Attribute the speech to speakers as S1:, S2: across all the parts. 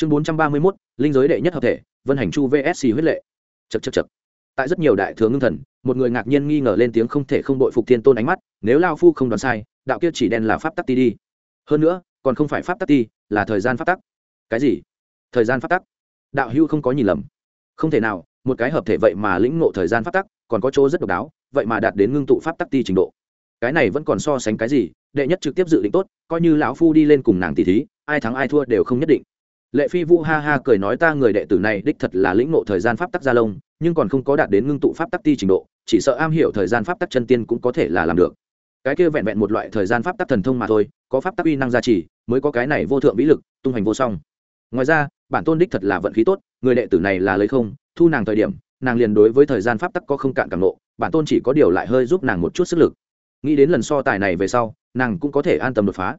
S1: chương bốn trăm ba mươi mốt, linh giới đệ nhất hợp thể, vân hành chu vsc huyết lệ. Chật chật chật tại rất nhiều đại thừa ngưng thần, một người ngạc nhiên nghi ngờ lên tiếng không thể không đội phục thiên tôn ánh mắt, nếu lao phu không đoán sai, đạo kia chỉ đen là pháp tắc ti đi. Hơn nữa, còn không phải pháp tắc ti, là thời gian pháp tắc. Cái gì? Thời gian pháp tắc? Đạo hưu không có nhìn lầm. Không thể nào, một cái hợp thể vậy mà lĩnh ngộ thời gian pháp tắc, còn có chỗ rất độc đáo, vậy mà đạt đến ngưng tụ pháp tắc ti trình độ. Cái này vẫn còn so sánh cái gì, đệ nhất trực tiếp dự định tốt, coi như lão phu đi lên cùng nàng tỷ thí, ai thắng ai thua đều không nhất định lệ phi vũ ha ha cười nói ta người đệ tử này đích thật là lĩnh ngộ thời gian pháp tắc gia lông, nhưng còn không có đạt đến ngưng tụ pháp tắc ti trình độ, chỉ sợ am hiểu thời gian pháp tắc chân tiên cũng có thể là làm được. Cái kia vẹn vẹn một loại thời gian pháp tắc thần thông mà thôi, có pháp tắc uy năng gia trì, mới có cái này vô thượng vĩ lực, tung hành vô song. Ngoài ra, bản tôn đích thật là vận khí tốt, người đệ tử này là lấy không, thu nàng thời điểm, nàng liền đối với thời gian pháp tắc có không cạn cảm nộ, bản tôn chỉ có điều lại hơi giúp nàng một chút sức lực. Nghĩ đến lần so tài này về sau, nàng cũng có thể an tâm đột phá.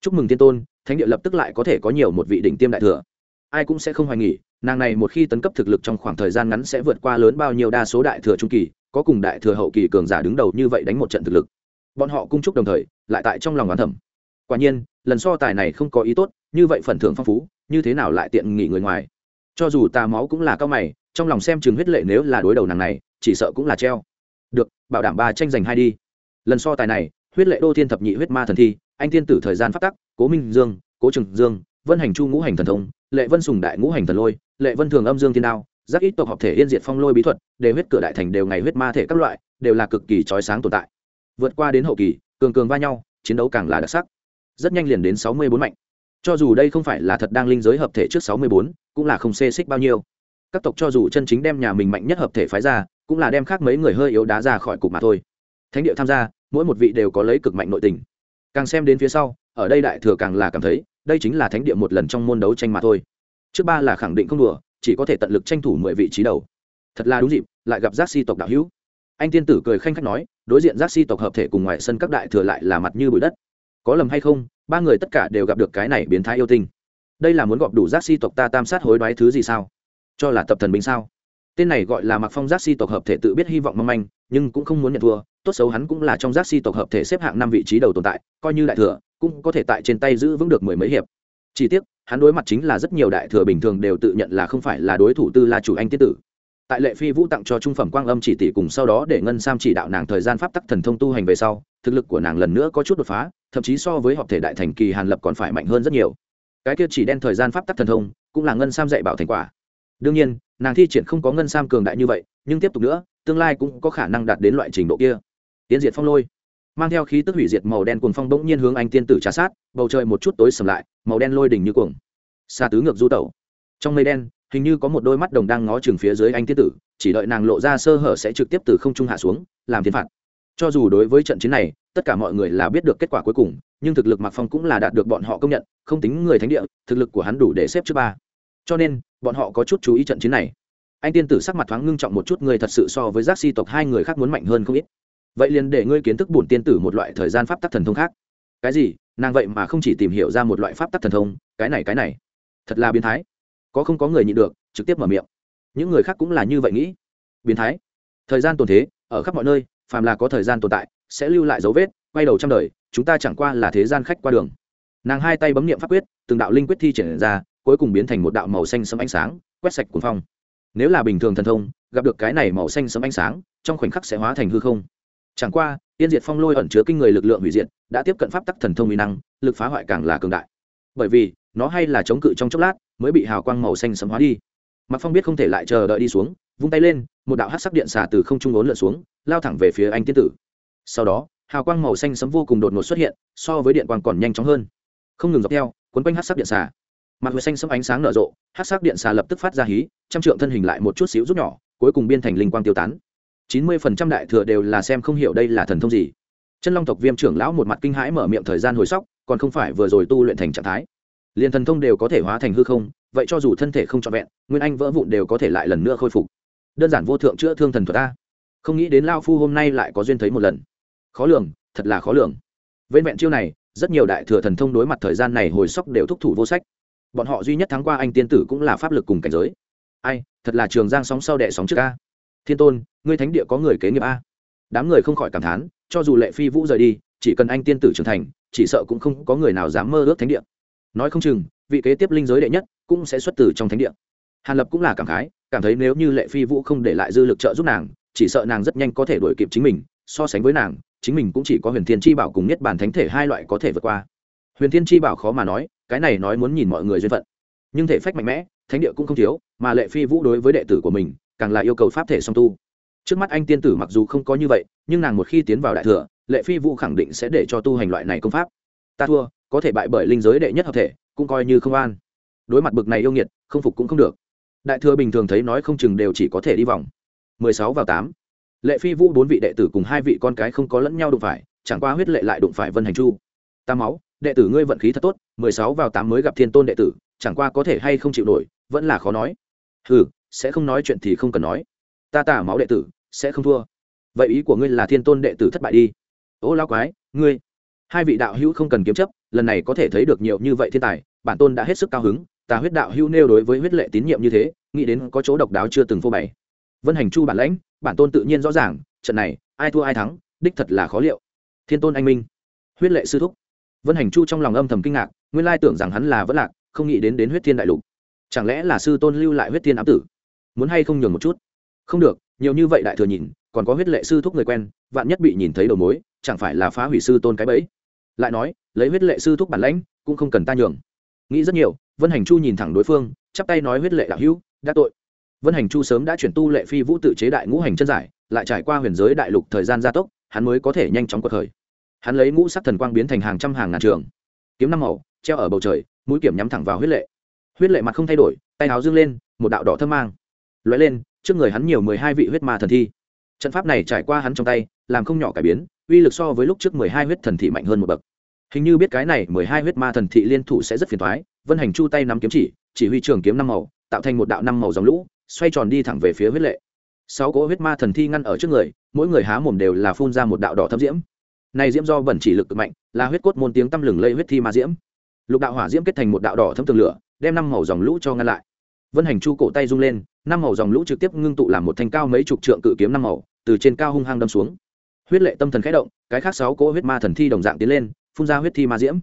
S1: Chúc mừng tiên tôn thánh địa lập tức lại có thể có nhiều một vị đỉnh tiêm đại thừa. Ai cũng sẽ không hoài nghỉ nàng này một khi tấn cấp thực lực trong khoảng thời gian ngắn sẽ vượt qua lớn bao nhiêu đa số đại thừa trung kỳ, có cùng đại thừa hậu kỳ cường giả đứng đầu như vậy đánh một trận thực lực. Bọn họ cung chúc đồng thời, lại tại trong lòng đoán thẩm quả nhiên, lần so tài này không có ý tốt, như vậy phần thưởng phong phú, như thế nào lại tiện nghỉ người ngoài? Cho dù tà máu cũng là cao mày, trong lòng xem chừng huyết lệ nếu là đối đầu nàng này, chỉ sợ cũng là treo. Được, bảo đảm ba tranh giành hai đi. Lần so tài này, huyết lệ đô thiên thập nhị huyết ma thần thi anh thiên tử thời gian phát tắc, cố minh dương, cố trừng dương, vân hành chu ngũ hành thần thông, lệ vân sùng đại ngũ hành thần lôi, lệ vân thường âm dương thiên đao, giác ít tộc hợp thể yên diệt phong lôi bí thuật đều huyết cửa đại thành đều ngày huyết ma thể các loại, đều là cực kỳ trói sáng tồn tại. Vượt qua đến hậu kỳ, cường cường va nhau, chiến đấu càng là đặc sắc. Rất nhanh liền đến sáu mươi bốn mạnh. Cho dù đây không phải là thật đang linh giới hợp thể trước sáu mươi bốn, cũng là không xê xích bao nhiêu. Các tộc cho dù chân chính đem nhà mình mạnh nhất hợp thể phái ra, cũng là đem khác mấy người hơi yếu đá ra khỏi cục mà thôi. Thánh địa tham gia, mỗi một vị đều có lấy cực mạnh nội tình càng xem đến phía sau, ở đây đại thừa càng là cảm thấy, đây chính là thánh địa một lần trong môn đấu tranh mà thôi. Trước ba là khẳng định không đùa, chỉ có thể tận lực tranh thủ mười vị trí đầu. Thật là đúng dịp, lại gặp giác si tộc đạo hữu. Anh tiên tử cười khanh khách nói, đối diện giác si tộc hợp thể cùng ngoài sân các đại thừa lại là mặt như bụi đất. Có lầm hay không, ba người tất cả đều gặp được cái này biến thái yêu tinh. Đây là muốn gọp đủ giác si tộc ta tam sát hối đoái thứ gì sao? Cho là tập thần binh sao? Tên này gọi là mặc phong giác si tộc hợp thể tự biết hy vọng mong manh nhưng cũng không muốn nhận thua, tốt xấu hắn cũng là trong giác si tộc hợp thể xếp hạng năm vị trí đầu tồn tại, coi như đại thừa, cũng có thể tại trên tay giữ vững được mười mấy hiệp. Chỉ tiếc, hắn đối mặt chính là rất nhiều đại thừa bình thường đều tự nhận là không phải là đối thủ tư la chủ anh tiết tử. Tại lệ phi vũ tặng cho trung phẩm quang âm chỉ tỷ cùng sau đó để ngân sam chỉ đạo nàng thời gian pháp tắc thần thông tu hành về sau, thực lực của nàng lần nữa có chút đột phá, thậm chí so với hợp thể đại thành kỳ hàn lập còn phải mạnh hơn rất nhiều. Cái kia chỉ đen thời gian pháp tắc thần thông, cũng là ngân sam dạy bảo thành quả. Đương nhiên, nàng thi triển không có ngân sam cường đại như vậy, nhưng tiếp tục nữa tương lai cũng có khả năng đạt đến loại trình độ kia. Tiến diệt phong lôi. Mang theo khí tức hủy diệt màu đen cuồng phong bỗng nhiên hướng anh tiên tử trà sát, bầu trời một chút tối sầm lại, màu đen lôi đỉnh như cuồng. Xa tứ ngược du tẩu. Trong mây đen, hình như có một đôi mắt đồng đang ngó chừng phía dưới anh tiên tử, chỉ đợi nàng lộ ra sơ hở sẽ trực tiếp từ không trung hạ xuống, làm thiên phạt. Cho dù đối với trận chiến này, tất cả mọi người là biết được kết quả cuối cùng, nhưng thực lực mặc phong cũng là đạt được bọn họ công nhận, không tính người thánh địa, thực lực của hắn đủ để xếp trước ba. Cho nên, bọn họ có chút chú ý trận chiến này anh tiên tử sắc mặt thoáng ngưng trọng một chút, người thật sự so với giác si tộc hai người khác muốn mạnh hơn không ít. Vậy liền để ngươi kiến thức bổn tiên tử một loại thời gian pháp tắc thần thông khác. Cái gì? Nàng vậy mà không chỉ tìm hiểu ra một loại pháp tắc thần thông, cái này cái này. Thật là biến thái. Có không có người nhịn được, trực tiếp mở miệng. Những người khác cũng là như vậy nghĩ. Biến thái. Thời gian tồn thế, ở khắp mọi nơi, phàm là có thời gian tồn tại, sẽ lưu lại dấu vết, quay đầu trăm đời, chúng ta chẳng qua là thế gian khách qua đường. Nàng hai tay bấm niệm pháp quyết, từng đạo linh quyết thi triển ra, cuối cùng biến thành một đạo màu xanh sẫm ánh sáng, quét sạch cuồng phong nếu là bình thường thần thông, gặp được cái này màu xanh sấm ánh sáng, trong khoảnh khắc sẽ hóa thành hư không. Chẳng qua, tiên diệt phong lôi ẩn chứa kinh người lực lượng hủy diệt, đã tiếp cận pháp tắc thần thông mỹ năng, lực phá hoại càng là cường đại. Bởi vì, nó hay là chống cự trong chốc lát, mới bị hào quang màu xanh sấm hóa đi. Mặc phong biết không thể lại chờ đợi đi xuống, vung tay lên, một đạo hát sắc điện xả từ không trung ốn lượn xuống, lao thẳng về phía anh tiên tử. Sau đó, hào quang màu xanh sấm vô cùng đột ngột xuất hiện, so với điện quang còn nhanh chóng hơn. Không ngừng dọc theo, quấn quanh hát sắc điện xả mặt người xanh sẫm ánh sáng nở rộ hát sắc điện xà lập tức phát ra hí, trăm trượng thân hình lại một chút xíu rút nhỏ, cuối cùng biên thành linh quang tiêu tán. Chín mươi phần trăm đại thừa đều là xem không hiểu đây là thần thông gì. Chân long tộc viêm trưởng lão một mặt kinh hãi mở miệng thời gian hồi sóc, còn không phải vừa rồi tu luyện thành trạng thái. Liền thần thông đều có thể hóa thành hư không, vậy cho dù thân thể không trọn vẹn, nguyên anh vỡ vụn đều có thể lại lần nữa khôi phục. Đơn giản vô thượng chữa thương thần thuật ta không nghĩ đến lao phu hôm nay lại có duyên thấy một lần. Khó lường, thật là khó lường. Vên vẹn chiêu này, rất nhiều đại thừa thần thông đối mặt thời gian này hồi sóc đều thúc thủ vô sách bọn họ duy nhất thắng qua anh tiên tử cũng là pháp lực cùng cảnh giới. Ai, thật là trường giang sóng sau đệ sóng trước a. Thiên tôn, ngươi thánh địa có người kế nghiệp a. Đám người không khỏi cảm thán, cho dù lệ phi vũ rời đi, chỉ cần anh tiên tử trưởng thành, chỉ sợ cũng không có người nào dám mơ ước thánh địa. Nói không chừng, vị kế tiếp linh giới đệ nhất cũng sẽ xuất từ trong thánh địa. Hàn lập cũng là cảm khái, cảm thấy nếu như lệ phi vũ không để lại dư lực trợ giúp nàng, chỉ sợ nàng rất nhanh có thể đuổi kịp chính mình, so sánh với nàng, chính mình cũng chỉ có huyền thiên chi bảo cùng nhất bản thánh thể hai loại có thể vượt qua. Huyền thiên chi bảo khó mà nói cái này nói muốn nhìn mọi người duyên phận. Nhưng thể phách mạnh mẽ, thánh địa cũng không thiếu, mà lệ phi vũ đối với đệ tử của mình, càng là yêu cầu pháp thể song tu. Trước mắt anh tiên tử mặc dù không có như vậy, nhưng nàng một khi tiến vào đại thừa, lệ phi vũ khẳng định sẽ để cho tu hành loại này công pháp. Ta thua, có thể bại bởi linh giới đệ nhất hợp thể, cũng coi như không an. Đối mặt bực này yêu nghiệt, không phục cũng không được. Đại thừa bình thường thấy nói không chừng đều chỉ có thể đi vòng. Mười sáu vào tám. Lệ phi vũ bốn vị đệ tử cùng hai vị con cái không có lẫn nhau đụng phải, chẳng qua huyết lệ lại đụng phải vân hành chu. Ta máu đệ tử ngươi vận khí thật tốt, mười sáu vào tám mới gặp thiên tôn đệ tử, chẳng qua có thể hay không chịu nổi, vẫn là khó nói. Ừ sẽ không nói chuyện thì không cần nói. Ta tả máu đệ tử, sẽ không thua. Vậy ý của ngươi là thiên tôn đệ tử thất bại đi. Ô lao quái, ngươi, hai vị đạo hữu không cần kiếm chấp, lần này có thể thấy được nhiều như vậy thiên tài, bản tôn đã hết sức cao hứng, ta huyết đạo hữu nêu đối với huyết lệ tín nhiệm như thế, nghĩ đến có chỗ độc đáo chưa từng phô bày. Vân hành chu bản lãnh, bản tôn tự nhiên rõ ràng, trận này, ai thua ai thắng, đích thật là khó liệu. Thiên tôn anh minh, huyết lệ sư thúc vân hành chu trong lòng âm thầm kinh ngạc, nguyên lai tưởng rằng hắn là vẫn lạc, không nghĩ đến đến huyết thiên đại lục. Chẳng lẽ là sư tôn lưu lại huyết thiên ám tử? Muốn hay không nhường một chút? Không được, nhiều như vậy đại thừa nhìn, còn có huyết lệ sư thúc người quen, vạn nhất bị nhìn thấy đầu mối, chẳng phải là phá hủy sư tôn cái bẫy? Lại nói, lấy huyết lệ sư thúc bản lãnh, cũng không cần ta nhường. Nghĩ rất nhiều, vân hành chu nhìn thẳng đối phương, chắp tay nói huyết lệ đạo hữu, đã tội. Vân hành chu sớm đã chuyển tu lệ phi vũ tự chế đại ngũ hành chân giải, lại trải qua huyền giới đại lục thời gian gia tốc, hắn mới có thể nhanh chóng cuộc khởi hắn lấy ngũ sắc thần quang biến thành hàng trăm hàng ngàn trường. Kiếm năm màu, treo ở bầu trời, mũi kiểm nhắm thẳng vào huyết lệ. Huyết lệ mặt không thay đổi, tay áo dương lên, một đạo đỏ thơm mang. Lóe lên, trước người hắn nhiều mười hai vị huyết ma thần thi. Trận pháp này trải qua hắn trong tay, làm không nhỏ cải biến, uy lực so với lúc trước mười hai huyết thần thị mạnh hơn một bậc. Hình như biết cái này mười hai huyết ma thần thị liên thủ sẽ rất phiền thoái vân hành chu tay nắm kiếm chỉ chỉ huy trường kiếm năm màu, tạo thành một đạo năm màu dòng lũ, xoay tròn đi thẳng về phía huyết lệ. Sáu cỗ huyết ma thần thi ngăn ở trước người, mỗi người há mồm đều là phun ra một đạo đỏ thâm diễm này diễm do bẩn chỉ lực cực mạnh, là huyết cốt môn tiếng tăm lừng lây huyết thi ma diễm. Lục đạo hỏa diễm kết thành một đạo đỏ thâm tường lửa, đem năm màu dòng lũ cho ngăn lại. Vân hành chu cổ tay rung lên, năm màu dòng lũ trực tiếp ngưng tụ làm một thanh cao mấy chục trượng cự kiếm năm màu, từ trên cao hung hăng đâm xuống. Huyết lệ tâm thần khẽ động, cái khác sáu cỗ huyết ma thần thi đồng dạng tiến lên, phun ra huyết thi ma diễm.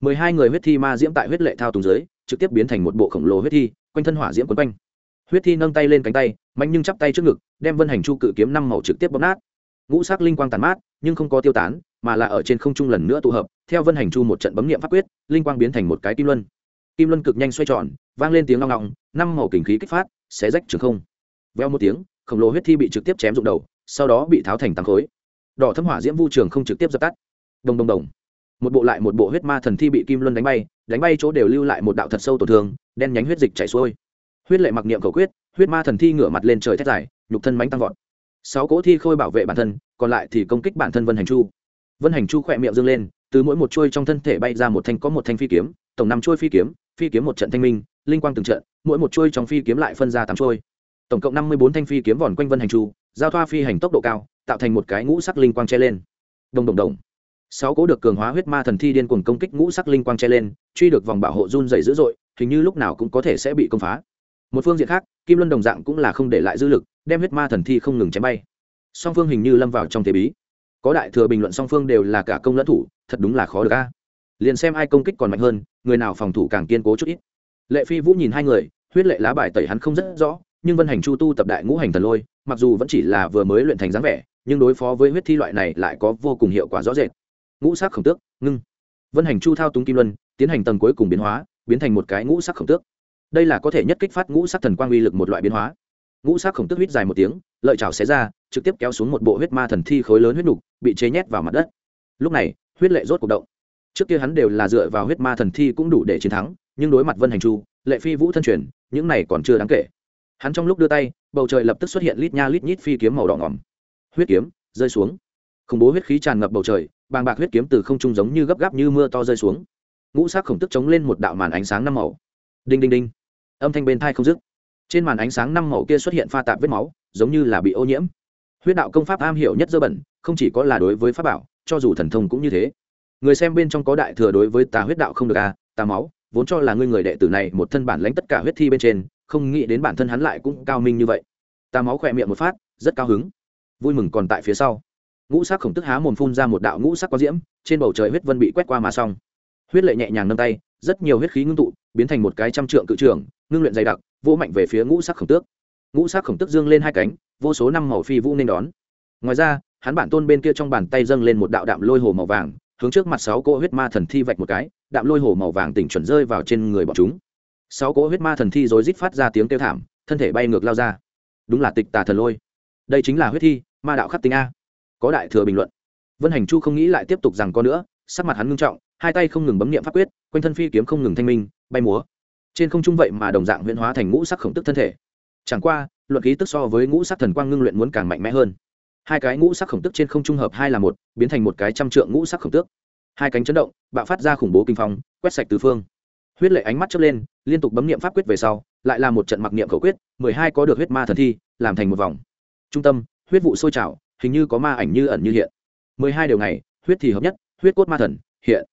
S1: Mười hai người huyết thi ma diễm tại huyết lệ thao túng dưới, trực tiếp biến thành một bộ khổng lồ huyết thi, quanh thân hỏa diễm quấn quanh. Huyết thi nâng tay lên cánh tay, mạnh nhưng chắp tay trước ngực, đem vân hành chu cự kiếm năm màu trực tiếp bóp nát. Ngũ sắc linh quang tàn mát, nhưng không có tiêu tán mà là ở trên không trung lần nữa tụ hợp, theo vân hành chu một trận bấm nghiệm pháp quyết, linh quang biến thành một cái kim luân. Kim luân cực nhanh xoay tròn, vang lên tiếng long ngọng năm màu kình khí kích phát, xé rách trường không. Veo một tiếng, khổng lồ huyết thi bị trực tiếp chém rụng đầu, sau đó bị tháo thành tám khối. Đỏ thâm hỏa diễm vu trường không trực tiếp dập tắt. Đồng đồng đồng. Một bộ lại một bộ huyết ma thần thi bị kim luân đánh bay đánh bay chỗ đều lưu lại một đạo thật sâu tổn thương, đen nhánh huyết dịch chảy xuôi. Huyết lệ mặc niệm cầu quyết, huyết ma thần thi ngửa mặt lên trời thét dài, nhục thân mánh tăng vọt. Sáu cỗ thi khôi bảo vệ bản thân, còn lại thì công kích bản thân vân hành chu vân hành chu khỏe miệng dâng lên, từ mỗi một chuôi trong thân thể bay ra một thanh có một thanh phi kiếm, tổng năm chuôi phi kiếm phi kiếm một trận thanh minh, linh quang từng trận, mỗi một chuôi trong phi kiếm lại phân ra tám chuôi. Tổng cộng năm mươi bốn thanh phi kiếm vòn quanh vân hành chu, giao thoa phi hành tốc độ cao, tạo thành một cái ngũ sắc linh quang che lên. Đồng đồng đồng. Sáu cố được cường hóa huyết ma thần thi điên cuồng công kích ngũ sắc linh quang che lên, truy được vòng bảo hộ run dày dữ dội, hình như lúc nào cũng có thể sẽ bị công phá. Một phương diện khác, kim luân đồng dạng cũng là không để lại dư lực, đem huyết ma thần thi không ngừng chém bay. Song phương hình như lâm vào trong thế bí có đại thừa bình luận song phương đều là cả công lẫn thủ, thật đúng là khó được a. Liền xem ai công kích còn mạnh hơn, người nào phòng thủ càng kiên cố chút ít. Lệ phi vũ nhìn hai người, huyết lệ lá bài tẩy hắn không rất rõ, nhưng vân hành chu tu tập đại ngũ hành thần lôi, mặc dù vẫn chỉ là vừa mới luyện thành dáng vẻ, nhưng đối phó với huyết thi loại này lại có vô cùng hiệu quả rõ rệt. Ngũ sắc khổng tước, ngưng. Vân hành chu thao túng kim luân, tiến hành tầng cuối cùng biến hóa, biến thành một cái ngũ sắc khổng tước. Đây là có thể nhất kích phát ngũ sắc thần quang uy lực một loại biến hóa ngũ sắc khổng tước huyết dài một tiếng, lợi chảo xé ra, trực tiếp kéo xuống một bộ huyết ma thần thi khối lớn huyết nục, bị chế nhét vào mặt đất. Lúc này, huyết lệ rốt cuộc động. Trước kia hắn đều là dựa vào huyết ma thần thi cũng đủ để chiến thắng, nhưng đối mặt vân hành chu, lệ phi vũ thân truyền, những này còn chưa đáng kể. Hắn trong lúc đưa tay, bầu trời lập tức xuất hiện lít nha lít nhít phi kiếm màu đỏ ngỏm. Huyết kiếm rơi xuống. Khủng bố huyết khí tràn ngập bầu trời, bàng bạc huyết kiếm từ không trung giống như gấp gáp như mưa to rơi xuống. Ngũ sắc khổng tức chống lên một đạo màn ánh sáng năm màu. Đinh đinh đinh. Âm thanh bên thai không dứt trên màn ánh sáng năm màu kia xuất hiện pha tạp vết máu, giống như là bị ô nhiễm. Huyết đạo công pháp am hiểu nhất dơ bẩn, không chỉ có là đối với pháp bảo, cho dù thần thông cũng như thế. Người xem bên trong có đại thừa đối với tà huyết đạo không được à tà máu, vốn cho là ngươi người đệ tử này một thân bản lãnh tất cả huyết thi bên trên, không nghĩ đến bản thân hắn lại cũng cao minh như vậy. Tà máu khỏe miệng một phát, rất cao hứng. Vui mừng còn tại phía sau. Ngũ sắc khổng tức há mồm phun ra một đạo ngũ sắc có diễm, trên bầu trời huyết vân bị quét qua mà xong. Huyết lệ nhẹ nhàng nâng tay, rất nhiều huyết khí ngưng tụ, biến thành một cái trăm trượng cự trường, ngưng luyện dày đặc vỗ mạnh về phía ngũ sắc khổng tước. Ngũ sắc khổng tước dương lên hai cánh, vô số năm màu phi vũ nên đón. Ngoài ra, hắn bản tôn bên kia trong bàn tay dâng lên một đạo đạm lôi hồ màu vàng, hướng trước mặt sáu cỗ huyết ma thần thi vạch một cái, đạm lôi hồ màu vàng tỉnh chuẩn rơi vào trên người bọn chúng. Sáu cỗ huyết ma thần thi rối rít phát ra tiếng kêu thảm, thân thể bay ngược lao ra. Đúng là tịch tà thần lôi. Đây chính là huyết thi, ma đạo khắc tinh a. Có đại thừa bình luận. Vân hành chu không nghĩ lại tiếp tục rằng có nữa, sắc mặt hắn ngưng trọng, hai tay không ngừng bấm nghiệm pháp quyết, quanh thân phi kiếm không ngừng thanh minh, bay múa trên không trung vậy mà đồng dạng huyễn hóa thành ngũ sắc khổng tức thân thể. Chẳng qua, luận khí tức so với ngũ sắc thần quang ngưng luyện muốn càng mạnh mẽ hơn. Hai cái ngũ sắc khổng tức trên không trung hợp hai là một, biến thành một cái trăm trượng ngũ sắc khổng tước. Hai cánh chấn động, bạo phát ra khủng bố kinh phong, quét sạch tứ phương. Huyết lệ ánh mắt chớp lên, liên tục bấm niệm pháp quyết về sau, lại là một trận mặc niệm khẩu quyết, mười hai có được huyết ma thần thi, làm thành một vòng. Trung tâm, huyết vụ sôi trào, hình như có ma ảnh như ẩn như hiện. Mười hai điều này huyết thì hợp nhất, huyết cốt ma thần, hiện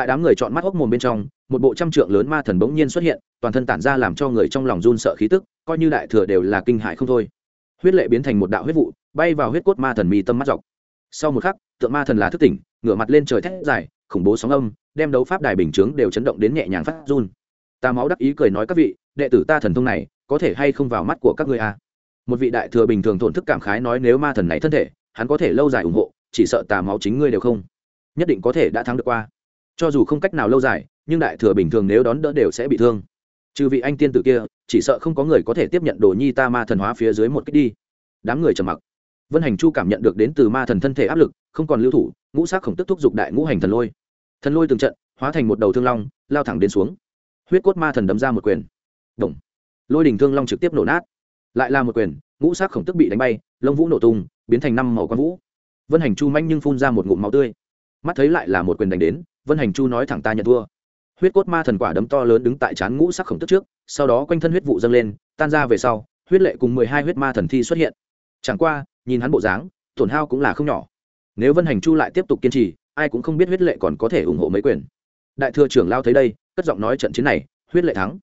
S1: tại đám người chọn mắt hốc mồm bên trong, một bộ trăm trượng lớn ma thần bỗng nhiên xuất hiện, toàn thân tản ra làm cho người trong lòng run sợ khí tức, coi như đại thừa đều là kinh hại không thôi. Huyết lệ biến thành một đạo huyết vụ, bay vào huyết cốt ma thần mi tâm mắt dọc. Sau một khắc, tượng ma thần là thức tỉnh, ngửa mặt lên trời thét dài, khủng bố sóng âm, đem đấu pháp đài bình chướng đều chấn động đến nhẹ nhàng phát run. Ta máu đắc ý cười nói các vị, đệ tử ta thần thông này, có thể hay không vào mắt của các ngươi à? một vị đại thừa bình thường thổn thức cảm khái nói nếu ma thần này thân thể, hắn có thể lâu dài ủng hộ, chỉ sợ tà máu chính ngươi đều không. Nhất định có thể đã thắng được qua cho dù không cách nào lâu dài, nhưng đại thừa bình thường nếu đón đỡ đều sẽ bị thương. Trừ vị anh tiên tử kia, chỉ sợ không có người có thể tiếp nhận đồ nhi ta ma thần hóa phía dưới một cách đi. Đám người trầm mặc. Vân hành chu cảm nhận được đến từ ma thần thân thể áp lực, không còn lưu thủ, ngũ sắc khổng tức thúc giục đại ngũ hành thần lôi. Thần lôi từng trận, hóa thành một đầu thương long, lao thẳng đến xuống. Huyết cốt ma thần đấm ra một quyền. Đồng lôi đình thương long trực tiếp nổ nát. Lại là một quyền, ngũ sắc khổng tức bị đánh bay, lông vũ nổ tung, biến thành năm màu quang vũ. Vân hành chu manh nhưng phun ra một ngụm máu tươi. Mắt thấy lại là một quyền đánh đến vân hành chu nói thẳng ta nhận thua. Huyết cốt ma thần quả đấm to lớn đứng tại trán ngũ sắc khổng tức trước, sau đó quanh thân huyết vụ dâng lên, tan ra về sau, huyết lệ cùng mười hai huyết ma thần thi xuất hiện. Chẳng qua, nhìn hắn bộ dáng, tổn hao cũng là không nhỏ. Nếu vân hành chu lại tiếp tục kiên trì, ai cũng không biết huyết lệ còn có thể ủng hộ mấy quyền. Đại thừa trưởng lao thấy đây, cất giọng nói trận chiến này, huyết lệ thắng.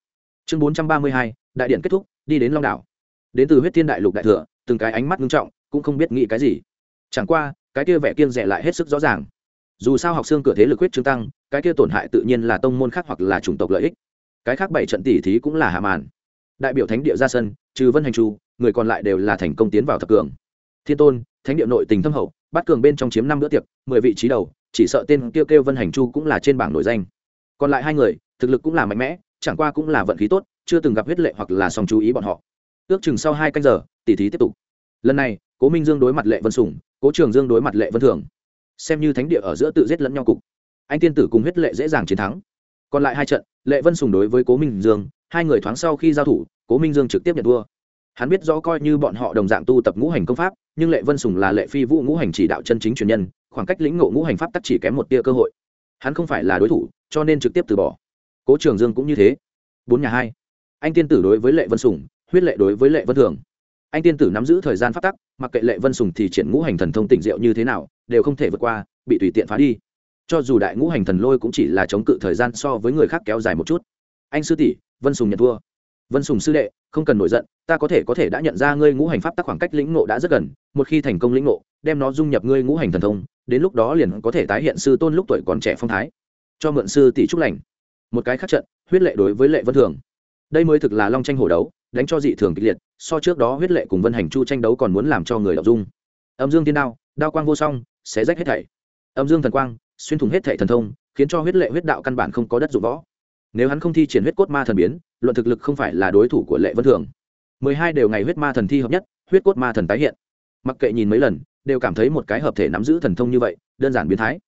S1: Chương bốn trăm ba mươi hai, đại điện kết thúc, đi đến long đảo. Đến từ huyết thiên đại lục đại thừa, từng cái ánh mắt nghiêm trọng, cũng không biết nghĩ cái gì. Chẳng qua, cái kia vẻ kiên rẻ lại hết sức rõ ràng dù sao học xương cửa thế lực quyết trương tăng cái kia tổn hại tự nhiên là tông môn khác hoặc là chủng tộc lợi ích. Cái khác bảy trận tỷ thí cũng là hạ màn. Đại biểu thánh địa ra sân trừ vân hành chu người còn lại đều là thành công tiến vào thập cường. Thiên tôn thánh địa nội tình thâm hậu bắt cường bên trong chiếm năm bữa tiệc mười vị trí đầu chỉ sợ tên kêu kêu vân hành chu cũng là trên bảng nổi danh. Còn lại hai người thực lực cũng là mạnh mẽ chẳng qua cũng là vận khí tốt chưa từng gặp huyết lệ hoặc là song chú ý bọn họ. Ước chừng sau hai canh giờ tỷ thí tiếp tục. Lần này cố minh dương đối mặt lệ vân sủng, cố trường dương đối mặt lệ vân thường xem như thánh địa ở giữa tự giết lẫn nhau cục. Anh tiên tử cùng huyết lệ dễ dàng chiến thắng. Còn lại hai trận, lệ vân sùng đối với cố minh dương, hai người thoáng sau khi giao thủ, cố minh dương trực tiếp nhận thua hắn biết rõ coi như bọn họ đồng dạng tu tập ngũ hành công pháp, nhưng lệ vân sùng là lệ phi vũ ngũ hành chỉ đạo chân chính truyền nhân, khoảng cách lĩnh ngộ ngũ hành pháp tắc chỉ kém một tia cơ hội. Hắn không phải là đối thủ, cho nên trực tiếp từ bỏ. Cố trường dương cũng như thế. Bốn nhà hai. Anh tiên tử đối với lệ vân sùng, huyết lệ đối với lệ vân thường. Anh tiên tử nắm giữ thời gian phát tắc, mặc kệ lệ vân sùng thì triển ngũ hành thần thông tỉnh diệu như thế nào đều không thể vượt qua, bị tùy tiện phá đi. Cho dù đại ngũ hành thần lôi cũng chỉ là chống cự thời gian so với người khác kéo dài một chút. Anh sư tỷ, vân sùng nhận thua. Vân sùng sư đệ, không cần nổi giận, ta có thể có thể đã nhận ra ngươi ngũ hành pháp tắc khoảng cách lĩnh ngộ đã rất gần, một khi thành công lĩnh ngộ, đem nó dung nhập ngươi ngũ hành thần thông, đến lúc đó liền có thể tái hiện sư tôn lúc tuổi còn trẻ phong thái. Cho mượn sư tỷ trúc lành. Một cái khác trận, huyết lệ đối với lệ vân thường. Đây mới thực là long tranh hổ đấu, đánh cho dị thường kịch liệt, so trước đó huyết lệ cùng vân hành chu tranh đấu còn muốn làm cho người đọc dung. Âm dương tiên đao đao quang vô song xé rách hết thảy. Âm dương thần quang, xuyên thủng hết thảy thần thông, khiến cho huyết lệ huyết đạo căn bản không có đất dụng võ. Nếu hắn không thi triển huyết cốt ma thần biến, luận thực lực không phải là đối thủ của lệ vân thường. Mười hai đều ngày huyết ma thần thi hợp nhất, huyết cốt ma thần tái hiện. Mặc kệ nhìn mấy lần, đều cảm thấy một cái hợp thể nắm giữ thần thông như vậy, đơn giản biến thái.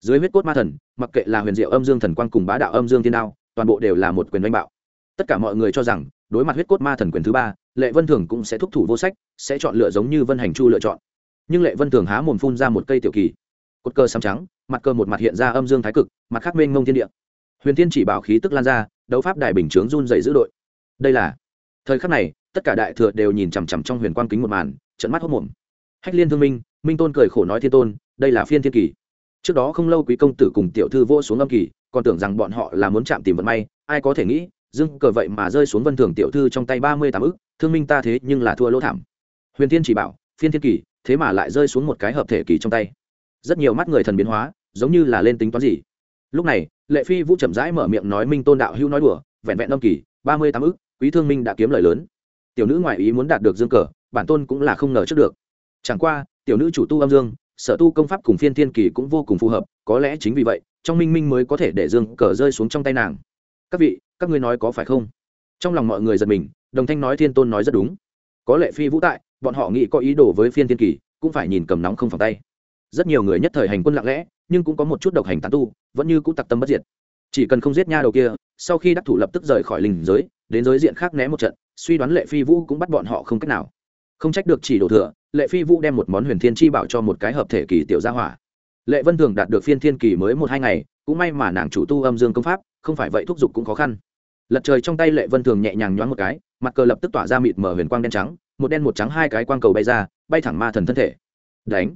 S1: Dưới huyết cốt ma thần, mặc kệ là huyền diệu âm dương thần quang cùng bá đạo âm dương thiên đao, toàn bộ đều là một quyền đánh bạo. Tất cả mọi người cho rằng, đối mặt huyết cốt ma thần quyền thứ ba, lệ vân thường cũng sẽ thúc thủ vô sách, sẽ chọn lựa giống như vân hành chu lựa chọn nhưng lệ vân thường há mồm phun ra một cây tiểu kỳ. Cột cơ xám trắng, mặt cơ một mặt hiện ra âm dương thái cực, mặt khác mênh mông thiên địa. Huyền thiên chỉ bảo khí tức lan ra, đấu pháp đài bình chướng run dày giữ đội đây là, thời khắc này, tất cả đại thừa đều nhìn chằm chằm trong huyền quan kính một màn trận mắt hốc mồm. Hách liên thương minh minh tôn cười khổ nói thiên tôn, đây là phiên thiên kỳ. Trước đó không lâu quý công tử cùng tiểu thư vô xuống âm kỳ, còn tưởng rằng bọn họ là muốn chạm tìm vận may, ai có thể nghĩ dưng cờ vậy mà rơi xuống vân thường tiểu thư trong tay ba mươi tám ức, thương minh ta thế nhưng là thua lỗ thảm. Huyền thiên chỉ bảo, phiên thiên kỳ thế mà lại rơi xuống một cái hợp thể kỳ trong tay. Rất nhiều mắt người thần biến hóa, giống như là lên tính toán gì. Lúc này, lệ phi vũ chậm rãi mở miệng nói minh tôn đạo hữu nói đùa, vẹn vẹn âm kỳ, ba mươi tám ức, quý thương minh đã kiếm lời lớn. Tiểu nữ ngoại ý muốn đạt được dương cờ, bản tôn cũng là không ngờ trước được. Chẳng qua, tiểu nữ chủ tu âm dương, sở tu công pháp cùng phiên thiên kỳ cũng vô cùng phù hợp, có lẽ chính vì vậy, trong minh minh mới có thể để dương cờ rơi xuống trong tay nàng. Các vị, các ngươi nói có phải không? Trong lòng mọi người giật mình, đồng thanh nói thiên tôn nói rất đúng. Có lệ phi vũ tại bọn họ nghĩ có ý đồ với phiên thiên kỳ, cũng phải nhìn cầm nóng không phòng tay. Rất nhiều người nhất thời hành quân lặng lẽ, nhưng cũng có một chút độc hành tán tu, vẫn như cũng tặc tâm bất diệt. Chỉ cần không giết nha đầu kia, sau khi đắc thủ lập tức rời khỏi linh giới, đến giới diện khác né một trận, suy đoán lệ phi vũ cũng bắt bọn họ không cách nào. Không trách được chỉ đổ thừa, lệ phi vũ đem một món huyền thiên chi bảo cho một cái hợp thể kỳ tiểu gia hỏa. Lệ vân thường đạt được phiên thiên kỳ mới một hai ngày, cũng may mà nàng chủ tu âm dương công pháp, không phải vậy thúc giục cũng khó khăn. Lật trời trong tay lệ vân thường nhẹ nhàng nhoáng một cái, mặt cờ lập tức tỏa ra mịt mở huyền quang đen trắng một đen một trắng hai cái quang cầu bay ra, bay thẳng ma thần thân thể. Đánh.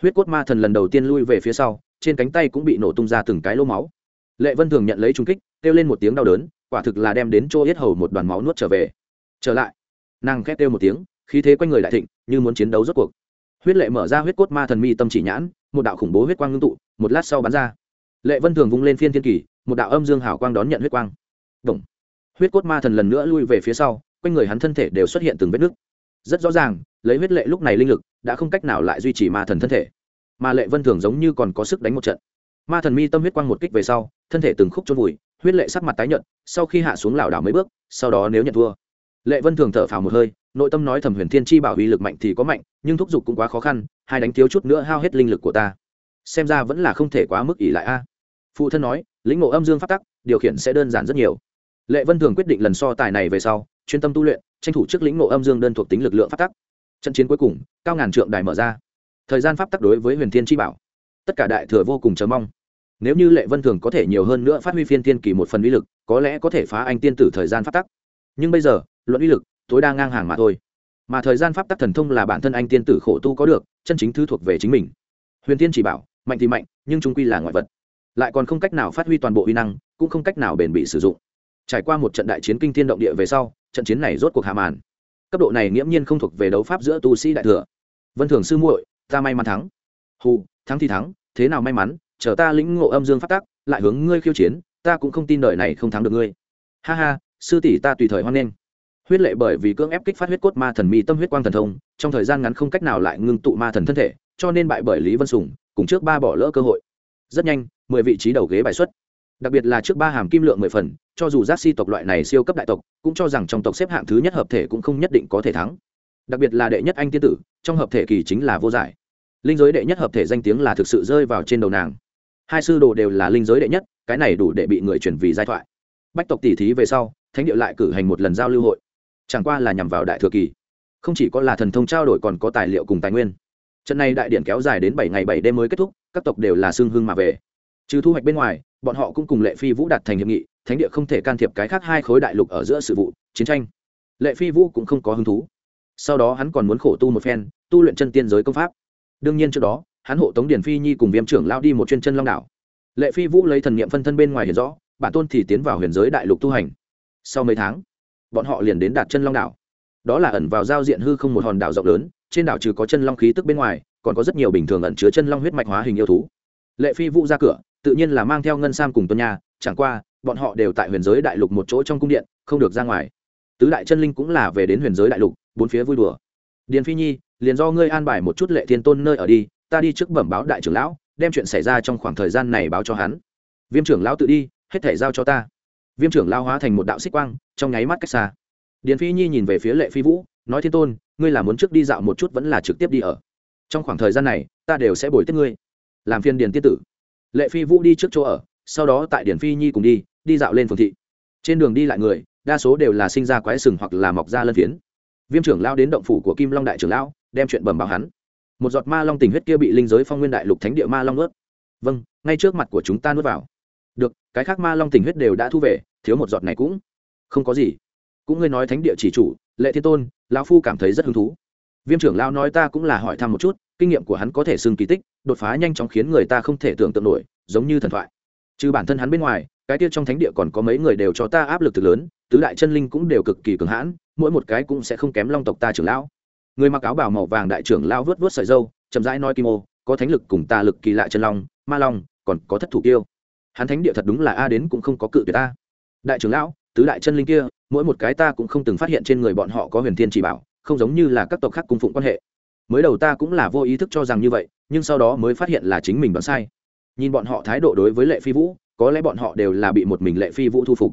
S1: Huyết cốt ma thần lần đầu tiên lui về phía sau, trên cánh tay cũng bị nổ tung ra từng cái lỗ máu. Lệ vân thường nhận lấy trung kích, kêu lên một tiếng đau đớn, quả thực là đem đến chỗ yết hầu một đoàn máu nuốt trở về. Trở lại. Nàng khét kêu một tiếng, khí thế quanh người đại thịnh, như muốn chiến đấu rốt cuộc. Huyết lệ mở ra huyết cốt ma thần mi tâm chỉ nhãn, một đạo khủng bố huyết quang ngưng tụ, một lát sau bắn ra. Lệ vân thường vung lên phiên thiên kỳ, một đạo âm dương hảo quang đón nhận huyết quang. Động. huyết cốt ma thần lần nữa lui về phía sau, quanh người hắn thân thể đều xuất hiện từng vết nứt rất rõ ràng, lấy huyết lệ lúc này linh lực, đã không cách nào lại duy trì ma thần thân thể. Mà lệ vân thường giống như còn có sức đánh một trận. Ma thần mi tâm huyết quang một kích về sau, thân thể từng khúc trôn vùi, huyết lệ sắc mặt tái nhợt, sau khi hạ xuống lảo đảo mấy bước, sau đó nếu nhận thua. Lệ vân thường thở phào một hơi, nội tâm nói thẩm huyền thiên chi bảo uy lực mạnh thì có mạnh, nhưng thúc giục cũng quá khó khăn, hai đánh thiếu chút nữa hao hết linh lực của ta. Xem ra vẫn là không thể quá mức ỷ lại a. Phụ thân nói, lĩnh ngộ âm dương phát tắc, điều khiển sẽ đơn giản rất nhiều. Lệ vân thường quyết định lần so tài này về sau chuyên tâm tu luyện, tranh thủ trước lĩnh ngộ âm dương đơn thuộc tính lực lượng phát tắc. Trận chiến cuối cùng, cao ngàn trượng đài mở ra. Thời gian pháp tắc đối với huyền thiên chi bảo, tất cả đại thừa vô cùng chờ mong. Nếu như lệ vân thường có thể nhiều hơn nữa phát huy phiên tiên kỳ một phần uy lực, có lẽ có thể phá anh tiên tử thời gian pháp tắc. Nhưng bây giờ, luận uy lực, tối đa ngang hàng mà thôi. Mà thời gian pháp tắc thần thông là bản thân anh tiên tử khổ tu có được, chân chính thứ thuộc về chính mình. Huyền tiên chỉ bảo, mạnh thì mạnh, nhưng chúng quy là ngoại vật. Lại còn không cách nào phát huy toàn bộ uy năng, cũng không cách nào bền bị sử dụng trải qua một trận đại chiến kinh thiên động địa về sau, trận chiến này rốt cuộc hạ màn. Cấp độ này nghiễm nhiên không thuộc về đấu pháp giữa tu sĩ đại thừa. Vân thường sư muội, ta may mắn thắng. Hù, thắng thì thắng, thế nào may mắn, chờ ta lĩnh ngộ âm dương phát tác lại hướng ngươi khiêu chiến, ta cũng không tin đời này không thắng được ngươi. Ha ha, sư tỷ ta tùy thời hoan nghênh. Huyết lệ bởi vì cưỡng ép kích phát huyết cốt ma thần mi tâm huyết quang thần thông, trong thời gian ngắn không cách nào lại ngưng tụ ma thần thân thể, cho nên bại bởi lý vân sùng, cùng trước ba bỏ lỡ cơ hội. Rất nhanh, mười vị trí đầu ghế bài xuất đặc biệt là trước ba hàm kim lượng mười phần, cho dù giác si tộc loại này siêu cấp đại tộc, cũng cho rằng trong tộc xếp hạng thứ nhất hợp thể cũng không nhất định có thể thắng. Đặc biệt là đệ nhất anh tiên tử, trong hợp thể kỳ chính là vô giải. Linh giới đệ nhất hợp thể danh tiếng là thực sự rơi vào trên đầu nàng. Hai sư đồ đều là linh giới đệ nhất, cái này đủ để bị người chuyển vì giai thoại. Bách tộc tỉ thí về sau, thánh địa lại cử hành một lần giao lưu hội. Chẳng qua là nhằm vào đại thừa kỳ. Không chỉ có là thần thông trao đổi còn có tài liệu cùng tài nguyên. Trận này đại điện kéo dài đến bảy ngày bảy đêm mới kết thúc, các tộc đều là xương hương mà về. Trừ thu hoạch bên ngoài bọn họ cũng cùng lệ phi vũ đạt thành hiệp nghị, thánh địa không thể can thiệp cái khác hai khối đại lục ở giữa sự vụ, chiến tranh. Lệ phi vũ cũng không có hứng thú. Sau đó hắn còn muốn khổ tu một phen, tu luyện chân tiên giới công pháp. Đương nhiên trước đó, hắn hộ tống điển phi nhi cùng viêm trưởng lao đi một chuyên chân long đảo. Lệ phi vũ lấy thần niệm phân thân bên ngoài hiển rõ, bản tôn thì tiến vào huyền giới đại lục tu hành. Sau mấy tháng, bọn họ liền đến đạt chân long đảo. Đó là ẩn vào giao diện hư không một hòn đảo rộng lớn, trên đảo trừ có chân long khí tức bên ngoài, còn có rất nhiều bình thường ẩn chứa chân long huyết mạch hóa hình yêu thú lệ phi vũ ra cửa, tự nhiên là mang theo ngân sam cùng tuân nha, chẳng qua, bọn họ đều tại huyền giới đại lục một chỗ trong cung điện, không được ra ngoài. Tứ đại chân linh cũng là về đến huyền giới đại lục, bốn phía vui đùa. Điền phi nhi, liền do ngươi an bài một chút lệ thiên tôn nơi ở đi, ta đi trước bẩm báo đại trưởng lão, đem chuyện xảy ra trong khoảng thời gian này báo cho hắn. Viêm trưởng lão tự đi, hết thể giao cho ta. Viêm trưởng lao hóa thành một đạo xích quang, trong nháy mắt cách xa. Điền phi nhi nhìn về phía lệ phi vũ, nói thiên tôn, ngươi là muốn trước đi dạo một chút vẫn là trực tiếp đi ở. Trong khoảng thời gian này, ta đều sẽ bồi tiếp ngươi làm phiên điền tiết tử. Lệ phi vũ đi trước chỗ ở, sau đó tại điền phi nhi cùng đi đi dạo lên phường thị. Trên đường đi lại người, đa số đều là sinh ra quái sừng hoặc là mọc ra lân phiến. Viêm trưởng lao đến động phủ của kim long đại trưởng lão, đem chuyện bẩm báo hắn. Một giọt ma long tình huyết kia bị linh giới phong nguyên đại lục thánh địa ma long ướt vâng ngay trước mặt của chúng ta nuốt vào. Được, cái khác ma long tình huyết đều đã thu về, thiếu một giọt này cũng không có gì. Cũng ngươi nói thánh địa chỉ chủ, lệ thiên tôn, lão phu cảm thấy rất hứng thú. Viêm trưởng lao nói ta cũng là hỏi thăm một chút kinh nghiệm của hắn có thể xưng kỳ tích, đột phá nhanh chóng khiến người ta không thể tưởng tượng nổi, giống như thần thoại. Trừ bản thân hắn bên ngoài, cái tiết trong thánh địa còn có mấy người đều cho ta áp lực thực lớn, tứ đại chân linh cũng đều cực kỳ cường hãn, mỗi một cái cũng sẽ không kém long tộc ta trưởng lão. Người mặc áo bào màu vàng đại trưởng lao vớt vớt sợi dâu chậm rãi nói kim ô, có thánh lực cùng ta lực kỳ lạ chân long, ma long, còn có thất thủ kiêu. Hắn thánh địa thật đúng là a đến cũng không có cự tuyệt ta. Đại trưởng lão, tứ đại chân linh kia, mỗi một cái ta cũng không từng phát hiện trên người bọn họ có huyền thiên chỉ bảo, không giống như là các tộc khác cung phụng quan hệ mới đầu ta cũng là vô ý thức cho rằng như vậy, nhưng sau đó mới phát hiện là chính mình đoán sai. Nhìn bọn họ thái độ đối với lệ phi vũ, có lẽ bọn họ đều là bị một mình lệ phi vũ thu phục.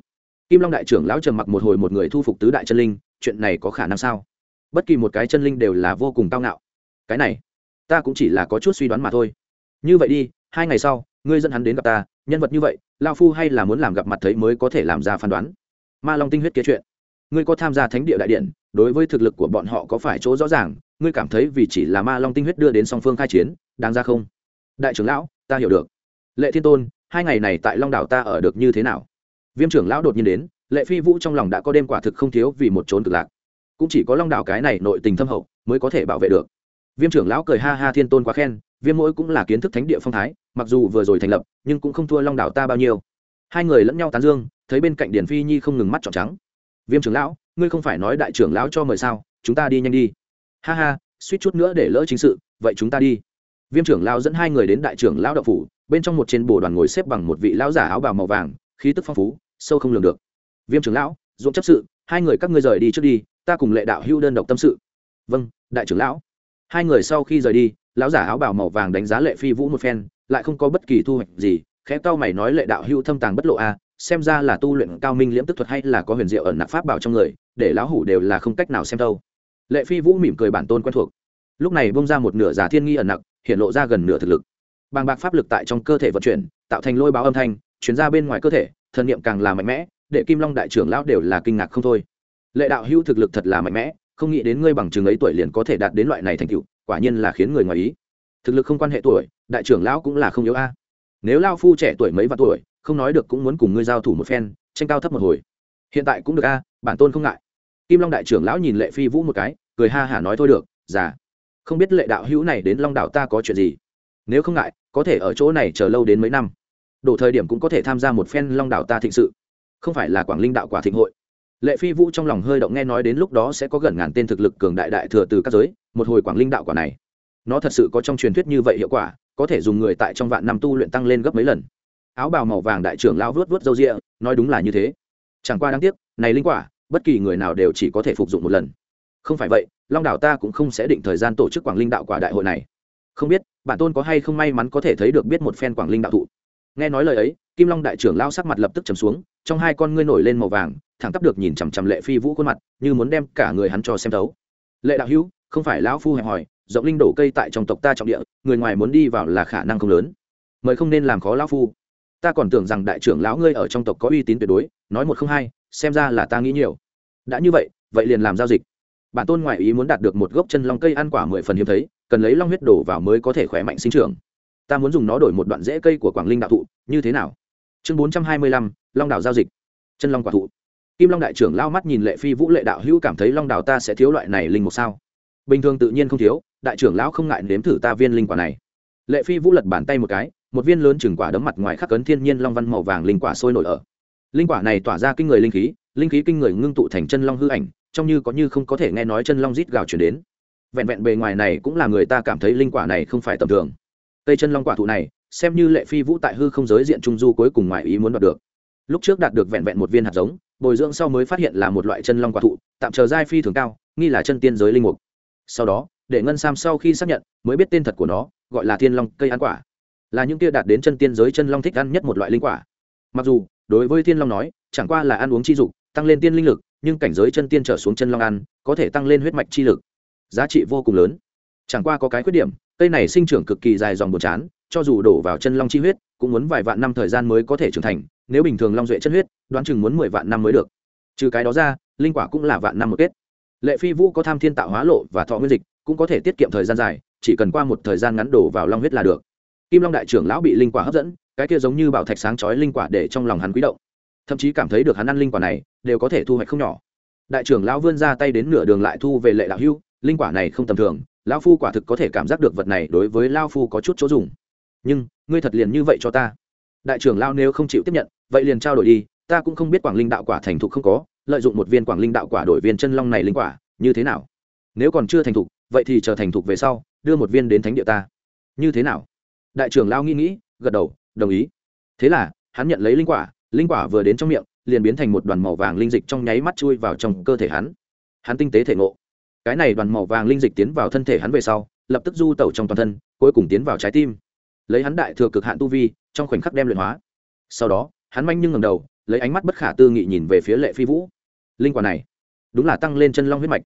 S1: Kim long đại trưởng lão trầm mặc một hồi một người thu phục tứ đại chân linh, chuyện này có khả năng sao? Bất kỳ một cái chân linh đều là vô cùng cao ngạo. Cái này, ta cũng chỉ là có chút suy đoán mà thôi. Như vậy đi, hai ngày sau, ngươi dẫn hắn đến gặp ta, nhân vật như vậy, lao phu hay là muốn làm gặp mặt thấy mới có thể làm ra phán đoán? Ma long tinh huyết kế chuyện. Ngươi có tham gia thánh địa đại điện, đối với thực lực của bọn họ có phải chỗ rõ ràng ngươi cảm thấy vì chỉ là ma long tinh huyết đưa đến song phương khai chiến, đáng ra không? Đại trưởng lão, ta hiểu được. Lệ thiên tôn, hai ngày này tại long đảo ta ở được như thế nào? Viêm trưởng lão đột nhiên đến, lệ phi vũ trong lòng đã có đêm quả thực không thiếu vì một trốn cực lạc. Cũng chỉ có long đảo cái này nội tình thâm hậu mới có thể bảo vệ được. Viêm trưởng lão cười ha ha thiên tôn quá khen, viêm mỗi cũng là kiến thức thánh địa phong thái, mặc dù vừa rồi thành lập, nhưng cũng không thua long đảo ta bao nhiêu. Hai người lẫn nhau tán dương, thấy bên cạnh điển phi nhi không ngừng mắt trọn trắng. Viêm trưởng lão, ngươi không phải nói đại trưởng lão cho mời sao, chúng ta đi nhanh đi ha ha, suýt chút nữa để lỡ chính sự, vậy chúng ta đi. Viêm trưởng lão dẫn hai người đến đại trưởng lão đạo phủ, bên trong một trên bồ đoàn ngồi xếp bằng một vị lão giả áo bào màu vàng, khí tức phong phú, sâu không lường được. Viêm trưởng lão dũng chấp sự, hai người các ngươi rời đi trước đi, ta cùng lệ đạo hưu đơn độc tâm sự. Vâng đại trưởng lão. Hai người sau khi rời đi, lão giả áo bào màu vàng đánh giá lệ phi vũ một phen, lại không có bất kỳ thu hoạch gì, khẽ cao mày nói lệ đạo hưu thâm tàng bất lộ a, xem ra là tu luyện cao minh liễm tức thuật hay là có huyền diệu ẩn nạp pháp bảo trong người, để lão hủ đều là không cách nào xem đâu lệ phi vũ mỉm cười bản tôn quen thuộc lúc này bông ra một nửa giả thiên nghi ẩn nặc hiện lộ ra gần nửa thực lực bàng bạc pháp lực tại trong cơ thể vận chuyển tạo thành lôi báo âm thanh chuyển ra bên ngoài cơ thể thần niệm càng là mạnh mẽ để kim long đại trưởng lão đều là kinh ngạc không thôi lệ đạo hưu thực lực thật là mạnh mẽ không nghĩ đến ngươi bằng chừng ấy tuổi liền có thể đạt đến loại này thành tựu quả nhiên là khiến người ngoài ý thực lực không quan hệ tuổi đại trưởng lão cũng là không yếu a nếu lao phu trẻ tuổi mấy vạn tuổi không nói được cũng muốn cùng ngươi giao thủ một phen tranh cao thấp một hồi hiện tại cũng được a bản tôn không ngại kim long đại trưởng lão nhìn lệ phi vũ một cái, cười ha hả nói thôi được, già. Không biết lệ đạo hữu này đến long đạo ta có chuyện gì? Nếu không ngại, có thể ở chỗ này chờ lâu đến mấy năm. Đổ thời điểm cũng có thể tham gia một phen long đạo ta thịnh sự. Không phải là quảng linh đạo quả thịnh hội. Lệ phi vũ trong lòng hơi động nghe nói đến lúc đó sẽ có gần ngàn tên thực lực cường đại đại thừa từ các giới, một hồi quảng linh đạo quả này. Nó thật sự có trong truyền thuyết như vậy hiệu quả, có thể dùng người tại trong vạn năm tu luyện tăng lên gấp mấy lần. Áo bào màu vàng đại trưởng lao vớt vớt râu rịa nói đúng là như thế. Chẳng qua đáng tiếc, này linh quả bất kỳ người nào đều chỉ có thể phục dụng một lần. Không phải vậy, long đảo ta cũng không sẽ định thời gian tổ chức quảng linh đạo quả đại hội này. Không biết, bản tôn có hay không may mắn có thể thấy được biết một phen quảng linh đạo thụ. Nghe nói lời ấy, kim long đại trưởng lao sắc mặt lập tức trầm xuống, trong hai con ngươi nổi lên màu vàng, thẳng tắp được nhìn chằm chằm lệ phi vũ khuôn mặt, như muốn đem cả người hắn cho xem thấu. Lệ đạo hữu, không phải lão phu hẹp hòi, rộng linh đổ cây tại trong tộc ta trọng địa, người ngoài muốn đi vào là khả năng không lớn. Mời không nên làm khó lão phu. Ta còn tưởng rằng đại trưởng lão ngươi ở trong tộc có uy tín tuyệt đối, nói một không hai xem ra là ta nghĩ nhiều. Đã như vậy vậy liền làm giao dịch. Bản tôn ngoại ý muốn đạt được một gốc chân long cây ăn quả mười phần hiếm thấy, cần lấy long huyết đổ vào mới có thể khỏe mạnh sinh trưởng. Ta muốn dùng nó đổi một đoạn rễ cây của quảng linh đạo thụ, như thế nào? Chương bốn trăm hai mươi lăm, long đảo giao dịch. Chân long quả thụ. Kim long đại trưởng lao mắt nhìn lệ phi vũ lệ đạo hữu cảm thấy long đảo ta sẽ thiếu loại này linh mục sao? Bình thường tự nhiên không thiếu, đại trưởng lão không ngại nếm thử ta viên linh quả này. Lệ phi vũ lật bàn tay một cái, một viên lớn chừng quả đấm mặt ngoài khắc cấn thiên nhiên long văn màu vàng linh quả sôi nổi ở linh quả này tỏa ra kinh người linh khí linh khí kinh người ngưng tụ thành chân long hư ảnh, trông như có như không có thể nghe nói chân long rít gào chuyển đến. Vẹn vẹn bề ngoài này cũng là người ta cảm thấy linh quả này không phải tầm thường. Cây chân long quả thụ này, xem như lệ phi vũ tại hư không giới diện trung du cuối cùng ngoài ý muốn đoạt được. Lúc trước đạt được vẹn vẹn một viên hạt giống, bồi dưỡng sau mới phát hiện là một loại chân long quả thụ, tạm chờ giai phi thường cao, nghi là chân tiên giới linh mục. Sau đó, để ngân sam sau khi xác nhận, mới biết tên thật của nó, gọi là thiên long cây ăn quả. Là những kia đạt đến chân tiên giới chân long thích ăn nhất một loại linh quả. Mặc dù đối với thiên long nói, chẳng qua là ăn uống chi dục, tăng lên tiên linh lực, nhưng cảnh giới chân tiên trở xuống chân long ăn, có thể tăng lên huyết mạch chi lực. Giá trị vô cùng lớn. Chẳng qua có cái khuyết điểm, cây này sinh trưởng cực kỳ dài dòng buồn chán, cho dù đổ vào chân long chi huyết, cũng muốn vài vạn năm thời gian mới có thể trưởng thành, nếu bình thường long duệ chân huyết, đoán chừng muốn mười vạn năm mới được. Trừ cái đó ra, linh quả cũng là vạn năm một kết. Lệ phi vũ có tham thiên tạo hóa lộ và thọ nguyên dịch, cũng có thể tiết kiệm thời gian dài, chỉ cần qua một thời gian ngắn đổ vào long huyết là được. Kim long đại trưởng lão bị linh quả hấp dẫn cái kia giống như bảo thạch sáng chói linh quả để trong lòng hắn quý động. Thậm chí cảm thấy được hắn ăn linh quả này, đều có thể thu hoạch không nhỏ. Đại trưởng lão vươn ra tay đến nửa đường lại thu về lệ đạo hưu, linh quả này không tầm thường, lão phu quả thực có thể cảm giác được vật này đối với lao phu có chút chỗ dùng. Nhưng, ngươi thật liền như vậy cho ta. Đại trưởng lao nếu không chịu tiếp nhận, vậy liền trao đổi đi, ta cũng không biết quảng linh đạo quả thành thục không có, lợi dụng một viên quảng linh đạo quả đổi viên chân long này linh quả, như thế nào? Nếu còn chưa thành thục, vậy thì chờ thành thục về sau, đưa một viên đến thánh địa ta. Như thế nào? Đại trưởng lao nghĩ nghĩ, gật đầu đồng ý. Thế là, hắn nhận lấy linh quả linh quả vừa đến trong miệng, liền biến thành một đoàn màu vàng linh dịch trong nháy mắt chui vào trong cơ thể hắn. Hắn tinh tế thể ngộ. Cái này đoàn màu vàng linh dịch tiến vào thân thể hắn về sau, lập tức du tẩu trong toàn thân, cuối cùng tiến vào trái tim. Lấy hắn đại thừa cực hạn tu vi, trong khoảnh khắc đem luyện hóa. Sau đó, hắn manh nhưng ngầm đầu, lấy ánh mắt bất khả tư nghị nhìn về phía lệ phi vũ. Linh quả này, đúng là tăng lên chân long huyết mạch.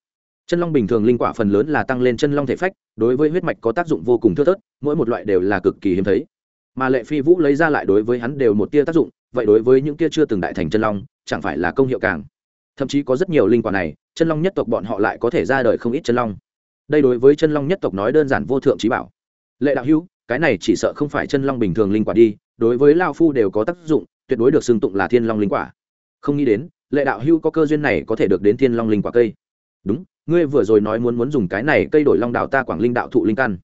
S1: Chân long bình thường linh quả phần lớn là tăng lên chân long thể phách, đối với huyết mạch có tác dụng vô cùng thưa thớt, mỗi một loại đều là cực kỳ hiếm thấy mà lệ phi vũ lấy ra lại đối với hắn đều một tia tác dụng, vậy đối với những kia chưa từng đại thành chân long, chẳng phải là công hiệu càng. Thậm chí có rất nhiều linh quả này, chân long nhất tộc bọn họ lại có thể ra đời không ít chân long. Đây đối với chân long nhất tộc nói đơn giản vô thượng trí bảo. Lệ đạo hữu, cái này chỉ sợ không phải chân long bình thường linh quả đi, đối với lao phu đều có tác dụng, tuyệt đối được xưng tụng là thiên long linh quả. Không nghĩ đến, lệ đạo hữu có cơ duyên này có thể được đến thiên long linh quả cây. Đúng, ngươi vừa rồi nói muốn muốn dùng cái này cây đổi long đạo ta quảng linh đạo thụ linh căn.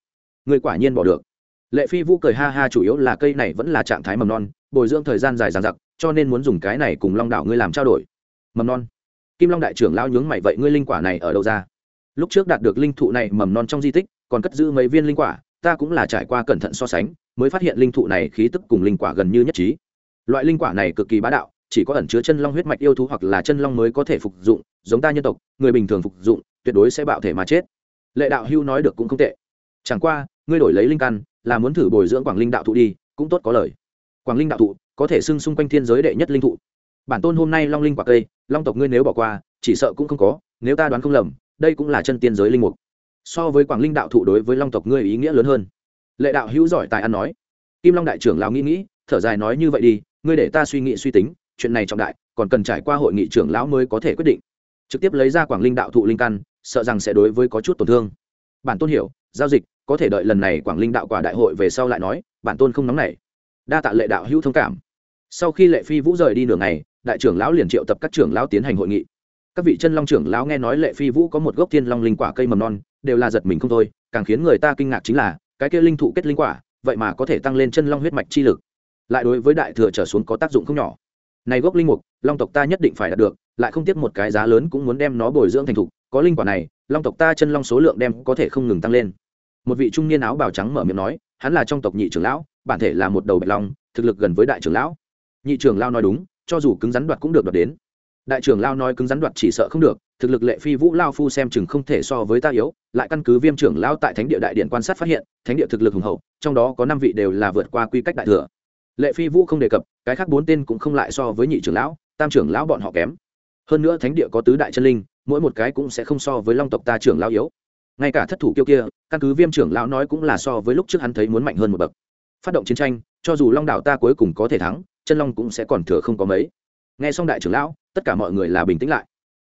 S1: Ngươi quả nhiên bỏ được lệ phi vũ cười ha ha chủ yếu là cây này vẫn là trạng thái mầm non, bồi dưỡng thời gian dài dàn giặc cho nên muốn dùng cái này cùng long đạo ngươi làm trao đổi. Mầm non? Kim long đại trưởng lao nhướng mày vậy ngươi linh quả này ở đâu ra? Lúc trước đạt được linh thụ này mầm non trong di tích, còn cất giữ mấy viên linh quả, ta cũng là trải qua cẩn thận so sánh, mới phát hiện linh thụ này khí tức cùng linh quả gần như nhất trí. Loại linh quả này cực kỳ bá đạo, chỉ có ẩn chứa chân long huyết mạch yêu thú hoặc là chân long mới có thể phục dụng, giống ta nhân tộc, người bình thường phục dụng, tuyệt đối sẽ bạo thể mà chết. Lệ đạo hưu nói được cũng không tệ. Chẳng qua, ngươi đổi lấy linh căn là muốn thử bồi dưỡng quảng linh đạo thụ đi, cũng tốt có lời. Quảng linh đạo thụ có thể xưng xung quanh thiên giới đệ nhất linh thụ. Bản tôn hôm nay long linh quả cây, long tộc ngươi nếu bỏ qua, chỉ sợ cũng không có, nếu ta đoán không lầm, đây cũng là chân tiên giới linh mục. So với quảng linh đạo thụ đối với long tộc ngươi ý nghĩa lớn hơn. Lệ đạo hữu giỏi tài ăn nói. Kim long đại trưởng lão nghĩ nghĩ, thở dài nói như vậy đi, ngươi để ta suy nghĩ suy tính, chuyện này trọng đại, còn cần trải qua hội nghị trưởng lão mới có thể quyết định. Trực tiếp lấy ra quảng linh đạo thụ linh căn, sợ rằng sẽ đối với có chút tổn thương bản tôn hiểu, giao dịch, có thể đợi lần này quảng linh đạo quả đại hội về sau lại nói, bản tôn không nóng nảy. Đa tạ lệ đạo hữu thông cảm. Sau khi lệ phi vũ rời đi nửa ngày, đại trưởng lão liền triệu tập các trưởng lão tiến hành hội nghị. Các vị chân long trưởng lão nghe nói lệ phi vũ có một gốc thiên long linh quả cây mầm non, đều là giật mình không thôi, càng khiến người ta kinh ngạc chính là, cái kia linh thụ kết linh quả, vậy mà có thể tăng lên chân long huyết mạch chi lực. Lại đối với đại thừa trở xuống có tác dụng không nhỏ. Này gốc linh mục, long tộc ta nhất định phải đạt được, lại không tiếc một cái giá lớn cũng muốn đem nó bồi dưỡng thành thục có linh quả này, long tộc ta chân long số lượng đem có thể không ngừng tăng lên. Một vị trung niên áo bào trắng mở miệng nói, hắn là trong tộc nhị trưởng lão, bản thể là một đầu bạch long, thực lực gần với đại trưởng lão. Nhị trưởng lão nói đúng, cho dù cứng rắn đoạt cũng được đoạt đến. Đại trưởng lão nói cứng rắn đoạt chỉ sợ không được, thực lực lệ phi vũ lao phu xem chừng không thể so với ta yếu, lại căn cứ viêm trưởng lão tại thánh địa đại điện quan sát phát hiện, thánh địa thực lực hùng hậu, trong đó có năm vị đều là vượt qua quy cách đại thừa. Lệ phi vũ không đề cập, cái khác bốn tên cũng không lại so với nhị trưởng lão, tam trưởng lão bọn họ kém. Hơn nữa thánh địa có tứ đại chân linh mỗi một cái cũng sẽ không so với long tộc ta trưởng lão yếu. Ngay cả thất thủ kiêu kia, căn cứ viêm trưởng lão nói cũng là so với lúc trước hắn thấy muốn mạnh hơn một bậc. Phát động chiến tranh, cho dù long đảo ta cuối cùng có thể thắng, chân long cũng sẽ còn thừa không có mấy. Nghe xong đại trưởng lão, tất cả mọi người là bình tĩnh lại.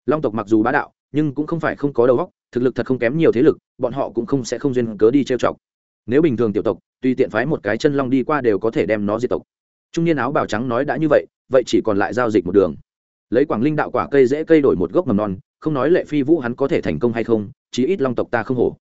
S1: Long tộc mặc dù bá đạo, nhưng cũng không phải không có đầu óc, thực lực thật không kém nhiều thế lực, bọn họ cũng không sẽ không duyên cớ đi trêu chọc. Nếu bình thường tiểu tộc tuy tiện phái một cái chân long đi qua đều có thể đem nó diệt tộc. Trung niên áo bào trắng nói đã như vậy vậy chỉ còn lại giao dịch một đường. Lấy quảng linh đạo quả cây dễ cây đổi một gốc mầm non không nói lệ phi vũ hắn có thể thành công hay không, chí ít long tộc ta không hổ.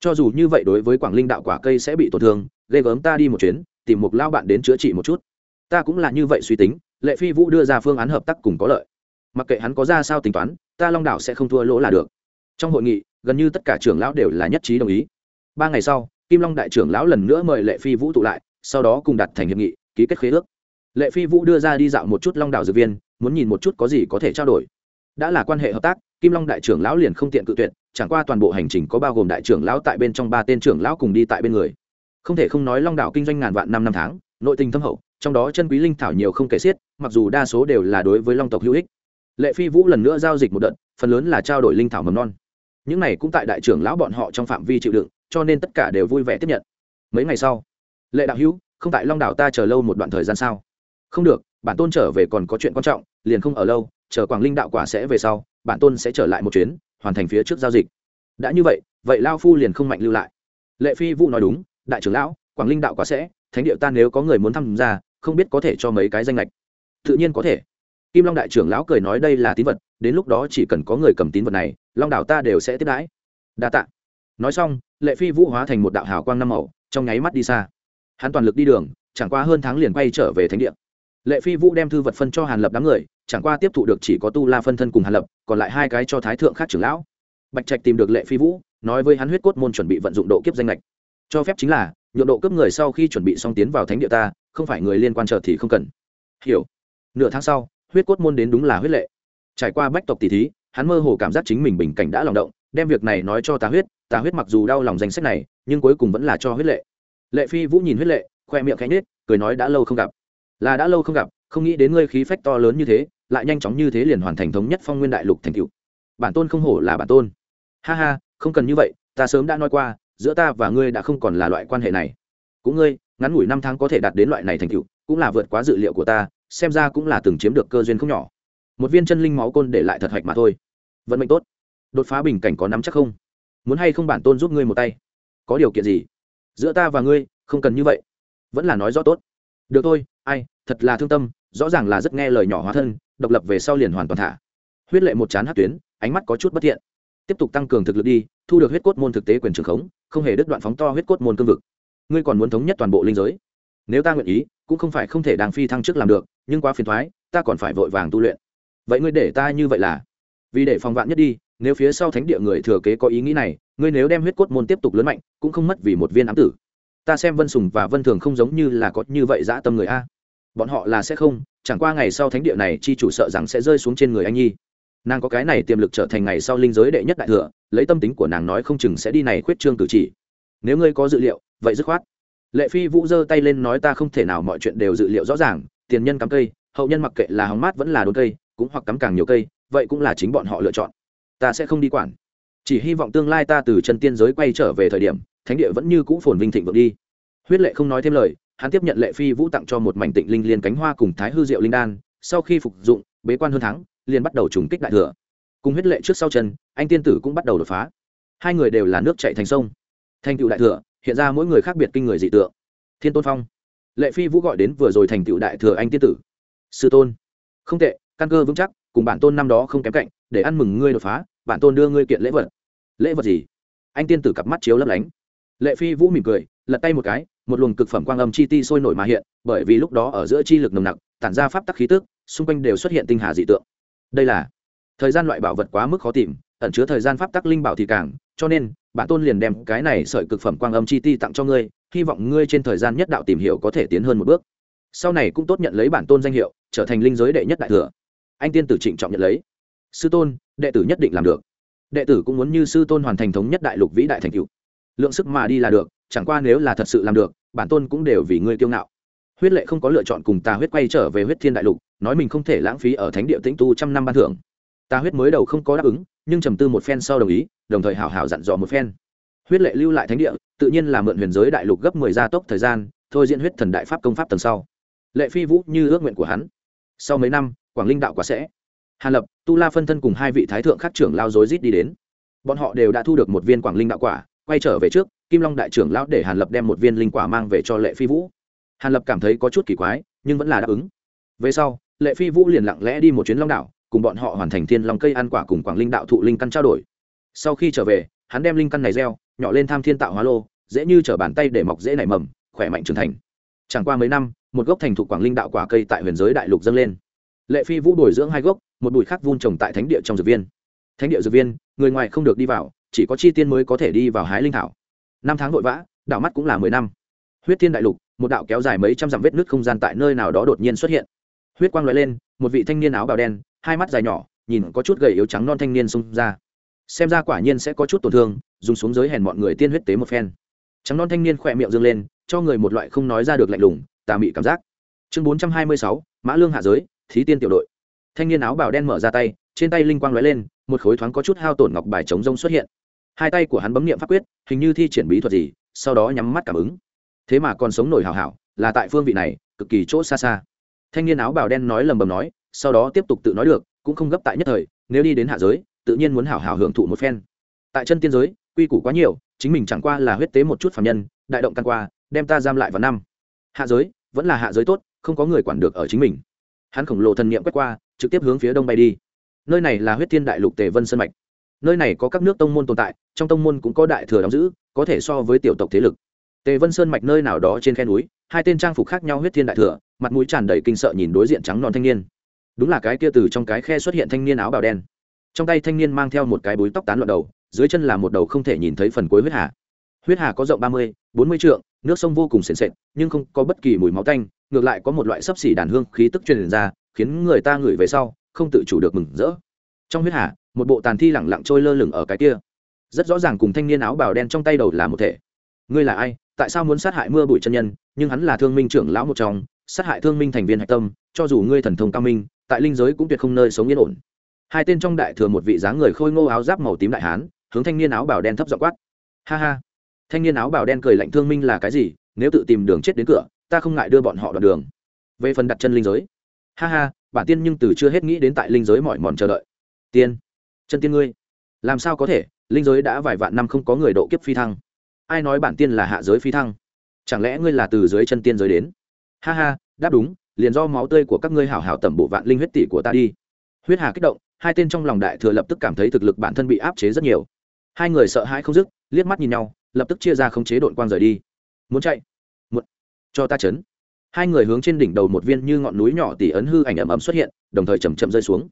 S1: Cho dù như vậy đối với quảng linh đạo quả cây sẽ bị tổn thương, ghê gớm ta đi một chuyến, tìm một lao bạn đến chữa trị một chút. Ta cũng là như vậy suy tính, lệ phi vũ đưa ra phương án hợp tác cùng có lợi. Mặc kệ hắn có ra sao tính toán, ta long đảo sẽ không thua lỗ là được. Trong hội nghị, gần như tất cả trưởng lão đều là nhất trí đồng ý. Ba ngày sau, kim long đại trưởng lão lần nữa mời lệ phi vũ tụ lại, sau đó cùng đặt thành hiệp nghị, ký kết khế ước. Lệ phi vũ đưa ra đi dạo một chút long đảo dược viên, muốn nhìn một chút có gì có thể trao đổi. Đã là quan hệ hợp tác kim long đại trưởng lão liền không tiện cự tuyệt, chẳng qua toàn bộ hành trình có bao gồm đại trưởng lão tại bên trong ba tên trưởng lão cùng đi tại bên người. Không thể không nói long đảo kinh doanh ngàn vạn năm năm tháng, nội tình thâm hậu, trong đó chân quý linh thảo nhiều không kể xiết, mặc dù đa số đều là đối với long tộc hữu ích. Lệ phi vũ lần nữa giao dịch một đợt, phần lớn là trao đổi linh thảo mầm non. Những này cũng tại đại trưởng lão bọn họ trong phạm vi chịu đựng, cho nên tất cả đều vui vẻ tiếp nhận. Mấy ngày sau, lệ đạo hữu, không tại long đảo ta chờ lâu một đoạn thời gian sao? Không được, bản tôn trở về còn có chuyện quan trọng, liền không ở lâu, chờ quảng linh đạo quả sẽ về sau bản tôn sẽ trở lại một chuyến, hoàn thành phía trước giao dịch. Đã như vậy vậy lao phu liền không mạnh lưu lại. Lệ phi vũ nói đúng, đại trưởng lão, quảng linh đạo quá sẽ, thánh địa ta nếu có người muốn tham gia, không biết có thể cho mấy cái danh lệch tự nhiên có thể. Kim long đại trưởng lão cười nói đây là tín vật, đến lúc đó chỉ cần có người cầm tín vật này, long đảo ta đều sẽ tiếp đãi. Đa tạ. Nói xong, lệ phi vũ hóa thành một đạo hào quang năm màu, trong nháy mắt đi xa. Hắn toàn lực đi đường, chẳng qua hơn tháng liền quay trở về thánh địa lệ phi vũ đem thư vật phân cho hàn lập đám người, chẳng qua tiếp thụ được chỉ có tu la phân thân cùng hàn lập, còn lại hai cái cho thái thượng khác trưởng lão. Bạch trạch tìm được lệ phi vũ, nói với hắn huyết cốt môn chuẩn bị vận dụng độ kiếp danh lệch cho phép chính là, nhượng độ cấp người sau khi chuẩn bị xong tiến vào thánh địa ta, không phải người liên quan chờ thì không cần. Hiểu. Nửa tháng sau, huyết cốt môn đến đúng là huyết lệ. Trải qua bách tộc tỷ thí, hắn mơ hồ cảm giác chính mình bình cảnh đã lòng động, đem việc này nói cho tà huyết tà huyết mặc dù đau lòng danh sách này, nhưng cuối cùng vẫn là cho huyết lệ. Lệ phi vũ nhìn huyết lệ, khoe miệng khẽ nết cười nói đã lâu không gặp là đã lâu không gặp, không nghĩ đến ngươi khí phách to lớn như thế, lại nhanh chóng như thế liền hoàn thành thống nhất phong nguyên đại lục thành cựu bản tôn không hổ là bản tôn. Ha ha, không cần như vậy, ta sớm đã nói qua, giữa ta và ngươi đã không còn là loại quan hệ này. Cũng ngươi, ngắn ngủi năm tháng có thể đạt đến loại này thành cựu cũng là vượt quá dự liệu của ta, xem ra cũng là từng chiếm được cơ duyên không nhỏ. Một viên chân linh máu côn để lại thật hạch mà thôi. Vận mệnh tốt. Đột phá bình cảnh có nắm chắc không? Muốn hay không bản tôn giúp ngươi một tay? Có điều kiện gì? Giữa ta và ngươi, không cần như vậy. Vẫn là nói rõ tốt. Được thôi ai, thật là thương tâm, rõ ràng là rất nghe lời nhỏ hóa thân, độc lập về sau liền hoàn toàn thả. Huyết lệ một chán hát tuyến, ánh mắt có chút bất thiện. Tiếp tục tăng cường thực lực đi, thu được huyết cốt môn thực tế quyền trường khống, không hề đứt đoạn phóng to huyết cốt môn cương vực. Ngươi còn muốn thống nhất toàn bộ linh giới? Nếu ta nguyện ý, cũng không phải không thể đàng phi thăng chức làm được, nhưng quá phiền thoái, ta còn phải vội vàng tu luyện. Vậy ngươi để ta như vậy là? Vì để phòng vạn nhất đi, nếu phía sau thánh địa người thừa kế có ý nghĩ này, ngươi nếu đem huyết cốt môn tiếp tục lớn mạnh, cũng không mất vì một viên ám tử. Ta xem vân sùng và vân thường không giống như là có như vậy dã tâm người a bọn họ là sẽ không, chẳng qua ngày sau thánh địa này chi chủ sợ rằng sẽ rơi xuống trên người anh nhi. Nàng có cái này tiềm lực trở thành ngày sau linh giới đệ nhất đại thừa, lấy tâm tính của nàng nói không chừng sẽ đi này khuyết trương cử chỉ. Nếu ngươi có dự liệu, vậy dứt khoát. Lệ phi vũ giơ tay lên nói ta không thể nào mọi chuyện đều dự liệu rõ ràng, tiền nhân cắm cây, hậu nhân mặc kệ là hóng mát vẫn là đốn cây, cũng hoặc cắm càng nhiều cây, vậy cũng là chính bọn họ lựa chọn. Ta sẽ không đi quản. Chỉ hy vọng tương lai ta từ chân tiên giới quay trở về thời điểm, thánh địa vẫn như cũ phồn vinh thịnh vượng đi. Huyết lệ không nói thêm lời hắn tiếp nhận lệ phi vũ tặng cho một mảnh tịnh linh liên cánh hoa cùng thái hư diệu linh đan, sau khi phục dụng, bế quan hơn tháng liền bắt đầu trùng kích đại thừa. Cùng huyết lệ trước sau chân, anh tiên tử cũng bắt đầu đột phá. Hai người đều là nước chạy thành sông. Thành tựu đại thừa, hiện ra mỗi người khác biệt kinh người dị tượng. Thiên tôn phong. Lệ phi vũ gọi đến vừa rồi thành tựu đại thừa anh tiên tử. Sư tôn. Không tệ, căn cơ vững chắc, cùng bản tôn năm đó không kém cạnh, để ăn mừng ngươi đột phá, bản tôn đưa ngươi kiện lễ vật. Lễ vật gì? Anh tiên tử cặp mắt chiếu lấp lánh. Lệ phi vũ mỉm cười, lật tay một cái một luồng cực phẩm quang âm chi ti sôi nổi mà hiện, bởi vì lúc đó ở giữa chi lực nồng nặc, tản ra pháp tắc khí tức, xung quanh đều xuất hiện tinh hà dị tượng. Đây là thời gian loại bảo vật quá mức khó tìm, ẩn chứa thời gian pháp tắc linh bảo thì càng, cho nên bản tôn liền đem cái này sợi cực phẩm quang âm chi ti tặng cho ngươi, hy vọng ngươi trên thời gian nhất đạo tìm hiểu có thể tiến hơn một bước. Sau này cũng tốt nhận lấy bản tôn danh hiệu, trở thành linh giới đệ nhất đại thừa. Anh tiên tử trịnh trọng nhận lấy. Sư tôn, đệ tử nhất định làm được. Đệ tử cũng muốn như sư tôn hoàn thành thống nhất đại lục vĩ đại thành cựu lượng sức mà đi là được chẳng qua nếu là thật sự làm được, bản tôn cũng đều vì ngươi kiêu ngạo. Huyết lệ không có lựa chọn cùng tà huyết quay trở về huyết thiên đại lục, nói mình không thể lãng phí ở thánh địa tĩnh tu trăm năm ban thưởng. Tà huyết mới đầu không có đáp ứng, nhưng trầm tư một phen sau đồng ý, đồng thời hảo hảo dặn dò một phen. Huyết lệ lưu lại thánh địa, tự nhiên là mượn huyền giới đại lục gấp mười gia tốc thời gian, thôi diễn huyết thần đại pháp công pháp tầng sau. Lệ phi vũ như ước nguyện của hắn. Sau mấy năm, quảng linh đạo quả sẽ. Hàn lập, tu la phân thân cùng hai vị thái thượng khác trưởng lao dối rít đi đến. Bọn họ đều đã thu được một viên quảng linh đạo quả quay trở về trước, kim long đại trưởng lão để hàn lập đem một viên linh quả mang về cho lệ phi vũ. Hàn lập cảm thấy có chút kỳ quái, nhưng vẫn là đáp ứng. Về sau, lệ phi vũ liền lặng lẽ đi một chuyến long đảo, cùng bọn họ hoàn thành thiên long cây ăn quả cùng quảng linh đạo thụ linh căn trao đổi. Sau khi trở về, hắn đem linh căn này gieo, nhỏ lên tham thiên tạo hóa lô, dễ như t bàn tay để mọc dễ nảy mầm, khỏe mạnh trưởng thành. Chẳng qua mấy năm, một gốc thành thụ quảng linh đạo quả cây tại huyền giới đại lục dâng lên. Lệ phi vũ bồi dưỡng hai gốc, một bụi khác vun trồng tại thánh địa trong dược viên. Thánh địa dược viên, người ngoài không được đi vào chỉ có chi tiên mới có thể đi vào hái linh thảo. Năm tháng vội vã đạo mắt cũng là mười năm. Huyết thiên đại lục, một đạo kéo dài mấy trăm dặm vết nước không gian tại nơi nào đó đột nhiên xuất hiện. Huyết quang loại lên, một vị thanh niên áo bào đen, hai mắt dài nhỏ, nhìn có chút gầy yếu trắng non thanh niên xông ra. Xem ra quả nhiên sẽ có chút tổn thương, dùng xuống giới hèn mọi người tiên huyết tế một phen. Trắng non thanh niên khỏe miệng dương lên, cho người một loại không nói ra được lạnh lùng, tà mị cảm giác. Chương bốn trăm hai mươi sáu, mã lương hạ giới, thí tiên tiểu đội. Thanh niên áo bào đen mở ra tay, trên tay linh quang lóe lên, một khối thoáng có chút hao tổn ngọc bài chống rông xuất hiện hai tay của hắn bấm nghiệm pháp quyết, hình như thi triển bí thuật gì, sau đó nhắm mắt cảm ứng. Thế mà còn sống nổi hào hảo, là tại phương vị này, cực kỳ chỗ xa xa. Thanh niên áo bào đen nói lầm bầm nói, sau đó tiếp tục tự nói được, cũng không gấp tại nhất thời, nếu đi đến hạ giới, tự nhiên muốn hảo hảo hưởng thụ một phen. Tại chân tiên giới, quy củ quá nhiều, chính mình chẳng qua là huyết tế một chút phạm nhân, đại động căn qua, đem ta giam lại vào năm. Hạ giới, vẫn là hạ giới tốt, không có người quản được ở chính mình. Hắn khổng lồ thần niệm quét qua, trực tiếp hướng phía đông bay đi. Nơi này là huyết thiên đại lục tề vân sơn mạch nơi này có các nước tông môn tồn tại, trong tông môn cũng có đại thừa đóng giữ, có thể so với tiểu tộc thế lực. Tề vân sơn mạch nơi nào đó trên khe núi, hai tên trang phục khác nhau huyết thiên đại thừa, mặt mũi tràn đầy kinh sợ nhìn đối diện trắng non thanh niên. Đúng là cái kia từ trong cái khe xuất hiện thanh niên áo bào đen. Trong tay thanh niên mang theo một cái búi tóc tán loạn đầu, dưới chân là một đầu không thể nhìn thấy phần cuối huyết hà. Huyết hà có rộng ba mươi, bốn mươi trượng, nước sông vô cùng sền sệt, nhưng không có bất kỳ mùi máu tanh, ngược lại có một loại sấp xỉ đàn hương khí tức truyền ra, khiến người ta ngửi về sau không tự chủ được mừng rỡ. Trong huyết hà một bộ tàn thi lẳng lặng trôi lơ lửng ở cái kia. Rất rõ ràng cùng thanh niên áo bào đen trong tay đầu là một thể. Ngươi là ai? Tại sao muốn sát hại mưa bụi chân nhân? Nhưng hắn là thương minh trưởng lão một trong, sát hại thương minh thành viên hạch tâm, cho dù ngươi thần thông cao minh, tại linh giới cũng tuyệt không nơi sống yên ổn. Hai tên trong đại thừa một vị dáng người khôi ngô áo giáp màu tím đại hán, hướng thanh niên áo bào đen thấp dọ quát. Ha ha. Thanh niên áo bào đen cười lạnh thương minh là cái gì? Nếu tự tìm đường chết đến cửa, ta không ngại đưa bọn họ đoạn đường. Về phần đặt chân linh giới. Ha ha, bản tiên nhưng từ chưa hết nghĩ đến tại linh giới mỏi mòn chờ đợi. Tiên chân tiên ngươi. Làm sao có thể? Linh giới đã vài vạn năm không có người độ kiếp phi thăng. Ai nói bản tiên là hạ giới phi thăng? Chẳng lẽ ngươi là từ dưới chân tiên giới đến? Ha ha, đáp đúng, liền do máu tươi của các ngươi hảo hảo tẩm bộ vạn linh huyết tỷ của ta đi. Huyết hà kích động, hai tên trong lòng đại thừa lập tức cảm thấy thực lực bản thân bị áp chế rất nhiều. Hai người sợ hãi không dứt, liếc mắt nhìn nhau, lập tức chia ra khống chế đội quang rời đi. Muốn chạy? Muốn. Cho ta chấn. Hai người hướng trên đỉnh đầu một viên như ngọn núi nhỏ tỷ ấn hư ảnh ầm ầm xuất hiện, đồng thời chầm chậm rơi xuống.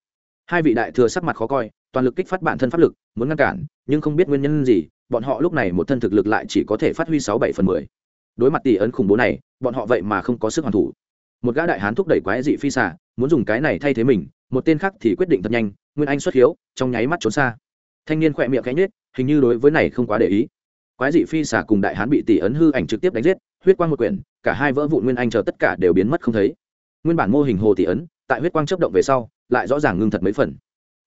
S1: Hai vị đại thừa sắc mặt khó coi toàn lực kích phát bản thân pháp lực, muốn ngăn cản, nhưng không biết nguyên nhân gì, bọn họ lúc này một thân thực lực lại chỉ có thể phát huy sáu bảy phần mười. Đối mặt tỷ ấn khủng bố này, bọn họ vậy mà không có sức hoàn thủ. Một gã đại hán thúc đẩy quái dị phi xả muốn dùng cái này thay thế mình, một tên khác thì quyết định thật nhanh, nguyên anh xuất hiếu, trong nháy mắt trốn xa. Thanh niên khỏe miệng cánh nết hình như đối với này không quá để ý. Quái dị phi xả cùng đại hán bị tỷ ấn hư ảnh trực tiếp đánh giết, huyết quang một quyển, cả hai vỡ vụn nguyên anh chờ tất cả đều biến mất không thấy. Nguyên bản mô hình hồ tỷ ấn, tại huyết quang chấp động về sau, lại rõ ràng ngưng thật mấy phần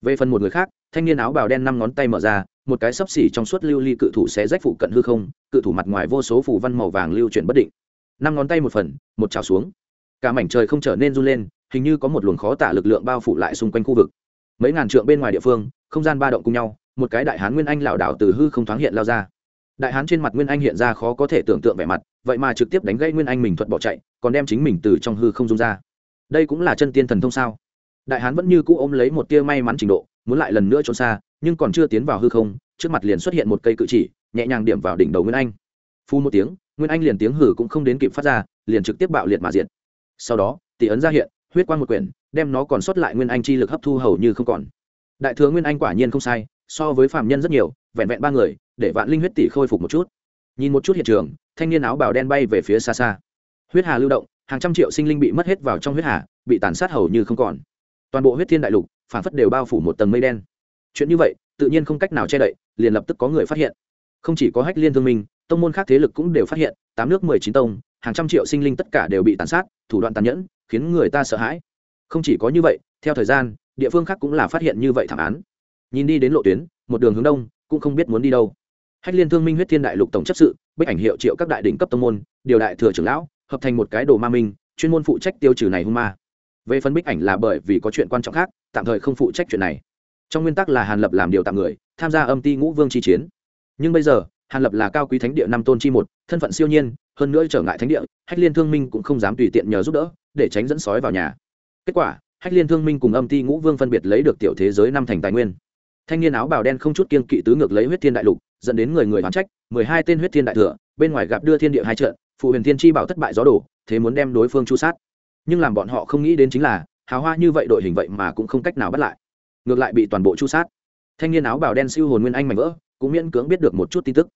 S1: về phần một người khác, thanh niên áo bào đen năm ngón tay mở ra, một cái sấp xỉ trong suốt lưu ly cự thủ sẽ rách phụ cận hư không, cự thủ mặt ngoài vô số phủ văn màu vàng lưu chuyển bất định. Năm ngón tay một phần, một trào xuống. Cả mảnh trời không trở nên run lên, hình như có một luồng khó tả lực lượng bao phủ lại xung quanh khu vực. Mấy ngàn trượng bên ngoài địa phương, không gian ba động cùng nhau, một cái đại hán nguyên anh lảo đảo từ hư không thoáng hiện lao ra. Đại hán trên mặt nguyên anh hiện ra khó có thể tưởng tượng vẻ mặt, vậy mà trực tiếp đánh gây nguyên anh mình thuật bỏ chạy, còn đem chính mình từ trong hư không dung ra. Đây cũng là chân tiên thần thông sao? Đại hán vẫn như cũ ôm lấy một tia may mắn trình độ, muốn lại lần nữa trốn xa, nhưng còn chưa tiến vào hư không, trước mặt liền xuất hiện một cây cự chỉ, nhẹ nhàng điểm vào đỉnh đầu nguyên anh. Phu một tiếng, nguyên anh liền tiếng hử cũng không đến kịp phát ra, liền trực tiếp bạo liệt mà diệt. Sau đó, tỷ ấn ra hiện, huyết quang một quyển, đem nó còn sót lại nguyên anh chi lực hấp thu hầu như không còn. Đại thừa nguyên anh quả nhiên không sai, so với phạm nhân rất nhiều, vẹn vẹn ba người, để vạn linh huyết tỷ khôi phục một chút. Nhìn một chút hiện trường, thanh niên áo bào đen bay về phía xa xa. Huyết hà lưu động, hàng trăm triệu sinh linh bị mất hết vào trong huyết hà, bị tàn sát hầu như không còn toàn bộ huyết thiên đại lục phản phất đều bao phủ một tầng mây đen. Chuyện như vậy, tự nhiên không cách nào che đậy, liền lập tức có người phát hiện. Không chỉ có hách liên thương minh, tông môn khác thế lực cũng đều phát hiện, tám nước mười chín tông, hàng trăm triệu sinh linh tất cả đều bị tàn sát, thủ đoạn tàn nhẫn, khiến người ta sợ hãi. Không chỉ có như vậy, theo thời gian, địa phương khác cũng là phát hiện như vậy thảm án. Nhìn đi đến lộ tuyến, một đường hướng đông, cũng không biết muốn đi đâu. Hách liên thương minh huyết thiên đại lục tổng chấp sự, bích ảnh hiệu triệu các đại đỉnh cấp tông môn, điều đại thừa trưởng lão, hợp thành một cái đồ ma minh, chuyên môn phụ trách tiêu trừ này hung ma về phân bích ảnh là bởi vì có chuyện quan trọng khác, tạm thời không phụ trách chuyện này. Trong nguyên tắc là hàn lập làm điều tạm người, tham gia âm ti ngũ vương chi chiến. Nhưng bây giờ, hàn lập là cao quý thánh địa năm tôn chi một, thân phận siêu nhiên, hơn nữa trở ngại thánh địa, hách liên thương minh cũng không dám tùy tiện nhờ giúp đỡ, để tránh dẫn sói vào nhà. Kết quả, hách liên thương minh cùng âm ti ngũ vương phân biệt lấy được tiểu thế giới năm thành tài nguyên. Thanh niên áo bào đen không chút kiên kỵ tứ ngược lấy huyết thiên đại lục, dẫn đến người người đoán trách, mười hai tên huyết thiên đại thừa, bên ngoài gặp đưa thiên địa hai trận, phụ huyền thiên chi bảo thất bại gió đổ, thế muốn đem đối phương chu sát nhưng làm bọn họ không nghĩ đến chính là, hào hoa như vậy đội hình vậy mà cũng không cách nào bắt lại. Ngược lại bị toàn bộ chu sát. Thanh niên áo bào đen siêu hồn nguyên anh mạnh vỡ, cũng miễn cưỡng biết được một chút tin tức.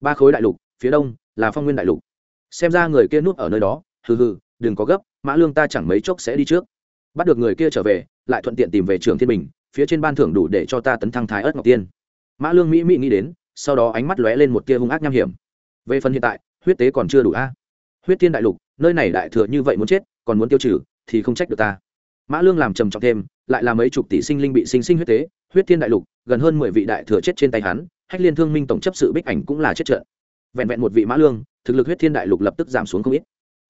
S1: Ba khối đại lục, phía đông, là phong nguyên đại lục. Xem ra người kia núp ở nơi đó, hừ hừ, đừng có gấp, mã lương ta chẳng mấy chốc sẽ đi trước. Bắt được người kia trở về, lại thuận tiện tìm về trường thiên bình, phía trên ban thưởng đủ để cho ta tấn thăng thái ớt ngọc tiên. Mã lương mỹ mỹ nghĩ đến, sau đó ánh mắt lóe lên một tia hung ác nham hiểm. Về phần hiện tại, huyết tế còn chưa đủ a. Huyết thiên đại lục, nơi này đại thừa như vậy muốn chết còn muốn tiêu trừ, thì không trách được ta. Mã lương làm trầm trọng thêm, lại là mấy chục tỷ sinh linh bị sinh sinh huyết tế, huyết thiên đại lục, gần hơn mười vị đại thừa chết trên tay hắn, hách liên thương minh tổng chấp sự bích ảnh cũng là chết trận. Vẹn vẹn một vị mã lương, thực lực huyết thiên đại lục lập tức giảm xuống không ít.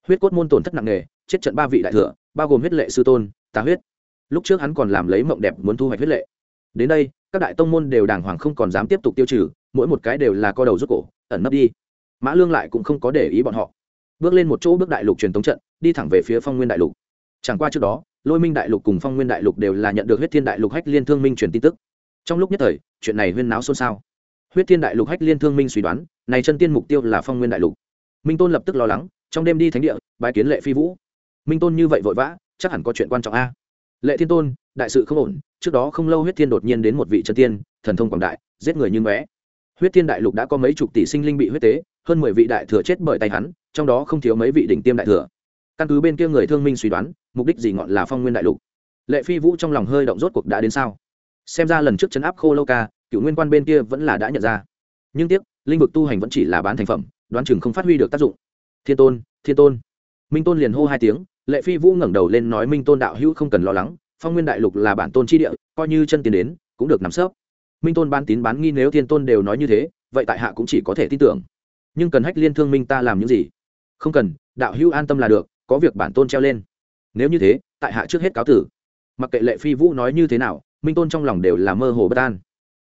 S1: Huyết cốt môn tổn thất nặng nề, chết trận ba vị đại thừa, bao gồm huyết lệ sư tôn tá huyết. Lúc trước hắn còn làm lấy mộng đẹp muốn thu hoạch huyết lệ. Đến đây, các đại tông môn đều đàng hoàng không còn dám tiếp tục tiêu trừ, mỗi một cái đều là co đầu rút cổ, ẩn nấp đi. Mã lương lại cũng không có để ý bọn họ. Bước lên một chỗ bước đại lục truyền tống trận đi thẳng về phía phong nguyên đại lục. Chẳng qua trước đó, lôi minh đại lục cùng phong nguyên đại lục đều là nhận được huyết thiên đại lục hách liên thương minh truyền tin tức. Trong lúc nhất thời, chuyện này huyên náo xôn xao. Huyết thiên đại lục hách liên thương minh suy đoán, này chân tiên mục tiêu là phong nguyên đại lục. Minh tôn lập tức lo lắng, trong đêm đi thánh địa, bái kiến lệ phi vũ. Minh tôn như vậy vội vã, chắc hẳn có chuyện quan trọng a. Lệ thiên tôn, đại sự không ổn, trước đó không lâu huyết thiên đột nhiên đến một vị chân tiên, thần thông quảng đại, giết người như vẽ huyết thiên đại lục đã có mấy chục tỷ sinh linh bị huyết tế, hơn mười vị đại thừa chết bởi tay hắn, trong đó không thiếu mấy vị đỉnh tiêm đại thừa căn cứ bên kia người thương minh suy đoán, mục đích gì ngọn là phong nguyên đại lục. Lệ phi vũ trong lòng hơi động rốt cuộc đã đến sao? Xem ra lần trước chấn áp khô lâu ca, cựu nguyên quan bên kia vẫn là đã nhận ra. Nhưng tiếc, linh vực tu hành vẫn chỉ là bán thành phẩm, đoán chừng không phát huy được tác dụng. Thiên tôn thiên tôn. Minh tôn liền hô hai tiếng, lệ phi vũ ngẩng đầu lên nói minh tôn đạo hữu không cần lo lắng, phong nguyên đại lục là bản tôn chi địa, coi như chân tiến đến, cũng được nắm sớp. Minh tôn ban tín bán nghi nếu thiên tôn đều nói như thế, vậy tại hạ cũng chỉ có thể tin tưởng. Nhưng cần hách liên thương minh ta làm những gì? Không cần, đạo hữu an tâm là được có việc bản tôn treo lên. Nếu như thế, tại hạ trước hết cáo tử. Mặc kệ lệ phi vũ nói như thế nào, minh tôn trong lòng đều là mơ hồ bất an.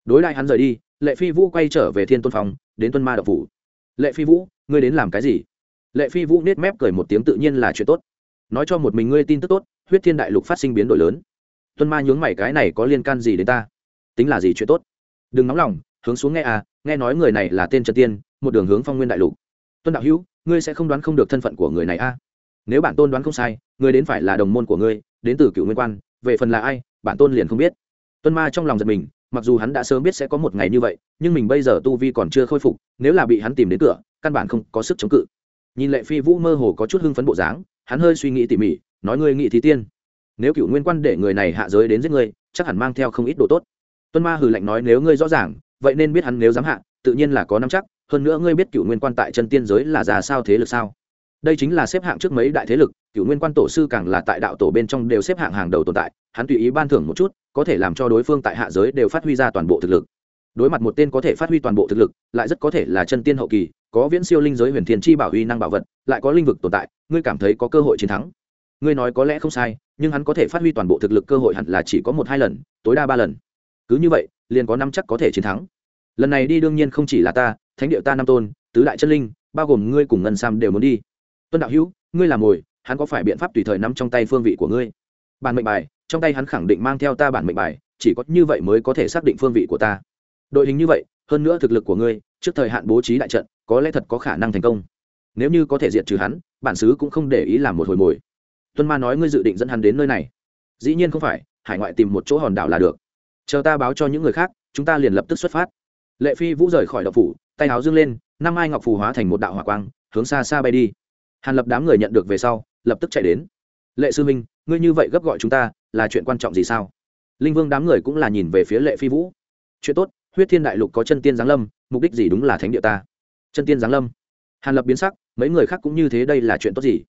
S1: Đối lại hắn rời đi, lệ phi vũ quay trở về thiên tôn phòng, đến tuân ma đậu phủ. Lệ phi vũ, ngươi đến làm cái gì? Lệ phi vũ nết mép cười một tiếng tự nhiên là chuyện tốt. Nói cho một mình ngươi tin tức tốt, huyết thiên đại lục phát sinh biến đổi lớn. Tuân ma nhướng mày, cái này có liên can gì đến ta? Tính là gì chuyện tốt? Đừng nóng lòng, hướng xuống nghe à nghe nói người này là tên trần tiên, một đường hướng phong nguyên đại lục. Tuân đạo hữu, ngươi sẽ không đoán không được thân phận của người này a à? Nếu bản tôn đoán không sai, ngươi đến phải là đồng môn của ngươi, đến từ cựu nguyên quan, về phần là ai, bản tôn liền không biết. Tuân ma trong lòng giật mình, mặc dù hắn đã sớm biết sẽ có một ngày như vậy, nhưng mình bây giờ tu vi còn chưa khôi phục, nếu là bị hắn tìm đến cửa, căn bản không có sức chống cự. Nhìn lệ phi vũ mơ hồ có chút hưng phấn bộ dáng, hắn hơi suy nghĩ tỉ mỉ, nói ngươi nghĩ thì tiên. Nếu cựu nguyên quan để người này hạ giới đến giết ngươi, chắc hẳn mang theo không ít đồ tốt. Tuân ma hừ lạnh nói nếu ngươi rõ ràng, vậy nên biết hắn nếu dám hạ, tự nhiên là có năm chắc, hơn nữa ngươi biết cựu nguyên quan tại chân tiên giới là già sao thế lực sao? Đây chính là xếp hạng trước mấy đại thế lực, cựu nguyên quan tổ sư càng là tại đạo tổ bên trong đều xếp hạng hàng đầu tồn tại, hắn tùy ý ban thưởng một chút, có thể làm cho đối phương tại hạ giới đều phát huy ra toàn bộ thực lực. Đối mặt một tên có thể phát huy toàn bộ thực lực, lại rất có thể là chân tiên hậu kỳ, có viễn siêu linh giới huyền thiên chi bảo uy năng bảo vật, lại có linh vực tồn tại, ngươi cảm thấy có cơ hội chiến thắng. Ngươi nói có lẽ không sai, nhưng hắn có thể phát huy toàn bộ thực lực cơ hội hẳn là chỉ có một hai lần, tối đa ba lần. Cứ như vậy, liền có năm chắc có thể chiến thắng. Lần này đi đương nhiên không chỉ là ta, thánh điệu ta năm tôn, tứ đại chân linh, bao gồm ngươi cùng ngân sam đều muốn đi tuân đạo hữu, ngươi làm mồi, hắn có phải biện pháp tùy thời nắm trong tay phương vị của ngươi? Bản mệnh bài, trong tay hắn khẳng định mang theo ta bản mệnh bài, chỉ có như vậy mới có thể xác định phương vị của ta. Đội hình như vậy, hơn nữa thực lực của ngươi, trước thời hạn bố trí đại trận, có lẽ thật có khả năng thành công. Nếu như có thể diệt trừ hắn, bản xứ cũng không để ý làm một hồi mồi. Tuân ma nói ngươi dự định dẫn hắn đến nơi này. Dĩ nhiên không phải, hải ngoại tìm một chỗ hòn đảo là được. Chờ ta báo cho những người khác, chúng ta liền lập tức xuất phát. Lệ phi vũ rời khỏi đậu phủ, tay áo dương lên, năm ai ngọc phù hóa thành một đạo hỏa quang, hướng xa xa bay đi hàn lập đám người nhận được về sau, lập tức chạy đến. Lệ sư minh ngươi như vậy gấp gọi chúng ta là chuyện quan trọng gì sao? Linh vương đám người cũng là nhìn về phía lệ phi vũ. Chuyện tốt, huyết thiên đại lục có chân tiên giáng lâm, mục đích gì đúng là thánh địa ta? Chân tiên giáng lâm? Hàn lập biến sắc, mấy người khác cũng như thế, đây là chuyện tốt gì?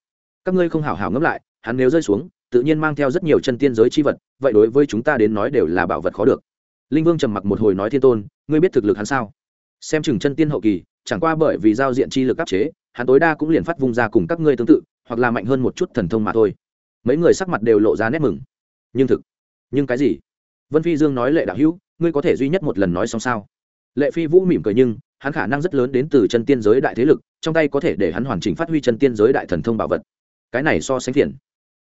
S1: Các ngươi không hảo hảo ngẫm lại, hắn nếu rơi xuống, tự nhiên mang theo rất nhiều chân tiên giới chi vật, vậy đối với chúng ta đến nói đều là bảo vật khó được. Linh vương trầm mặc một hồi nói thiên tôn, ngươi biết thực lực hắn sao? Xem chừng chân tiên hậu kỳ, chẳng qua bởi vì giao diện chi lực áp chế hắn tối đa cũng liền phát vung ra cùng các ngươi tương tự, hoặc là mạnh hơn một chút thần thông mà thôi. Mấy người sắc mặt đều lộ ra nét mừng. Nhưng thực, nhưng cái gì? Vân phi dương nói lệ đạo hữu, ngươi có thể duy nhất một lần nói xong sao? Lệ phi vũ mỉm cười nhưng, hắn khả năng rất lớn đến từ chân tiên giới đại thế lực, trong tay có thể để hắn hoàn chỉnh phát huy chân tiên giới đại thần thông bảo vật. Cái này so sánh phiền.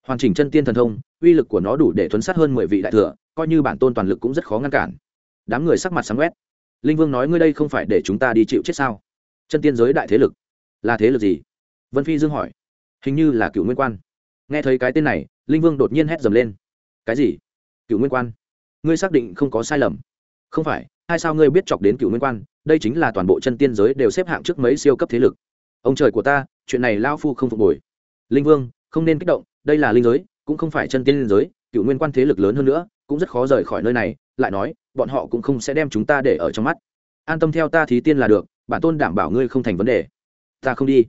S1: Hoàn chỉnh chân tiên thần thông, uy lực của nó đủ để thuấn sát hơn mười vị đại thừa, coi như bản tôn toàn lực cũng rất khó ngăn cản. Đám người sắc mặt sáng quét. Linh vương nói ngươi đây không phải để chúng ta đi chịu chết sao? Chân tiên giới đại thế lực là thế lực gì? Vân phi dương hỏi. Hình như là cựu nguyên quan. Nghe thấy cái tên này, linh vương đột nhiên hét dầm lên. Cái gì? Cựu nguyên quan? Ngươi xác định không có sai lầm. Không phải, hai sao ngươi biết chọc đến cựu nguyên quan, đây chính là toàn bộ chân tiên giới đều xếp hạng trước mấy siêu cấp thế lực. Ông trời của ta, chuyện này lao phu không phục hồi. Linh vương, không nên kích động, đây là linh giới, cũng không phải chân tiên giới cựu nguyên quan thế lực lớn hơn nữa, cũng rất khó rời khỏi nơi này, lại nói, bọn họ cũng không sẽ đem chúng ta để ở trong mắt. An tâm theo ta thí tiên là được, bản tôn đảm bảo ngươi không thành vấn đề ta không đi.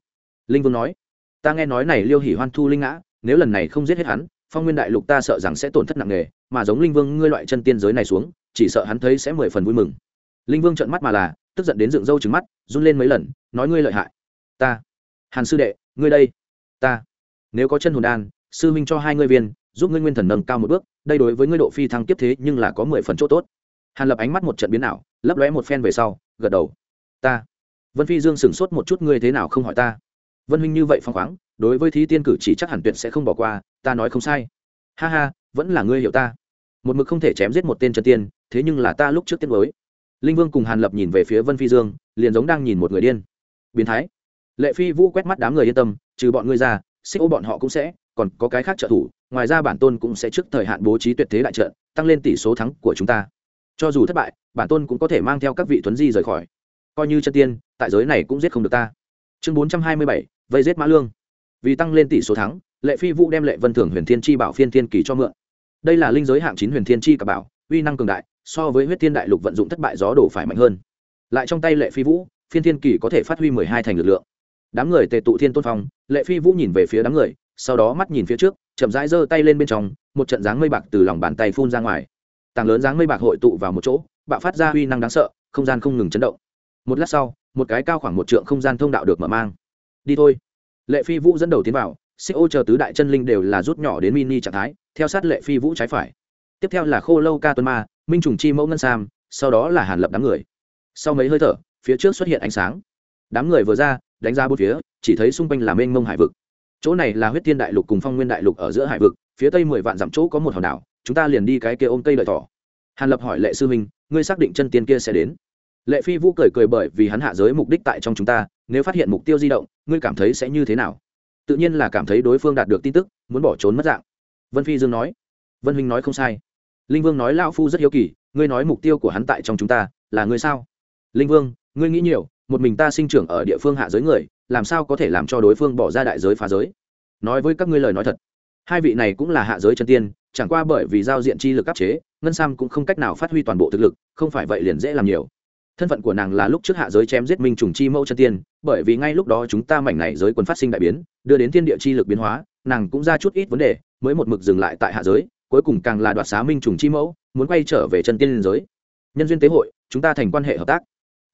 S1: Linh vương nói. Ta nghe nói này liêu hỉ hoan thu linh ngã, nếu lần này không giết hết hắn, phong nguyên đại lục ta sợ rằng sẽ tổn thất nặng nề, mà giống linh vương ngươi loại chân tiên giới này xuống, chỉ sợ hắn thấy sẽ mười phần vui mừng. Linh vương trợn mắt mà là, tức giận đến dựng râu trứng mắt, run lên mấy lần, nói ngươi lợi hại. Ta. Hàn sư đệ, ngươi đây. Ta. Nếu có chân hồn đan, sư minh cho hai ngươi viên, giúp ngươi nguyên thần nâng cao một bước, đây đối với ngươi độ phi thăng tiếp thế nhưng là có mười phần chỗ tốt. Hàn lập ánh mắt một trận biến ảo, lấp lóe một phen về sau, gật đầu. Ta vân phi dương sửng sốt một chút, ngươi thế nào không hỏi ta? Vân huynh như vậy phong khoáng, đối với thí tiên cử chỉ chắc hẳn tuyệt sẽ không bỏ qua, ta nói không sai. Ha ha, vẫn là ngươi hiểu ta. Một mực không thể chém giết một tên chân tiên, thế nhưng là ta lúc trước tiên mới. Linh vương cùng hàn lập nhìn về phía vân phi dương, liền giống đang nhìn một người điên. Biến thái. Lệ phi vũ quét mắt đám người yên tâm, trừ bọn ngươi ra, xích ô bọn họ cũng sẽ, còn có cái khác trợ thủ, ngoài ra bản tôn cũng sẽ trước thời hạn bố trí tuyệt thế đại trận, tăng lên tỷ số thắng của chúng ta. Cho dù thất bại, bản tôn cũng có thể mang theo các vị tuấn di rời khỏi coi như chân tiên, tại giới này cũng giết không được ta. Chương bốn trăm hai mươi bảy, vây giết mã lương. Vì tăng lên tỷ số thắng, lệ phi vũ đem lệ vân Thưởng huyền thiên chi bảo phiên thiên kỳ cho mượn. Đây là linh giới hạng chín huyền thiên chi cả bảo, uy năng cường đại, so với huyết thiên đại lục vận dụng thất bại gió đổ phải mạnh hơn. Lại trong tay lệ phi vũ, phiên thiên kỳ có thể phát huy mười hai thành lực lượng. Đám người tề tụ thiên tôn phong, lệ phi vũ nhìn về phía đám người, sau đó mắt nhìn phía trước, chậm rãi giơ tay lên bên trong, một trận dáng mây bạc từ lòng bàn tay phun ra ngoài. Tảng lớn dáng mây bạc hội tụ vào một chỗ, bạo phát ra uy năng đáng sợ, không gian không ngừng chấn động một lát sau, một cái cao khoảng một trượng không gian thông đạo được mở mang. Đi thôi. Lệ phi vũ dẫn đầu tiến vào, xích ô chờ tứ đại chân linh đều là rút nhỏ đến mini trạng thái, theo sát lệ phi vũ trái phải. Tiếp theo là khô lâu ca tuân ma, minh trùng chi mẫu ngân sam, sau đó là hàn lập đám người. Sau mấy hơi thở, phía trước xuất hiện ánh sáng. Đám người vừa ra, đánh ra bốn phía, chỉ thấy xung quanh là mênh mông hải vực. Chỗ này là huyết thiên đại lục cùng phong nguyên đại lục ở giữa hải vực, phía tây mười vạn dặm chỗ có một hòn đảo, chúng ta liền đi cái kia ôm cây lợi thỏ. Hàn lập hỏi lệ sư minh, ngươi xác định chân tiên kia sẽ đến? Lệ phi vũ cười cười bởi vì hắn hạ giới mục đích tại trong chúng ta, nếu phát hiện mục tiêu di động, ngươi cảm thấy sẽ như thế nào? Tự nhiên là cảm thấy đối phương đạt được tin tức, muốn bỏ trốn mất dạng. Vân phi dương nói. Vân huynh nói không sai. Linh vương nói lao phu rất hiếu kỳ, ngươi nói mục tiêu của hắn tại trong chúng ta, là ngươi sao? Linh vương, ngươi nghĩ nhiều, một mình ta sinh trưởng ở địa phương hạ giới người, làm sao có thể làm cho đối phương bỏ ra đại giới phá giới? Nói với các ngươi lời nói thật. Hai vị này cũng là hạ giới chân tiên, chẳng qua bởi vì giao diện chi lực áp chế, ngân sam cũng không cách nào phát huy toàn bộ thực lực, không phải vậy liền dễ làm nhiều thân phận của nàng là lúc trước hạ giới chém giết minh trùng chi mẫu chân tiên, bởi vì ngay lúc đó chúng ta mảnh này giới quân phát sinh đại biến, đưa đến thiên địa chi lực biến hóa, nàng cũng ra chút ít vấn đề, mới một mực dừng lại tại hạ giới, cuối cùng càng là đoạt xá minh trùng chi mẫu, muốn quay trở về chân tiên liên giới. Nhân duyên tế hội, chúng ta thành quan hệ hợp tác.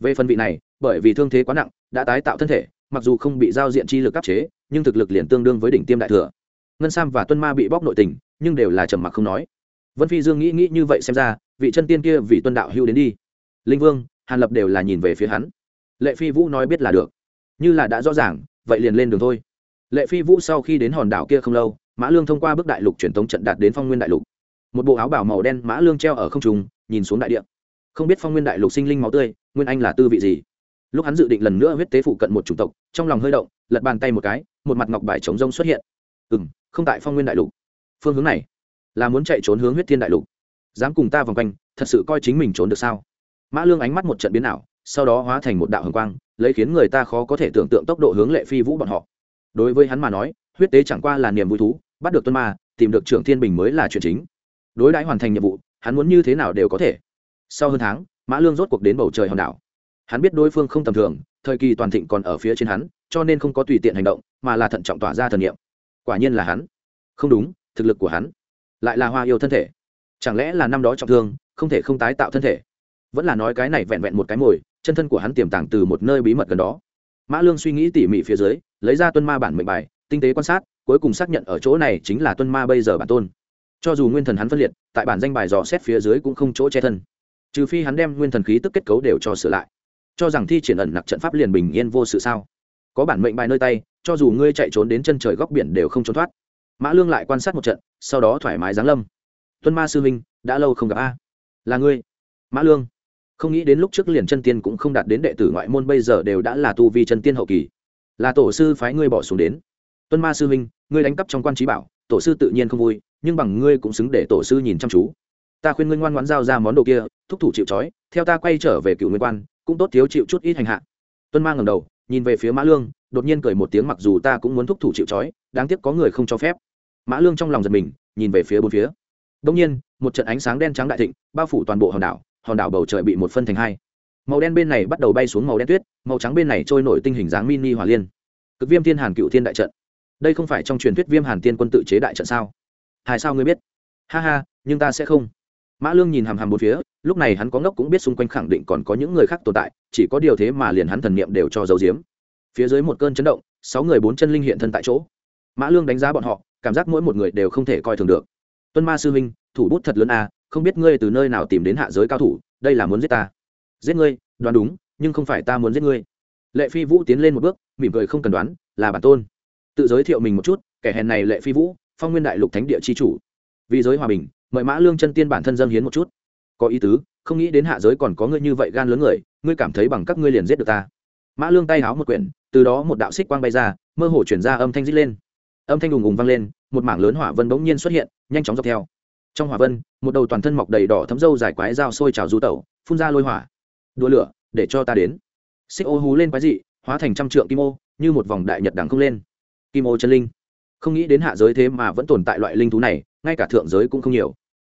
S1: Về phần vị này, bởi vì thương thế quá nặng, đã tái tạo thân thể, mặc dù không bị giao diện chi lực áp chế, nhưng thực lực liền tương đương với đỉnh tiêm đại thừa. Ngân sam và tuân ma bị bóc nội tình, nhưng đều là trầm mặc không nói. Vân phi dương nghĩ nghĩ như vậy xem ra, vị chân tiên kia vì tuân đạo hưu đến đi. Linh vương hàn lập đều là nhìn về phía hắn. Lệ phi vũ nói biết là được. Như là đã rõ ràng, vậy liền lên đường thôi. Lệ phi vũ sau khi đến hòn đảo kia không lâu, mã lương thông qua bước đại lục truyền thống trận đạt đến phong nguyên đại lục. Một bộ áo bảo màu đen mã lương treo ở không trùng nhìn xuống đại địa. Không biết phong nguyên đại lục sinh linh máu tươi, nguyên anh là tư vị gì? Lúc hắn dự định lần nữa huyết tế phụ cận một chủng tộc, trong lòng hơi động, lật bàn tay một cái, một mặt ngọc bài chống rông xuất hiện. Ừ m không tại phong nguyên đại lục. Phương hướng này là muốn chạy trốn hướng huyết thiên đại lục. Dám cùng ta vòng quanh, thật sự coi chính mình trốn được sao? Mã lương ánh mắt một trận biến ảo, sau đó hóa thành một đạo hồng quang, lấy khiến người ta khó có thể tưởng tượng tốc độ hướng lệ phi vũ bọn họ. Đối với hắn mà nói, huyết tế chẳng qua là niềm vui thú, bắt được tuân ma, tìm được trưởng thiên bình mới là chuyện chính. Đối đãi hoàn thành nhiệm vụ, hắn muốn như thế nào đều có thể. Sau hơn tháng, mã lương rốt cuộc đến bầu trời hòn đảo. Hắn biết đối phương không tầm thường, thời kỳ toàn thịnh còn ở phía trên hắn, cho nên không có tùy tiện hành động, mà là thận trọng tỏa ra thần nghiệm quả nhiên là hắn. Không đúng, thực lực của hắn lại là hoa yêu thân thể. Chẳng lẽ là năm đó trọng thương, không thể không tái tạo thân thể? Vẫn là nói cái này vẹn vẹn một cái mồi, chân thân của hắn tiềm tàng từ một nơi bí mật gần đó. Mã lương suy nghĩ tỉ mỉ phía dưới, lấy ra tuân ma bản mệnh bài, tinh tế quan sát, cuối cùng xác nhận ở chỗ này chính là tuân ma bây giờ bản tôn. Cho dù nguyên thần hắn phân liệt, tại bản danh bài dò xét phía dưới cũng không chỗ che thân. Trừ phi hắn đem nguyên thần khí tức kết cấu đều cho sửa lại. Cho rằng thi triển ẩn nặc trận pháp liền bình yên vô sự sao? Có bản mệnh bài nơi tay, cho dù ngươi chạy trốn đến chân trời góc biển đều không trốn thoát. Mã lương lại quan sát một trận, sau đó thoải mái giáng lâm. Tuân ma sư huynh, đã lâu không gặp a. Là ngươi. Mã lương không nghĩ đến lúc trước liền chân tiên cũng không đạt đến đệ tử ngoại môn, bây giờ đều đã là tu vi chân tiên hậu kỳ. Là tổ sư phái ngươi bỏ xuống đến. Tuân ma sư huynh, ngươi đánh cắp trong quan trí bảo, tổ sư tự nhiên không vui, nhưng bằng ngươi cũng xứng để tổ sư nhìn chăm chú. Ta khuyên ngươi ngoan ngoãn giao ra món đồ kia, thúc thủ chịu trói, theo ta quay trở về cựu nguyên quan, cũng tốt thiếu chịu chút ít hành hạ. Tuân ma ngầm đầu, nhìn về phía mã lương, đột nhiên cười một tiếng mặc dù ta cũng muốn thúc thủ chịu trói, đáng tiếc có người không cho phép. Mã lương trong lòng giật mình, nhìn về phía bốn phía. Đông nhiên, một trận ánh sáng đen trắng đại thịnh, bao phủ toàn bộ hòn đảo hòn đảo bầu trời bị một phân thành hai. Màu đen bên này bắt đầu bay xuống màu đen tuyết, màu trắng bên này trôi nổi tinh hình dáng mini hỏa liên. Cực viêm thiên hàn cựu thiên đại trận. Đây không phải trong truyền thuyết viêm hàn tiên quân tự chế đại trận sao? Hai sao ngươi biết? Ha ha, nhưng ta sẽ không. Mã lương nhìn hàm hàm một phía, lúc này hắn có ngốc cũng biết xung quanh khẳng định còn có những người khác tồn tại, chỉ có điều thế mà liền hắn thần niệm đều cho dấu diếm phía dưới một cơn chấn động, sáu người bốn chân linh hiện thân tại chỗ. Mã lương đánh giá bọn họ, cảm giác mỗi một người đều không thể coi thường được. Tuân ma sư huynh, thủ bút thật lớn à không biết ngươi từ nơi nào tìm đến hạ giới cao thủ, đây là muốn giết ta. Giết ngươi, đoán đúng, nhưng không phải ta muốn giết ngươi. Lệ phi vũ tiến lên một bước, mỉm cười không cần đoán, là bản tôn. Tự giới thiệu mình một chút, kẻ hèn này lệ phi vũ, phong nguyên đại lục thánh địa c h i chủ. Vì giới hòa bình, mời mã lương chân tiên bản thân dâng hiến một chút. Có ý tứ, không nghĩ đến hạ giới còn có ngươi như vậy gan lớn người, ngươi cảm thấy bằng các ngươi liền giết được ta. Mã lương tay háo một quyển, từ đó một đạo xích quang bay ra, mơ hồ chuyển ra âm thanh rít lên. Âm thanh đùng ùng vang lên, một mảng lớn hỏa vân bỗng nhiên xuất hiện, nhanh chóng dọc theo trong hỏa vân, một đầu toàn thân mọc đầy đỏ thấm râu dài quái dao sôi trào du tẩu, phun ra lôi hỏa. Đua lửa, để cho ta đến. Xích ô hú lên quái dị, hóa thành trăm trượng kim ô, như một vòng đại nhật đằng không lên. Kim ô chân linh. Không nghĩ đến hạ giới thế mà vẫn tồn tại loại linh thú này, ngay cả thượng giới cũng không nhiều.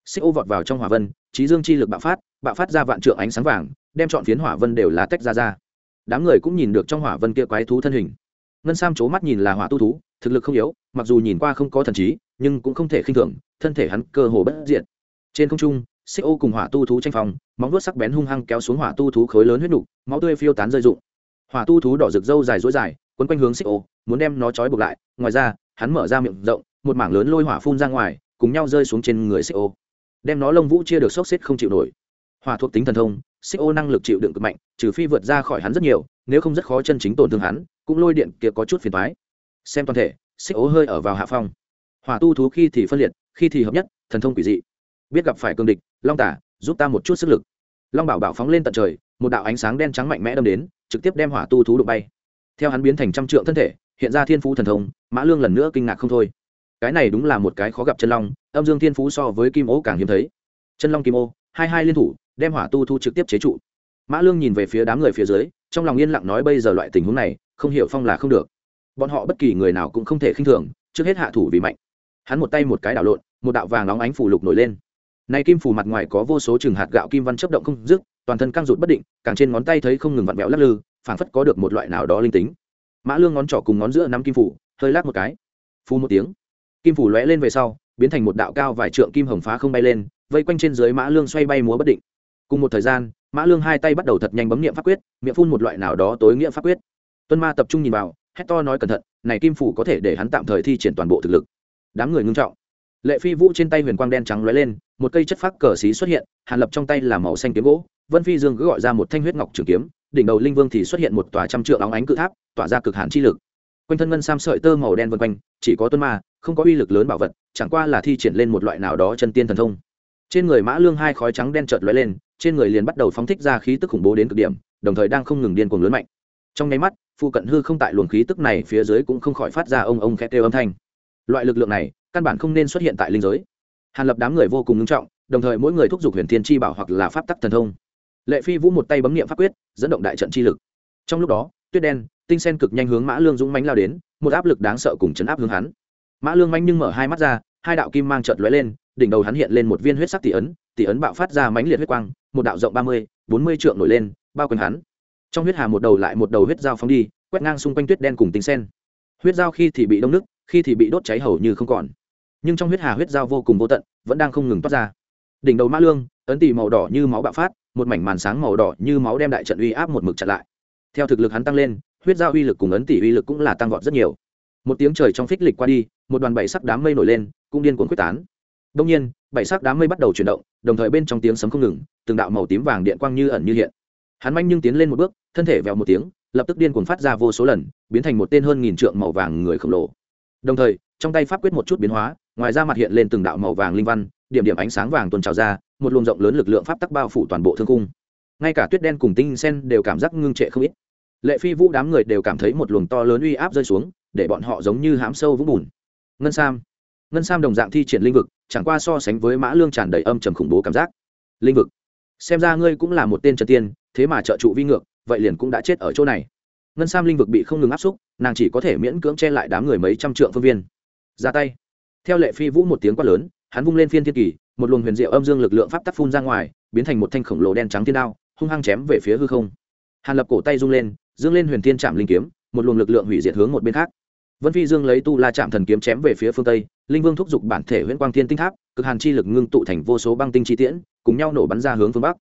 S1: Xích ô vọt vào trong hỏa vân trí dương chi lực bạo phát bạo phát ra vạn trượng ánh sáng vàng, đem chọn phiến hỏa vân đều là tách ra ra. Đám người cũng nhìn được trong hỏa vân kia quái thú thân hình ngân sam c mắt nhìn là hỏa tu thú, thực lực không yếu, mặc dù nhìn qua không có thần trí, nhưng cũng không thể khinh thường, thân thể hắn cơ hồ bất diện trên không trung, xích ô cùng hỏa tu thú tranh phòng móng vuốt sắc bén hung hăng kéo xuống hỏa tu thú khối lớn huyết nục, máu tươi phiêu tán rơi rụng. Hỏa tu thú đỏ rực râu dài dối dài, quấn quanh hướng xích ô, muốn đem nó trói buộc lại, ngoài ra, hắn mở ra miệng rộng, một mảng lớn lôi hỏa phun ra ngoài, cùng nhau rơi xuống trên người xích ô. Đem nó lông vũ chia được sốc xếp không chịu nổi. Hỏa thuộc tính thần thông, xích ô năng lực chịu đựng cực mạnh, trừ phi vượt ra khỏi hắn rất nhiều, nếu không rất khó chân chính tổn thương hắn cũng lôi điện kia có chút phiền toái. xem toàn thể, xích ố hơi ở vào hạ phong. Hỏa tu thú khi thì phân liệt, khi thì hợp nhất, thần thông quỷ dị. Biết gặp phải cương địch, long tả, giúp ta một chút sức lực. Long bảo bảo phóng lên tận trời, một đạo ánh sáng đen trắng mạnh mẽ đâm đến, trực tiếp đem hỏa tu thú đụng bay. Theo hắn biến thành trăm trượng thân thể, hiện ra thiên phú thần thông, mã lương lần nữa kinh ngạc không thôi. Cái này đúng là một cái khó gặp chân long, âm dương thiên phú so với kim ô càng hiếm thấy. Chân long kim ô, hai hai liên thủ, đem hỏa tu thu trực tiếp chế trụ. Mã lương nhìn về phía đám người phía dưới trong lòng yên lặng nói bây giờ loại tình huống này, không hiểu phong là không được. Bọn họ bất kỳ người nào cũng không thể khinh thường, trước hết hạ thủ vì mạnh. Hắn một tay một cái đảo lộn, một đạo vàng nóng ánh phủ lục nổi lên. Nay kim phủ mặt ngoài có vô số chừng hạt gạo kim văn chấp động không dứt, toàn thân căng rụt bất định, càng trên ngón tay thấy không ngừng vặn vẹo lắc lư, phảng phất có được một loại nào đó linh tính. Mã lương ngón trỏ cùng ngón giữa nắm kim phủ hơi lắc một cái. Phu một tiếng, kim phủ lóe lên về sau, biến thành một đạo cao vài trượng kim hồng phá không bay lên, vây quanh trên dưới mã lương xoay bay múa bất định. Cùng một thời gian mã lương hai tay bắt đầu thật nhanh bấm nghiệm pháp quyết, miệng phun một loại nào đó tối nghĩa pháp quyết. Tuân ma tập trung nhìn vào, hét to nói cẩn thận, này kim phủ có thể để hắn tạm thời thi triển toàn bộ thực lực. Đám người ngưng trọng. Lệ phi vũ trên tay huyền quang đen trắng lóe lên, một cây chất phác cờ xí xuất hiện, hàn lập trong tay là màu xanh kiếm gỗ, vân phi dương cứ gọi ra một thanh huyết ngọc trường kiếm, đỉnh đầu linh vương thì xuất hiện một tòa trăm trượng óng ánh cự tháp, tỏa ra cực hàn chi lực. Quanh thân ngân sam sợi tơ màu đen vân quanh, chỉ có tuân ma, không có uy lực lớn bảo vật, chẳng qua là thi triển lên một loại nào đó chân tiên thần thông. Trên người mã lương hai khói trắng đen chợt lóe lên trên người liền bắt đầu phóng thích ra khí tức khủng bố đến cực điểm, đồng thời đang không ngừng điên cuồng lớn mạnh. Trong nháy mắt phụ cận hư không tại luồng khí tức này phía dưới cũng không khỏi phát ra ông ông khét kêu âm thanh. Loại lực lượng này, căn bản không nên xuất hiện tại linh giới. Hàn lập đám người vô cùng nghiêm trọng, đồng thời mỗi người thúc giục huyền thiên chi bảo hoặc là pháp tắc thần thông. Lệ phi vũ một tay bấm nghiệm pháp quyết, dẫn động đại trận chi lực. Trong lúc đó, tuyết đen, tinh sen cực nhanh hướng mã lương dũng mánh lao đến, một áp lực đáng sợ cùng chấn áp hướng hắn. Mã lương mánh nhưng mở hai mắt ra, hai đạo kim mang trợt lóe lên, đỉnh đầu hắn hiện lên một viên huyết sắc tỷ ấn tỷ ấn bạo phát ra mãnh liệt huyết quang một đạo rộng ba mươi, bốn mươi trượng nổi lên, bao quanh hắn. Trong huyết hà một đầu lại một đầu huyết dao phóng đi, quét ngang xung quanh tuyết đen cùng tinh sen. Huyết dao khi thì bị đông nước, khi thì bị đốt cháy hầu như không còn. Nhưng trong huyết hà huyết dao vô cùng vô tận, vẫn đang không ngừng toát ra. Đỉnh đầu mã lương, ấn tỷ màu đỏ như máu bạo phát, một mảnh màn sáng màu đỏ như máu đem đại trận uy áp một mực chặn lại. Theo thực lực hắn tăng lên, huyết dao uy lực cùng ấn tỷ uy lực cũng là tăng vọt rất nhiều. Một tiếng trời trong phích lịch qua đi, một đoàn bảy sắc đám mây nổi lên, cũng điên cuồng quyết tán đông nhiên, bảy sắc đám mây bắt đầu chuyển động, đồng thời bên trong tiếng sấm không ngừng, từng đạo màu tím vàng điện quang như ẩn như hiện. Hắn manh nhưng tiến lên một bước, thân thể vèo một tiếng, lập tức điên cuồng phát ra vô số lần, biến thành một tên hơn nghìn trượng màu vàng người khổng lồ. Đồng thời, trong tay pháp quyết một chút biến hóa, ngoài ra mặt hiện lên từng đạo màu vàng linh văn, điểm điểm ánh sáng vàng tuôn trào ra, một luồng rộng lớn lực lượng pháp tắc bao phủ toàn bộ thương cung. Ngay cả tuyết đen cùng tinh sen đều cảm giác ngưng trệ không ít. Lệ phi vũ đám người đều cảm thấy một luồng to lớn uy áp rơi xuống, để bọn họ giống như hãm sâu vũng bùn. Ngân sam. Ngân sam đồng dạng thi triển linh vực chẳng qua so sánh với mã lương tràn đầy âm trầm khủng bố cảm giác. Linh vực. Xem ra ngươi cũng là một tên trần tiên, thế mà trợ trụ vi ngược, vậy liền cũng đã chết ở chỗ này. Ngân sam linh vực bị không ngừng áp xúc, nàng chỉ có thể miễn cưỡng che lại đám người mấy trăm trượng phương viên. Ra tay. Theo lệ phi vũ một tiếng quát lớn, hắn vung lên phiên thiên kỳ, một luồng huyền diệu âm dương lực lượng pháp tắc phun ra ngoài, biến thành một thanh khổng lồ đen trắng thiên đao, hung hăng chém về phía hư không. Hàn lập cổ tay rung lên, dương lên huyền thiên chạm linh kiếm, một luồng lực lượng hủy diệt hướng một bên khác. Vân phi dương lấy tu la chạm thần kiếm chém về phía phương tây linh vương thúc giục bản thể huyễn quang thiên tinh tháp, cực hàn chi lực ngưng tụ thành vô số băng tinh chi tiễn, cùng nhau nổ bắn ra hướng phương bắc.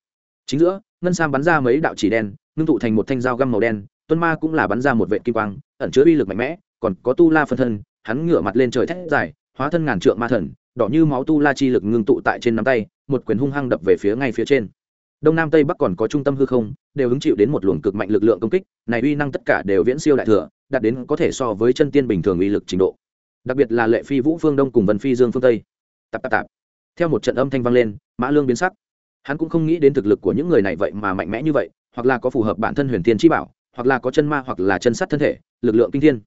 S1: Chính giữa, ngân sam bắn ra mấy đạo chỉ đen, ngưng tụ thành một thanh dao găm màu đen, tuân ma cũng là bắn ra một vệ kim quang, ẩn chứa uy lực mạnh mẽ, còn có tu la phân thân, hắn ngửa mặt lên trời thét dài, hóa thân ngàn trượng ma thần, đỏ như máu tu la chi lực ngưng tụ tại trên nắm tay, một quyền hung hăng đập về phía ngay phía trên. Đông nam tây bắc còn có trung tâm hư không, đều hứng chịu đến một luồng cực mạnh lực lượng công kích, này uy năng tất cả đều viễn siêu đại thừa, đạt đến có thể so với chân tiên bình thường uy lực trình độ đặc biệt là lệ phi vũ phương đông cùng vân phi dương phương tây tạp tạp tạp. theo một trận âm thanh vang lên, mã lương biến sắc. hắn cũng không nghĩ đến thực lực của những người này vậy mà mạnh mẽ như vậy, hoặc là có phù hợp bản thân huyền thiên chi bảo, hoặc là có chân ma hoặc là chân sắt thân thể, lực lượng kinh thiên.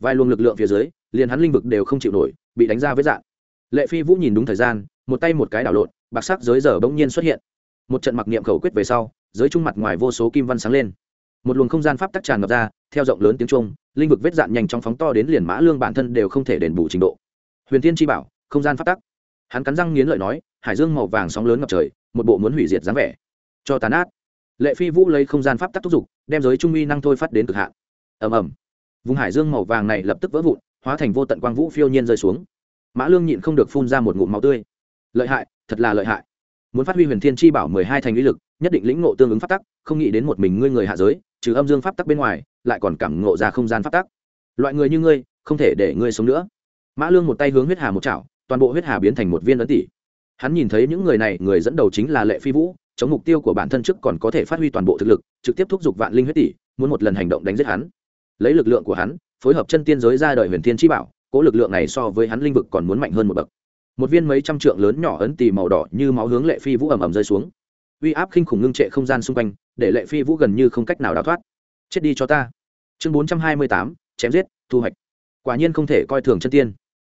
S1: vài luồng lực lượng phía dưới, liền hắn linh vực đều không chịu nổi, bị đánh ra với dạng. lệ phi vũ nhìn đúng thời gian, một tay một cái đảo lộn, bạc sắc giới giờ bỗng nhiên xuất hiện. một trận mặc niệm khẩu quyết về sau, giới trung mặt ngoài vô số kim văn sáng lên. một luồng không gian pháp tắc tràn ngập ra theo rộng lớn tiếng trung, linh vực vết dạn nhanh chóng phóng to đến liền mã lương bản thân đều không thể đền bù trình độ. Huyền thiên chi bảo, không gian phát tắc. Hắn cắn răng nghiến lợi nói, hải dương màu vàng sóng lớn ngập trời, một bộ muốn hủy diệt dáng vẻ. Cho tàn át lệ phi vũ lấy không gian pháp tắc thúc giục, đem giới trung uy năng thôi phát đến cực hạn. Ầm ầm. Vùng hải dương màu vàng này lập tức vỡ vụn, hóa thành vô tận quang vũ phiêu nhiên rơi xuống. Mã lương nhịn không được phun ra một ngụm máu tươi. Lợi hại, thật là lợi hại. Muốn phát huy huyền thiên chi bảo mười hai thành lý lực, nhất định lĩnh ngộ tương ứng pháp tắc, không nghĩ đến một mình ngươi người hạ giới trừ âm dương pháp tắc bên ngoài, lại còn cảm ngộ ra không gian pháp tắc. Loại người như ngươi, không thể để ngươi sống nữa. Mã lương một tay hướng huyết hà một chảo, toàn bộ huyết hà biến thành một viên ấn tỷ hắn nhìn thấy những người này, người dẫn đầu chính là lệ phi vũ, chống mục tiêu của bản thân trước còn có thể phát huy toàn bộ thực lực, trực tiếp thúc giục vạn linh huyết tỷ muốn một lần hành động đánh giết hắn. Lấy lực lượng của hắn, phối hợp chân tiên giới ra đời huyền thiên chi bảo, cố lực lượng này so với hắn linh vực còn muốn mạnh hơn một bậc. Một viên mấy trăm trượng lớn nhỏ ấn tì màu đỏ như máu hướng lệ phi vũ ầm ầm rơi xuống. Uy áp khinh khủng ngưng trệ không gian xung quanh để lệ phi vũ gần như không cách nào đào thoát. Chết đi cho ta. Chương bốn trăm hai mươi tám, chém giết, thu hoạch. Quả nhiên không thể coi thường chân tiên.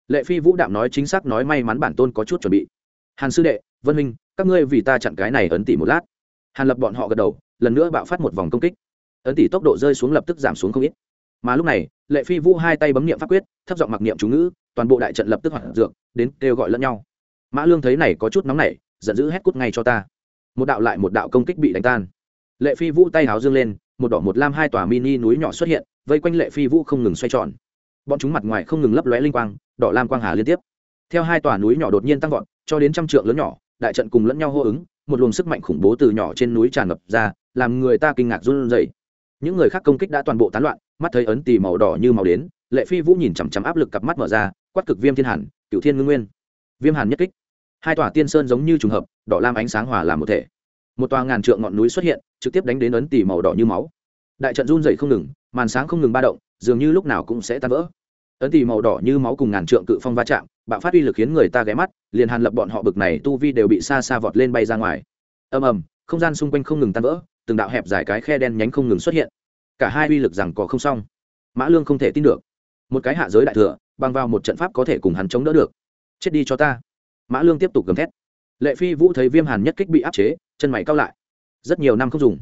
S1: Lệ phi vũ đạm nói chính xác nói may mắn bản tôn có chút chuẩn bị. Hàn sư đệ, vân minh các ngươi vì ta chặn cái này ấn tỷ một lát. Hàn lập bọn họ gật đầu, lần nữa bạo phát một vòng công kích. Ấn tỷ tốc độ rơi xuống lập tức giảm xuống không ít. Mà lúc này, lệ phi vũ hai tay bấm niệm pháp quyết, thấp giọng mặc niệm chú ngữ, toàn bộ đại trận lập tức hoạt dược, đến kêu gọi lẫn nhau. Mã lương thấy này có chút nóng nảy, giận dữ hét cút ngay cho ta. Một đạo lại một đạo công kích bị đánh tan lệ phi vũ tay háo dương lên, một đỏ một lam hai tòa mini núi nhỏ xuất hiện, vây quanh lệ phi vũ không ngừng xoay tròn. Bọn chúng mặt ngoài không ngừng lấp lóe linh quang, đỏ lam quang hà liên tiếp. Theo hai tòa núi nhỏ đột nhiên tăng vọt, cho đến trăm trượng lớn nhỏ, đại trận cùng lẫn nhau hô ứng, một luồng sức mạnh khủng bố từ nhỏ trên núi tràn ngập ra, làm người ta kinh ngạc run rẩy. Những người khác công kích đã toàn bộ tán loạn, mắt thấy ấn tì màu đỏ như màu đến, lệ phi vũ nhìn chằm chằm áp lực cặp mắt mở ra, quát cực viêm thiên hàn cựu thiên ngưng nguyên. Viêm hàn nhất kích. Hai tòa tiên sơn giống như trùng hợp, đỏ lam ánh sáng hòa làm một thể một tòa ngàn trượng ngọn núi xuất hiện, trực tiếp đánh đến ấn tỷ màu đỏ như máu. Đại trận run dày không ngừng, màn sáng không ngừng ba động, dường như lúc nào cũng sẽ tan vỡ. Ấn tỷ màu đỏ như máu cùng ngàn trượng cự phong va chạm, bạo phát uy lực khiến người ta ghé mắt, liền hàn lập bọn họ bực này tu vi đều bị xa xa vọt lên bay ra ngoài. Ầm ầm, không gian xung quanh không ngừng tan vỡ, từng đạo hẹp dài cái khe đen nhánh không ngừng xuất hiện. Cả hai uy lực rằng có không xong. Mã lương không thể tin được. Một cái hạ giới đại thừa, bằng vào một trận pháp có thể cùng hắn chống đỡ được. Chết đi cho ta. Mã lương tiếp tục gầm thét lệ phi vũ thấy viêm hàn nhất kích bị áp chế, chân mày cao lại. Rất nhiều năm không dùng.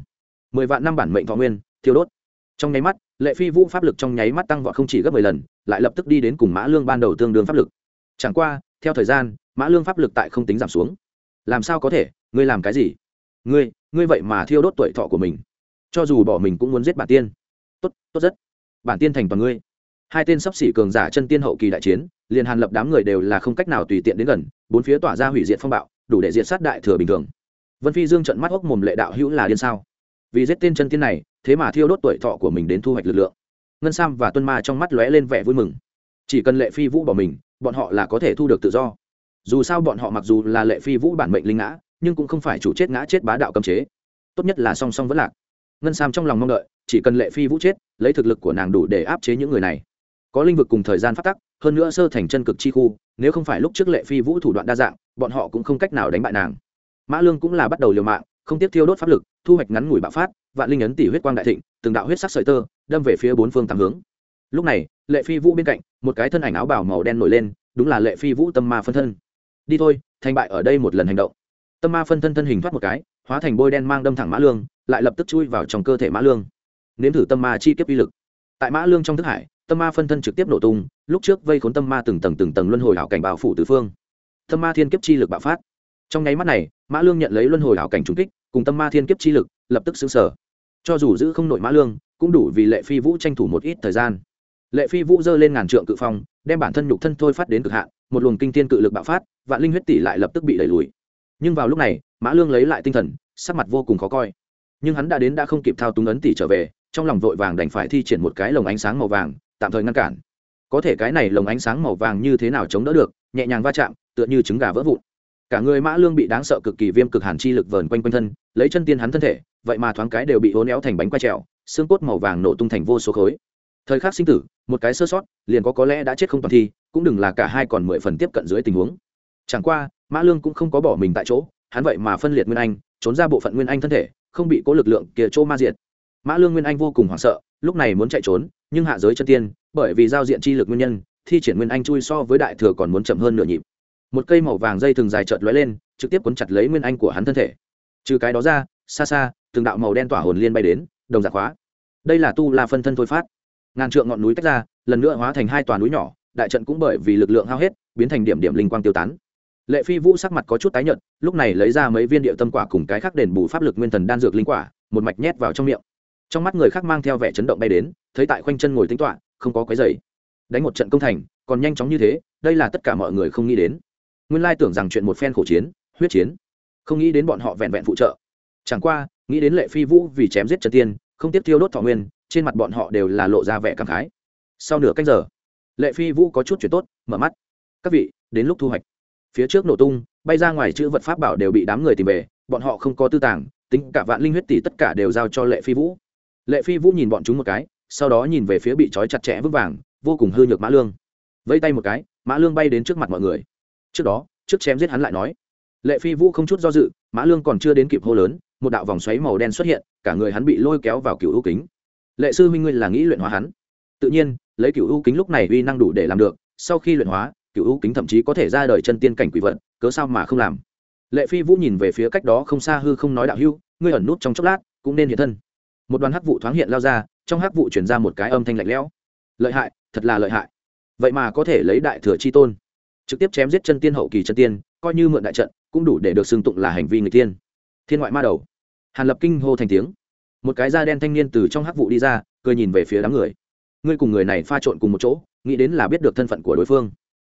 S1: Mười vạn năm bản mệnh thọ nguyên, thiêu đốt. Trong nháy mắt, lệ phi vũ pháp lực trong nháy mắt tăng vọt không chỉ gấp mười lần, lại lập tức đi đến cùng mã lương ban đầu tương đương pháp lực. Chẳng qua, theo thời gian, mã lương pháp lực tại không tính giảm xuống. Làm sao có thể? Ngươi làm cái gì? Ngươi ngươi vậy mà thiêu đốt tuổi thọ của mình. Cho dù bỏ mình cũng muốn giết bản tiên. Tốt tốt rất. Bản tiên thành toàn ngươi. Hai tên sắp xỉ cường giả chân tiên hậu kỳ đại chiến, liền hàn lập đám người đều là không cách nào tùy tiện đến gần, bốn phía tỏa ra hủy diệt phong bạo đủ để diệt sát đại thừa bình thường. Vân phi dương trận mắt hốc mồm lệ đạo hữu là điên sao? Vì giết tên chân tiên này, thế mà thiêu đốt tuổi thọ của mình đến thu hoạch lực lượng. Ngân sam và tuân ma trong mắt lóe lên vẻ vui mừng. Chỉ cần lệ phi vũ bỏ mình, bọn họ là có thể thu được tự do. Dù sao bọn họ mặc dù là lệ phi vũ bản mệnh linh ngã, nhưng cũng không phải chủ chết ngã chết bá đạo cấm chế. Tốt nhất là song song vẫn lạc. Ngân sam trong lòng mong đợi, chỉ cần lệ phi vũ chết, lấy thực lực của nàng đủ để áp chế những người này. Có linh vực cùng thời gian phát tắc, hơn nữa sơ thành chân cực chi khu nếu không phải lúc trước lệ phi vũ thủ đoạn đa dạng, bọn họ cũng không cách nào đánh bại nàng. Mã lương cũng là bắt đầu liều mạng, không tiếp thiêu đốt pháp lực, thu hoạch ngắn ngủi bạo phát, vạn linh ấn tỷ huyết quang đại thịnh, từng đạo huyết sắc sợi tơ, đâm về phía bốn phương tám hướng. Lúc này, lệ phi vũ bên cạnh, một cái thân ảnh áo bào màu đen nổi lên, đúng là lệ phi vũ tâm ma phân thân. Đi thôi, thành bại ở đây một lần hành động. Tâm ma phân thân thân hình thoát một cái, hóa thành bôi đen mang đâm thẳng mã lương, lại lập tức chui vào trong cơ thể mã lương. Nếm thử tâm ma chi kiếp uy lực. Tại mã lương trong thức hải tâm ma phân thân trực tiếp nổ tung, lúc trước vây khốn tâm ma từng tầng từng tầng luân hồi hảo cảnh bảo phủ tứ phương. Tâm ma thiên kiếp chi lực bạo phát. Trong nháy mắt này, mã lương nhận lấy luân hồi hảo cảnh trúng kích, cùng tâm ma thiên kiếp chi lực lập tức xứng sở. Cho dù giữ không nội mã lương, cũng đủ vì lệ phi vũ tranh thủ một ít thời gian. Lệ phi vũ giơ lên ngàn trượng cự phong, đem bản thân nhục thân thôi phát đến cực hạn, một luồng kinh thiên cự lực bạo phát, vạn linh huyết tỷ lại lập tức bị đẩy lùi. Nhưng vào lúc này, mã lương lấy lại tinh thần, sắc mặt vô cùng khó coi. Nhưng hắn đã đến đã không kịp thao túng ấn tỷ trở về, trong lòng vội vàng đành phải thi triển một cái lồng ánh sáng màu vàng tạm thời ngăn cản. Có thể cái này lồng ánh sáng màu vàng như thế nào chống đỡ được, nhẹ nhàng va chạm, tựa như trứng gà vỡ vụn. Cả người mã lương bị đáng sợ cực kỳ viêm cực hàn chi lực vờn quanh quanh thân, lấy chân tiên hắn thân thể, vậy mà thoáng cái đều bị hố néo thành bánh quay trèo, xương cốt màu vàng nổ tung thành vô số khối. Thời khắc sinh tử, một cái sơ sót, liền có có lẽ đã chết không toàn thi, cũng đừng là cả hai còn mười phần tiếp cận dưới tình huống. Chẳng qua, mã lương cũng không có bỏ mình tại chỗ, hắn vậy mà phân liệt nguyên anh, trốn ra bộ phận nguyên anh thân thể, không bị cố lực lượng kia chỗ ma diệt. Mã lương nguyên anh vô cùng hoảng sợ, lúc này muốn chạy trốn nhưng hạ giới chân tiên, bởi vì giao diện chi lực nguyên nhân, thi triển nguyên anh chui so với đại thừa còn muốn chậm hơn nửa nhịp. Một cây màu vàng dây thường dài chợt lóe lên, trực tiếp cuốn chặt lấy nguyên anh của hắn thân thể. Trừ cái đó ra, xa xa, từng đạo màu đen tỏa hồn liên bay đến, đồng giặc hóa. Đây là tu la phân thân thôi phát. Ngàn trượng ngọn núi tách ra, lần nữa hóa thành hai toàn núi nhỏ, đại trận cũng bởi vì lực lượng hao hết, biến thành điểm điểm linh quang tiêu tán. Lệ phi vũ sắc mặt có chút tái nhợt, lúc này lấy ra mấy viên địa tâm quả cùng cái khác đền bù pháp lực nguyên thần đan dược linh quả, một mạch nhét vào trong miệng. Trong mắt người khác mang theo vẻ chấn động bay đến thấy tại khoanh chân ngồi tính toạ, không có cái dày đánh một trận công thành, còn nhanh chóng như thế, đây là tất cả mọi người không nghĩ đến. Nguyên lai tưởng rằng chuyện một phen khổ chiến, huyết chiến. Không nghĩ đến bọn họ vẹn vẹn phụ trợ. Chẳng qua, nghĩ đến lệ phi vũ vì chém giết trần tiên, không tiếp tiêu đốt thọ nguyên, trên mặt bọn họ đều là lộ ra vẻ cảm khái. Sau nửa cách giờ, lệ phi vũ có chút chuyện tốt, mở mắt. Các vị, đến lúc thu hoạch. Phía trước nổ tung, bay ra ngoài chữ vật pháp bảo đều bị đám người tìm về, bọn họ không có tư tàng, tính cả vạn linh huyết tỷ tất cả đều giao cho lệ phi vũ. Lệ phi vũ nhìn bọn chúng một cái sau đó nhìn về phía bị trói chặt chẽ vững vàng, vô cùng hư nhược mã lương. Vẫy tay một cái, mã lương bay đến trước mặt mọi người. Trước đó, trước chém giết hắn lại nói, lệ phi vũ không chút do dự, mã lương còn chưa đến kịp hô lớn, một đạo vòng xoáy màu đen xuất hiện, cả người hắn bị lôi kéo vào cựu ưu kính. Lệ sư minh nguyên là nghĩ luyện hóa hắn. Tự nhiên, lấy cựu ưu kính lúc này uy năng đủ để làm được, sau khi luyện hóa, cựu ưu kính thậm chí có thể ra đời chân tiên cảnh quỷ vận cớ sao mà không làm? Lệ phi vũ nhìn về phía cách đó không xa hư không nói đạo hưu, ngươi ẩn nút trong chốc lát, cũng nên hiện thân một đoàn hắc vụ thoáng hiện lao ra, trong hắc vụ chuyển ra một cái âm thanh lạnh lẽo. Lợi hại, thật là lợi hại. Vậy mà có thể lấy đại thừa chi tôn, trực tiếp chém giết chân tiên hậu kỳ chân tiên, coi như mượn đại trận, cũng đủ để được xưng tụng là hành vi người tiên. Thiên ngoại ma đầu. Hàn lập kinh hô thành tiếng. Một cái da đen thanh niên từ trong hắc vụ đi ra, cười nhìn về phía đám người. Ngươi cùng người này pha trộn cùng một chỗ, nghĩ đến là biết được thân phận của đối phương.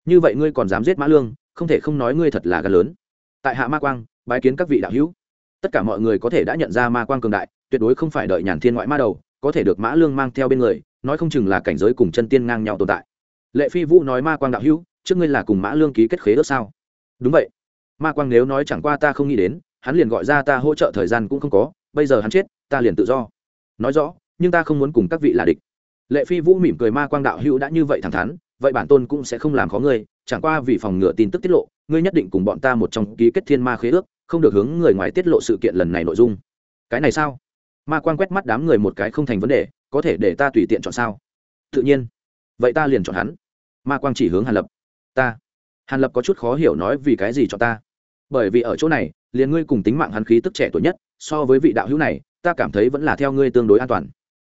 S1: Như vậy ngươi còn dám giết mã lương, không thể không nói ngươi thật là gan lớn. Tại hạ ma quang, bái kiến các vị đạo hữu. Tất cả mọi người có thể đã nhận ra ma quang cường đại tuyệt đối không phải đợi nhàn thiên ngoại ma đầu, có thể được mã lương mang theo bên người, nói không chừng là cảnh giới cùng chân tiên ngang nhau tồn tại. Lệ phi vũ nói ma quang đạo hữu, trước ngươi là cùng mã lương ký kết khế ước sao? Đúng vậy. Ma quang nếu nói chẳng qua ta không nghĩ đến, hắn liền gọi ra ta hỗ trợ thời gian cũng không có, bây giờ hắn chết, ta liền tự do. Nói rõ, nhưng ta không muốn cùng các vị là địch. Lệ phi vũ mỉm cười ma quang đạo hữu đã như vậy thẳng thắn, vậy bản tôn cũng sẽ không làm khó ngươi, chẳng qua vì phòng ngừa tin tức tiết lộ, ngươi nhất định cùng bọn ta một trong ký kết thiên ma khế ước, không được hướng người ngoài tiết lộ sự kiện lần này nội dung. Cái này sao? Ma quang quét mắt đám người một cái không thành vấn đề, có thể để ta tùy tiện chọn sao? Tự nhiên. Vậy ta liền chọn hắn. Ma quang chỉ hướng hàn lập. Ta. Hàn lập có chút khó hiểu nói vì cái gì cho ta? Bởi vì ở chỗ này, liền ngươi cùng tính mạng hắn khí tức trẻ tuổi nhất, so với vị đạo hữu này, ta cảm thấy vẫn là theo ngươi tương đối an toàn.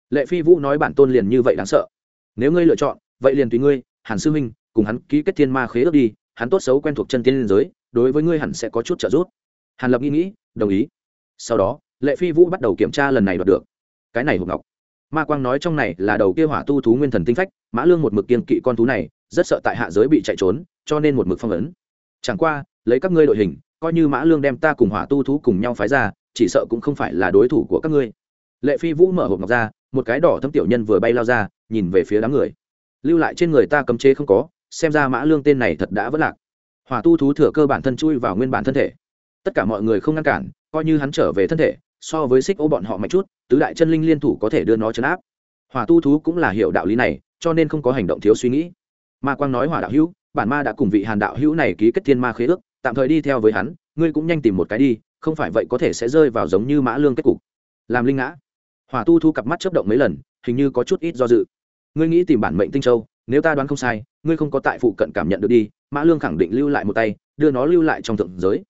S1: Lệ phi vũ nói bản tôn liền như vậy đáng sợ. Nếu ngươi lựa chọn, vậy liền tùy ngươi, hàn sư huynh cùng hắn ký kết thiên ma khế ước đi, hắn tốt xấu quen thuộc chân tiên liên giới, đối với ngươi hẳn sẽ có chút trợ giúp. Hàn lập nghĩ nghĩ, đồng ý. Sau đó lệ phi vũ bắt đầu kiểm tra lần này đoạt được. Cái này hộp ngọc. Ma quang nói trong này là đầu kia hỏa tu thú nguyên thần tinh phách, mã lương một mực kiên kỵ con thú này, rất sợ tại hạ giới bị chạy trốn, cho nên một mực phong ấn. Chẳng qua, lấy các ngươi đội hình, coi như mã lương đem ta cùng hỏa tu thú cùng nhau phái ra, chỉ sợ cũng không phải là đối thủ của các ngươi. Lệ phi vũ mở hộp ngọc ra, một cái đỏ thâm tiểu nhân vừa bay lao ra, nhìn về phía đám người. Lưu lại trên người ta cấm chế không có, xem ra mã lương tên này thật đã vất lạc. Hỏa tu thú thừa cơ bản thân chui vào nguyên bản thân thể. Tất cả mọi người không ngăn cản, coi như hắn trở về thân thể so với xích ô bọn họ mạnh chút, tứ đại chân linh liên thủ có thể đưa nó chấn áp. Hỏa tu thú cũng là hiểu đạo lý này, cho nên không có hành động thiếu suy nghĩ. Ma quang nói hỏa đạo hữu, bản ma đã cùng vị hàn đạo hữu này ký kết thiên ma khế ước, tạm thời đi theo với hắn, ngươi cũng nhanh tìm một cái đi, không phải vậy có thể sẽ rơi vào giống như mã lương kết cục. Làm linh ngã. Hỏa tu thu cặp mắt chấp động mấy lần, hình như có chút ít do dự. Ngươi nghĩ tìm bản mệnh tinh châu, nếu ta đoán không sai, ngươi không có tại phụ cận cảm nhận được đi, mã lương khẳng định lưu lại một tay, đưa nó lưu lại trong thượng giới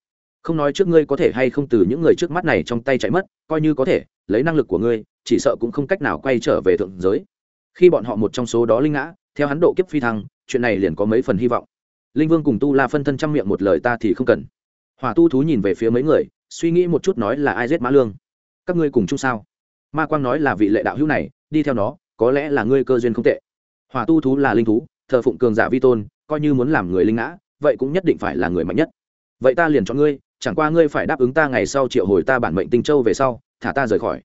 S1: không nói trước ngươi có thể hay không từ những người trước mắt này trong tay chạy mất, coi như có thể, lấy năng lực của ngươi, chỉ sợ cũng không cách nào quay trở về thượng giới. Khi bọn họ một trong số đó linh ngã, theo hắn độ kiếp phi thăng, chuyện này liền có mấy phần hy vọng. Linh vương cùng tu la phân thân trăm miệng một lời ta thì không cần. Hỏa tu thú nhìn về phía mấy người, suy nghĩ một chút nói là ai giết mã lương? Các ngươi cùng chung sao? Ma quang nói là vị lệ đạo hữu này, đi theo nó, có lẽ là ngươi cơ duyên không tệ. Hỏa tu thú là linh thú, thờ phụng cường giả vi tôn, coi như muốn làm người linh ngã, vậy cũng nhất định phải là người mạnh nhất. Vậy ta liền chọn ngươi chẳng qua ngươi phải đáp ứng ta ngày sau triệu hồi ta bản mệnh tinh châu về sau, thả ta rời khỏi.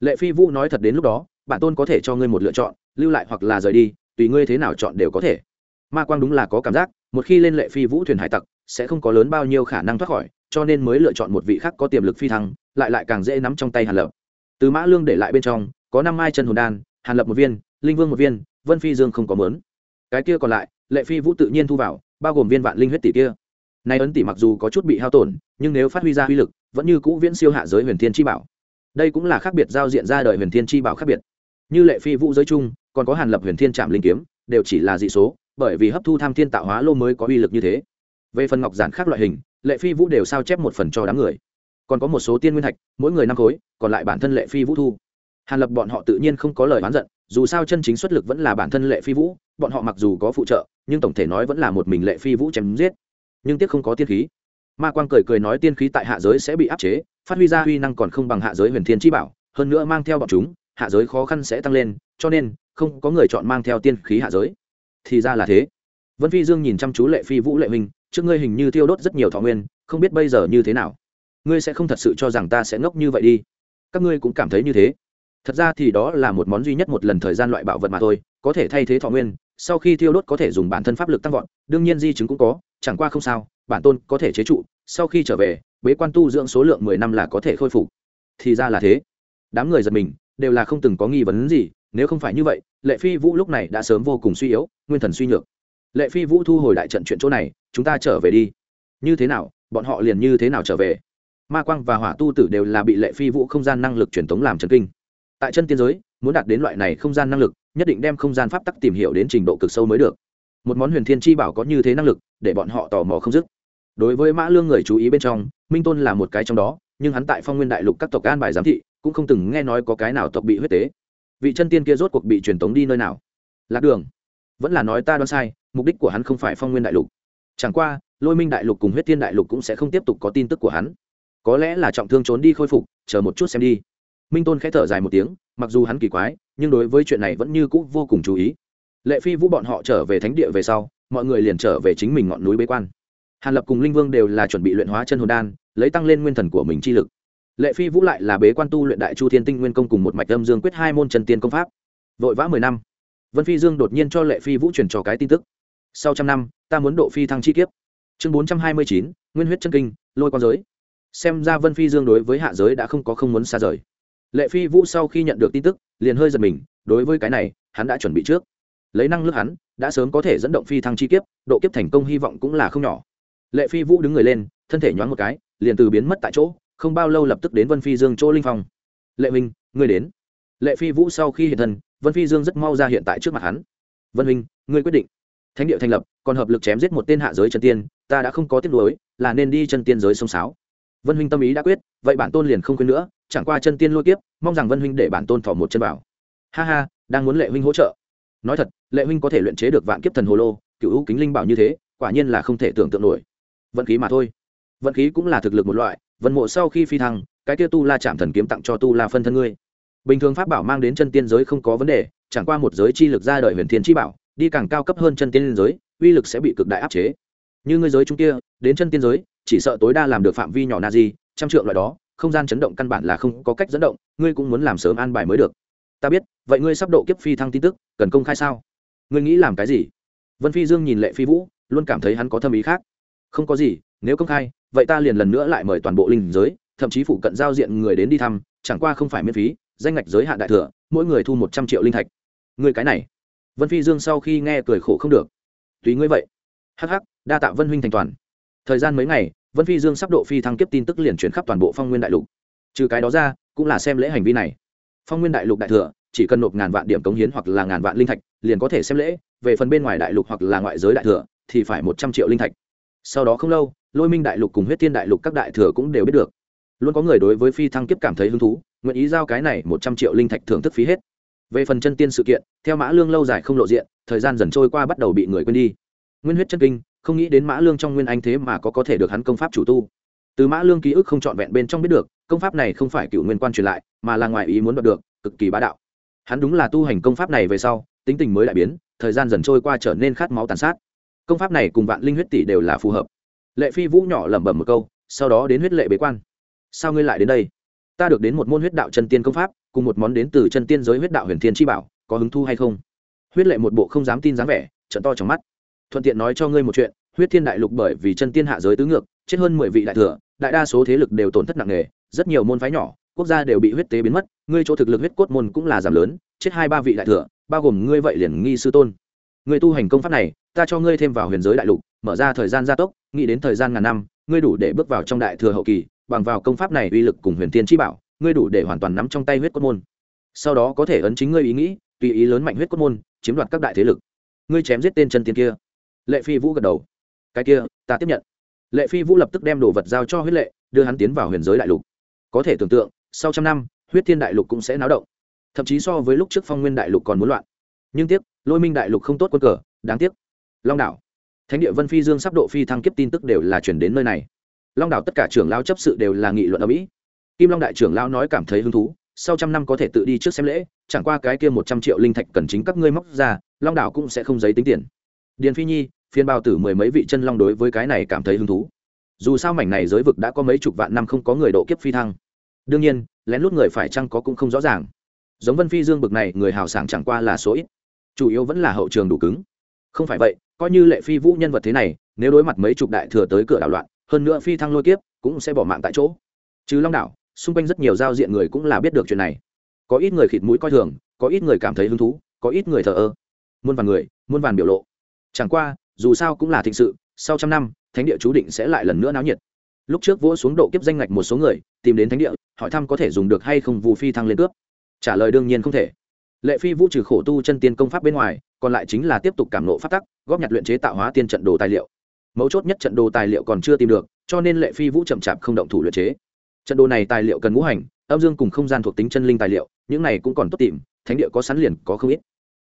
S1: Lệ phi vũ nói thật đến lúc đó, bản tôn có thể cho ngươi một lựa chọn, lưu lại hoặc là rời đi, tùy ngươi thế nào chọn đều có thể. Ma quang đúng là có cảm giác, một khi lên lệ phi vũ thuyền hải tặc, sẽ không có lớn bao nhiêu khả năng thoát khỏi, cho nên mới lựa chọn một vị khác có tiềm lực phi thăng, lại lại càng dễ nắm trong tay hàn lập. Từ mã lương để lại bên trong, có năm mai chân hồn đan, hàn lập một viên, linh vương một viên, vân phi dương không có mớn. Cái kia còn lại, lệ phi vũ tự nhiên thu vào, bao gồm viên vạn linh huyết tỷ kia nay ấn tỷ mặc dù có chút bị hao tổn, nhưng nếu phát huy ra uy lực, vẫn như cũ viễn siêu hạ giới huyền thiên chi bảo. Đây cũng là khác biệt giao diện ra đời huyền thiên chi bảo khác biệt. Như lệ phi vũ giới chung, còn có hàn lập huyền thiên trạm linh kiếm, đều chỉ là dị số, bởi vì hấp thu tham thiên tạo hóa lô mới có uy lực như thế. Về phần ngọc giản khác loại hình, lệ phi vũ đều sao chép một phần cho đám người. Còn có một số tiên nguyên thạch, mỗi người năm khối, còn lại bản thân lệ phi vũ thu. Hàn lập bọn họ tự nhiên không có lời oán giận, dù sao chân chính xuất lực vẫn là bản thân lệ phi vũ, bọn họ mặc dù có phụ trợ, nhưng tổng thể nói vẫn là một mình lệ phi vũ chém giết nhưng tiếc không có tiên khí. Ma quang cười cười nói tiên khí tại hạ giới sẽ bị áp chế, phát huy ra huy năng còn không bằng hạ giới huyền thiên chi bảo, hơn nữa mang theo bọn chúng, hạ giới khó khăn sẽ tăng lên, cho nên không có người chọn mang theo tiên khí hạ giới. Thì ra là thế. Vân phi dương nhìn chăm chú lệ phi vũ lệ minh, trước ngươi hình như tiêu đốt rất nhiều thọ nguyên, không biết bây giờ như thế nào. Ngươi sẽ không thật sự cho rằng ta sẽ ngốc như vậy đi. Các ngươi cũng cảm thấy như thế. Thật ra thì đó là một món duy nhất một lần thời gian loại bảo vật mà thôi, có thể thay thế thọ nguyên, sau khi thiêu đốt có thể dùng bản thân pháp lực tăng vọt, đương nhiên di chứng cũng có chẳng qua không sao, bản tôn có thể chế trụ, sau khi trở về, bế quan tu dưỡng số lượng mười năm là có thể khôi phục. Thì ra là thế. Đám người giật mình, đều là không từng có nghi vấn gì, nếu không phải như vậy, lệ phi vũ lúc này đã sớm vô cùng suy yếu, nguyên thần suy nhược. Lệ phi vũ thu hồi đại trận chuyện chỗ này, chúng ta trở về đi. Như thế nào, bọn họ liền như thế nào trở về? Ma quang và hỏa tu tử đều là bị lệ phi vũ không gian năng lực truyền tống làm trần kinh. Tại chân tiên giới, muốn đạt đến loại này không gian năng lực, nhất định đem không gian pháp tắc tìm hiểu đến trình độ cực sâu mới được. Một món huyền thiên chi bảo có như thế năng lực để bọn họ tò mò không dứt. Đối với mã lương người chú ý bên trong, minh tôn là một cái trong đó, nhưng hắn tại phong nguyên đại lục các tộc an bài giám thị, cũng không từng nghe nói có cái nào tộc bị huyết tế. Vị chân tiên kia rốt cuộc bị truyền tống đi nơi nào? Lạc đường. Vẫn là nói ta đoán sai, mục đích của hắn không phải phong nguyên đại lục. Chẳng qua, lôi minh đại lục cùng huyết thiên đại lục cũng sẽ không tiếp tục có tin tức của hắn. Có lẽ là trọng thương trốn đi khôi phục, chờ một chút xem đi. Minh tôn khẽ thở dài một tiếng, mặc dù hắn kỳ quái, nhưng đối với chuyện này vẫn như cũ vô cùng chú ý lệ phi vũ bọn họ trở về thánh địa về sau, mọi người liền trở về chính mình ngọn núi bế quan. Hàn lập cùng linh vương đều là chuẩn bị luyện hóa chân hồn đan, lấy tăng lên nguyên thần của mình chi lực. Lệ phi vũ lại là bế quan tu luyện đại chu thiên tinh nguyên công cùng một mạch âm dương quyết hai môn trần tiên công pháp. Vội vã mười năm, vân phi dương đột nhiên cho lệ phi vũ truyền cho cái tin tức. Sau trăm năm, ta muốn độ phi thăng chi kiếp. Chương bốn trăm hai mươi chín, nguyên huyết chân kinh, lôi con giới. Xem ra vân phi dương đối với hạ giới đã không có không muốn xa rời. Lệ phi vũ sau khi nhận được tin tức, liền hơi giật mình, đối với cái này, hắn đã chuẩn bị trước lấy năng lực hắn, đã sớm có thể dẫn động phi thăng chi kiếp, độ kiếp thành công hy vọng cũng là không nhỏ. Lệ phi vũ đứng người lên, thân thể nhoáng một cái, liền từ biến mất tại chỗ, không bao lâu lập tức đến vân phi dương chỗ linh phong. Lệ minh ngươi đến. Lệ phi vũ sau khi hiện thân, vân phi dương rất mau ra hiện tại trước mặt hắn. Vân minh ngươi quyết định. Thánh địa thành lập, còn hợp lực chém giết một tên hạ giới chân tiên, ta đã không có tiếc nuối, là nên đi chân tiên giới sông sáo. Vân huynh tâm ý đã quyết, vậy bản tôn liền không quên nữa, chẳng qua chân tiên lôi kiếp, mong rằng vân huynh để bản tôn thỏ một chân vào ha ha, đang muốn lệ huynh hỗ trợ nói thật, lệ huynh có thể luyện chế được vạn kiếp thần hồ lô, cựu hữu kính linh bảo như thế, quả nhiên là không thể tưởng tượng nổi. Vận khí mà thôi. Vận khí cũng là thực lực một loại vận mộ sau khi phi thăng, cái kia tu la chạm thần kiếm tặng cho tu la phân thân ngươi. Bình thường pháp bảo mang đến chân tiên giới không có vấn đề, chẳng qua một giới chi lực ra đời huyền thiên chi bảo, đi càng cao cấp hơn chân tiên giới, uy lực sẽ bị cực đại áp chế. Như ngươi giới chúng kia, đến chân tiên giới, chỉ sợ tối đa làm được phạm vi nhỏ na di, trăm trượng loại đó, không gian chấn động căn bản là không có cách dẫn động, ngươi cũng muốn làm sớm an bài mới được ta biết, vậy ngươi sắp độ kiếp phi thăng tin tức, cần công khai sao? Ngươi nghĩ làm cái gì? Vân phi dương nhìn lệ phi vũ, luôn cảm thấy hắn có thâm ý khác. Không có gì, nếu công khai, vậy ta liền lần nữa lại mời toàn bộ linh giới, thậm chí phụ cận giao diện người đến đi thăm, chẳng qua không phải miễn phí, danh ngạch giới hạn đại thừa, mỗi người thu một trăm triệu linh thạch. Người cái này. Vân phi dương sau khi nghe cười khổ không được. Tùy ngươi vậy. Hắc hắc, đa tạ vân huynh thành toàn. Thời gian mấy ngày, vân phi dương sắp độ phi thăng kiếp tin tức liền chuyển khắp toàn bộ phong nguyên đại lục. Trừ cái đó ra, cũng là xem lễ hành vi này phong nguyên đại lục đại thừa, chỉ cần nộp ngàn vạn điểm cống hiến hoặc là ngàn vạn linh thạch, liền có thể xem lễ, về phần bên ngoài đại lục hoặc là ngoại giới đại thừa, thì phải một trăm triệu linh thạch. Sau đó không lâu, lôi minh đại lục cùng huyết thiên đại lục các đại thừa cũng đều biết được. Luôn có người đối với phi thăng kiếp cảm thấy hứng thú, nguyện ý giao cái này một trăm triệu linh thạch thưởng thức phí hết. Về phần chân tiên sự kiện, theo mã lương lâu dài không lộ diện, thời gian dần trôi qua bắt đầu bị người quên đi. Nguyên huyết chân kinh, không nghĩ đến mã lương trong nguyên anh thế mà có có thể được hắn công pháp chủ tu từ mã lương ký ức không trọn vẹn bên trong biết được, công pháp này không phải cựu nguyên quan truyền lại, mà là ngoài ý muốn đoạt được, cực kỳ bá đạo. Hắn đúng là tu hành công pháp này về sau, tính tình mới đại biến, thời gian dần trôi qua trở nên khát máu tàn sát. Công pháp này cùng vạn linh huyết tỷ đều là phù hợp. Lệ phi vũ nhỏ lẩm bẩm một câu, sau đó đến huyết lệ bế quan. Sao ngươi lại đến đây? Ta được đến một môn huyết đạo chân tiên công pháp, cùng một món đến từ chân tiên giới huyết đạo huyền thiên chi bảo, có hứng thu hay không? Huyết lệ một bộ không dám tin dáng vẻ trận to trong mắt. Thuận tiện nói cho ngươi một chuyện, huyết thiên đại lục bởi vì chân tiên hạ giới tứ ngược, chết hơn mười vị đại thừa đại đa số thế lực đều tổn thất nặng nề, rất nhiều môn phái nhỏ, quốc gia đều bị huyết tế biến mất, ngươi chỗ thực lực huyết cốt môn cũng là giảm lớn, chết hai ba vị đại thừa, bao gồm ngươi vậy liền nghi sư tôn. Ngươi tu hành công pháp này, ta cho ngươi thêm vào huyền giới đại lục, mở ra thời gian gia tốc, nghĩ đến thời gian ngàn năm, ngươi đủ để bước vào trong đại thừa hậu kỳ, bằng vào công pháp này uy lực cùng huyền tiên chi bảo, ngươi đủ để hoàn toàn nắm trong tay huyết cốt môn. Sau đó có thể ấn chính ngươi ý nghĩ, tùy ý lớn mạnh huyết cốt môn, chiếm đoạt các đại thế lực. Ngươi chém giết tên chân tiên kia. Lệ phi vũ gật đầu. Cái kia, ta tiếp nhận lệ phi vũ lập tức đem đồ vật giao cho huyết lệ, đưa hắn tiến vào huyền giới đại lục. Có thể tưởng tượng, sau trăm năm, huyết thiên đại lục cũng sẽ náo động. Thậm chí so với lúc trước phong nguyên đại lục còn muốn loạn. Nhưng tiếc, lôi minh đại lục không tốt quân cờ, đáng tiếc. Long đảo. Thánh địa vân phi dương sắp độ phi thăng kiếp tin tức đều là chuyển đến nơi này. Long đảo tất cả trưởng lao chấp sự đều là nghị luận ở mỹ. Kim long đại trưởng lao nói cảm thấy hứng thú, sau trăm năm có thể tự đi trước xem lễ, chẳng qua cái kia một trăm triệu linh thạch cần chính các ngươi móc ra, long đảo cũng sẽ không giấy tính tiền. Điền phi nhi phiên bao tử mười mấy vị chân long đối với cái này cảm thấy hứng thú. Dù sao mảnh này giới vực đã có mấy chục vạn năm không có người độ kiếp phi thăng. Đương nhiên, lén lút người phải chăng có cũng không rõ ràng. Giống vân phi dương bực này, người hào sảng chẳng qua là số ít. Chủ yếu vẫn là hậu trường đủ cứng. Không phải vậy, coi như lệ phi vũ nhân vật thế này, nếu đối mặt mấy chục đại thừa tới cửa đảo loạn, hơn nữa phi thăng lôi kiếp, cũng sẽ bỏ mạng tại chỗ. Chứ long đảo, xung quanh rất nhiều giao diện người cũng là biết được chuyện này. Có ít người khịt mũi coi thường, có ít người cảm thấy hứng thú, có ít người thờ ơ. Muôn vàn người, muôn vàn biểu lộ. Chẳng qua dù sao cũng là thịnh sự, sau trăm năm, thánh địa chú định sẽ lại lần nữa náo nhiệt. Lúc trước vỗ xuống độ kiếp danh ngạch một số người, tìm đến thánh địa, hỏi thăm có thể dùng được hay không vù phi thăng lên cướp. Trả lời đương nhiên không thể. Lệ phi vũ trừ khổ tu chân tiên công pháp bên ngoài, còn lại chính là tiếp tục cảm nộ phát tắc, góp nhặt luyện chế tạo hóa tiên trận đồ tài liệu. Mấu chốt nhất trận đồ tài liệu còn chưa tìm được, cho nên lệ phi vũ chậm chạp không động thủ luyện chế. Trận đồ này tài liệu cần ngũ hành, âm dương cùng không gian thuộc tính chân linh tài liệu, những này cũng còn tốt tìm, thánh địa có sắn liền có không ít.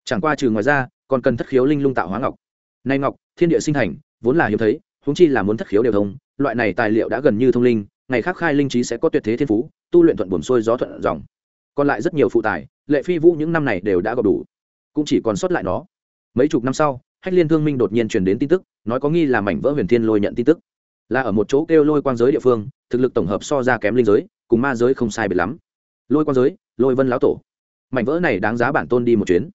S1: Chẳng qua trừ ngoài ra, còn cần thất khiếu linh lung tạo hóa ngọc nay ngọc, thiên địa sinh thành, vốn là hiếm thấy, huống chi là muốn thất khiếu đều thông, loại này tài liệu đã gần như thông linh, ngày khác khai linh trí sẽ có tuyệt thế thiên phú, tu luyện thuận buồm xuôi gió thuận dòng. Còn lại rất nhiều phụ tài, lệ phi vũ những năm này đều đã gọp đủ, cũng chỉ còn sót lại nó. Mấy chục năm sau, hách liên thương minh đột nhiên truyền đến tin tức, nói có nghi là mảnh vỡ huyền thiên lôi nhận tin tức. Là ở một chỗ kêu lôi quang giới địa phương, thực lực tổng hợp so ra kém linh giới, cùng ma giới không sai biệt lắm. Lôi quang giới, lôi vân lão tổ. Mảnh vỡ này đáng giá bản tôn đi một chuyến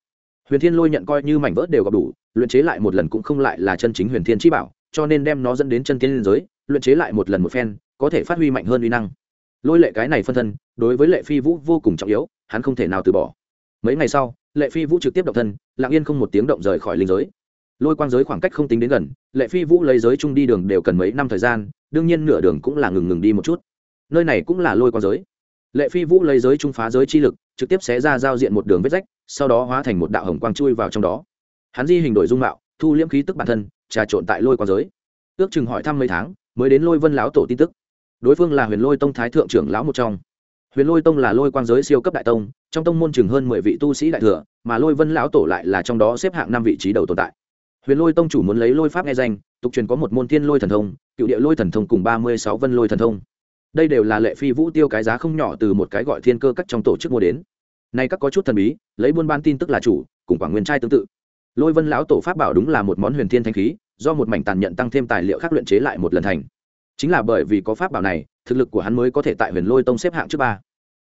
S1: huyền thiên lôi nhận coi như mảnh vỡ đều gặp đủ, luyện chế lại một lần cũng không lại là chân chính huyền thiên chi bảo, cho nên đem nó dẫn đến chân tiên liên giới, luyện chế lại một lần một phen, có thể phát huy mạnh hơn uy năng. Lôi lệ cái này phân thân, đối với lệ phi vũ vô cùng trọng yếu, hắn không thể nào từ bỏ. Mấy ngày sau, lệ phi vũ trực tiếp động thân, lặng yên không một tiếng động rời khỏi linh giới. Lôi quang giới khoảng cách không tính đến gần, lệ phi vũ lấy giới chung đi đường đều cần mấy năm thời gian, đương nhiên nửa đường cũng là ngừng ngừng đi một chút. Nơi này cũng là lôi quang giới. Lệ phi vũ lấy giới trung phá giới chi lực trực tiếp xé ra giao diện một đường vết rách, sau đó hóa thành một đạo hồng quang chui vào trong đó. Hắn di hình đổi dung mạo, thu liễm khí tức bản thân, trà trộn tại lôi quang giới. Ước chừng hỏi thăm mấy tháng, mới đến lôi vân lão tổ tin tức. Đối phương là huyền lôi tông thái thượng trưởng lão một trong. Huyền lôi tông là lôi quang giới siêu cấp đại tông, trong tông môn chừng hơn mười vị tu sĩ đại thừa, mà lôi vân lão tổ lại là trong đó xếp hạng năm vị trí đầu tồn tại. Huyền lôi tông chủ muốn lấy lôi pháp nghe danh, tục truyền có một môn thiên lôi thần thông, cựu địa lôi thần thông cùng ba mươi sáu vân lôi thần thông đây đều là lệ phi vũ tiêu cái giá không nhỏ từ một cái gọi thiên cơ cắt trong tổ chức mua đến. Nay các có chút thần bí, lấy buôn ban tin tức là chủ, cùng quảng nguyên trai tương tự. Lôi vân lão tổ pháp bảo đúng là một món huyền thiên thanh khí, do một mảnh tàn nhận tăng thêm tài liệu khác luyện chế lại một lần thành. Chính là bởi vì có pháp bảo này, thực lực của hắn mới có thể tại huyền lôi tông xếp hạng trước ba.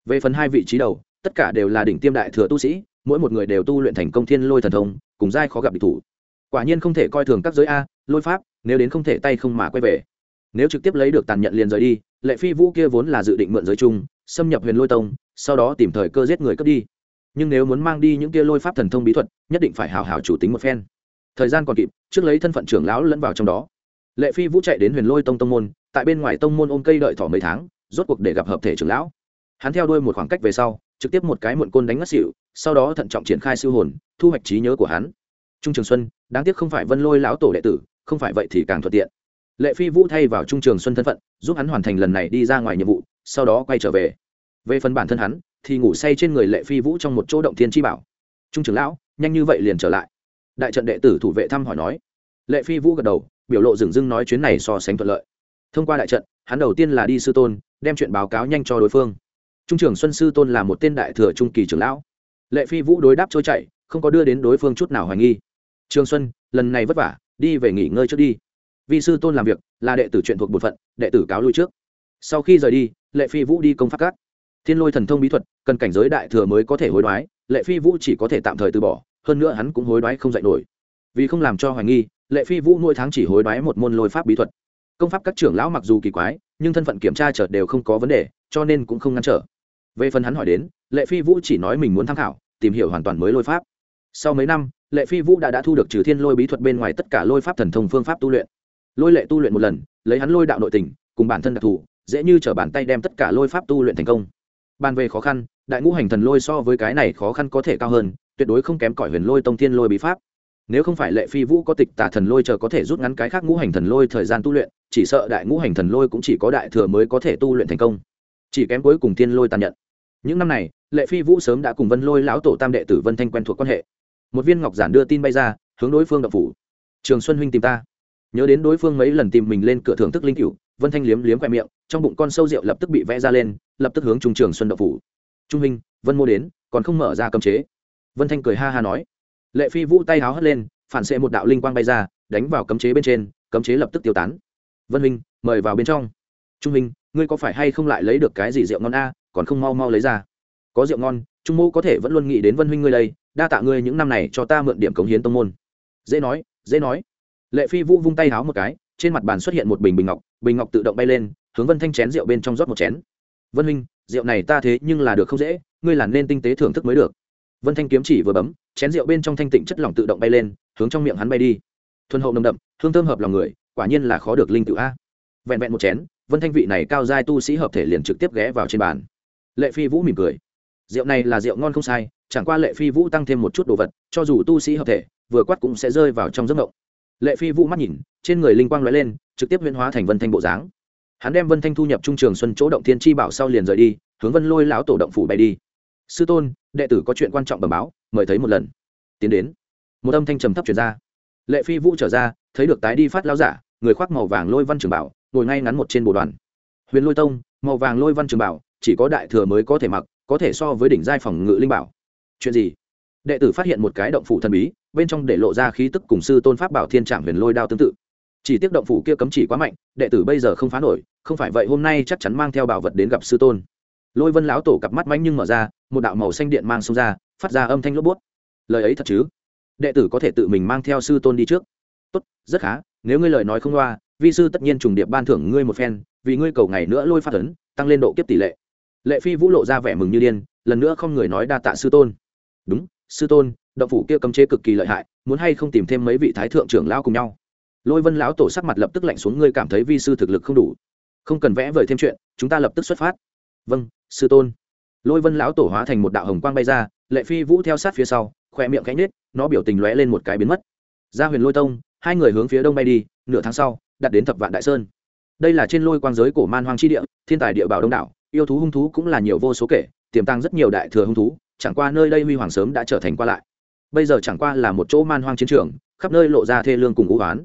S1: Về phần hai vị trí đầu, tất cả đều là đỉnh tiêm đại thừa tu sĩ, mỗi một người đều tu luyện thành công thiên lôi thần thông, cùng giai khó gặp địch thủ. Quả nhiên không thể coi thường các giới a, lôi pháp, nếu đến không thể tay không mà quay về nếu trực tiếp lấy được tàn nhận liền rời đi, lệ phi vũ kia vốn là dự định mượn giới chung, xâm nhập huyền lôi tông, sau đó tìm thời cơ giết người cướp đi. Nhưng nếu muốn mang đi những kia lôi pháp thần thông bí thuật, nhất định phải hào hào chủ tính một phen. Thời gian còn kịp, trước lấy thân phận trưởng lão lẫn vào trong đó. Lệ phi vũ chạy đến huyền lôi tông tông môn, tại bên ngoài tông môn ôm cây đợi thỏ mấy tháng, rốt cuộc để gặp hợp thể trưởng lão. Hắn theo đuôi một khoảng cách về sau, trực tiếp một cái muộn côn đánh ngất xỉu, sau đó thận trọng triển khai siêu hồn, thu hoạch trí nhớ của hắn. Trung trường xuân, đáng tiếc không phải vân lôi lão tổ đệ tử, không phải vậy thì càng thuận tiện lệ phi vũ thay vào trung trường xuân thân phận, giúp hắn hoàn thành lần này đi ra ngoài nhiệm vụ, sau đó quay trở về. Về phần bản thân hắn, thì ngủ say trên người lệ phi vũ trong một chỗ động thiên chi bảo. Trung trưởng lão, nhanh như vậy liền trở lại. Đại trận đệ tử thủ vệ thăm hỏi nói. Lệ phi vũ gật đầu, biểu lộ dửng dưng nói chuyến này so sánh thuận lợi. Thông qua đại trận, hắn đầu tiên là đi sư tôn, đem chuyện báo cáo nhanh cho đối phương. Trung trưởng xuân sư tôn là một tên đại thừa trung kỳ trưởng lão. Lệ phi vũ đối đáp trôi chạy không có đưa đến đối phương chút nào hoài nghi. Trường xuân, lần này vất vả, đi về nghỉ ngơi trước đi vì sư tôn làm việc, là đệ tử chuyện thuộc bột phận, đệ tử cáo lui trước. Sau khi rời đi, lệ phi vũ đi công pháp cát thiên lôi thần thông bí thuật, cần cảnh giới đại thừa mới có thể hối đoái, lệ phi vũ chỉ có thể tạm thời từ bỏ, hơn nữa hắn cũng hối đoái không dạy nổi. Vì không làm cho hoài nghi, lệ phi vũ mỗi tháng chỉ hối đoái một môn lôi pháp bí thuật. Công pháp các trưởng lão mặc dù kỳ quái, nhưng thân phận kiểm tra chợt đều không có vấn đề, cho nên cũng không ngăn trở. Về phần hắn hỏi đến, lệ phi vũ chỉ nói mình muốn tham khảo, tìm hiểu hoàn toàn mới lôi pháp. Sau mấy năm, lệ phi vũ đã đã thu được trừ thiên lôi bí thuật bên ngoài tất cả lôi pháp thần thông phương pháp tu luyện lôi lệ tu luyện một lần, lấy hắn lôi đạo nội tình, cùng bản thân đặc thù, dễ như t bàn tay đem tất cả lôi pháp tu luyện thành công. Bàn về khó khăn, đại ngũ hành thần lôi so với cái này khó khăn có thể cao hơn, tuyệt đối không kém cỏi huyền lôi tông thiên lôi bí pháp. Nếu không phải lệ phi vũ có tịch tả thần lôi chờ có thể rút ngắn cái khác ngũ hành thần lôi thời gian tu luyện, chỉ sợ đại ngũ hành thần lôi cũng chỉ có đại thừa mới có thể tu luyện thành công. Chỉ kém cuối cùng thiên lôi tàn nhận. Những năm này, lệ phi vũ sớm đã cùng vân lôi lão tổ tam đệ tử vân thanh quen thuộc quan hệ. Một viên ngọc giản đưa tin bay ra, hướng đối phương đập phủ. Trường xuân huynh tìm ta nhớ đến đối phương mấy lần tìm mình lên cửa thưởng thức linh cựu vân thanh liếm liếm khoe miệng, trong bụng con sâu rượu lập tức bị vẽ ra lên, lập tức hướng trung trường xuân đậu phủ. Trung huynh, vân mua đến, còn không mở ra cấm chế. Vân thanh cười ha ha nói. Lệ phi vũ tay háo hất lên, phản xệ một đạo linh quang bay ra, đánh vào cấm chế bên trên, cấm chế lập tức tiêu tán. Vân huynh, mời vào bên trong. Trung huynh, ngươi có phải hay không lại lấy được cái gì rượu ngon a, còn không mau mau lấy ra. Có rượu ngon, trung mô có thể vẫn luôn nghĩ đến vân huynh ngươi đây, đa tạ ngươi những năm này cho ta mượn điểm cống hiến tông môn. Dễ nói dễ nói lệ phi vũ vung tay háo một cái, trên mặt bàn xuất hiện một bình bình ngọc bình ngọc tự động bay lên, hướng vân thanh chén rượu bên trong rót một chén. Vân huynh, rượu này ta thế nhưng là được không dễ, ngươi là nên tinh tế thưởng thức mới được. Vân thanh kiếm chỉ vừa bấm, chén rượu bên trong thanh tịnh chất lỏng tự động bay lên, hướng trong miệng hắn bay đi. Thuần hậu nồng đậm, hương thơm hợp lòng người, quả nhiên là khó được linh tự a. Vẹn vẹn một chén, vân thanh vị này cao giai tu sĩ hợp thể liền trực tiếp ghé vào trên bàn. Lệ phi vũ mỉm cười. Rượu này là rượu ngon không sai, chẳng qua lệ phi vũ tăng thêm một chút đồ vật, cho dù tu sĩ hợp thể, vừa quát cũng sẽ rơi vào trong giấc ngộng lệ phi vũ mắt nhìn, trên người linh quang lóe lên, trực tiếp huyễn hóa thành vân thanh bộ dáng. Hắn đem vân thanh thu nhập trung trường xuân chỗ động thiên chi bảo sau liền rời đi, hướng vân lôi lão tổ động phủ bay đi. Sư tôn, đệ tử có chuyện quan trọng bẩm báo, mời thấy một lần. Tiến đến, một âm thanh trầm thấp chuyển ra. Lệ phi vũ trở ra, thấy được tái đi phát lão giả, người khoác màu vàng lôi văn trường bảo, ngồi ngay ngắn một trên bộ đoàn. Huyền lôi tông, màu vàng lôi văn trường bảo, chỉ có đại thừa mới có thể mặc, có thể so với đỉnh giai phòng ngự linh bảo. Chuyện gì? Đệ tử phát hiện một cái động phủ thần bí, bên trong để lộ ra khí tức cùng sư tôn pháp bảo thiên trạm huyền lôi đao tương tự. Chỉ tiếc động phủ kia cấm chỉ quá mạnh, đệ tử bây giờ không phá nổi, không phải vậy hôm nay chắc chắn mang theo bảo vật đến gặp sư tôn. Lôi vân lão tổ cặp mắt mánh nhưng mở ra, một đạo màu xanh điện mang xông ra, phát ra âm thanh lốp bút lời ấy thật chứ? Đệ tử có thể tự mình mang theo sư tôn đi trước. Tốt, rất khá, nếu ngươi lời nói không loa, vi sư tất nhiên trùng điệp ban thưởng ngươi một phen, vì ngươi cầu ngày nữa lôi phát ấn, tăng lên độ kiếp tỷ lệ. Lệ phi vũ lộ ra vẻ mừng như điên, lần nữa không người nói đa tạ sư tôn. Đúng sư tôn, động phủ kia cấm chế cực kỳ lợi hại, muốn hay không tìm thêm mấy vị thái thượng trưởng lão cùng nhau. Lôi vân lão tổ sắc mặt lập tức lạnh xuống, ngươi cảm thấy vi sư thực lực không đủ. Không cần vẽ vời thêm chuyện, chúng ta lập tức xuất phát. Vâng sư tôn. Lôi vân lão tổ hóa thành một đạo hồng quang bay ra, lệ phi vũ theo sát phía sau khoe miệng cánh nết nó biểu tình lóe lên một cái biến mất. Ra huyền lôi tông, hai người hướng phía đông bay đi, nửa tháng sau, đặt đến thập vạn đại sơn. Đây là trên lôi quang giới cổ man hoang chi địa, thiên tài địa bảo đông đảo, yêu thú hung thú cũng là nhiều vô số kể, tiềm tăng rất nhiều đại thừa hung thú chẳng qua nơi đây huy hoàng sớm đã trở thành qua lại. Bây giờ chẳng qua là một chỗ man hoang chiến trường, khắp nơi lộ ra thê lương cùng u oán.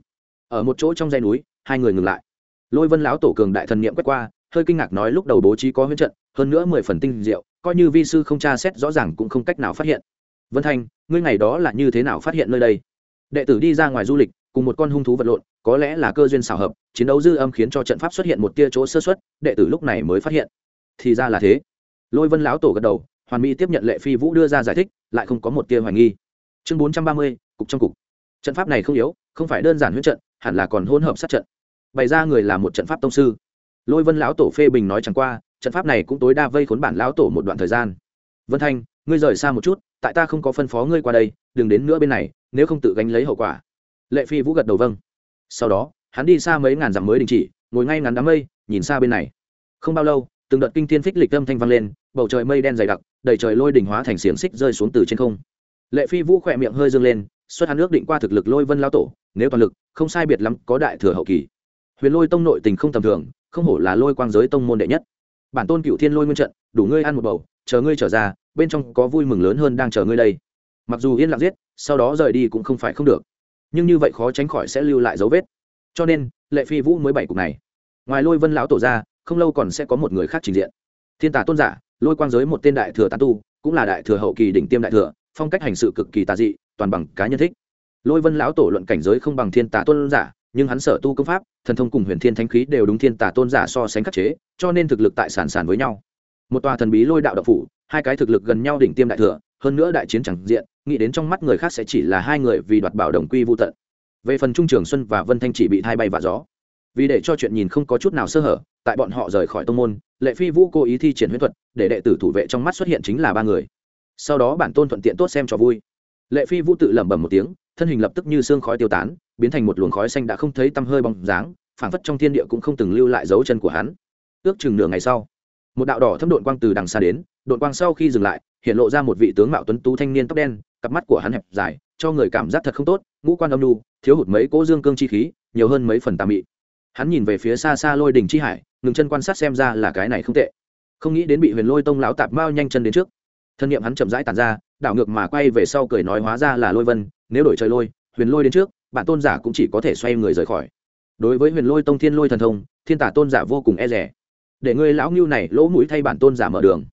S1: Ở một chỗ trong dãy núi, hai người ngừng lại. Lôi vân lão tổ cường đại thần niệm quét qua, hơi kinh ngạc nói lúc đầu bố trí có huyễn trận, hơn nữa mười phần tinh diệu, coi như vi sư không tra xét rõ ràng cũng không cách nào phát hiện. Vân thanh, ngươi ngày đó là như thế nào phát hiện nơi đây? Đệ tử đi ra ngoài du lịch, cùng một con hung thú vật lộn, có lẽ là cơ duyên xảo hợp, chiến đấu dư âm khiến cho trận pháp xuất hiện một tia chỗ sơ xuất đệ tử lúc này mới phát hiện. Thì ra là thế. Lôi vân lão tổ gật đầu hoàn mỹ tiếp nhận lệ phi vũ đưa ra giải thích, lại không có một tia hoài nghi. Chương bốn trăm ba mươi, cục trong cục. Trận pháp này không yếu, không phải đơn giản huyết trận, hẳn là còn hỗn hợp sát trận. Bày ra người là một trận pháp tông sư. Lôi vân lão tổ phê bình nói chẳng qua, trận pháp này cũng tối đa vây khốn bản lão tổ một đoạn thời gian. Vân thanh, ngươi rời xa một chút, tại ta không có phân phó ngươi qua đây, đừng đến nữa bên này, nếu không tự gánh lấy hậu quả. Lệ phi vũ gật đầu vâng. Sau đó, hắn đi xa mấy ngàn dặm mới đình chỉ, ngồi ngay ngắn đám mây, nhìn xa bên này. Không bao lâu từng đợt kinh thiên phích lịch âm thanh vang lên, bầu trời mây đen dày đặc, đầy trời lôi đỉnh hóa thành xiềng xích rơi xuống từ trên không. Lệ phi vũ khỏe miệng hơi dâng lên, xuất hắn nước định qua thực lực lôi vân lao tổ, nếu toàn lực, không sai biệt lắm có đại thừa hậu kỳ. Huyền lôi tông nội tình không tầm thường, không hổ là lôi quang giới tông môn đệ nhất. Bản tôn cựu thiên lôi nguyên trận, đủ ngươi ăn một bầu, chờ ngươi trở ra, bên trong có vui mừng lớn hơn đang chờ ngươi đây. Mặc dù yên lặng giết, sau đó rời đi cũng không phải không được. Nhưng như vậy khó tránh khỏi sẽ lưu lại dấu vết. Cho nên, lệ phi vũ mới bảy cục này. Ngoài lôi vân lão tổ ra không lâu còn sẽ có một người khác trình diện. Thiên tả tôn giả, lôi quang giới một tên đại thừa tán tu, cũng là đại thừa hậu kỳ đỉnh tiêm đại thừa, phong cách hành sự cực kỳ tà dị, toàn bằng cá nhân thích. Lôi vân lão tổ luận cảnh giới không bằng thiên tả tôn giả, nhưng hắn sở tu công pháp, thần thông cùng huyền thiên thánh khí đều đúng thiên tả tôn giả so sánh khắc chế, cho nên thực lực tại sản sản với nhau. Một tòa thần bí lôi đạo đạo phủ, hai cái thực lực gần nhau đỉnh tiêm đại thừa, hơn nữa đại chiến chẳng diện, nghĩ đến trong mắt người khác sẽ chỉ là hai người vì đoạt bảo đồng quy vô tận. Về phần trung trường xuân và vân thanh chỉ bị thay bay và gió vì để cho chuyện nhìn không có chút nào sơ hở tại bọn họ rời khỏi tông môn lệ phi vũ cố ý thi triển huyễn thuật để đệ tử thủ vệ trong mắt xuất hiện chính là ba người. Sau đó bản tôn thuận tiện tốt xem cho vui. Lệ phi vũ tự lẩm bẩm một tiếng thân hình lập tức như xương khói tiêu tán biến thành một luồng khói xanh đã không thấy tăm hơi bóng dáng phảng phất trong thiên địa cũng không từng lưu lại dấu chân của hắn. Ước chừng nửa ngày sau một đạo đỏ thâm đội quang từ đằng xa đến đội quang sau khi dừng lại hiện lộ ra một vị tướng mạo tuấn tú thanh niên tóc đen cặp mắt của hắn hẹp dài cho người cảm giác thật không tốt ngũ quan âm nu, thiếu hụt mấy cỗ dương cương chi khí nhiều hơn mấy phần tà mị hắn nhìn về phía xa xa lôi đình chi hải, ngừng chân quan sát xem ra là cái này không tệ. Không nghĩ đến bị huyền lôi tông lão tạp mao nhanh chân đến trước. Thân nhiệm hắn chậm rãi tàn ra, đảo ngược mà quay về sau cười nói hóa ra là lôi vân, nếu đổi trời lôi, huyền lôi đến trước bản tôn giả cũng chỉ có thể xoay người rời khỏi. Đối với huyền lôi tông thiên lôi thần thông, thiên tả tôn giả vô cùng e rẻ để ngươi lão ngưu này lỗ mũi thay bản tôn giả mở đường.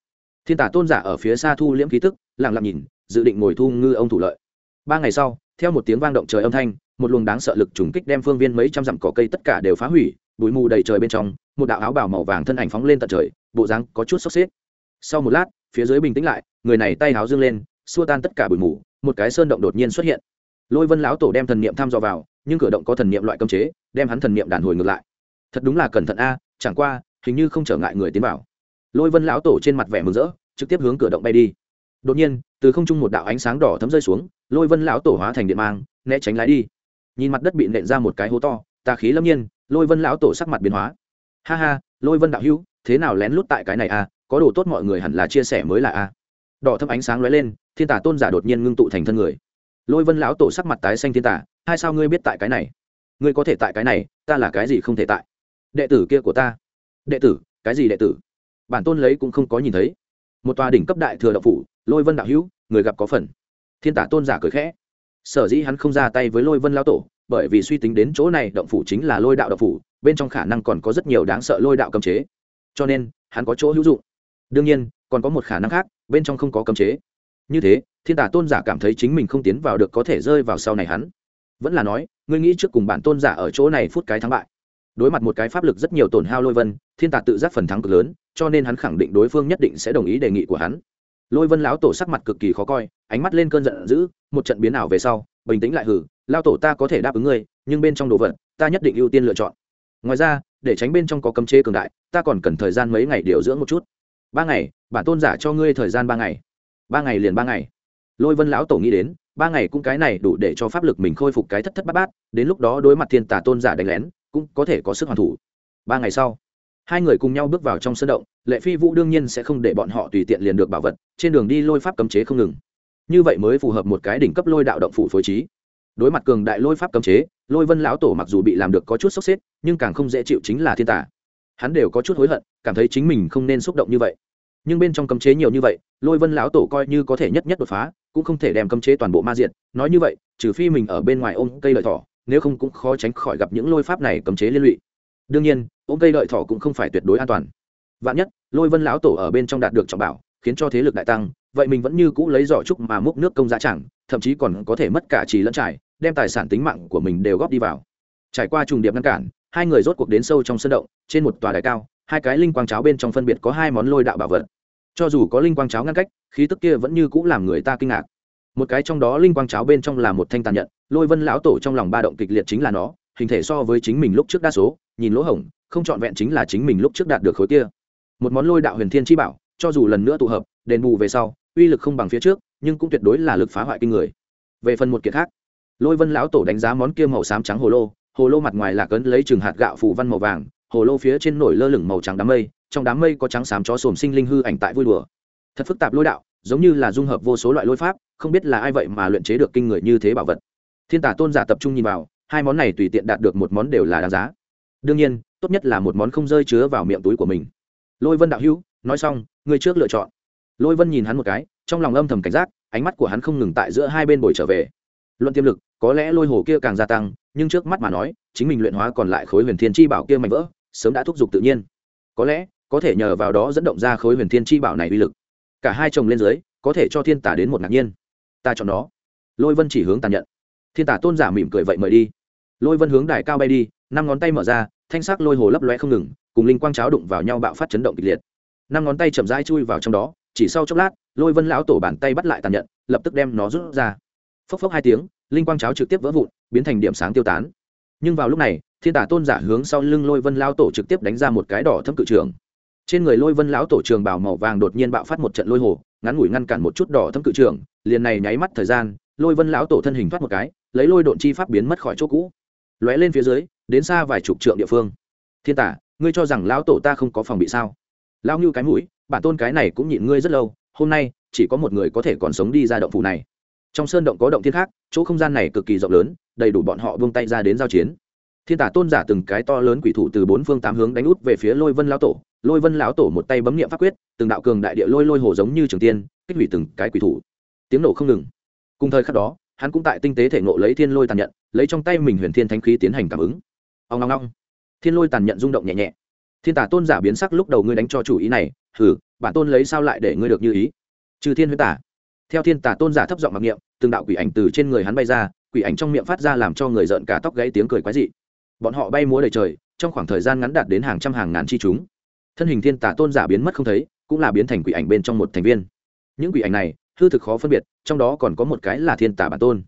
S1: Thiên tả tôn giả ở phía xa thu liễm khí tức, lặng lặng nhìn, dự định ngồi thu ngư ông thủ lợi. Ba ngày sau, theo một tiếng vang động trời âm thanh một luồng đáng sợ lực trùng kích đem phương viên mấy trăm dặm cỏ cây tất cả đều phá hủy, bụi mù đầy trời bên trong, một đạo áo bào màu vàng thân ảnh phóng lên tận trời, bộ dáng có chút sốc xếp. Sau một lát, phía dưới bình tĩnh lại, người này tay áo dương lên, xua tan tất cả bụi mù, một cái sơn động đột nhiên xuất hiện. Lôi vân lão tổ đem thần niệm thăm dò vào, nhưng cửa động có thần niệm loại cấm chế, đem hắn thần niệm đàn hồi ngược lại. Thật đúng là cẩn thận a, chẳng qua, hình như không trở ngại người tiến vào. Lôi vân lão tổ trên mặt vẻ mừng rỡ, trực tiếp hướng cửa động bay đi. Đột nhiên, từ không trung một đạo ánh sáng đỏ thấm rơi xuống, lôi vân lão tổ hóa thành điện mang, né tránh lái đi nhìn mặt đất bị nện ra một cái hố to, tà khí lâm nhiên, lôi vân lão tổ sắc mặt biến hóa. Ha ha, lôi vân đạo hữu, thế nào lén lút tại cái này a có đồ tốt mọi người hẳn là chia sẻ mới là a đỏ thâm ánh sáng lóe lên, thiên tả tôn giả đột nhiên ngưng tụ thành thân người. Lôi vân lão tổ sắc mặt tái xanh thiên tả hai sao ngươi biết tại cái này? Ngươi có thể tại cái này, ta là cái gì không thể tại? Đệ tử kia của ta. Đệ tử, cái gì đệ tử? Bản tôn lấy cũng không có nhìn thấy. Một tòa đỉnh cấp đại thừa đạo phủ, lôi vân đạo hữu, người gặp có phần. Thiên tả tôn giả cười khẽ sở dĩ hắn không ra tay với lôi vân lão tổ, bởi vì suy tính đến chỗ này động phủ chính là lôi đạo động phủ, bên trong khả năng còn có rất nhiều đáng sợ lôi đạo cấm chế. Cho nên, hắn có chỗ hữu dụng. Đương nhiên, còn có một khả năng khác, bên trong không có cấm chế. Như thế, thiên tả tôn giả cảm thấy chính mình không tiến vào được có thể rơi vào sau này hắn. Vẫn là nói, ngươi nghĩ trước cùng bản tôn giả ở chỗ này phút cái thắng bại. Đối mặt một cái pháp lực rất nhiều tổn hao lôi vân, thiên tả tự giác phần thắng cực lớn, cho nên hắn khẳng định đối phương nhất định sẽ đồng ý đề nghị của hắn lôi vân lão tổ sắc mặt cực kỳ khó coi, ánh mắt lên cơn giận dữ, một trận biến ảo về sau, bình tĩnh lại hử lao tổ ta có thể đáp ứng ngươi, nhưng bên trong đồ vật, ta nhất định ưu tiên lựa chọn. Ngoài ra, để tránh bên trong có cấm chế cường đại, ta còn cần thời gian mấy ngày điều dưỡng một chút. Ba ngày, bản tôn giả cho ngươi thời gian ba ngày. Ba ngày liền ba ngày. Lôi vân lão tổ nghĩ đến, ba ngày cũng cái này đủ để cho pháp lực mình khôi phục cái thất thất bát bát, đến lúc đó đối mặt thiên tả tôn giả đánh lén, cũng có thể có sức hoàn thủ. Ba ngày sau hai người cùng nhau bước vào trong sân động, lệ phi vũ đương nhiên sẽ không để bọn họ tùy tiện liền được bảo vật, trên đường đi lôi pháp cấm chế không ngừng. Như vậy mới phù hợp một cái đỉnh cấp lôi đạo động phủ phối trí. Đối mặt cường đại lôi pháp cấm chế, lôi vân lão tổ mặc dù bị làm được có chút sốc xếp nhưng càng không dễ chịu chính là thiên tả hắn đều có chút hối hận, cảm thấy chính mình không nên xúc động như vậy. Nhưng bên trong cấm chế nhiều như vậy, lôi vân lão tổ coi như có thể nhất nhất đột phá, cũng không thể đem cấm chế toàn bộ ma diện nói như vậy, trừ phi mình ở bên ngoài ôm cây lợi thỏ, nếu không cũng khó tránh khỏi gặp những lôi pháp này cấm chế liên lụy đương nhiên, ôm cây lợi thỏ cũng không phải tuyệt đối an toàn. Vạn nhất, lôi vân lão tổ ở bên trong đạt được trọng bảo, khiến cho thế lực đại tăng, vậy mình vẫn như cũ lấy giỏ trúc mà múc nước công giá chẳng, thậm chí còn có thể mất cả trì lẫn trải, đem tài sản tính mạng của mình đều góp đi vào. Trải qua trùng điệp ngăn cản, hai người rốt cuộc đến sâu trong sân động, trên một tòa đài cao, hai cái linh quang cháo bên trong phân biệt có hai món lôi đạo bảo vật. Cho dù có linh quang cháo ngăn cách, khí tức kia vẫn như cũ làm người ta kinh ngạc. Một cái trong đó linh quang cháo bên trong là một thanh tàn nhận lôi vân lão tổ trong lòng ba động kịch liệt chính là nó, hình thể so với chính mình lúc trước đa số nhìn lỗ hổng, không trọn vẹn chính là chính mình lúc trước đạt được khối kia. Một món lôi đạo huyền thiên chi bảo, cho dù lần nữa tụ hợp, đền bù về sau, uy lực không bằng phía trước, nhưng cũng tuyệt đối là lực phá hoại kinh người. Về phần một kiệt khác, lôi vân lão tổ đánh giá món kia màu xám trắng hồ lô hồ lô mặt ngoài là cấn lấy chừng hạt gạo phủ văn màu vàng, hồ lô phía trên nổi lơ lửng màu trắng đám mây, trong đám mây có trắng xám chó sồm sinh linh hư ảnh tại vui đùa. Thật phức tạp lôi đạo, giống như là dung hợp vô số loại lôi pháp, không biết là ai vậy mà luyện chế được kinh người như thế bảo vật. Thiên tả tôn giả tập trung nhìn vào, hai món này tùy tiện đạt được một món đều là đáng giá đương nhiên, tốt nhất là một món không rơi chứa vào miệng túi của mình. Lôi vân đạo hữu, nói xong, người trước lựa chọn. Lôi vân nhìn hắn một cái, trong lòng âm thầm cảnh giác, ánh mắt của hắn không ngừng tại giữa hai bên bồi trở về. Luận tiềm lực, có lẽ lôi hồ kia càng gia tăng, nhưng trước mắt mà nói, chính mình luyện hóa còn lại khối huyền thiên chi bảo kia mạnh vỡ, sớm đã thúc giục tự nhiên. Có lẽ, có thể nhờ vào đó dẫn động ra khối huyền thiên chi bảo này uy lực. Cả hai chồng lên dưới, có thể cho thiên tả đến một ngạc nhiên. Ta chọn đó lôi vân chỉ hướng tàn nhận. Thiên tả tôn giả mỉm cười vậy mời đi lôi vân hướng đài cao bay đi, năm ngón tay mở ra, thanh sắc lôi hồ lấp loe không ngừng, cùng linh quang cháo đụng vào nhau bạo phát chấn động kịch liệt. Năm ngón tay chậm rãi chui vào trong đó, chỉ sau chốc lát, lôi vân lão tổ bàn tay bắt lại tàn nhận lập tức đem nó rút ra. Phốc phốc hai tiếng, linh quang cháo trực tiếp vỡ vụn, biến thành điểm sáng tiêu tán. Nhưng vào lúc này, thiên tả tôn giả hướng sau lưng lôi vân lão tổ trực tiếp đánh ra một cái đỏ thâm cự trường. Trên người lôi vân lão tổ trường bảo màu vàng đột nhiên bạo phát một trận lôi hồ, ngắn ngủi ngăn cản một chút đỏ thâm cự trường, liền này nháy mắt thời gian, lôi vân lão tổ thân hình thoát một cái, lấy lôi độn chi pháp biến mất khỏi chỗ cũ lóe lên phía dưới, đến xa vài chục trượng địa phương. Thiên tả, ngươi cho rằng lão tổ ta không có phòng bị sao? Lão như cái mũi, bản tôn cái này cũng nhịn ngươi rất lâu, hôm nay, chỉ có một người có thể còn sống đi ra động phủ này. Trong sơn động có động thiên khác, chỗ không gian này cực kỳ rộng lớn, đầy đủ bọn họ vung tay ra đến giao chiến. Thiên tả tôn giả từng cái to lớn quỷ thủ từ bốn phương tám hướng đánh út về phía lôi vân lão tổ. Lôi vân lão tổ một tay bấm nghiệm pháp quyết, từng đạo cường đại địa lôi lôi hồ giống như trường tiên, kích hủy từng cái quỷ thủ. Tiếng nổ không ngừng. Cùng thời khắc đó, hắn cũng tại tinh tế thể ngộ lấy thiên lôi tàn nhận lấy trong tay mình huyền thiên thánh khí tiến hành cảm ứng. Ông long long thiên lôi tàn nhận rung động nhẹ nhẹ. Thiên tả tôn giả biến sắc lúc đầu ngươi đánh cho chủ ý này, hừ, bản tôn lấy sao lại để ngươi được như ý? Trừ thiên huyết tả theo thiên tả tôn giả thấp giọng mặc niệm, từng đạo quỷ ảnh từ trên người hắn bay ra, quỷ ảnh trong miệng phát ra làm cho người giận cả tóc gãy tiếng cười quái dị. Bọn họ bay múa đầy trời, trong khoảng thời gian ngắn đạt đến hàng trăm hàng ngàn chi chúng. Thân hình thiên tả tôn giả biến mất không thấy, cũng là biến thành quỷ ảnh bên trong một thành viên. Những quỷ ảnh này, hư thực khó phân biệt, trong đó còn có một cái là thiên tả bản tôn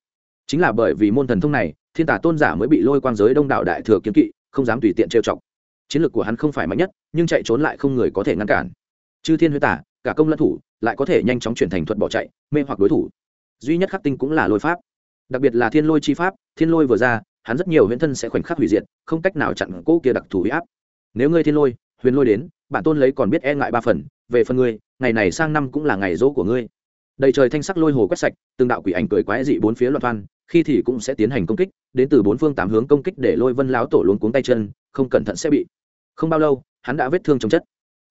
S1: chính là bởi vì môn thần thông này, thiên tả tôn giả mới bị lôi quang giới đông đạo đại thừa kiếm kỵ, không dám tùy tiện trêu chọc. Chiến lược của hắn không phải mạnh nhất, nhưng chạy trốn lại không người có thể ngăn cản. Chư thiên huyết tả cả công lẫn thủ, lại có thể nhanh chóng chuyển thành thuật bỏ chạy, mê hoặc đối thủ. Duy nhất khắc tinh cũng là lôi pháp. Đặc biệt là thiên lôi chi pháp, thiên lôi vừa ra, hắn rất nhiều huyễn thân sẽ khoảnh khắc hủy diệt, không cách nào chặn cỗ kia đặc thù huy áp. Nếu ngươi thiên lôi, huyền lôi đến, bản tôn lấy còn biết e ngại ba phần, về phần ngươi, ngày này sang năm cũng là ngày dỗ của ngươi đầy trời thanh sắc lôi hồ quét sạch từng đạo quỷ ảnh cười quái dị bốn phía loạn thoan khi thì cũng sẽ tiến hành công kích đến từ bốn phương tám hướng công kích để lôi vân láo tổ luống cuống tay chân không cẩn thận sẽ bị. Không bao lâu hắn đã vết thương chống chất.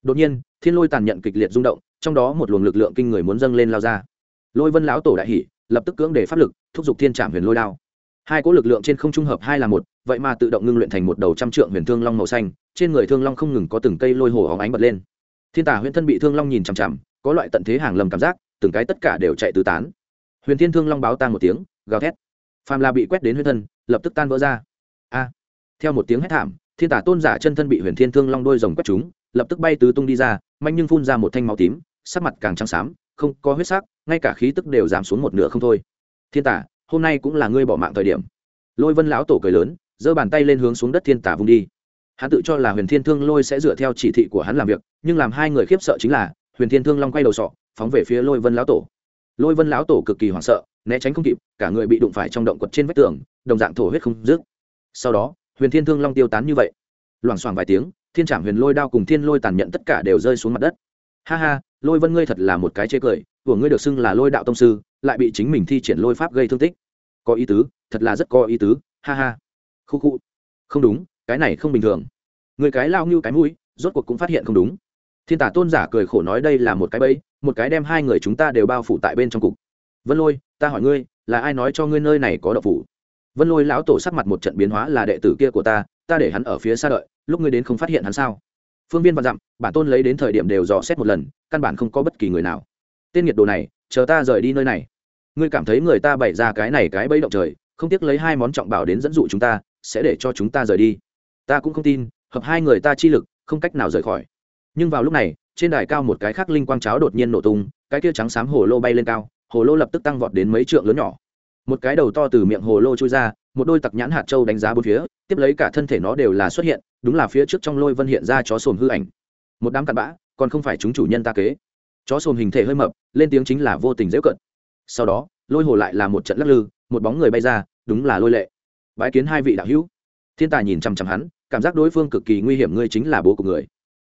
S1: Đột nhiên thiên lôi tàn nhận kịch liệt rung động trong đó một luồng lực lượng kinh người muốn dâng lên lao ra. Lôi vân lão tổ đại hỉ, lập tức cưỡng để pháp lực thúc giục thiên trạm huyền lôi đao. Hai cỗ lực lượng trên không trung hợp hai là một vậy mà tự động ngưng luyện thành một đầu trăm trượng huyền thương long màu xanh trên người thương long không ngừng có từng cây lôi hồ óng ánh bật lên. Thiên tả huyền thân bị thương long nhìn chằm chằm có loại tận thế hàng lầm cảm giác từng cái tất cả đều chạy tứ tán. Huyền thiên thương long báo tan một tiếng, gào thét. Phàm là bị quét đến huyền thân, lập tức tan vỡ ra. A! Theo một tiếng hét thảm, thiên tả tôn giả chân thân bị huyền thiên thương long đôi rồng quét chúng lập tức bay tứ tung đi ra, manh nhưng phun ra một thanh máu tím, sắc mặt càng trắng xám, không có huyết sắc, ngay cả khí tức đều giảm xuống một nửa không thôi. Thiên tả, hôm nay cũng là ngươi bỏ mạng thời điểm. Lôi vân lão tổ cười lớn, giơ bàn tay lên hướng xuống đất thiên tả vung đi. Hắn tự cho là huyền thiên thương lôi sẽ dựa theo chỉ thị của hắn làm việc, nhưng làm hai người khiếp sợ chính là, huyền thiên thương long quay đầu sọ phóng về phía lôi vân lão tổ. Lôi vân lão tổ cực kỳ hoảng sợ, né tránh không kịp, cả người bị đụng phải trong động quật trên vách tường, đồng dạng thổ huyết không dứt. Sau đó, huyền thiên thương long tiêu tán như vậy. Loảng xoảng vài tiếng, thiên trảm huyền lôi đao cùng thiên lôi tàn nhận tất cả đều rơi xuống mặt đất. Ha ha, lôi vân ngươi thật là một cái chê cười, của ngươi được xưng là lôi đạo tông sư, lại bị chính mình thi triển lôi pháp gây thương tích. Có ý tứ, thật là rất có ý tứ, ha ha. Khu khu. Không đúng, cái này không bình thường. Người cái lao như cái mũi, rốt cuộc cũng phát hiện không đúng thiên tả tôn giả cười khổ nói đây là một cái bẫy, một cái đem hai người chúng ta đều bao phủ tại bên trong cục. Vân lôi, ta hỏi ngươi, là ai nói cho ngươi nơi này có độc phủ? Vân lôi lão tổ sắc mặt một trận biến hóa là đệ tử kia của ta ta để hắn ở phía xa đợi, lúc ngươi đến không phát hiện hắn sao? Phương viên vạn dặm, bản tôn lấy đến thời điểm đều dò xét một lần, căn bản không có bất kỳ người nào. Tên nhiệt đồ này, chờ ta rời đi nơi này. Ngươi cảm thấy người ta bày ra cái này cái bẫy động trời, không tiếc lấy hai món trọng bảo đến dẫn dụ chúng ta, sẽ để cho chúng ta rời đi. Ta cũng không tin, hợp hai người ta chi lực, không cách nào rời khỏi nhưng vào lúc này, trên đài cao một cái khác linh quang cháo đột nhiên nổ tung, cái kia trắng xám hồ lô bay lên cao, hồ lô lập tức tăng vọt đến mấy trượng lớn nhỏ. Một cái đầu to từ miệng hồ lô trôi ra, một đôi tặc nhãn hạt châu đánh giá bốn phía, tiếp lấy cả thân thể nó đều là xuất hiện, đúng là phía trước trong lôi vân hiện ra chó sồn hư ảnh. Một đám cặn bã, còn không phải chúng chủ nhân ta kế. Chó sồn hình thể hơi mập, lên tiếng chính là vô tình dễ cận. Sau đó, lôi hồ lại là một trận lắc lư, một bóng người bay ra, đúng là lôi lệ. Bái kiến hai vị đạo hữu. Thiên tài nhìn chằm chằm hắn, cảm giác đối phương cực kỳ nguy hiểm, ngươi chính là bố của người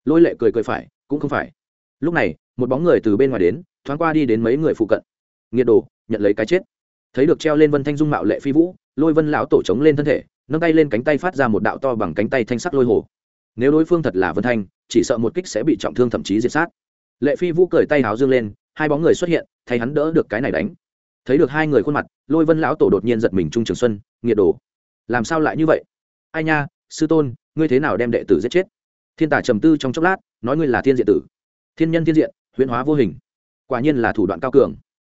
S1: lôi lệ cười cười phải, cũng không phải. Lúc này, một bóng người từ bên ngoài đến, thoáng qua đi đến mấy người phụ cận. Nghiệt đồ, nhận lấy cái chết. Thấy được treo lên vân thanh dung mạo lệ phi vũ, lôi vân lão tổ trống lên thân thể, nâng tay lên cánh tay phát ra một đạo to bằng cánh tay thanh sắc lôi hồ. Nếu đối phương thật là vân thanh, chỉ sợ một kích sẽ bị trọng thương thậm chí diệt sát. Lệ phi vũ cởi tay háo dương lên, hai bóng người xuất hiện, thay hắn đỡ được cái này đánh. Thấy được hai người khuôn mặt, lôi vân lão tổ đột nhiên giật mình trung trường xuân, nghiệt đồ. Làm sao lại như vậy? Ai nha, sư tôn, ngươi thế nào đem đệ tử giết chết? Thiên tài trầm tư trong chốc lát, nói ngươi là thiên diện tử. Thiên nhân thiên diện, huyễn hóa vô hình. Quả nhiên là thủ đoạn cao cường.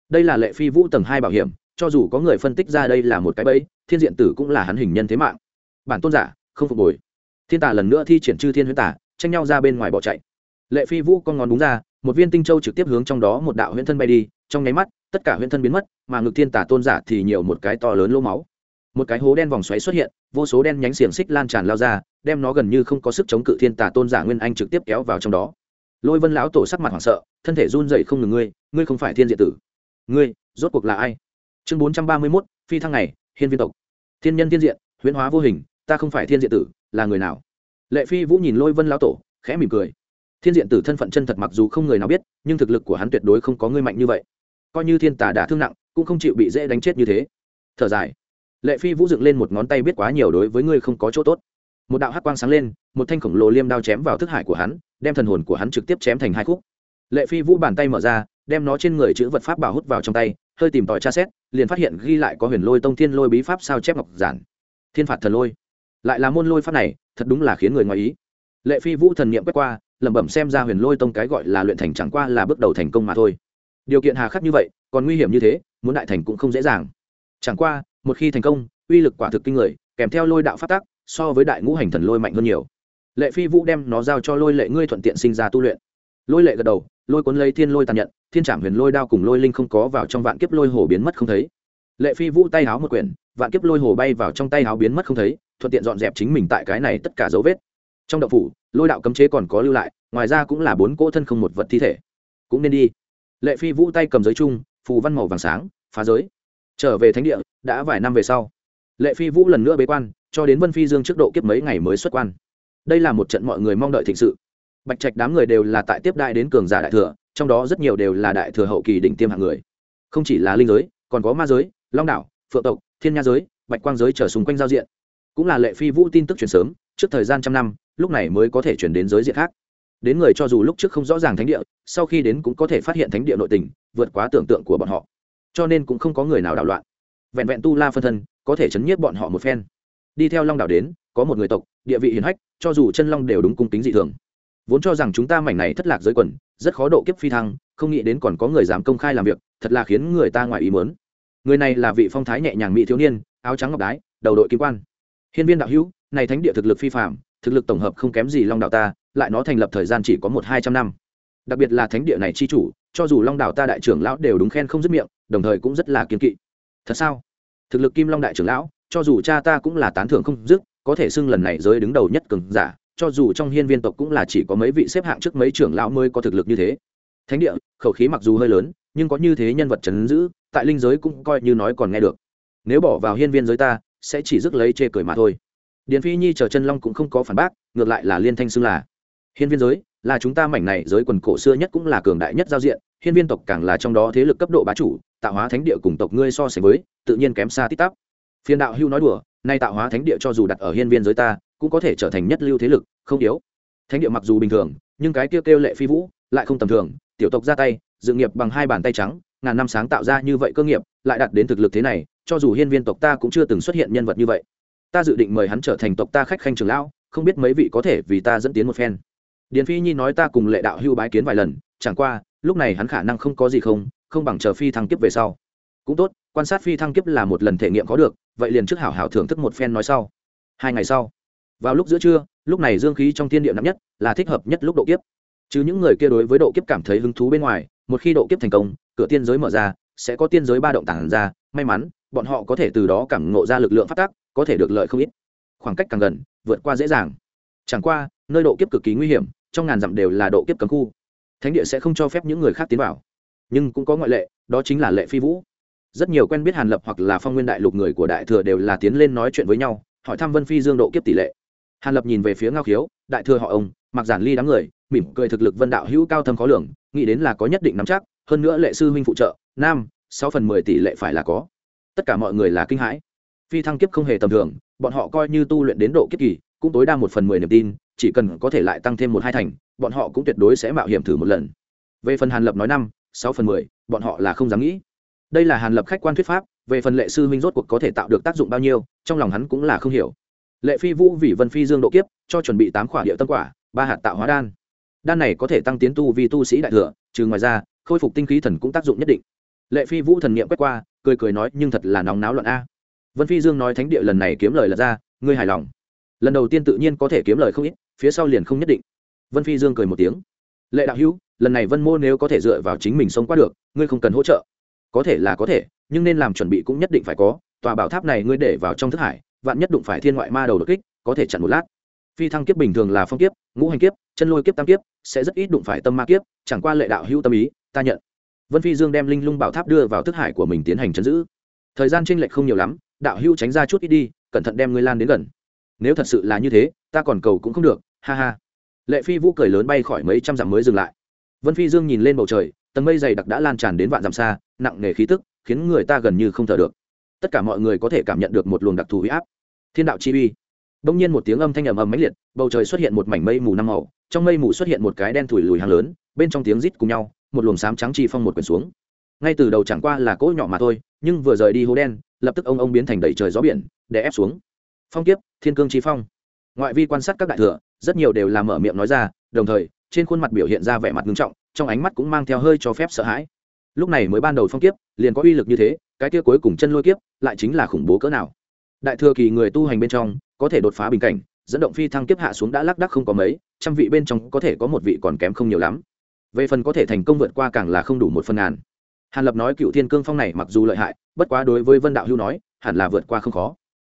S1: Đây là lệ phi vũ tầng hai bảo hiểm, cho dù có người phân tích ra đây là một cái bẫy, thiên diện tử cũng là hắn hình nhân thế mạng. Bản tôn giả, không phục hồi. Thiên tả lần nữa thi triển chư thiên huyễn tả tranh nhau ra bên ngoài bỏ chạy. Lệ phi vũ con ngón đúng ra, một viên tinh châu trực tiếp hướng trong đó một đạo huyễn thân bay đi, trong nháy mắt, tất cả huyễn thân biến mất, mà ngực thiên tả tôn giả thì nhiều một cái to lớn lỗ máu. Một cái hố đen vòng xoáy xuất hiện vô số đen nhánh xiềng xích lan tràn lao ra, đem nó gần như không có sức chống cự thiên tả tôn giả nguyên anh trực tiếp kéo vào trong đó. Lôi vân lão tổ sắc mặt hoảng sợ, thân thể run dậy không ngừng, ngươi ngươi không phải thiên diện tử. Ngươi, rốt cuộc là ai? Chương bốn trăm ba mươi mốt, phi thăng này hiên viên tộc. Thiên nhân thiên diện, huyễn hóa vô hình, ta không phải thiên diện tử, là người nào? Lệ phi vũ nhìn lôi vân lão tổ, khẽ mỉm cười. Thiên diện tử thân phận chân thật mặc dù không người nào biết, nhưng thực lực của hắn tuyệt đối không có ngươi mạnh như vậy. Coi như thiên tà đã thương nặng, cũng không chịu bị dễ đánh chết như thế. Thở dài lệ phi vũ dựng lên một ngón tay biết quá nhiều đối với ngươi không có chỗ tốt. Một đạo hắc quang sáng lên, một thanh khổng lồ liêm đao chém vào thức hải của hắn, đem thần hồn của hắn trực tiếp chém thành hai khúc. Lệ phi vũ bàn tay mở ra, đem nó trên người chữ vật pháp bảo hút vào trong tay, hơi tìm tòi tra xét, liền phát hiện ghi lại có huyền lôi tông thiên lôi bí pháp sao chép ngọc giản. Thiên phạt thần lôi. Lại là môn lôi pháp này, thật đúng là khiến người ngoài ý. Lệ phi vũ thần niệm quét qua, lẩm bẩm xem ra huyền lôi tông cái gọi là luyện thành chẳng qua là bước đầu thành công mà thôi. Điều kiện hà khắc như vậy, còn nguy hiểm như thế, muốn đại thành cũng không dễ dàng. Chẳng qua một khi thành công, uy lực quả thực kinh người, kèm theo lôi đạo phát tác, so với đại ngũ hành thần lôi mạnh hơn nhiều. Lệ phi vũ đem nó giao cho lôi lệ ngươi thuận tiện sinh ra tu luyện. Lôi lệ gật đầu, lôi cuốn lấy thiên lôi tàn nhận, thiên trảm huyền lôi đao cùng lôi linh không có vào trong vạn kiếp lôi hồ biến mất không thấy. Lệ phi vũ tay háo một quyển, vạn kiếp lôi hồ bay vào trong tay háo biến mất không thấy, thuận tiện dọn dẹp chính mình tại cái này tất cả dấu vết. Trong động phủ, lôi đạo cấm chế còn có lưu lại, ngoài ra cũng là bốn cỗ thân không một vật thi thể. Cũng nên đi. Lệ phi vũ tay cầm giới chung phù văn màu vàng sáng, phá giới trở về thánh địa, đã vài năm về sau. Lệ phi vũ lần nữa bế quan, cho đến vân phi dương trước độ kiếp mấy ngày mới xuất quan. Đây là một trận mọi người mong đợi thịnh sự. Bạch trạch đám người đều là tại tiếp đại đến cường giả đại thừa, trong đó rất nhiều đều là đại thừa hậu kỳ đỉnh tiêm hạng người. Không chỉ là linh giới, còn có ma giới, long đảo, phượng tộc, thiên nha giới, bạch quang giới trở xung quanh giao diện. Cũng là lệ phi vũ tin tức truyền sớm, trước thời gian trăm năm, lúc này mới có thể chuyển đến giới diện khác. Đến người cho dù lúc trước không rõ ràng thánh địa, sau khi đến cũng có thể phát hiện thánh địa nội tình, vượt quá tưởng tượng của bọn họ cho nên cũng không có người nào đảo loạn. Vẹn vẹn tu la phân thân, có thể chấn nhiếp bọn họ một phen. Đi theo long đảo đến, có một người tộc, địa vị hiền hách, cho dù chân long đều đúng cung kính dị thường. Vốn cho rằng chúng ta mảnh này thất lạc giới quần, rất khó độ kiếp phi thăng, không nghĩ đến còn có người dám công khai làm việc, thật là khiến người ta ngoài ý mớn người này là vị phong thái nhẹ nhàng mỹ thiếu niên, áo trắng ngọc đái, đầu đội kim quan. Hiên viên đạo hữu, này thánh địa thực lực phi phạm thực lực tổng hợp không kém gì long đạo ta, lại nó thành lập thời gian chỉ có một hai trăm năm. Đặc biệt là thánh địa này chi chủ cho dù long Đảo ta đại trưởng lão đều đúng khen không dứt miệng, đồng thời cũng rất là kiên kỵ. Thật sao? Thực lực kim long đại trưởng lão, cho dù cha ta cũng là tán thưởng không dứt, có thể xưng lần này giới đứng đầu nhất cường giả, cho dù trong hiên viên tộc cũng là chỉ có mấy vị xếp hạng trước mấy trưởng lão mới có thực lực như thế. Thánh địa, khẩu khí mặc dù hơi lớn, nhưng có như thế nhân vật chấn giữ, tại linh giới cũng coi như nói còn nghe được. Nếu bỏ vào hiên viên giới ta, sẽ chỉ rước lấy chê cười mà thôi. Điền phi nhi chờ chân long cũng không có phản bác, ngược lại là liên thanh xưng là hiên viên giới, là chúng ta mảnh này giới quần cổ xưa nhất cũng là cường đại nhất giao diện, hiên viên tộc càng là trong đó thế lực cấp độ bá chủ, tạo hóa thánh địa cùng tộc ngươi so sánh với, tự nhiên kém xa tít tắp. Phiên đạo hưu nói đùa, nay tạo hóa thánh địa cho dù đặt ở hiên viên giới ta, cũng có thể trở thành nhất lưu thế lực, không yếu. Thánh địa mặc dù bình thường, nhưng cái kêu kêu lệ phi vũ, lại không tầm thường. Tiểu tộc ra tay, dự nghiệp bằng hai bàn tay trắng, ngàn năm sáng tạo ra như vậy cơ nghiệp, lại đạt đến thực lực thế này, cho dù hiên viên tộc ta cũng chưa từng xuất hiện nhân vật như vậy. Ta dự định mời hắn trở thành tộc ta khách khanh trường lão, không biết mấy vị có thể vì ta dẫn tiến một phen điền phi nhi nói ta cùng lệ đạo hưu bái kiến vài lần, chẳng qua, lúc này hắn khả năng không có gì không không bằng chờ phi thăng kiếp về sau. Cũng tốt, quan sát phi thăng kiếp là một lần thể nghiệm có được, vậy liền trước hảo hảo thưởng thức một phen nói sau. Hai ngày sau, vào lúc giữa trưa, lúc này dương khí trong thiên địa nặng nhất, là thích hợp nhất lúc độ kiếp. Chứ những người kia đối với độ kiếp cảm thấy hứng thú bên ngoài, một khi độ kiếp thành công, cửa tiên giới mở ra, sẽ có tiên giới ba động tản ra, may mắn, bọn họ có thể từ đó cảm ngộ ra lực lượng phát tác, có thể được lợi không ít. Khoảng cách càng gần, vượt qua dễ dàng. Chẳng qua, nơi độ kiếp cực kỳ nguy hiểm trong ngàn dặm đều là độ kiếp cấm khu. Thánh địa sẽ không cho phép những người khác tiến vào. Nhưng cũng có ngoại lệ, đó chính là lệ phi vũ. Rất nhiều quen biết hàn lập hoặc là phong nguyên đại lục người của đại thừa đều là tiến lên nói chuyện với nhau, hỏi thăm vân phi dương độ kiếp tỷ lệ. Hàn lập nhìn về phía ngao khiếu, đại thừa họ ông, mặc giản ly đám người, mỉm cười thực lực vân đạo hữu cao thâm khó lường, nghĩ đến là có nhất định nắm chắc, hơn nữa lệ sư huynh phụ trợ, nam, sáu phần mười tỷ lệ phải là có. Tất cả mọi người là kinh hãi. Phi thăng kiếp không hề tầm thường, bọn họ coi như tu luyện đến độ kiếp kỳ, cũng tối đa một phần mười niềm tin chỉ cần có thể lại tăng thêm một hai thành, bọn họ cũng tuyệt đối sẽ mạo hiểm thử một lần. Về phần hàn lập nói năm, sáu phần mười, bọn họ là không dám nghĩ. Đây là hàn lập khách quan thuyết pháp, về phần lệ sư huynh rốt cuộc có thể tạo được tác dụng bao nhiêu, trong lòng hắn cũng là không hiểu. Lệ phi vũ vì vân phi dương độ kiếp, cho chuẩn bị tám quả địa tâm quả, ba hạt tạo hóa đan. Đan này có thể tăng tiến tu vì tu sĩ đại thừa, trừ ngoài ra, khôi phục tinh khí thần cũng tác dụng nhất định. Lệ phi vũ thần nghiệm quét qua, cười cười nói, nhưng thật là nóng náo loạn a. Vân phi dương nói thánh địa lần này kiếm lời là ra, ngươi hài lòng. Lần đầu tiên tự nhiên có thể kiếm lời không ít phía sau liền không nhất định. Vân phi dương cười một tiếng. Lệ đạo hữu, lần này vân mô nếu có thể dựa vào chính mình sống qua được, ngươi không cần hỗ trợ. Có thể là có thể, nhưng nên làm chuẩn bị cũng nhất định phải có. Tòa bảo tháp này ngươi để vào trong thức hải, vạn nhất đụng phải thiên ngoại ma đầu đột kích, có thể chặn một lát. Phi thăng kiếp bình thường là phong kiếp, ngũ hành kiếp, chân lôi kiếp tam kiếp, sẽ rất ít đụng phải tâm ma kiếp, chẳng qua lệ đạo hữu tâm ý, ta nhận. Vân phi dương đem linh lung bảo tháp đưa vào thức hải của mình tiến hành chấn giữ. Thời gian tranh lệch không nhiều lắm, đạo hữu tránh ra chút ít đi, cẩn thận đem ngươi lan đến gần. Nếu thật sự là như thế, ta còn cầu cũng không được ha ha. Lệ phi vũ cười lớn bay khỏi mấy trăm dặm mới dừng lại. Vân phi dương nhìn lên bầu trời, tầng mây dày đặc đã lan tràn đến vạn dặm xa, nặng nề khí tức, khiến người ta gần như không thở được. Tất cả mọi người có thể cảm nhận được một luồng đặc thù huy áp. Thiên đạo chi uy. Đông nhiên một tiếng âm thanh ầm ầm mãnh liệt, bầu trời xuất hiện một mảnh mây mù năm màu, trong mây mù xuất hiện một cái đen thủi lùi hàng lớn, bên trong tiếng rít cùng nhau, một luồng xám trắng chi phong một quyển xuống. Ngay từ đầu chẳng qua là cỗ nhỏ mà thôi, nhưng vừa rời đi hố đen, lập tức ông ông biến thành đầy trời gió biển để ép xuống. Phong kiếp, thiên cương chi phong. Ngoại vi quan sát các đại thừa rất nhiều đều làm mở miệng nói ra, đồng thời, trên khuôn mặt biểu hiện ra vẻ mặt nghiêm trọng, trong ánh mắt cũng mang theo hơi cho phép sợ hãi. Lúc này mới ban đầu phong kiếp, liền có uy lực như thế, cái kia cuối cùng chân lôi kiếp, lại chính là khủng bố cỡ nào. Đại thừa kỳ người tu hành bên trong, có thể đột phá bình cảnh, dẫn động phi thăng kiếp hạ xuống đã lác đắc không có mấy, trăm vị bên trong có thể có một vị còn kém không nhiều lắm. Về phần có thể thành công vượt qua càng là không đủ một phần ngàn. Hàn lập nói cựu thiên cương phong này mặc dù lợi hại, bất quá đối với vân đạo hưu nói, hẳn là vượt qua không khó.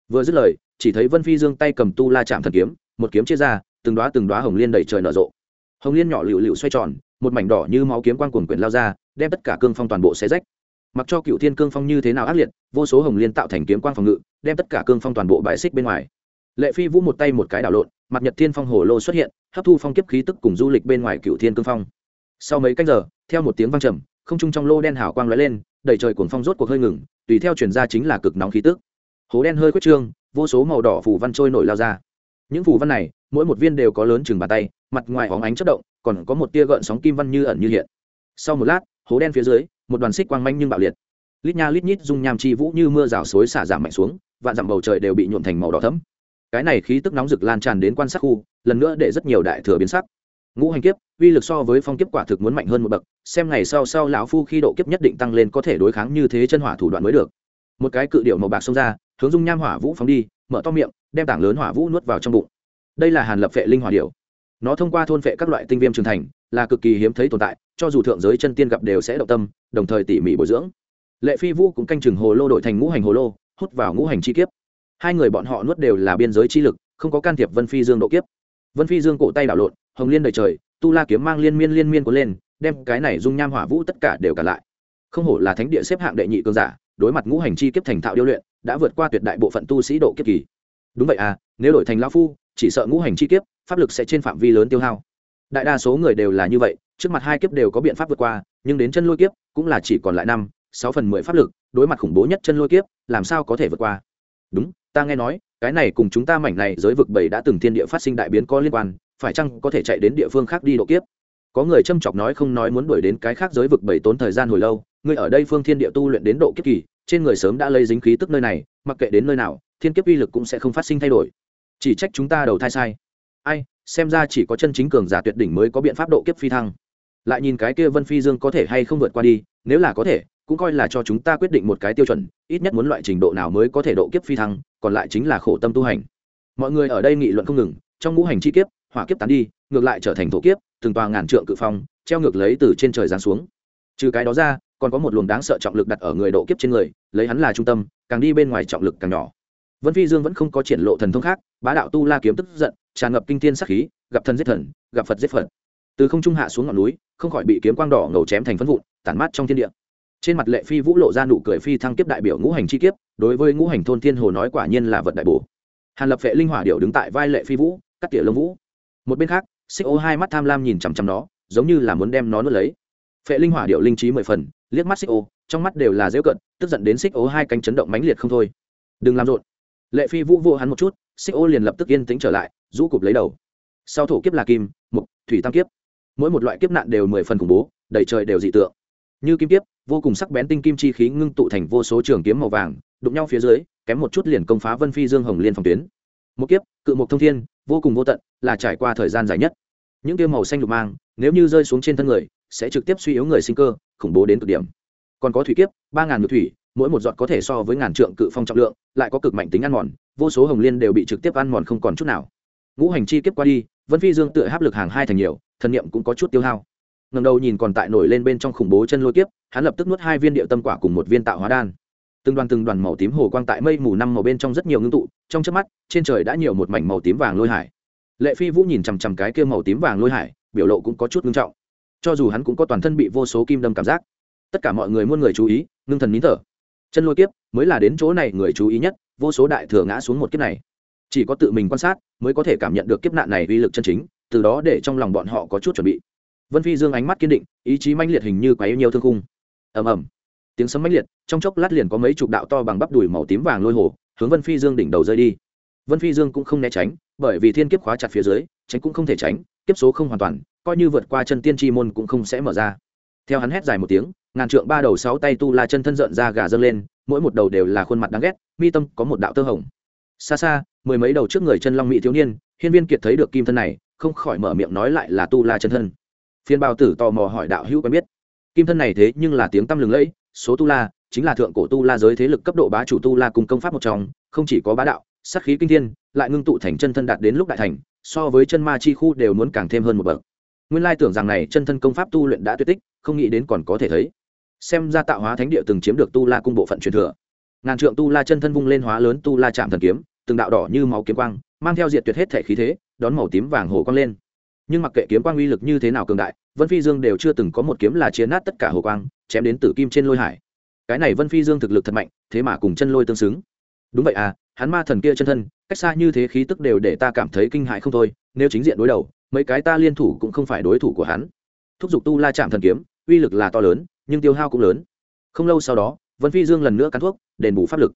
S1: Vừa dứt lời, chỉ thấy vân phi dương tay cầm tu la chạm thần kiếm, một kiếm chia ra từng đoá từng đoá hồng liên đầy trời nở rộ. Hồng liên nhỏ lựu lựu xoay tròn, một mảnh đỏ như máu kiếm quang cuồng quyển lao ra, đem tất cả cương phong toàn bộ xé rách. Mặc cho cựu thiên cương phong như thế nào ác liệt, vô số hồng liên tạo thành kiếm quang phòng ngự, đem tất cả cương phong toàn bộ bài xích bên ngoài. Lệ phi vũ một tay một cái đảo lộn, mặt nhật thiên phong hồ lô xuất hiện, hấp thu phong kiếp khí tức cùng du lịch bên ngoài cựu thiên cương phong. Sau mấy canh giờ, theo một tiếng vang trầm, không trung trong lô đen hào quang lóe lên, đầy trời cuồng phong rốt cuộc hơi ngừng, tùy theo chuyển ra chính là cực nóng khí tức. Hố đen hơi quyết trương, vô số màu đỏ phủ văn trôi nổi lao ra những phù văn này, mỗi một viên đều có lớn chừng bàn tay, mặt ngoài hóng ánh chất động, còn có một tia gợn sóng kim văn như ẩn như hiện. Sau một lát, hố đen phía dưới, một đoàn xích quang manh nhưng bạo liệt. Lít nha lít nhít dung nham chi vũ như mưa rào xối xả giảm mạnh xuống, vạn dặm bầu trời đều bị nhuộn thành màu đỏ thấm cái này khí tức nóng rực lan tràn đến quan sát khu, lần nữa để rất nhiều đại thừa biến sắc. Ngũ hành kiếp, uy lực so với phong kiếp quả thực muốn mạnh hơn một bậc, xem ngày sau sau lão phu khi độ kiếp nhất định tăng lên có thể đối kháng như thế chân hỏa thủ đoạn mới được. Một cái cự điệu màu bạc xông ra hướng dung nham hỏa vũ phóng đi, mở to miệng, đem tảng lớn hỏa vũ nuốt vào trong bụng. Đây là hàn lập phệ linh hỏa điểu. Nó thông qua thôn phệ các loại tinh viêm trưởng thành, là cực kỳ hiếm thấy tồn tại, cho dù thượng giới chân tiên gặp đều sẽ động tâm, đồng thời tỉ mỉ bồi dưỡng. Lệ phi vũ cũng canh chừng hồ lô đổi thành ngũ hành hồ lô, hút vào ngũ hành chi kiếp. Hai người bọn họ nuốt đều là biên giới chi lực, không có can thiệp vân phi dương độ kiếp. Vân phi dương cổ tay đảo lộn, hồng liên đầy trời, tu la kiếm mang liên miên liên miên cuốn lên, đem cái này dung nham hỏa vũ tất cả đều cả lại. Không hổ là thánh địa xếp hạng đệ nhị cương giả, đối mặt ngũ hành chi kiếp thành thạo điêu luyện đã vượt qua tuyệt đại bộ phận tu sĩ độ kiếp kỳ. Đúng vậy à nếu đổi thành lao phu, chỉ sợ ngũ hành chi kiếp, pháp lực sẽ trên phạm vi lớn tiêu hao. Đại đa số người đều là như vậy, trước mặt hai kiếp đều có biện pháp vượt qua, nhưng đến chân lôi kiếp, cũng là chỉ còn lại năm, sáu phần mười pháp lực, đối mặt khủng bố nhất chân lôi kiếp, làm sao có thể vượt qua? Đúng, ta nghe nói, cái này cùng chúng ta mảnh này giới vực bảy đã từng thiên địa phát sinh đại biến có liên quan, phải chăng có thể chạy đến địa phương khác đi độ kiếp? Có người châm chọc nói không nói muốn đuổi đến cái khác giới vực bảy tốn thời gian hồi lâu người ở đây phương thiên địa tu luyện đến độ kiếp kỳ trên người sớm đã lấy dính khí tức nơi này, mặc kệ đến nơi nào, thiên kiếp uy lực cũng sẽ không phát sinh thay đổi. Chỉ trách chúng ta đầu thai sai. Ai, xem ra chỉ có chân chính cường giả tuyệt đỉnh mới có biện pháp độ kiếp phi thăng. Lại nhìn cái kia vân phi dương có thể hay không vượt qua đi, nếu là có thể, cũng coi là cho chúng ta quyết định một cái tiêu chuẩn, ít nhất muốn loại trình độ nào mới có thể độ kiếp phi thăng, còn lại chính là khổ tâm tu hành. Mọi người ở đây nghị luận không ngừng, trong ngũ hành chi kiếp, hỏa kiếp tán đi, ngược lại trở thành thổ kiếp, từng tòa ngàn trượng cự phong, treo ngược lấy từ trên trời giáng xuống. Trừ cái đó ra còn có một luồng đáng sợ trọng lực đặt ở người độ kiếp trên người, lấy hắn là trung tâm, càng đi bên ngoài trọng lực càng nhỏ. Vân phi dương vẫn không có triển lộ thần thông khác, bá đạo tu la kiếm tức giận, tràn ngập kinh thiên sắc khí, gặp thần giết thần, gặp phật giết phật. Từ không trung hạ xuống ngọn núi, không khỏi bị kiếm quang đỏ ngầu chém thành phân vụn, tản mát trong thiên địa. Trên mặt lệ phi vũ lộ ra nụ cười phi thăng kiếp đại biểu ngũ hành chi kiếp, đối với ngũ hành thôn thiên hồ nói quả nhiên là vật đại bổ. Hàn lập vệ linh hỏa điệu đứng tại vai lệ phi vũ, cắt tỉa lông vũ. Một bên khác, xích ô hai mắt tham lam nhìn chằm chằm nó, giống như là muốn đem nó nuốt lấy. Phệ linh hỏa điệu linh trí mười phần liếc mắt xích ô, trong mắt đều là dễu cận tức giận đến xích ô hai cánh chấn động mãnh liệt không thôi. Đừng làm rộn. Lệ phi vũ vô hắn một chút, xích ô liền lập tức yên tĩnh trở lại, rũ cụp lấy đầu. Sau thổ kiếp là kim, mục, thủy tam kiếp. Mỗi một loại kiếp nạn đều mười phần khủng bố, đầy trời đều dị tượng. Như kim kiếp, vô cùng sắc bén tinh kim chi khí ngưng tụ thành vô số trường kiếm màu vàng, đụng nhau phía dưới, kém một chút liền công phá vân phi dương hồng liên phòng tuyến. Một kiếp, cự mục thông thiên, vô cùng vô tận, là trải qua thời gian dài nhất. Những tiêu màu xanh lục mang, nếu như rơi xuống trên thân người, sẽ trực tiếp suy yếu người sinh cơ khủng bố đến cực điểm. Còn có thủy kiếp, ba ngàn ngược thủy, mỗi một giọt có thể so với ngàn trượng cự phong trọng lượng, lại có cực mạnh tính ăn mòn, vô số hồng liên đều bị trực tiếp ăn mòn không còn chút nào. Ngũ hành chi kiếp qua đi, vân phi dương tựa áp lực hàng hai thành nhiều, thần niệm cũng có chút tiêu hao. Ngầm đầu nhìn còn tại nổi lên bên trong khủng bố chân lôi kiếp, hắn lập tức nuốt hai viên địa tâm quả cùng một viên tạo hóa đan. Từng đoàn từng đoàn màu tím hồ quang tại mây mù năm màu bên trong rất nhiều ngưng tụ, trong trước mắt, trên trời đã nhiều một mảnh màu tím vàng lôi hải. Lệ phi vũ nhìn chằm chằm cái kia màu tím vàng lôi hải, biểu lộ cũng có chút ngưng trọng cho dù hắn cũng có toàn thân bị vô số kim đâm cảm giác. Tất cả mọi người muôn người chú ý, ngưng thần nín thở. Chân lôi kiếp mới là đến chỗ này người chú ý nhất, vô số đại thừa ngã xuống một kiếp này. Chỉ có tự mình quan sát mới có thể cảm nhận được kiếp nạn này uy lực chân chính, từ đó để trong lòng bọn họ có chút chuẩn bị. Vân phi dương ánh mắt kiên định, ý chí mãnh liệt hình như quá yêu nhiều thương khung. Ầm ầm. Tiếng sấm mãnh liệt, trong chốc lát liền có mấy chục đạo to bằng bắp đùi màu tím vàng lôi hồ, hướng vân phi dương đỉnh đầu rơi đi. Vân phi dương cũng không né tránh, bởi vì thiên kiếp khóa chặt phía dưới, tránh cũng không thể tránh, kiếp số không hoàn toàn coi như vượt qua chân tiên tri môn cũng không sẽ mở ra. Theo hắn hét dài một tiếng, ngàn trượng ba đầu sáu tay tu la chân thân rợn ra gà dâng lên, mỗi một đầu đều là khuôn mặt đáng ghét, mi tâm có một đạo tơ hồng. Xa xa, mười mấy đầu trước người chân long mỹ thiếu niên, hiên viên kiệt thấy được kim thân này, không khỏi mở miệng nói lại là tu la chân thân. Phiên bao tử tò mò hỏi đạo hữu quen biết. Kim thân này thế nhưng là tiếng tăm lừng lẫy, số tu la, chính là thượng cổ tu la giới thế lực cấp độ bá chủ tu la cùng công pháp một trong, không chỉ có bá đạo, sát khí kinh thiên, lại ngưng tụ thành chân thân đạt đến lúc đại thành, so với chân ma chi khu đều muốn càng thêm hơn một bậc nguyên lai tưởng rằng này chân thân công pháp tu luyện đã tuyệt tích, không nghĩ đến còn có thể thấy. Xem ra tạo hóa thánh địa từng chiếm được tu la cung bộ phận truyền thừa. Ngàn trượng tu la chân thân vung lên hóa lớn tu la chạm thần kiếm, từng đạo đỏ như máu kiếm quang, mang theo diệt tuyệt hết thể khí thế, đón màu tím vàng hồ quang lên. Nhưng mặc kệ kiếm quang uy lực như thế nào cường đại, vân phi dương đều chưa từng có một kiếm là chia nát tất cả hồ quang, chém đến tử kim trên lôi hải. Cái này vân phi dương thực lực thật mạnh, thế mà cùng chân lôi tương xứng. Đúng vậy à hắn ma thần kia chân thân, cách xa như thế khí tức đều để ta cảm thấy kinh hại không thôi, nếu chính diện đối đầu mấy cái ta liên thủ cũng không phải đối thủ của hắn. Thúc giục tu la chạm thần kiếm, uy lực là to lớn, nhưng tiêu hao cũng lớn. Không lâu sau đó, vân phi dương lần nữa cắn thuốc, đền bù pháp lực.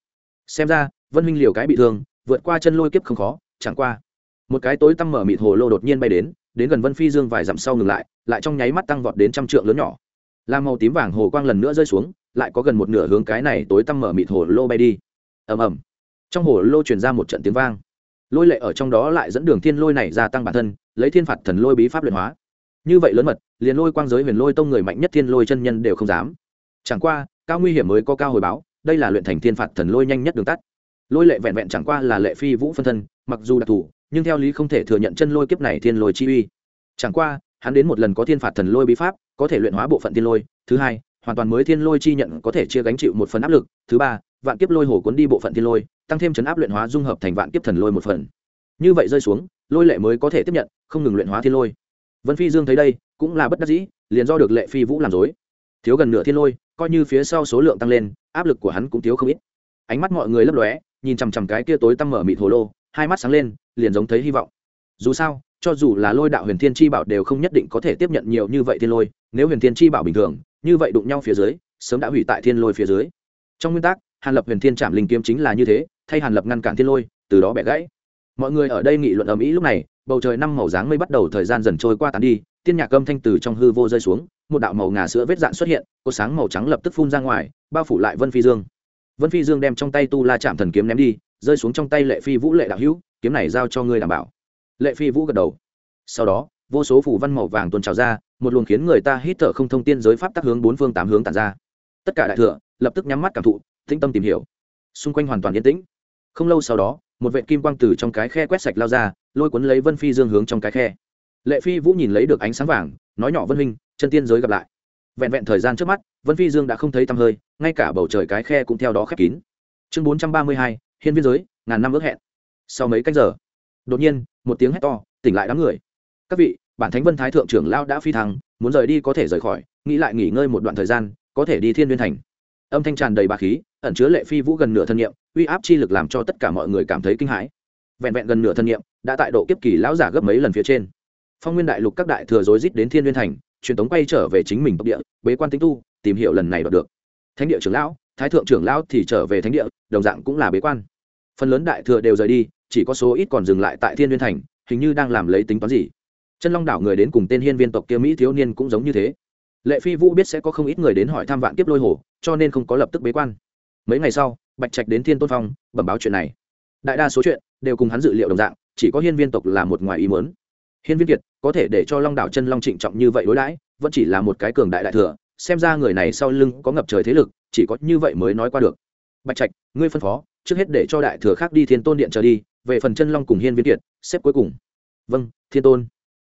S1: Xem ra, vân minh liều cái bị thương, vượt qua chân lôi kiếp không khó, chẳng qua. Một cái tối tăm mở mịt hồ lô đột nhiên bay đến đến gần vân phi dương vài dặm sau ngừng lại lại trong nháy mắt tăng vọt đến trăm trượng lớn nhỏ. Làm màu tím vàng hồ quang lần nữa rơi xuống, lại có gần một nửa hướng cái này tối tăm mở mịt hồ lô bay đi. Ầm ầm. Trong hồ lô truyền ra một trận tiếng vang. Lôi lệ ở trong đó lại dẫn đường thiên lôi này gia tăng bản thân lấy thiên phạt thần lôi bí pháp luyện hóa. Như vậy lớn mật, liền lôi quang giới huyền lôi tông người mạnh nhất thiên lôi chân nhân đều không dám. Chẳng qua, cao nguy hiểm mới có cao hồi báo, đây là luyện thành thiên phạt thần lôi nhanh nhất đường tắt. Lôi lệ vẹn vẹn chẳng qua là lệ phi vũ phân thân, mặc dù đặc thù, nhưng theo lý không thể thừa nhận chân lôi kiếp này thiên lôi chi uy. Chẳng qua, hắn đến một lần có thiên phạt thần lôi bí pháp, có thể luyện hóa bộ phận thiên lôi. Thứ hai, hoàn toàn mới thiên lôi chi nhận có thể chia gánh chịu một phần áp lực. Thứ ba, vạn kiếp lôi hồ cuốn đi bộ phận thiên lôi, tăng thêm chấn áp luyện hóa dung hợp thành vạn kiếp thần lôi một phần. Như vậy rơi xuống, lôi lệ mới có thể tiếp nhận không ngừng luyện hóa thiên lôi. Vân phi dương thấy đây, cũng là bất đắc dĩ, liền do được lệ phi vũ làm dối. Thiếu gần nửa thiên lôi, coi như phía sau số lượng tăng lên, áp lực của hắn cũng thiếu không ít. Ánh mắt mọi người lấp lóe, nhìn chằm chằm cái kia tối tăm mở mịt hồ lô, hai mắt sáng lên, liền giống thấy hy vọng. Dù sao, cho dù là lôi đạo huyền thiên chi bảo đều không nhất định có thể tiếp nhận nhiều như vậy thiên lôi, nếu huyền thiên chi bảo bình thường, như vậy đụng nhau phía dưới, sớm đã hủy tại thiên lôi phía dưới. Trong nguyên tắc, hàn lập huyền thiên trảm linh kiếm chính là như thế, thay hàn lập ngăn cản thiên lôi, từ đó bẻ gãy. Mọi người ở đây nghị luận ầm ĩ lúc này bầu trời năm màu dáng mây bắt đầu thời gian dần trôi qua tán đi, tiên nhạc âm thanh từ trong hư vô rơi xuống, một đạo màu ngà sữa vết dạn xuất hiện, cột sáng màu trắng lập tức phun ra ngoài, bao phủ lại vân phi dương. Vân phi dương đem trong tay tu la chạm thần kiếm ném đi, rơi xuống trong tay lệ phi vũ lệ đạo hữu, kiếm này giao cho ngươi đảm bảo. Lệ phi vũ gật đầu. Sau đó, vô số phủ văn màu vàng tuôn trào ra, một luồng khiến người ta hít thở không thông tiên giới pháp tắc hướng bốn phương tám hướng tàn ra. Tất cả đại thừa lập tức nhắm mắt cảm thụ, tĩnh tâm tìm hiểu. Xung quanh hoàn toàn yên tĩnh. Không lâu sau đó, một vệ kim quang từ trong cái khe quét sạch lao ra lôi cuốn lấy vân phi dương hướng trong cái khe. Lệ phi vũ nhìn lấy được ánh sáng vàng, nói nhỏ vân huynh, chân tiên giới gặp lại. Vẹn vẹn thời gian trước mắt, vân phi dương đã không thấy tăm hơi, ngay cả bầu trời cái khe cũng theo đó khép kín. Chương bốn trăm ba mươi hai, hiên viên giới, ngàn năm ước hẹn. Sau mấy cách giờ, đột nhiên, một tiếng hét to, tỉnh lại đám người. Các vị, bản thánh vân thái thượng trưởng lao đã phi thăng, muốn rời đi có thể rời khỏi, nghĩ lại nghỉ ngơi một đoạn thời gian, có thể đi thiên Viên thành. Âm thanh tràn đầy bà khí, ẩn chứa lệ phi vũ gần nửa thân nhiệm uy áp chi lực làm cho tất cả mọi người cảm thấy kinh hãi. Vẹn vẹn gần nửa thân nhiệm đã tại độ kiếp kỳ lão giả gấp mấy lần phía trên. Phong nguyên đại lục các đại thừa rối rít đến thiên liên thành, truyền tống quay trở về chính mình tộc địa, bế quan tính tu, tìm hiểu lần này đoạt được. Thánh địa trưởng lão, thái thượng trưởng lão thì trở về thánh địa, đồng dạng cũng là bế quan. Phần lớn đại thừa đều rời đi, chỉ có số ít còn dừng lại tại thiên liên thành, hình như đang làm lấy tính toán gì. Chân long đảo người đến cùng tên hiên viên tộc kia mỹ thiếu niên cũng giống như thế. Lệ phi vũ biết sẽ có không ít người đến hỏi thăm vạn kiếp lôi hồ, cho nên không có lập tức bế quan. Mấy ngày sau, bạch trạch đến thiên tôn phong, bẩm báo chuyện này. Đại đa số chuyện đều cùng hắn dự liệu đồng dạng chỉ có hiên viên tộc là một ngoài ý muốn. Hiên viên kiệt, có thể để cho long đảo chân long trịnh trọng như vậy đối đãi, vẫn chỉ là một cái cường đại đại thừa, xem ra người này sau lưng có ngập trời thế lực, chỉ có như vậy mới nói qua được. Bạch trạch, ngươi phân phó, trước hết để cho đại thừa khác đi thiên tôn điện trở đi, về phần chân long cùng hiên viên kiệt, xếp cuối cùng. Vâng thiên tôn.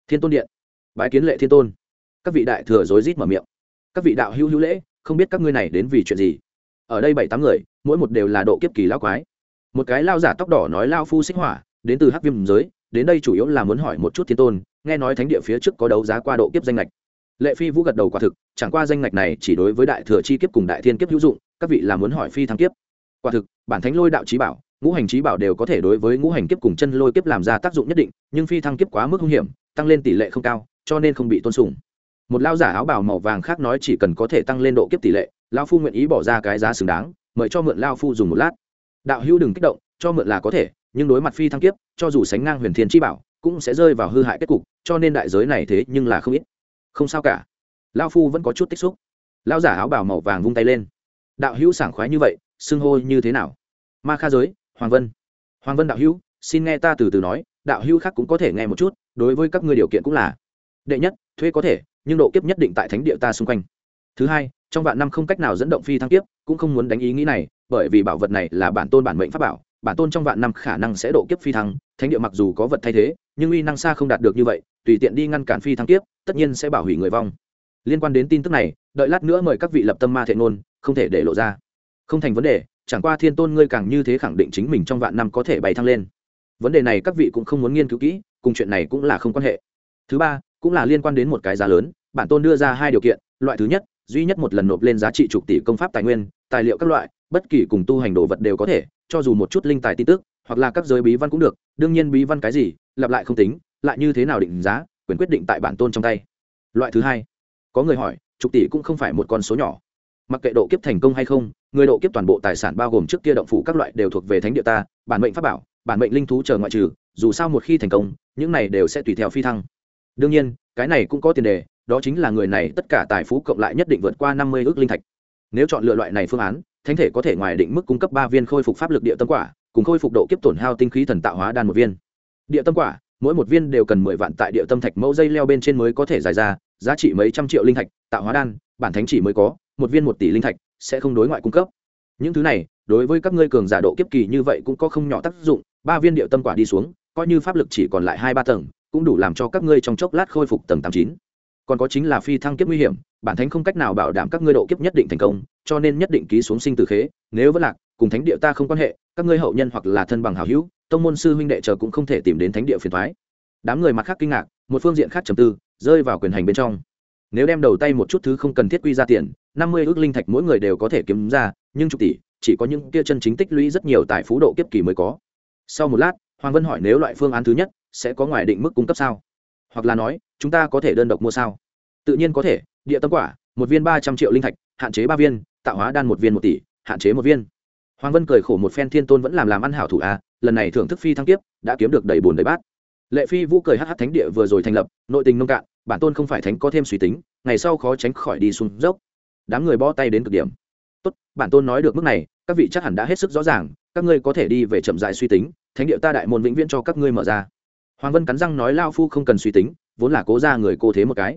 S1: Thiên tôn điện. Bái kiến lệ thiên tôn. Các vị đại thừa rối rít mở miệng. Các vị đạo hữu hữu lễ, không biết các ngươi này đến vì chuyện gì? Ở đây bảy tám người, mỗi một đều là độ kiếp kỳ lao quái. Một cái lao giả tóc đỏ nói lao phu xích hỏa đến từ hắc viêm giới, đến đây chủ yếu là muốn hỏi một chút thiên tôn, nghe nói thánh địa phía trước có đấu giá qua độ kiếp danh lệch lệ phi vũ gật đầu quả thực, chẳng qua danh ngạch này chỉ đối với đại thừa chi kiếp cùng đại thiên kiếp hữu dụng, các vị là muốn hỏi phi thăng kiếp. Quả thực, bản thánh lôi đạo trí bảo, ngũ hành trí bảo đều có thể đối với ngũ hành kiếp cùng chân lôi kiếp làm ra tác dụng nhất định, nhưng phi thăng kiếp quá mức hung hiểm, tăng lên tỷ lệ không cao, cho nên không bị tôn sùng. Một lao giả áo bảo màu vàng khác nói chỉ cần có thể tăng lên độ kiếp tỷ lệ lao phu nguyện ý bỏ ra cái giá xứng đáng, mời cho mượn lao phu dùng một lát. Đạo hữu đừng kích động, cho mượn là có thể nhưng đối mặt phi thăng kiếp, cho dù sánh ngang huyền thiên chi bảo, cũng sẽ rơi vào hư hại kết cục, cho nên đại giới này thế nhưng là không ít. Không sao cả. Lao phu vẫn có chút tích xúc. Lao giả áo bảo màu vàng vung tay lên. Đạo hữu sảng khoái như vậy, xưng hô như thế nào? Ma kha giới, hoàng vân. Hoàng vân đạo hữu, xin nghe ta từ từ nói, đạo hữu khác cũng có thể nghe một chút, đối với các ngươi điều kiện cũng là đệ nhất, thuê có thể, nhưng độ kiếp nhất định tại thánh địa ta xung quanh. Thứ hai, trong vạn năm không cách nào dẫn động phi thăng kiếp, cũng không muốn đánh ý nghĩ này, bởi vì bảo vật này là bản tôn bản mệnh pháp bảo bản tôn trong vạn năm khả năng sẽ độ kiếp phi thăng, thánh địa mặc dù có vật thay thế, nhưng uy năng xa không đạt được như vậy, tùy tiện đi ngăn cản phi thăng kiếp, tất nhiên sẽ bảo hủy người vong. Liên quan đến tin tức này, đợi lát nữa mời các vị lập tâm ma thệ ngôn, không thể để lộ ra. Không thành vấn đề, chẳng qua thiên tôn ngươi càng như thế khẳng định chính mình trong vạn năm có thể bày thăng lên. Vấn đề này các vị cũng không muốn nghiên cứu kỹ, cùng chuyện này cũng là không quan hệ. Thứ ba, cũng là liên quan đến một cái giá lớn, bản tôn đưa ra hai điều kiện, loại thứ nhất, duy nhất một lần nộp lên giá trị chục tỷ công pháp tài nguyên, tài liệu các loại bất kỳ cùng tu hành đồ vật đều có thể, cho dù một chút linh tài tin tức, hoặc là các giới bí văn cũng được, đương nhiên bí văn cái gì, lặp lại không tính, lại như thế nào định giá, quyền quyết định tại bản tôn trong tay. Loại thứ hai, có người hỏi chục tỷ cũng không phải một con số nhỏ. Mặc kệ độ kiếp thành công hay không, người độ kiếp toàn bộ tài sản bao gồm trước kia động phủ các loại đều thuộc về thánh địa ta, bản mệnh pháp bảo, bản mệnh linh thú chờ ngoại trừ, dù sao một khi thành công, những này đều sẽ tùy theo phi thăng. Đương nhiên, cái này cũng có tiền đề, đó chính là người này tất cả tài phú cộng lại nhất định vượt qua năm mươi ước linh thạch. Nếu chọn lựa loại này phương án thánh thể có thể ngoài định mức cung cấp ba viên khôi phục pháp lực địa tâm quả, cùng khôi phục độ kiếp tổn hao tinh khí thần tạo hóa đan một viên. Địa tâm quả, mỗi một viên đều cần mười vạn tại địa tâm thạch mẫu dây leo bên trên mới có thể dài ra, giá trị mấy trăm triệu linh thạch, tạo hóa đan, bản thánh chỉ mới có, một viên một tỷ linh thạch sẽ không đối ngoại cung cấp. Những thứ này, đối với các ngươi cường giả độ kiếp kỳ như vậy cũng có không nhỏ tác dụng, ba viên địa tâm quả đi xuống, coi như pháp lực chỉ còn lại hai ba tầng, cũng đủ làm cho các ngươi trong chốc lát khôi phục tầng tám chín còn có chính là phi thăng kiếp nguy hiểm, bản thánh không cách nào bảo đảm các ngươi độ kiếp nhất định thành công, cho nên nhất định ký xuống sinh từ khế. Nếu vẫn lạc, cùng thánh địa ta không quan hệ, các ngươi hậu nhân hoặc là thân bằng hảo hữu, tông môn sư huynh đệ chờ cũng không thể tìm đến thánh địa phiền thoái đám người mặt khác kinh ngạc, một phương diện khác trầm tư, rơi vào quyền hành bên trong. Nếu đem đầu tay một chút thứ không cần thiết quy ra tiền, năm mươi ước linh thạch mỗi người đều có thể kiếm ra, nhưng chục tỷ, chỉ có những kia chân chính tích lũy rất nhiều tại phú độ kiếp kỳ mới có. Sau một lát, hoàng vân hỏi nếu loại phương án thứ nhất sẽ có ngoài định mức cung cấp sao? Hoặc là nói chúng ta có thể đơn độc mua sao? Tự nhiên có thể địa tâm quả một viên ba trăm triệu linh thạch hạn chế ba viên tạo hóa đan một viên một tỷ hạn chế một viên. Hoàng vân cười khổ một phen thiên tôn vẫn làm làm ăn hảo thủ a à, lần này thưởng thức phi thăng tiếp đã kiếm được đầy bùn đầy bát. Lệ phi vũ cười hh thánh địa vừa rồi thành lập nội tình nông cạn bản tôn không phải thánh có thêm suy tính ngày sau khó tránh khỏi đi xuống dốc. Đám người bó tay đến cực điểm. Tốt bản tôn nói được mức này các vị chắc hẳn đã hết sức rõ ràng các ngươi có thể đi về chậm dại suy tính thánh địa ta đại môn vĩnh viễn cho các ngươi mở ra hoàng vân cắn răng nói lao phu không cần suy tính, vốn là cố ra người cô thế một cái.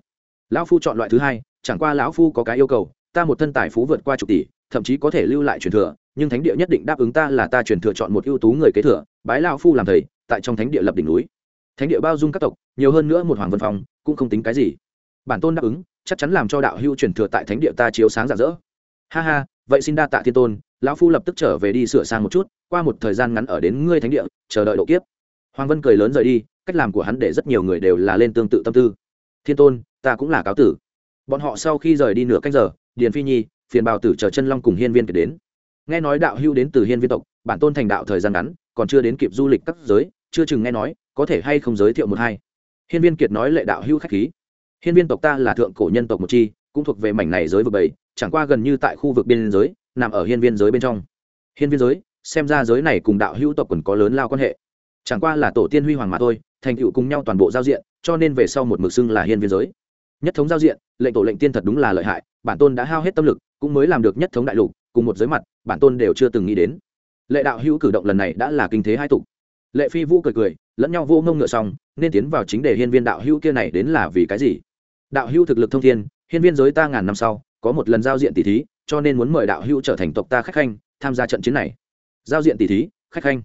S1: Lão phu chọn loại thứ hai, chẳng qua lão phu có cái yêu cầu, ta một thân tài phú vượt qua chục tỷ, thậm chí có thể lưu lại truyền thừa, nhưng thánh địa nhất định đáp ứng ta là ta truyền thừa chọn một ưu tú người kế thừa, bái lao phu làm thầy, tại trong thánh địa lập đỉnh núi. Thánh địa bao dung các tộc, nhiều hơn nữa một hoàng vân phòng, cũng không tính cái gì. Bản tôn đáp ứng, chắc chắn làm cho đạo hưu truyền thừa tại thánh địa ta chiếu sáng rạng rỡ. Ha ha, vậy xin đa tạ thiên tôn, lão phu lập tức trở về đi sửa sang một chút, qua một thời gian ngắn ở đến ngươi thánh địa, chờ đợi độ kiếp hoàng vân cười lớn rời đi, cách làm của hắn để rất nhiều người đều là lên tương tự tâm tư. Thiên tôn, ta cũng là cáo tử. Bọn họ sau khi rời đi nửa canh giờ, điền phi nhi, phiền bào tử chờ chân long cùng hiên viên kiệt đến. Nghe nói đạo hưu đến từ hiên viên tộc, bản tôn thành đạo thời gian ngắn, còn chưa đến kịp du lịch các giới, chưa chừng nghe nói, có thể hay không giới thiệu một hai. Hiên viên kiệt nói lệ đạo hưu khách khí. Hiên viên tộc ta là thượng cổ nhân tộc một chi, cũng thuộc về mảnh này giới vực bảy, chẳng qua gần như tại khu vực biên giới, nằm ở hiên viên giới bên trong. Hiên viên giới, xem ra giới này cùng đạo hữu tộc còn có lớn lao quan hệ chẳng qua là tổ tiên huy hoàng mà thôi, thành tựu cùng nhau toàn bộ giao diện, cho nên về sau một mực xưng là hiên viên giới. Nhất thống giao diện, lệnh tổ lệnh tiên thật đúng là lợi hại, bản tôn đã hao hết tâm lực, cũng mới làm được nhất thống đại lục, cùng một giới mặt, bản tôn đều chưa từng nghĩ đến. Lệ đạo hữu cử động lần này đã là kinh thế hai tục. Lệ phi vũ cười cười, lẫn nhau vô ngông ngựa xong, nên tiến vào chính đề hiên viên đạo hữu kia này đến là vì cái gì? Đạo hữu thực lực thông thiên, hiên viên giới ta ngàn năm sau, có một lần giao diện tỷ thí, cho nên muốn mời đạo hữu trở thành tộc ta khách khanh, tham gia trận chiến này. Giao diện tỷ thí, khách khanh.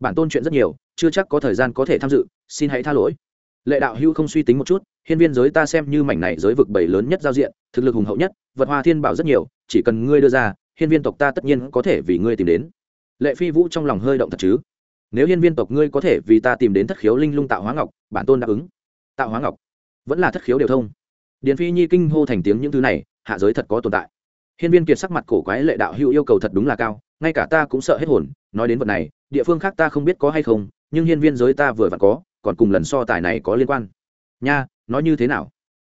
S1: Bản tôn chuyện rất nhiều chưa chắc có thời gian có thể tham dự, xin hãy tha lỗi. Lệ đạo hưu không suy tính một chút, hiên viên giới ta xem như mảnh này giới vực bảy lớn nhất giao diện, thực lực hùng hậu nhất, vật hoa thiên bảo rất nhiều, chỉ cần ngươi đưa ra, hiên viên tộc ta tất nhiên có thể vì ngươi tìm đến. Lệ phi vũ trong lòng hơi động thật chứ? Nếu hiên viên tộc ngươi có thể vì ta tìm đến thất khiếu linh lung tạo hóa ngọc, bản tôn đáp ứng. Tạo hóa ngọc? Vẫn là thất khiếu đều thông. Điền phi nhi kinh hô thành tiếng những thứ này, hạ giới thật có tồn tại. Hiên viên kiệt sắc mặt cổ quái, lệ đạo hữu yêu cầu thật đúng là cao, ngay cả ta cũng sợ hết hồn, nói đến vật này, địa phương khác ta không biết có hay không nhưng hiên viên giới ta vừa vặn có, còn cùng lần so tài này có liên quan. Nha, nói như thế nào?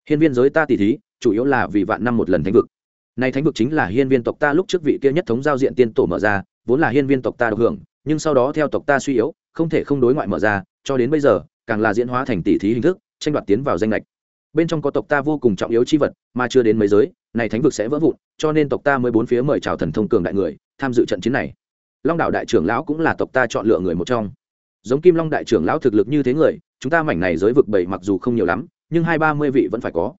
S1: Hiên viên giới ta tỉ thí, chủ yếu là vì vạn năm một lần thánh vực. Nay thánh vực chính là hiên viên tộc ta lúc trước vị kia nhất thống giao diện tiên tổ mở ra, vốn là hiên viên tộc ta được hưởng, nhưng sau đó theo tộc ta suy yếu, không thể không đối ngoại mở ra, cho đến bây giờ, càng là diễn hóa thành tỷ thí hình thức, tranh đoạt tiến vào danh lệch. Bên trong có tộc ta vô cùng trọng yếu chi vật, mà chưa đến mấy giới này thánh vực sẽ vỡ vụn, cho nên tộc ta mới bốn phía mời chào thần thông cường đại người, tham dự trận chiến này. Long đạo đại trưởng lão cũng là tộc ta chọn lựa người một trong giống kim long đại trưởng lão thực lực như thế người, chúng ta mảnh này giới vực bảy mặc dù không nhiều lắm, nhưng hai ba mươi vị vẫn phải có.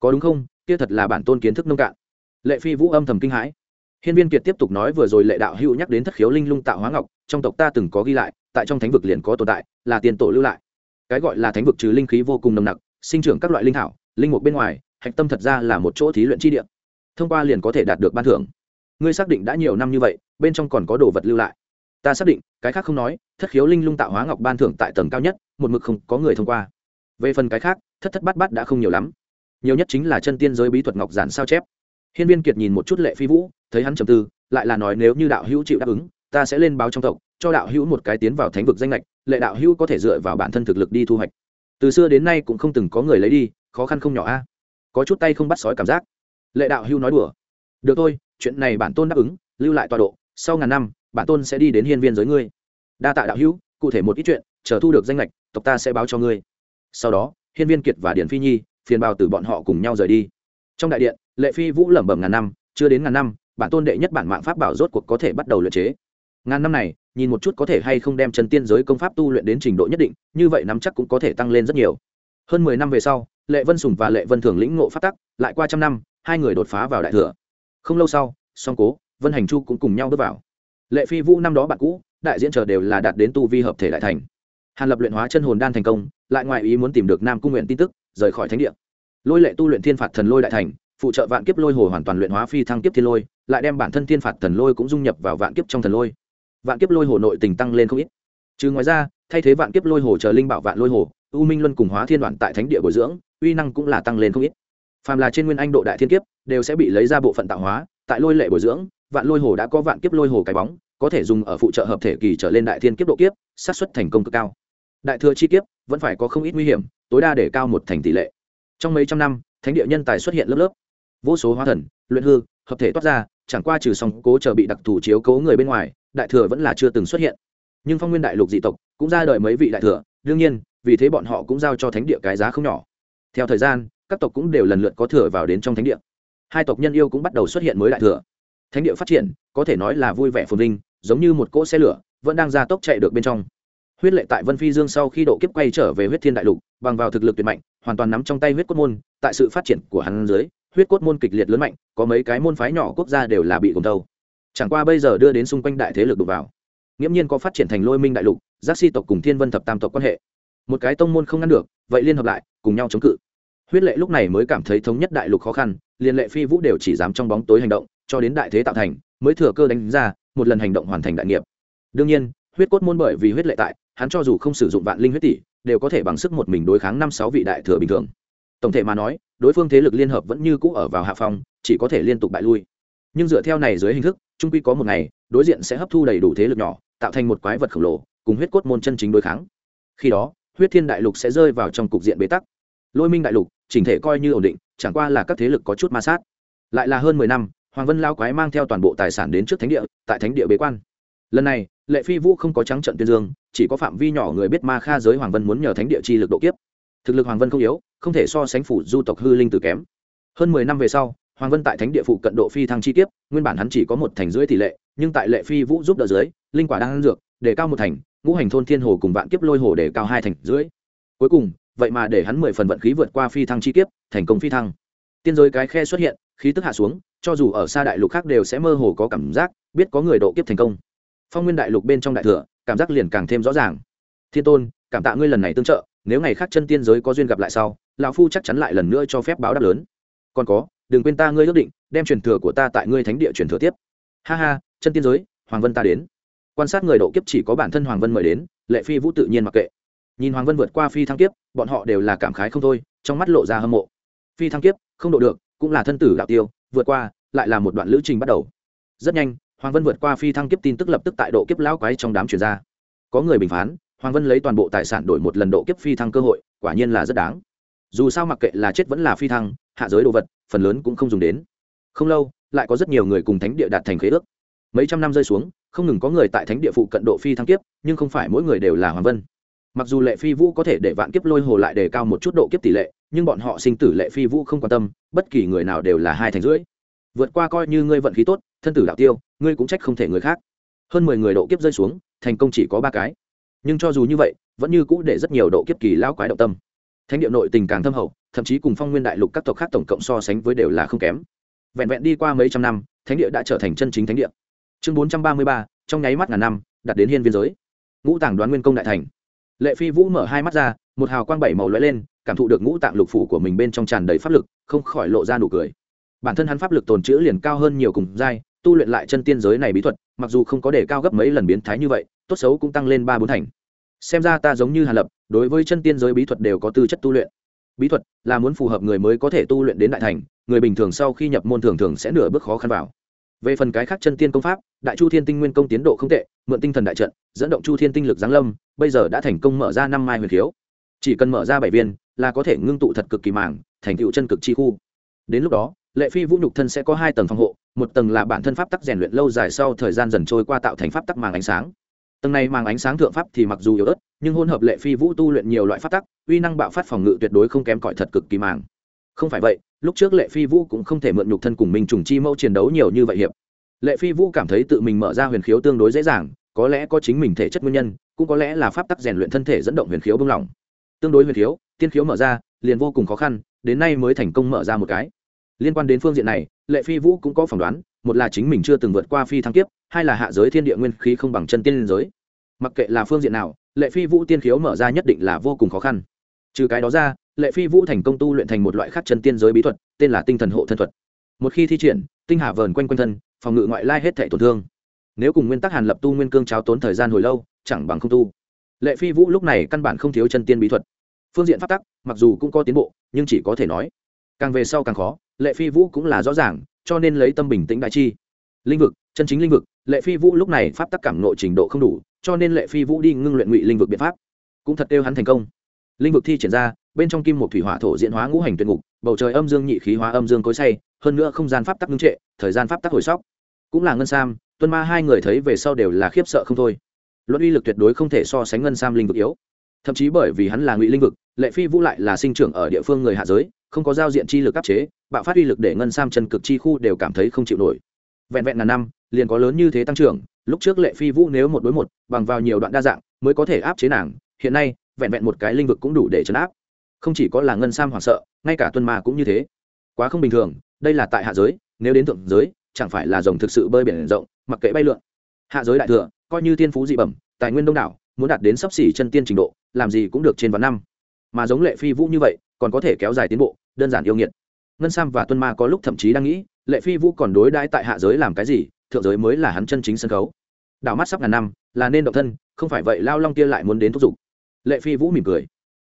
S1: Có đúng không? Kia thật là bản tôn kiến thức nông cạn. Lệ phi vũ âm thầm kinh hãi. Hiên viên kiệt tiếp tục nói vừa rồi lệ đạo hữu nhắc đến thất khiếu linh lung tạo hóa ngọc, trong tộc ta từng có ghi lại, tại trong thánh vực liền có tồn tại, là tiền tổ lưu lại. Cái gọi là thánh vực trừ linh khí vô cùng nồng nặc, sinh trưởng các loại linh thảo, linh mục bên ngoài, hạch tâm thật ra là một chỗ thí luyện chi địa. Thông qua liền có thể đạt được ban thưởng. Ngươi xác định đã nhiều năm như vậy, bên trong còn có đồ vật lưu lại ta xác định, cái khác không nói, thất khiếu linh lung tạo hóa ngọc ban thưởng tại tầng cao nhất, một mực không có người thông qua. Về phần cái khác, thất thất bát bát đã không nhiều lắm. Nhiều nhất chính là chân tiên giới bí thuật ngọc giản sao chép. Hiên viên kiệt nhìn một chút lệ phi vũ, thấy hắn trầm tư, lại là nói nếu như đạo hữu chịu đáp ứng, ta sẽ lên báo trong tộc, cho đạo hữu một cái tiến vào thánh vực danh lệch lệ đạo hữu có thể dựa vào bản thân thực lực đi thu hoạch. Từ xưa đến nay cũng không từng có người lấy đi, khó khăn không nhỏ a. Có chút tay không bắt sói cảm giác. Lệ đạo hữu nói đùa. Được thôi, chuyện này bản tôn đáp ứng, lưu lại tọa độ, sau ngàn năm bản tôn sẽ đi đến hiên viên giới ngươi. Đa tạ đạo hữu, cụ thể một ít chuyện, chờ thu được danh lệch tộc ta sẽ báo cho ngươi. Sau đó, hiên viên kiệt và điển phi nhi, phiền bào từ bọn họ cùng nhau rời đi. Trong đại điện, lệ phi vũ lẩm bẩm ngàn năm, chưa đến ngàn năm, bản tôn đệ nhất bản mạng pháp bảo rốt cuộc có thể bắt đầu luyện chế. Ngàn năm này, nhìn một chút có thể hay không đem chân tiên giới công pháp tu luyện đến trình độ nhất định, như vậy nắm chắc cũng có thể tăng lên rất nhiều. Hơn mười năm về sau, lệ vân sùng và lệ vân thường lĩnh ngộ phát tắc, lại qua trăm năm, hai người đột phá vào đại thừa. Không lâu sau, song cố, vân hành chu cũng cùng nhau bước vào lệ phi vũ năm đó bạn cũ, đại diễn chờ đều là đạt đến tu vi hợp thể đại thành. Hàn lập luyện hóa chân hồn đan thành công, lại ngoài ý muốn tìm được nam cung nguyện tin tức, rời khỏi thánh địa. Lôi lệ tu luyện thiên phạt thần lôi đại thành, phụ trợ vạn kiếp lôi hồ hoàn toàn luyện hóa phi thăng kiếp thiên lôi, lại đem bản thân thiên phạt thần lôi cũng dung nhập vào vạn kiếp trong thần lôi. Vạn kiếp lôi hồ nội tình tăng lên không ít. Trừ ngoài ra, thay thế vạn kiếp lôi hồ chờ linh bảo vạn lôi hồ, u minh luân cùng hóa thiên đoạn tại thánh địa bồi dưỡng, uy năng cũng là tăng lên không ít. Phàm là trên nguyên anh độ đại thiên kiếp, đều sẽ bị lấy ra bộ phận tạo hóa, tại lôi lệ bồi dưỡng vạn lôi hồ đã có vạn kiếp lôi hồ cái bóng, có thể dùng ở phụ trợ hợp thể kỳ trở lên đại thiên kiếp độ kiếp sát suất thành công cực cao. Đại thừa chi kiếp, vẫn phải có không ít nguy hiểm, tối đa để cao một thành tỷ lệ. Trong mấy trăm năm, thánh địa nhân tài xuất hiện lớp lớp. Vô số hóa thần, luyện hư, hợp thể toát ra, chẳng qua trừ song cố chờ bị đặc thù chiếu cố người bên ngoài, đại thừa vẫn là chưa từng xuất hiện. Nhưng phong nguyên đại lục dị tộc cũng ra đời mấy vị đại thừa, đương nhiên, vì thế bọn họ cũng giao cho thánh địa cái giá không nhỏ. Theo thời gian, các tộc cũng đều lần lượt có thừa vào đến trong thánh địa. Hai tộc nhân yêu cũng bắt đầu xuất hiện mới đại thừa thánh địa phát triển, có thể nói là vui vẻ phồn vinh, giống như một cỗ xe lửa, vẫn đang ra tốc chạy được bên trong. Huyết lệ tại vân phi dương sau khi độ kiếp quay trở về huyết thiên đại lục, bằng vào thực lực tuyệt mạnh, hoàn toàn nắm trong tay huyết cốt môn, tại sự phát triển của hắn dưới, huyết cốt môn kịch liệt lớn mạnh, có mấy cái môn phái nhỏ quốc gia đều là bị gồm thâu chẳng qua bây giờ đưa đến xung quanh đại thế lực đụng vào. Nghiễm nhiên có phát triển thành lôi minh đại lục, giác si tộc cùng thiên vân thập tam tộc quan hệ. Một cái tông môn không ngăn được, vậy liên hợp lại, cùng nhau chống cự. Huyết lệ lúc này mới cảm thấy thống nhất đại lục khó khăn, liên lệ phi vũ đều chỉ dám trong bóng tối hành động cho đến đại thế tạo thành, mới thừa cơ đánh ra, một lần hành động hoàn thành đại nghiệp. Đương nhiên, huyết cốt môn bởi vì huyết lệ tại, hắn cho dù không sử dụng vạn linh huyết tỷ, đều có thể bằng sức một mình đối kháng năm sáu vị đại thừa bình thường. Tổng thể mà nói, đối phương thế lực liên hợp vẫn như cũ ở vào hạ phòng chỉ có thể liên tục bại lui. Nhưng dựa theo này dưới hình thức trung quy có một ngày, đối diện sẽ hấp thu đầy đủ thế lực nhỏ, tạo thành một quái vật khổng lồ, cùng huyết cốt môn chân chính đối kháng. Khi đó, huyết thiên đại lục sẽ rơi vào trong cục diện bế tắc. Lôi minh đại lục, chỉnh thể coi như ổn định, chẳng qua là các thế lực có chút ma sát. Lại là hơn mười năm hoàng vân lao quái mang theo toàn bộ tài sản đến trước thánh địa, tại thánh địa bế quan. Lần này, lệ phi vũ không có trắng trận tuyên dương, chỉ có phạm vi nhỏ người biết ma kha giới hoàng vân muốn nhờ thánh địa chi lực độ kiếp. Thực lực hoàng vân không yếu, không thể so sánh phủ du tộc hư linh tử kém. Hơn mười năm về sau, hoàng vân tại thánh địa phụ cận độ phi thăng chi kiếp, nguyên bản hắn chỉ có một thành dưới tỷ lệ, nhưng tại lệ phi vũ giúp đỡ dưới, linh quả đang ăn dược, để cao một thành, ngũ hành thôn thiên hồ cùng vạn kiếp lôi hồ để cao hai thành dưới cuối cùng, vậy mà để hắn mười phần vận khí vượt qua phi thăng chi kiếp, thành công phi thăng. Tiên giới cái khe xuất hiện, khí tức hạ xuống cho dù ở xa đại lục khác đều sẽ mơ hồ có cảm giác, biết có người độ kiếp thành công. Phong nguyên đại lục bên trong đại thừa, cảm giác liền càng thêm rõ ràng. Thiên tôn, cảm tạ ngươi lần này tương trợ, nếu ngày khác chân tiên giới có duyên gặp lại sau, lão phu chắc chắn lại lần nữa cho phép báo đáp lớn. Còn có, đừng quên ta ngươi ước định, đem truyền thừa của ta tại ngươi thánh địa truyền thừa tiếp. Ha ha, chân tiên giới, hoàng vân ta đến. Quan sát người độ kiếp chỉ có bản thân hoàng vân mời đến, lệ phi vũ tự nhiên mặc kệ. Nhìn hoàng vân vượt qua phi thăng kiếp, bọn họ đều là cảm khái không thôi, trong mắt lộ ra hâm mộ. Phi thăng kiếp, không độ được, cũng là thân tử đạo tiêu vượt qua, lại là một đoạn lữ trình bắt đầu. Rất nhanh, hoàng vân vượt qua phi thăng kiếp tin tức lập tức tại độ kiếp lão quái trong đám chuyển ra. Có người bình phán, hoàng vân lấy toàn bộ tài sản đổi một lần độ kiếp phi thăng cơ hội, quả nhiên là rất đáng. Dù sao mặc kệ là chết vẫn là phi thăng, hạ giới đồ vật, phần lớn cũng không dùng đến. Không lâu, lại có rất nhiều người cùng thánh địa đạt thành khế ước. Mấy trăm năm rơi xuống, không ngừng có người tại thánh địa phụ cận độ phi thăng kiếp, nhưng không phải mỗi người đều là hoàng vân mặc dù lệ phi vũ có thể để vạn kiếp lôi hồ lại đề cao một chút độ kiếp tỷ lệ, nhưng bọn họ sinh tử lệ phi vũ không quan tâm, bất kỳ người nào đều là hai thành rưỡi. Vượt qua coi như ngươi vận khí tốt, thân tử đạo tiêu, ngươi cũng trách không thể người khác. Hơn mười người độ kiếp rơi xuống, thành công chỉ có ba cái. Nhưng cho dù như vậy, vẫn như cũ để rất nhiều độ kiếp kỳ lão quái động tâm. Thánh địa nội tình càng thâm hậu, thậm chí cùng phong nguyên đại lục các tộc khác tổng cộng so sánh với đều là không kém. Vẹn vẹn đi qua mấy trăm năm, thánh địa đã trở thành chân chính thánh địa. Chương bốn trăm ba mươi ba, trong nháy mắt ngàn năm, đặt đến hiên biên giới. Ngũ tàng đoán nguyên công đại thành lệ phi vũ mở hai mắt ra, một hào quang bảy màu lóe lên, cảm thụ được ngũ tạng lục phủ của mình bên trong tràn đầy pháp lực, không khỏi lộ ra nụ cười. Bản thân hắn pháp lực tồn chữ liền cao hơn nhiều cùng giai, tu luyện lại chân tiên giới này bí thuật, mặc dù không có để cao gấp mấy lần biến thái như vậy, tốt xấu cũng tăng lên ba bốn thành. Xem ra ta giống như hàn lập, đối với chân tiên giới bí thuật đều có tư chất tu luyện. Bí thuật là muốn phù hợp người mới có thể tu luyện đến đại thành, người bình thường sau khi nhập môn thường thường sẽ nửa bước khó khăn vào. Về phần cái khác chân tiên công pháp, đại chu thiên tinh nguyên công tiến độ không tệ mượn tinh thần đại trận, dẫn động chu thiên tinh lực giáng lâm, bây giờ đã thành công mở ra năm mai huyền khiếu. Chỉ cần mở ra bảy viên, là có thể ngưng tụ thật cực kỳ màng, thành tựu chân cực chi khu. Đến lúc đó, lệ phi vũ nhục thân sẽ có hai tầng phòng hộ, một tầng là bản thân pháp tắc rèn luyện lâu dài sau thời gian dần trôi qua tạo thành pháp tắc màng ánh sáng. Tầng này màng ánh sáng thượng pháp thì mặc dù yếu ớt, nhưng hôn hợp lệ phi vũ tu luyện nhiều loại pháp tắc, uy năng bạo phát phòng ngự tuyệt đối không kém cỏi thật cực kỳ màng. Không phải vậy, lúc trước lệ phi vũ cũng không thể mượn nhục thân cùng mình trùng chi mẫu chiến đấu nhiều như vậy hiệp lệ phi vũ cảm thấy tự mình mở ra huyền khiếu tương đối dễ dàng, có lẽ có chính mình thể chất nguyên nhân, cũng có lẽ là pháp tắc rèn luyện thân thể dẫn động huyền khiếu bông lỏng. Tương đối huyền khiếu, tiên khiếu mở ra, liền vô cùng khó khăn, đến nay mới thành công mở ra một cái. Liên quan đến phương diện này, lệ phi vũ cũng có phỏng đoán, một là chính mình chưa từng vượt qua phi thăng kiếp, hai là hạ giới thiên địa nguyên khí không bằng chân tiên liên giới. Mặc kệ là phương diện nào, lệ phi vũ tiên khiếu mở ra nhất định là vô cùng khó khăn. Trừ cái đó ra, lệ phi vũ thành công tu luyện thành một loại khắc chân tiên giới bí thuật, tên là tinh thần hộ thân thuật. Một khi thi triển, tinh hà vờn quanh quanh thân phòng ngự ngoại lai hết thể tổn thương. Nếu cùng nguyên tắc hàn lập tu nguyên cương cháo tốn thời gian hồi lâu, chẳng bằng không tu. Lệ phi vũ lúc này căn bản không thiếu chân tiên bí thuật. Phương diện phát tắc, mặc dù cũng có tiến bộ, nhưng chỉ có thể nói, càng về sau càng khó, lệ phi vũ cũng là rõ ràng, cho nên lấy tâm bình tĩnh đại chi. Linh vực, chân chính linh vực, lệ phi vũ lúc này pháp tắc cảm nội trình độ không đủ, cho nên lệ phi vũ đi ngưng luyện ngụy linh vực biện pháp. Cũng thật kêu hắn thành công. Linh vực thi triển ra, bên trong kim một thủy hỏa thổ diễn hóa ngũ hành tuyệt ngục, bầu trời âm dương nhị khí hóa âm dương cối say, hơn nữa không gian pháp tắc ngưng trệ, thời gian pháp tắc hồi sóc cũng là ngân sam, tuân ma hai người thấy về sau đều là khiếp sợ không thôi. Luận uy lực tuyệt đối không thể so sánh ngân sam linh vực yếu. Thậm chí bởi vì hắn là ngụy linh vực, lệ phi vũ lại là sinh trưởng ở địa phương người hạ giới, không có giao diện chi lực áp chế, bạo phát uy lực để ngân sam chân cực chi khu đều cảm thấy không chịu nổi. Vẹn vẹn là năm, liền có lớn như thế tăng trưởng, lúc trước lệ phi vũ nếu một đối một, bằng vào nhiều đoạn đa dạng, mới có thể áp chế nàng, hiện nay, vẹn vẹn một cái linh vực cũng đủ để chấn áp. Không chỉ có là ngân sam hoảng sợ, ngay cả tuân ma cũng như thế. Quá không bình thường, đây là tại hạ giới, nếu đến thượng giới chẳng phải là rồng thực sự bơi biển rộng, mặc kệ bay lượn. Hạ giới đại thừa, coi như tiên phú dị bẩm, tài nguyên đông đảo, muốn đạt đến sấp xỉ chân tiên trình độ, làm gì cũng được trên vạn năm. Mà giống lệ phi vũ như vậy, còn có thể kéo dài tiến bộ, đơn giản yêu nghiệt. Ngân sam và tuân ma có lúc thậm chí đang nghĩ, lệ phi vũ còn đối đãi tại hạ giới làm cái gì, thượng giới mới là hắn chân chính sân khấu. Đảo mắt sắp ngàn năm, là nên động thân, không phải vậy lao long kia lại muốn đến thúc giục. Lệ phi vũ mỉm cười.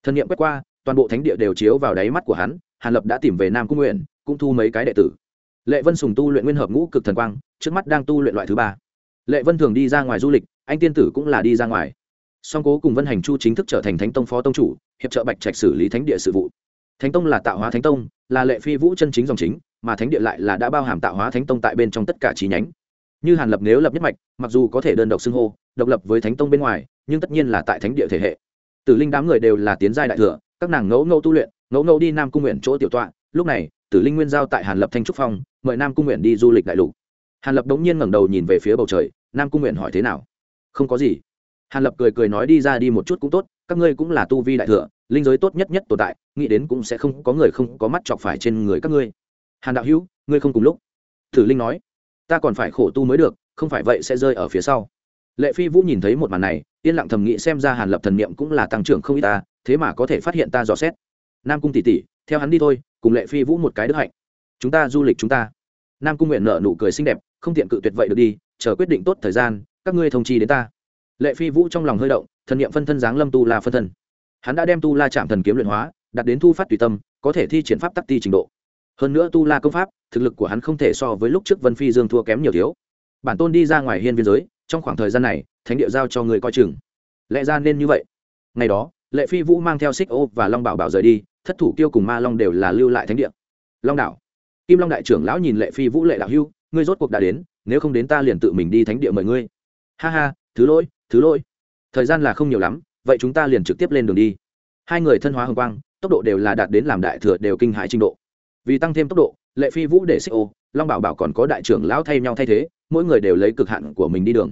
S1: Thân nhiệm quét qua, toàn bộ thánh địa đều chiếu vào đáy mắt của hắn, hàn lập đã tìm về nam cung nguyện, cũng thu mấy cái đệ tử lệ vân sùng tu luyện nguyên hợp ngũ cực thần quang, trước mắt đang tu luyện loại thứ ba. Lệ vân thường đi ra ngoài du lịch, anh tiên tử cũng là đi ra ngoài. Song cố cùng vân hành chu chính thức trở thành thánh tông phó tông chủ, hiệp trợ bạch trạch xử lý thánh địa sự vụ. Thánh tông là tạo hóa thánh tông, là lệ phi vũ chân chính dòng chính, mà thánh địa lại là đã bao hàm tạo hóa thánh tông tại bên trong tất cả chi nhánh. Như hàn lập nếu lập nhất mạch, mặc dù có thể đơn độc xưng hô, độc lập với thánh tông bên ngoài, nhưng tất nhiên là tại thánh địa thể hệ. Tử linh đám người đều là tiến giai đại thừa, các nàng ngẫu ngẫu tu luyện, ngẫu ngẫu đi nam cung nguyện chỗ tiểu tọa, lúc này, tử linh nguyên giao tại hàn lập thanh trúc phong mời nam cung nguyện đi du lịch đại lục. Hàn lập đống nhiên ngẩng đầu nhìn về phía bầu trời, nam cung nguyện hỏi thế nào? Không có gì. Hàn lập cười cười nói đi ra đi một chút cũng tốt, các ngươi cũng là tu vi đại thừa, linh giới tốt nhất nhất tồn tại, nghĩ đến cũng sẽ không có người không có mắt chọc phải trên người các ngươi. Hàn đạo hữu, ngươi không cùng lúc. Thử linh nói, ta còn phải khổ tu mới được, không phải vậy sẽ rơi ở phía sau. Lệ phi vũ nhìn thấy một màn này, yên lặng thầm nghĩ xem ra hàn lập thần niệm cũng là tăng trưởng không ít ta, thế mà có thể phát hiện ta dò xét. Nam cung tỷ tỷ, theo hắn đi thôi, cùng lệ phi vũ một cái đức hạnh chúng ta du lịch chúng ta. Nam cung nguyện nợ nụ cười xinh đẹp, không tiện cự tuyệt vậy được đi, chờ quyết định tốt thời gian, các ngươi thông chi đến ta. Lệ phi vũ trong lòng hơi động, thần niệm phân thân giáng lâm tu la phân thân. Hắn đã đem tu la chạm thần kiếm luyện hóa đặt đến thu phát tùy tâm, có thể thi triển pháp tắc ti trình độ. Hơn nữa tu la công pháp, thực lực của hắn không thể so với lúc trước vân phi dương thua kém nhiều thiếu. Bản tôn đi ra ngoài hiên biên giới, trong khoảng thời gian này, thánh địa giao cho người coi chừng. Lẽ ra nên như vậy. Ngày đó, lệ phi vũ mang theo xích ô và long bảo bảo rời đi, thất thủ kiêu cùng ma long đều là lưu lại thánh địa. Long đảo kim long đại trưởng lão nhìn lệ phi vũ lệ đạo hưu ngươi rốt cuộc đã đến, nếu không đến ta liền tự mình đi thánh địa mời ngươi. Ha ha, thứ lỗi thứ lỗi. Thời gian là không nhiều lắm, vậy chúng ta liền trực tiếp lên đường đi. Hai người thân hóa hồng quang, tốc độ đều là đạt đến làm đại thừa đều kinh hãi trình độ. Vì tăng thêm tốc độ, lệ phi vũ để xích ô, long bảo bảo còn có đại trưởng lão thay nhau thay thế, mỗi người đều lấy cực hạn của mình đi đường.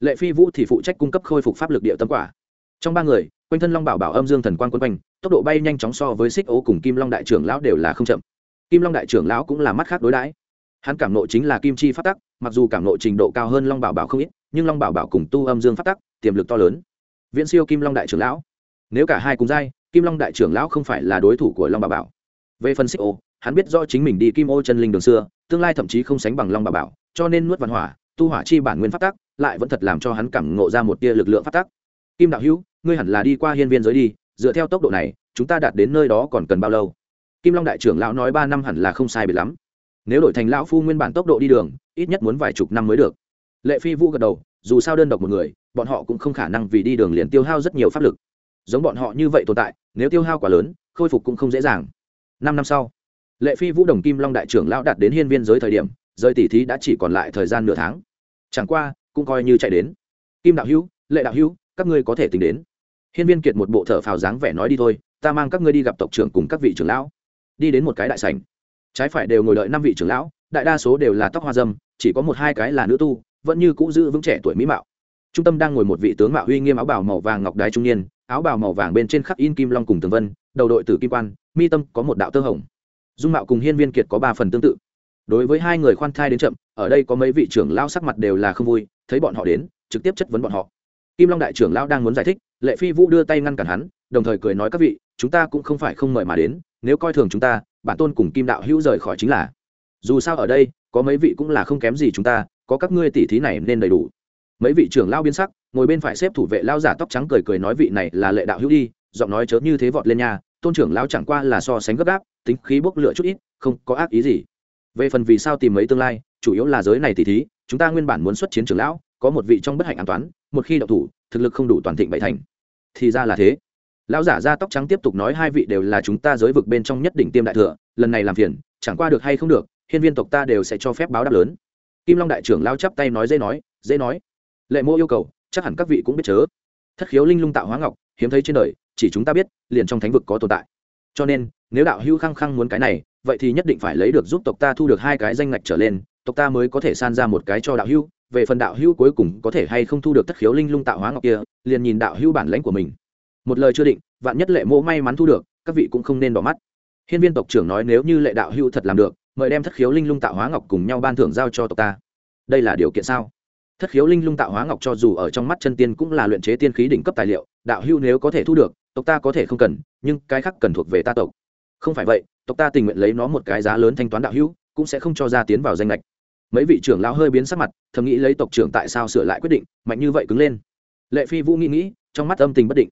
S1: Lệ phi vũ thì phụ trách cung cấp khôi phục pháp lực địa tâm quả. Trong ba người, quanh thân long bảo bảo âm dương thần Quang quân quanh, tốc độ bay nhanh chóng so với xích ô cùng kim long đại trưởng lão đều là không chậm kim long đại trưởng lão cũng là mắt khác đối đãi. Hắn cảm nộ chính là kim chi phát tắc, mặc dù cảm nộ trình độ cao hơn long bảo bảo không ít, nhưng long bảo bảo cùng tu âm dương phát tắc, tiềm lực to lớn. Viễn siêu kim long đại trưởng lão. Nếu cả hai cùng giai, kim long đại trưởng lão không phải là đối thủ của long bảo bảo. Về phần xích ô, hắn biết do chính mình đi kim ô chân linh đường xưa, tương lai thậm chí không sánh bằng long bảo bảo, cho nên nuốt văn hỏa, tu hỏa chi bản nguyên phát tắc, lại vẫn thật làm cho hắn cảm ngộ ra một tia lực lượng phát tắc. Kim đạo hữu, ngươi hẳn là đi qua hiên viên giới đi, dựa theo tốc độ này, chúng ta đạt đến nơi đó còn cần bao lâu? Kim long đại trưởng lão nói ba năm hẳn là không sai biệt lắm. Nếu đổi thành lão phu nguyên bản tốc độ đi đường, ít nhất muốn vài chục năm mới được. Lệ phi vũ gật đầu, dù sao đơn độc một người, bọn họ cũng không khả năng vì đi đường liền tiêu hao rất nhiều pháp lực. Giống bọn họ như vậy tồn tại, nếu tiêu hao quá lớn, khôi phục cũng không dễ dàng. Năm năm sau, lệ phi vũ đồng kim long đại trưởng lão đạt đến hiên viên giới thời điểm rơi tỷ thí đã chỉ còn lại thời gian nửa tháng. Chẳng qua, cũng coi như chạy đến. Kim đạo hữu, lệ đạo hữu, các ngươi có thể tính đến. Hiên viên kiệt một bộ thở phào dáng vẻ nói đi thôi, ta mang các ngươi đi gặp tộc trưởng cùng các vị trưởng lão đi đến một cái đại sảnh. Trái phải đều ngồi đợi năm vị trưởng lão, đại đa số đều là tóc hoa dâm, chỉ có một hai cái là nữ tu, vẫn như cũ giữ vững trẻ tuổi mỹ mạo. Trung tâm đang ngồi một vị tướng mạo uy nghiêm áo bào màu vàng ngọc đái trung niên, áo bào màu vàng bên trên khắc in kim long cùng tường vân, đầu đội tử kim quan, mi tâm có một đạo tơ hồng. Dung mạo cùng hiên viên kiệt có ba phần tương tự. Đối với hai người khoan thai đến chậm, ở đây có mấy vị trưởng lao sắc mặt đều là không vui, thấy bọn họ đến, trực tiếp chất vấn bọn họ. Kim long đại trưởng lao đang muốn giải thích, lệ phi vũ đưa tay ngăn cản hắn, đồng thời cười nói các vị, chúng ta cũng không phải không mời mà đến nếu coi thường chúng ta, bản tôn cùng kim đạo hữu rời khỏi chính là. Dù sao ở đây, có mấy vị cũng là không kém gì chúng ta, có các ngươi tỉ thí này nên đầy đủ. Mấy vị trưởng lao biến sắc, ngồi bên phải xếp thủ vệ lao giả tóc trắng cười cười nói vị này là lệ đạo hữu đi, giọng nói chớ như thế vọt lên nhà tôn trưởng lao chẳng qua là so sánh gấp gáp, tính khí bốc lửa chút ít, không có ác ý gì. Về phần vì sao tìm mấy tương lai, chủ yếu là giới này tỉ thí, chúng ta nguyên bản muốn xuất chiến trưởng lão, có một vị trong bất hạnh an toán một khi đậu thủ, thực lực không đủ toàn thịnh bảy thành. Thì ra là thế lão giả da tóc trắng tiếp tục nói hai vị đều là chúng ta giới vực bên trong nhất đỉnh tiêm đại thừa, lần này làm phiền, chẳng qua được hay không được, hiên viên tộc ta đều sẽ cho phép báo đáp lớn. Kim long đại trưởng lao chắp tay nói dễ nói dễ nói. Lệ mô yêu cầu, chắc hẳn các vị cũng biết chớ. Thất khiếu linh lung tạo hóa ngọc, hiếm thấy trên đời, chỉ chúng ta biết, liền trong thánh vực có tồn tại. Cho nên, nếu đạo hữu khăng khăng muốn cái này, vậy thì nhất định phải lấy được giúp tộc ta thu được hai cái danh ngạch trở lên, tộc ta mới có thể san ra một cái cho đạo hữu, về phần đạo hữu cuối cùng có thể hay không thu được thất khiếu linh lung tạo hóa ngọc kia, liền nhìn đạo hữu bản lãnh của mình một lời chưa định, vạn nhất lệ mô may mắn thu được, các vị cũng không nên bỏ mắt. Hiên viên tộc trưởng nói nếu như lệ đạo hữu thật làm được, mời đem thất khiếu linh lung tạo hóa ngọc cùng nhau ban thưởng giao cho tộc ta. Đây là điều kiện sao? Thất khiếu linh lung tạo hóa ngọc cho dù ở trong mắt chân tiên cũng là luyện chế tiên khí đỉnh cấp tài liệu, đạo hữu nếu có thể thu được, tộc ta có thể không cần, nhưng cái khác cần thuộc về ta tộc. Không phải vậy, tộc ta tình nguyện lấy nó một cái giá lớn thanh toán đạo hữu, cũng sẽ không cho ra tiến vào danh lệch mấy vị trưởng lão hơi biến sắc mặt, thầm nghĩ lấy tộc trưởng tại sao sửa lại quyết định, mạnh như vậy cứng lên. Lệ phi vũ nghĩ nghĩ, trong mắt âm tình bất định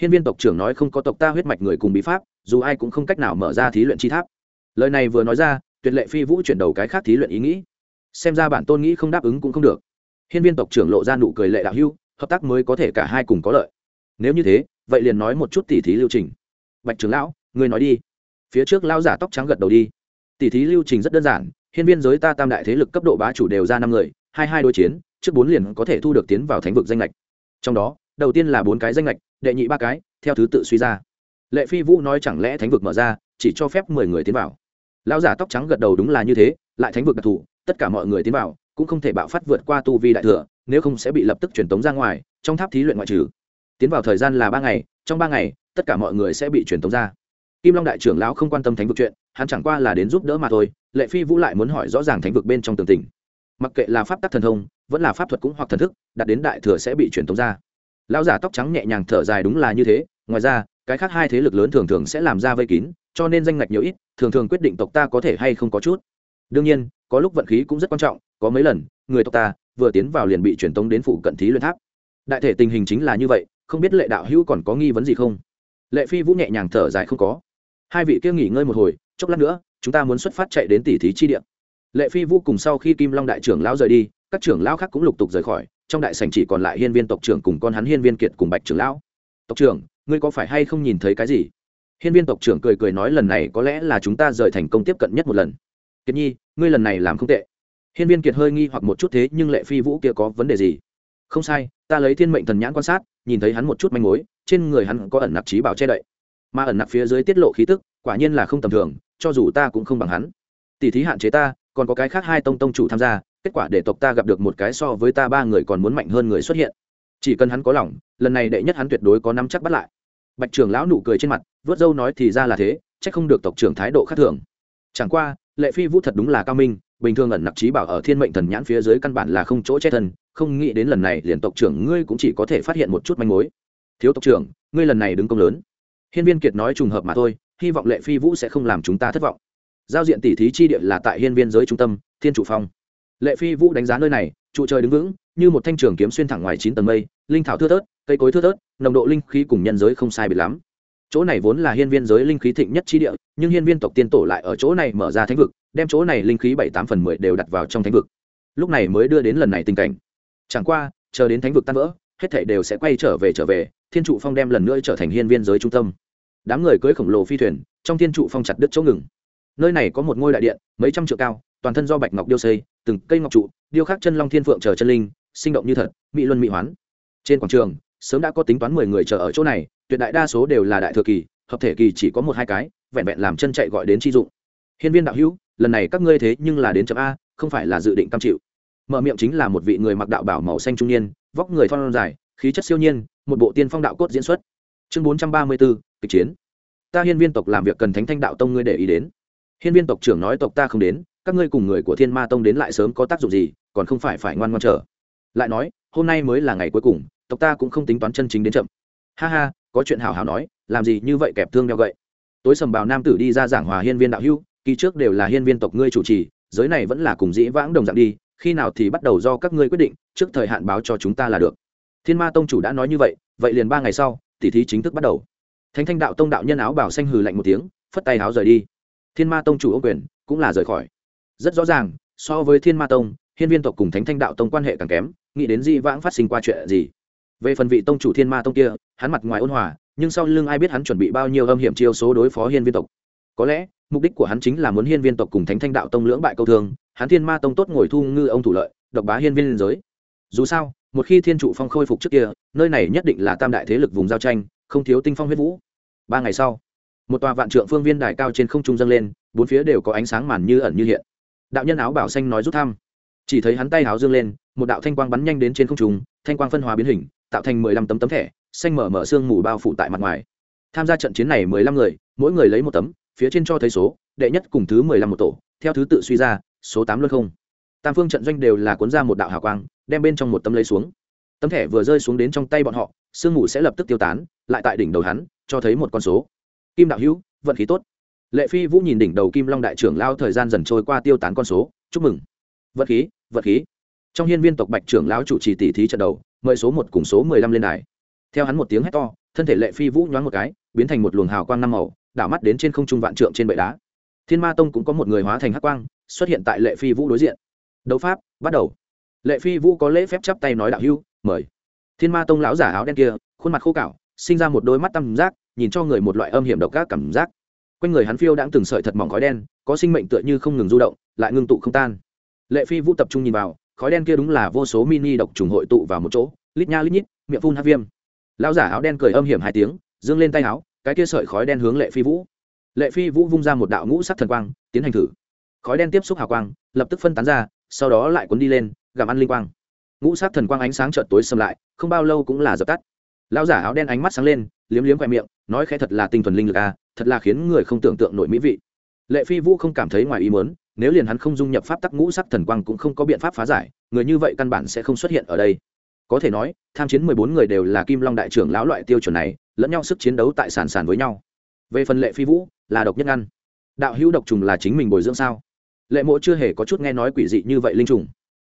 S1: hiên viên tộc trưởng nói không có tộc ta huyết mạch người cùng bí pháp, dù ai cũng không cách nào mở ra thí luyện chi tháp. Lời này vừa nói ra, tuyệt lệ phi vũ chuyển đầu cái khác thí luyện ý nghĩ. Xem ra bản tôn nghĩ không đáp ứng cũng không được. Hiên viên tộc trưởng lộ ra nụ cười lệ đạo hưu, hợp tác mới có thể cả hai cùng có lợi. Nếu như thế, vậy liền nói một chút tỉ thí lưu trình. Bạch trưởng lão người nói đi. Phía trước lão giả tóc trắng gật đầu đi. Tỉ thí lưu trình rất đơn giản, hiên viên giới ta tam đại thế lực cấp độ bá chủ đều ra năm người, hai hai đối chiến, trước bốn liền có thể thu được tiến vào thánh vực danh lệch. Trong đó đầu tiên là bốn cái danh lệch đệ nhị ba cái, theo thứ tự suy ra. Lệ phi vũ nói chẳng lẽ thánh vực mở ra, chỉ cho phép mười người tiến vào. Lão giả tóc trắng gật đầu đúng là như thế, lại thánh vực đặc thù, tất cả mọi người tiến vào, cũng không thể bạo phát vượt qua tu vi đại thừa, nếu không sẽ bị lập tức truyền tống ra ngoài, trong tháp thí luyện ngoại trừ. Tiến vào thời gian là ba ngày, trong ba ngày, tất cả mọi người sẽ bị truyền tống ra. Kim long đại trưởng lão không quan tâm thánh vực chuyện, hắn chẳng qua là đến giúp đỡ mà thôi, lệ phi vũ lại muốn hỏi rõ ràng thánh vực bên trong tường tình. Mặc kệ là pháp tắc thần thông, vẫn là pháp thuật cũng hoặc thần thức, đạt đến đại thừa sẽ bị truyền tống ra lão giả tóc trắng nhẹ nhàng thở dài đúng là như thế, ngoài ra, cái khác hai thế lực lớn thường thường sẽ làm ra vây kín, cho nên danh ngạch nhiều ít, thường thường quyết định tộc ta có thể hay không có chút. Đương nhiên, có lúc vận khí cũng rất quan trọng, có mấy lần, người tộc ta vừa tiến vào liền bị truyền tống đến phụ cận thí luyện tháp. Đại thể tình hình chính là như vậy, không biết lệ đạo hữu còn có nghi vấn gì không? Lệ phi vũ nhẹ nhàng thở dài không có. Hai vị kia nghỉ ngơi một hồi, chốc lát nữa, chúng ta muốn xuất phát chạy đến tỷ thí chi điện lệ phi vũ cùng sau khi kim long đại trưởng lão rời đi, các trưởng lão khác cũng lục tục rời khỏi trong đại sảnh chỉ còn lại hiên viên tộc trưởng cùng con hắn hiên viên kiệt cùng bạch trưởng lão. Tộc trưởng, ngươi có phải hay không nhìn thấy cái gì? Hiên viên tộc trưởng cười cười nói lần này có lẽ là chúng ta rời thành công tiếp cận nhất một lần. Kiệt nhi, ngươi lần này làm không tệ. Hiên viên kiệt hơi nghi hoặc một chút thế nhưng lệ phi vũ kia có vấn đề gì? Không sai, ta lấy thiên mệnh thần nhãn quan sát, nhìn thấy hắn một chút manh mối, trên người hắn có ẩn nặc trí bảo che đậy. Mà ẩn nặc phía dưới tiết lộ khí tức, quả nhiên là không tầm thường, cho dù ta cũng không bằng hắn. Tỷ thí hạn chế ta, còn có cái khác hai tông tông chủ tham gia kết quả để tộc ta gặp được một cái so với ta ba người còn muốn mạnh hơn người xuất hiện. Chỉ cần hắn có lòng, lần này đệ nhất hắn tuyệt đối có nắm chắc bắt lại. Bạch trưởng lão nụ cười trên mặt, vớt dâu nói thì ra là thế c h ắ c không được tộc trưởng thái độ khác thường. Chẳng qua, lệ phi vũ thật đúng là cao minh, bình thường ẩn nặc trí bảo ở thiên mệnh thần nhãn phía dưới căn bản là không chỗ che thân, không nghĩ đến lần này liền tộc trưởng ngươi cũng chỉ có thể phát hiện một chút manh mối. Thiếu tộc trưởng, ngươi lần này đứng công lớn. Hiên viên kiệt nói trùng hợp mà thôi, hy vọng lệ phi vũ sẽ không làm chúng ta thất vọng. Giao diện tỷ thí chi địa là tại hiên viên giới trung tâm, thiên chủ phong lệ phi vũ đánh giá nơi này, trụ trời đứng vững, như một thanh trường kiếm xuyên thẳng ngoài chín tầng mây, linh thảo thưa thớt, cây cối thưa thớt, nồng độ linh khí cùng nhân giới không sai biệt lắm. Chỗ này vốn là hiên viên giới linh khí thịnh nhất chi địa, nhưng hiên viên tộc tiên tổ lại ở chỗ này mở ra thánh vực, đem chỗ này linh khí bảy tám phần mười đều đặt vào trong thánh vực. Lúc này mới đưa đến lần này tình cảnh. Chẳng qua, chờ đến thánh vực tan vỡ, hết thảy đều sẽ quay trở về trở về, thiên trụ phong đem lần nữa trở thành hiên viên giới trung tâm. Đám người cưỡi khổng lồ phi thuyền, trong thiên trụ phong chặt đứt chỗ ngừng. Nơi này có một ngôi đại điện, mấy trăm triệu cao, toàn thân do bạch ngọc điêu xây từng cây ngọc trụ, điêu khắc chân long thiên phượng chờ chân linh, sinh động như thật, mỹ luân mỹ hoán. Trên quảng trường, sớm đã có tính toán mười người chờ ở chỗ này, tuyệt đại đa số đều là đại thừa kỳ, hợp thể kỳ chỉ có một hai cái, vẹn vẹn làm chân chạy gọi đến chi dụng. Hiên viên đạo hữu, lần này các ngươi thế nhưng là đến chấm a, không phải là dự định cam chịu. Mở miệng chính là một vị người mặc đạo bảo màu xanh trung niên, vóc người thon dài, khí chất siêu nhiên, một bộ tiên phong đạo cốt diễn xuất. Chương bốn trăm ba mươi bốn, kịch chiến. Ta hiên viên tộc làm việc cần thánh thanh đạo tông ngươi để ý đến hiên viên tộc trưởng nói tộc ta không đến, các ngươi cùng người của thiên ma tông đến lại sớm có tác dụng gì, còn không phải phải ngoan ngoan chờ. Lại nói, hôm nay mới là ngày cuối cùng, tộc ta cũng không tính toán chân chính đến chậm. Ha ha, có chuyện hào hào nói, làm gì như vậy kẹp thương đeo gậy. Tối sầm bào nam tử đi ra giảng hòa hiên viên đạo hưu kỳ trước đều là hiên viên tộc ngươi chủ trì, giới này vẫn là cùng dĩ vãng đồng dạng đi, khi nào thì bắt đầu do các ngươi quyết định, trước thời hạn báo cho chúng ta là được. Thiên ma tông chủ đã nói như vậy vậy liền ba ngày sau tỷ thí chính thức bắt đầu. Thánh thanh đạo tông đạo nhân áo bảo xanh hừ lạnh một tiếng, phất tay áo rời đi thiên ma tông chủ ô quyền cũng là rời khỏi. Rất rõ ràng, so với thiên ma tông, hiên viên tộc cùng thánh thanh đạo tông quan hệ càng kém, nghĩ đến di vãng phát sinh qua chuyện gì. Về phần vị tông chủ thiên ma tông kia, hắn mặt ngoài ôn hòa, nhưng sau lưng ai biết hắn chuẩn bị bao nhiêu âm hiểm chiêu số đối phó hiên viên tộc. Có lẽ, mục đích của hắn chính là muốn hiên viên tộc cùng thánh thanh đạo tông lưỡng bại câu thương, hắn thiên ma tông tốt ngồi thu ngư ông thủ lợi, độc bá hiên viên liên giới. Dù sao, một khi thiên trụ phong khôi phục trước kia, nơi này nhất định là tam đại thế lực vùng giao tranh, không thiếu tinh phong huyết vũ. Ba ngày sau một tòa vạn trượng phương viên đài cao trên không trung dâng lên, bốn phía đều có ánh sáng màn như ẩn như hiện. Đạo nhân áo bảo xanh nói rút thăm. Chỉ thấy hắn tay áo dương lên, một đạo thanh quang bắn nhanh đến trên không trung, thanh quang phân hóa biến hình, tạo thành mười lăm tấm tấm thẻ, xanh mở mở xương mù bao phủ tại mặt ngoài. Tham gia trận chiến này mười lăm người, mỗi người lấy một tấm, phía trên cho thấy số, đệ nhất cùng thứ mười lăm một tổ, theo thứ tự suy ra, số tám luôn không. Tam phương trận doanh đều là cuốn ra một đạo hào quang, đem bên trong một tấm lấy xuống. Tấm thẻ vừa rơi xuống đến trong tay bọn họ, sương mù sẽ lập tức tiêu tán, lại tại đỉnh đầu hắn, cho thấy một con số kim đạo hữu, vận khí tốt. Lệ phi vũ nhìn đỉnh đầu kim long đại trưởng lao thời gian dần trôi qua tiêu tán con số, chúc mừng. Vận khí vận khí. Trong hiên viên tộc bạch trưởng lão chủ trì tỷ thí trận đầu, mời số một cùng số mười lăm lên đài. Theo hắn một tiếng hét to, thân thể lệ phi vũ nhoáng một cái, biến thành một luồng hào quang năm màu, đảo mắt đến trên không trung vạn trượng trên bệ đá. Thiên ma tông cũng có một người hóa thành hắc quang, xuất hiện tại lệ phi vũ đối diện. Đấu pháp, bắt đầu. Lệ phi vũ có lễ phép chắp tay nói đạo hưu mời. Thiên ma tông lão giả áo đen kia, khuôn mặt khô cạo, sinh ra một đôi mắt tăm giác nhìn cho người một loại âm hiểm độc ác cảm giác. Quanh người hắn phiêu đãng từng sợi thật mỏng khói đen, có sinh mệnh tựa như không ngừng du động, lại ngưng tụ không tan. Lệ phi vũ tập trung nhìn vào, khói đen kia đúng là vô số mini độc trùng hội tụ vào một chỗ, lít nha lít nhít, miệng phun hát viêm. Lão giả áo đen cười âm hiểm hai tiếng dương lên tay áo, cái kia sợi khói đen hướng lệ phi vũ. Lệ phi vũ vung ra một đạo ngũ sắc thần quang, tiến hành thử. Khói đen tiếp xúc hào quang, lập tức phân tán ra, sau đó lại cuốn đi lên, gặm ăn linh quang. Ngũ sắc thần quang ánh sáng trợn tối xâm lại, không bao lâu cũng là dập tắt. Lão giả áo đen ánh mắt sáng lên liếm liếm khoe miệng, nói khẽ thật là tinh thuần linh lực à thật là khiến người không tưởng tượng nổi mỹ vị. Lệ phi vũ không cảm thấy ngoài ý muốn, nếu liền hắn không dung nhập pháp tắc ngũ sắc thần quang cũng không có biện pháp phá giải, người như vậy căn bản sẽ không xuất hiện ở đây. Có thể nói, tham chiến mười bốn người đều là kim long đại trưởng lão loại tiêu chuẩn này, lẫn nhau sức chiến đấu tại sàn sàn với nhau. Về phần lệ phi vũ, là độc nhất ngăn. Đạo hữu độc trùng là chính mình bồi dưỡng sao? Lệ mộ chưa hề có chút nghe nói quỷ dị như vậy linh trùng.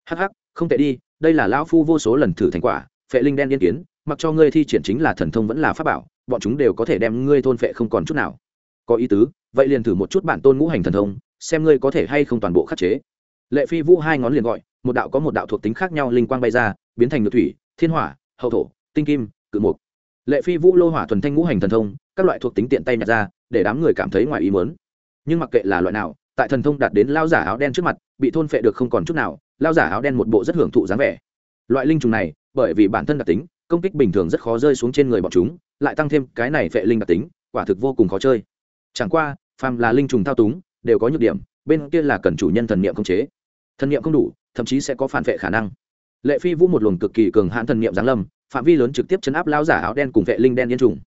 S1: Hắc hắc, không tệ đi, đây là lão phu vô số lần thử thành quả, phệ linh đen yên kiến mặc cho ngươi thi triển chính là thần thông vẫn là pháp bảo, bọn chúng đều có thể đem ngươi thôn phệ không còn chút nào. Có ý tứ, vậy liền thử một chút bản tôn ngũ hành thần thông, xem ngươi có thể hay không toàn bộ khắc chế. Lệ phi vũ hai ngón liền gọi, một đạo có một đạo thuộc tính khác nhau linh quang bay ra, biến thành ngự thủy, thiên hỏa, hậu thổ, tinh kim, cự mục. Lệ phi vũ lô hỏa thuần thanh ngũ hành thần thông, các loại thuộc tính tiện tay nhặt ra, để đám người cảm thấy ngoài ý mớn nhưng mặc kệ là loại nào, tại thần thông đạt đến lao giả áo đen trước mặt, bị thôn phệ được không còn chút nào, lao giả áo đen một bộ rất hưởng thụ dáng vẻ. Loại linh trùng này, bởi vì bản thân đặc tính công kích bình thường rất khó rơi xuống trên người bọn chúng, lại tăng thêm cái này vệ linh đặc tính, quả thực vô cùng khó chơi. Chẳng qua, phàm là linh trùng thao túng, đều có nhược điểm, bên kia là cần chủ nhân thần niệm khống chế. Thần niệm không đủ, thậm chí sẽ có phản vệ khả năng. Lệ phi vũ một luồng cực kỳ cường hãn thần niệm giáng lâm, phạm vi lớn trực tiếp chấn áp lao giả áo đen cùng vệ linh đen yên trùng.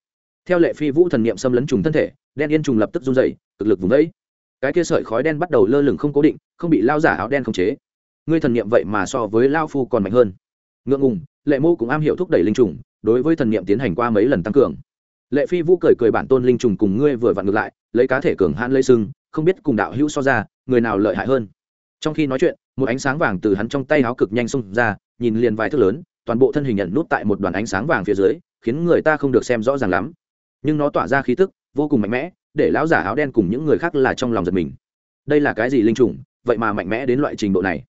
S1: Theo lệ phi vũ thần niệm xâm lấn trùng thân thể, đen yên trùng lập tức run dày cực lực vùng vẫy. Cái kia sợi khói đen bắt đầu lơ lửng không cố định, không bị lao giả áo đen khống chế. Ngươi thần niệm vậy mà so với lao phu còn mạnh hơn. Ngượng ngùng lệ mô cũng am hiểu thúc đẩy linh trùng, đối với thần niệm tiến hành qua mấy lần tăng cường. Lệ phi vũ cười cười bản tôn linh trùng cùng ngươi vừa vặn ngược lại, lấy cá thể cường hãn lấy sưng không biết cùng đạo hữu so ra, người nào lợi hại hơn. Trong khi nói chuyện, một ánh sáng vàng từ hắn trong tay áo cực nhanh xông ra, nhìn liền vài thước lớn, toàn bộ thân hình nhận nút tại một đoàn ánh sáng vàng phía dưới, khiến người ta không được xem rõ ràng lắm. Nhưng nó tỏa ra khí tức, vô cùng mạnh mẽ, để lão giả áo đen cùng những người khác là trong lòng giật mình. Đây là cái gì linh trùng? Vậy mà mạnh mẽ đến loại trình độ này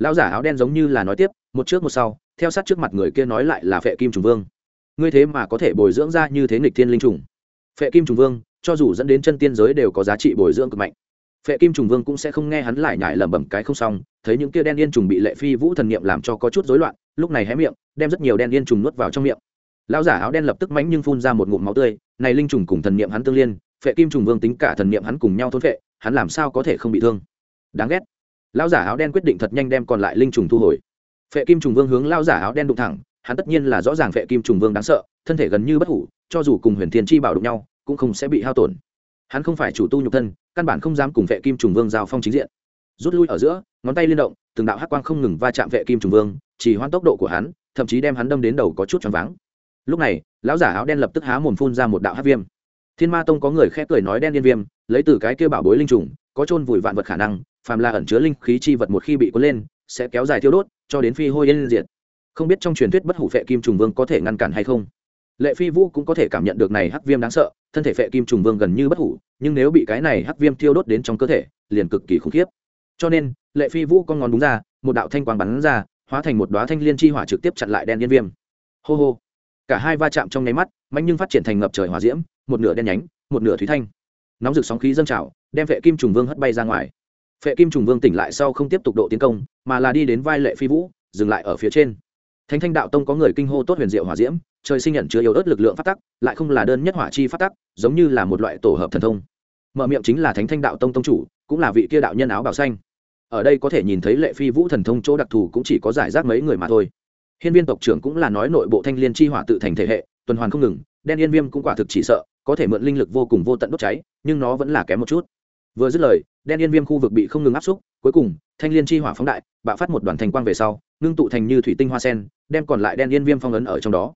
S1: lão giả áo đen giống như là nói tiếp, một trước một sau, theo sát trước mặt người kia nói lại là phệ kim trùng vương. Ngươi thế mà có thể bồi dưỡng ra như thế nghịch thiên linh trùng. Phệ kim trùng vương, cho dù dẫn đến chân tiên giới đều có giá trị bồi dưỡng cực mạnh. Phệ kim trùng vương cũng sẽ không nghe hắn lại nhải lẩm bẩm cái không xong, thấy những kia đen yên trùng bị lệ phi vũ thần niệm làm cho có chút rối loạn, lúc này hé miệng, đem rất nhiều đen yên trùng nuốt vào trong miệng. Lão giả áo đen lập tức mánh nhưng phun ra một ngụm máu tươi, này linh trùng cùng thần niệm hắn tương liên, phệ kim trùng vương tính cả thần niệm hắn cùng nhau thôn phệ, hắn làm sao có thể không bị thương? Đáng ghét lão giả áo đen quyết định thật nhanh đem còn lại linh trùng thu hồi. Phệ kim trùng vương hướng lão giả áo đen đụng thẳng, hắn tất nhiên là rõ ràng phệ kim trùng vương đáng sợ, thân thể gần như bất hủ, cho dù cùng huyền thiên chi bảo đụng nhau, cũng không sẽ bị hao tổn. Hắn không phải chủ tu nhục thân, căn bản không dám cùng vệ kim trùng vương giao phong chính diện. Rút lui ở giữa, ngón tay liên động, từng đạo hắc quang không ngừng va chạm vệ kim trùng vương, chỉ hoãn tốc độ của hắn, thậm chí đem hắn đâm đến đầu có chút choáng váng. Lúc này, lão giả áo đen lập tức há mồm phun ra một đạo hắc viêm. Thiên ma tông có người khẽ cười nói đen điên viêm, lấy từ cái kia bảo bối linh trùng, có chôn vùi vạn vật khả năng phàm là ẩn chứa linh khí chi vật một khi bị cuốn lên, sẽ kéo dài thiêu đốt, cho đến phi hôi yên diệt. Không biết trong truyền thuyết bất hủ phệ kim trùng vương có thể ngăn cản hay không? Lệ phi vũ cũng có thể cảm nhận được này hắc viêm đáng sợ, thân thể phệ kim trùng vương gần như bất hủ, nhưng nếu bị cái này hắc viêm thiêu đốt đến trong cơ thể, liền cực kỳ khủng khiếp. Cho nên, lệ phi vũ con ngón đúng ra, một đạo thanh quang bắn ra, hóa thành một đóa thanh liên chi hỏa trực tiếp chặn lại đen yên viêm. Hô hô. Cả hai va chạm trong nháy mắt mạnh nhưng phát triển thành ngập trời hỏa diễm, một nửa đen nhánh, một nửa thúy thanh. Nóng rực sóng khí dâng trào, đem phệ kim trùng vương hất bay ra ngoài phệ kim trùng vương tỉnh lại sau không tiếp tục độ tiến công, mà là đi đến vai lệ phi vũ, dừng lại ở phía trên. Thánh thanh đạo tông có người kinh hô tốt huyền diệu hỏa diễm, trời sinh nhận chứa yếu ớt lực lượng phát tắc, lại không là đơn nhất hỏa chi phát tắc, giống như là một loại tổ hợp thần thông. Mở miệng chính là thánh thanh đạo tông tông chủ, cũng là vị kia đạo nhân áo bảo xanh. Ở đây có thể nhìn thấy lệ phi vũ thần thông chỗ đặc thù cũng chỉ có giải rác mấy người mà thôi. Hiên viên tộc trưởng cũng là nói nội bộ thanh liên chi hỏa tự thành thể hệ, tuần hoàn không ngừng, đen yên viêm cũng quả thực chỉ sợ, có thể mượn linh lực vô cùng vô tận đốt cháy, nhưng nó vẫn là kém một chút vừa dứt lời, đen yên viêm khu vực bị không ngừng áp xúc, cuối cùng, thanh liên chi hỏa phóng đại, bạo phát một đoàn thành quang về sau, ngưng tụ thành như thủy tinh hoa sen, đem còn lại đen yên viêm phong ấn ở trong đó.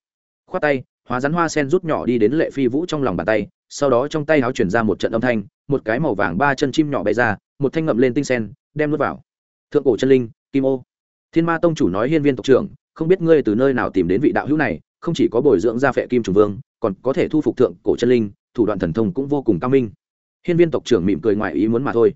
S1: Khoát tay, hóa rắn hoa sen rút nhỏ đi đến lệ phi vũ trong lòng bàn tay, sau đó trong tay áo chuyển ra một trận âm thanh, một cái màu vàng ba chân chim nhỏ bay ra, một thanh ngậm lên tinh sen, đem nuốt vào. Thượng cổ chân linh, kim ô. Thiên ma tông chủ nói hiên viên tộc trưởng, không biết ngươi từ nơi nào tìm đến vị đạo hữu này, không chỉ có bồi dưỡng gia phệ kim trùng vương, còn có thể thu phục thượng cổ chân linh, thủ đoạn thần thông cũng vô cùng cao minh hiên viên tộc trưởng mỉm cười ngoài ý muốn mà thôi.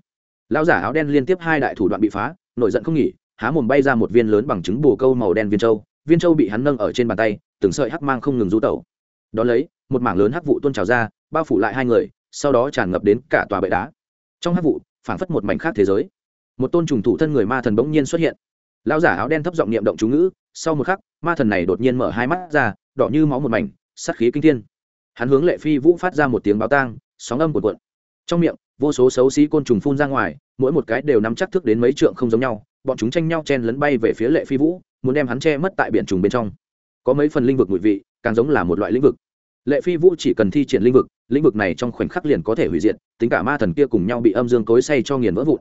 S1: Lão giả áo đen liên tiếp hai đại thủ đoạn bị phá, nổi giận không nghỉ, há mồm bay ra một viên lớn bằng trứng bồ câu màu đen viên châu viên châu bị hắn nâng ở trên bàn tay, từng sợi hắc mang không ngừng rú tẩu. Đón lấy, một mảng lớn hắc vụ tuôn trào ra, bao phủ lại hai người, sau đó tràn ngập đến cả tòa bệ đá. Trong hắc vụ, phảng phất một mảnh khác thế giới. Một tôn trùng thủ thân người ma thần bỗng nhiên xuất hiện. Lão giả áo đen thấp giọng niệm động chú ngữ, sau một khắc, ma thần này đột nhiên mở hai mắt ra, đỏ như máu một mảnh sắt khí kinh thiên. Hắn hướng lệ phi vũ phát ra một tiếng báo tang, sóng âm cuộn cuộn trong miệng, vô số xấu xí côn trùng phun ra ngoài, mỗi một cái đều nắm chắc thức đến mấy trượng không giống nhau, bọn chúng tranh nhau chen lấn bay về phía lệ phi vũ, muốn đem hắn che mất tại biển trùng bên trong. Có mấy phần linh vực ngụy vị, càng giống là một loại lĩnh vực. Lệ phi vũ chỉ cần thi triển lĩnh vực lĩnh vực này trong khoảnh khắc liền có thể hủy diệt, tính cả ma thần kia cùng nhau bị âm dương cối say cho nghiền vỡ vụn.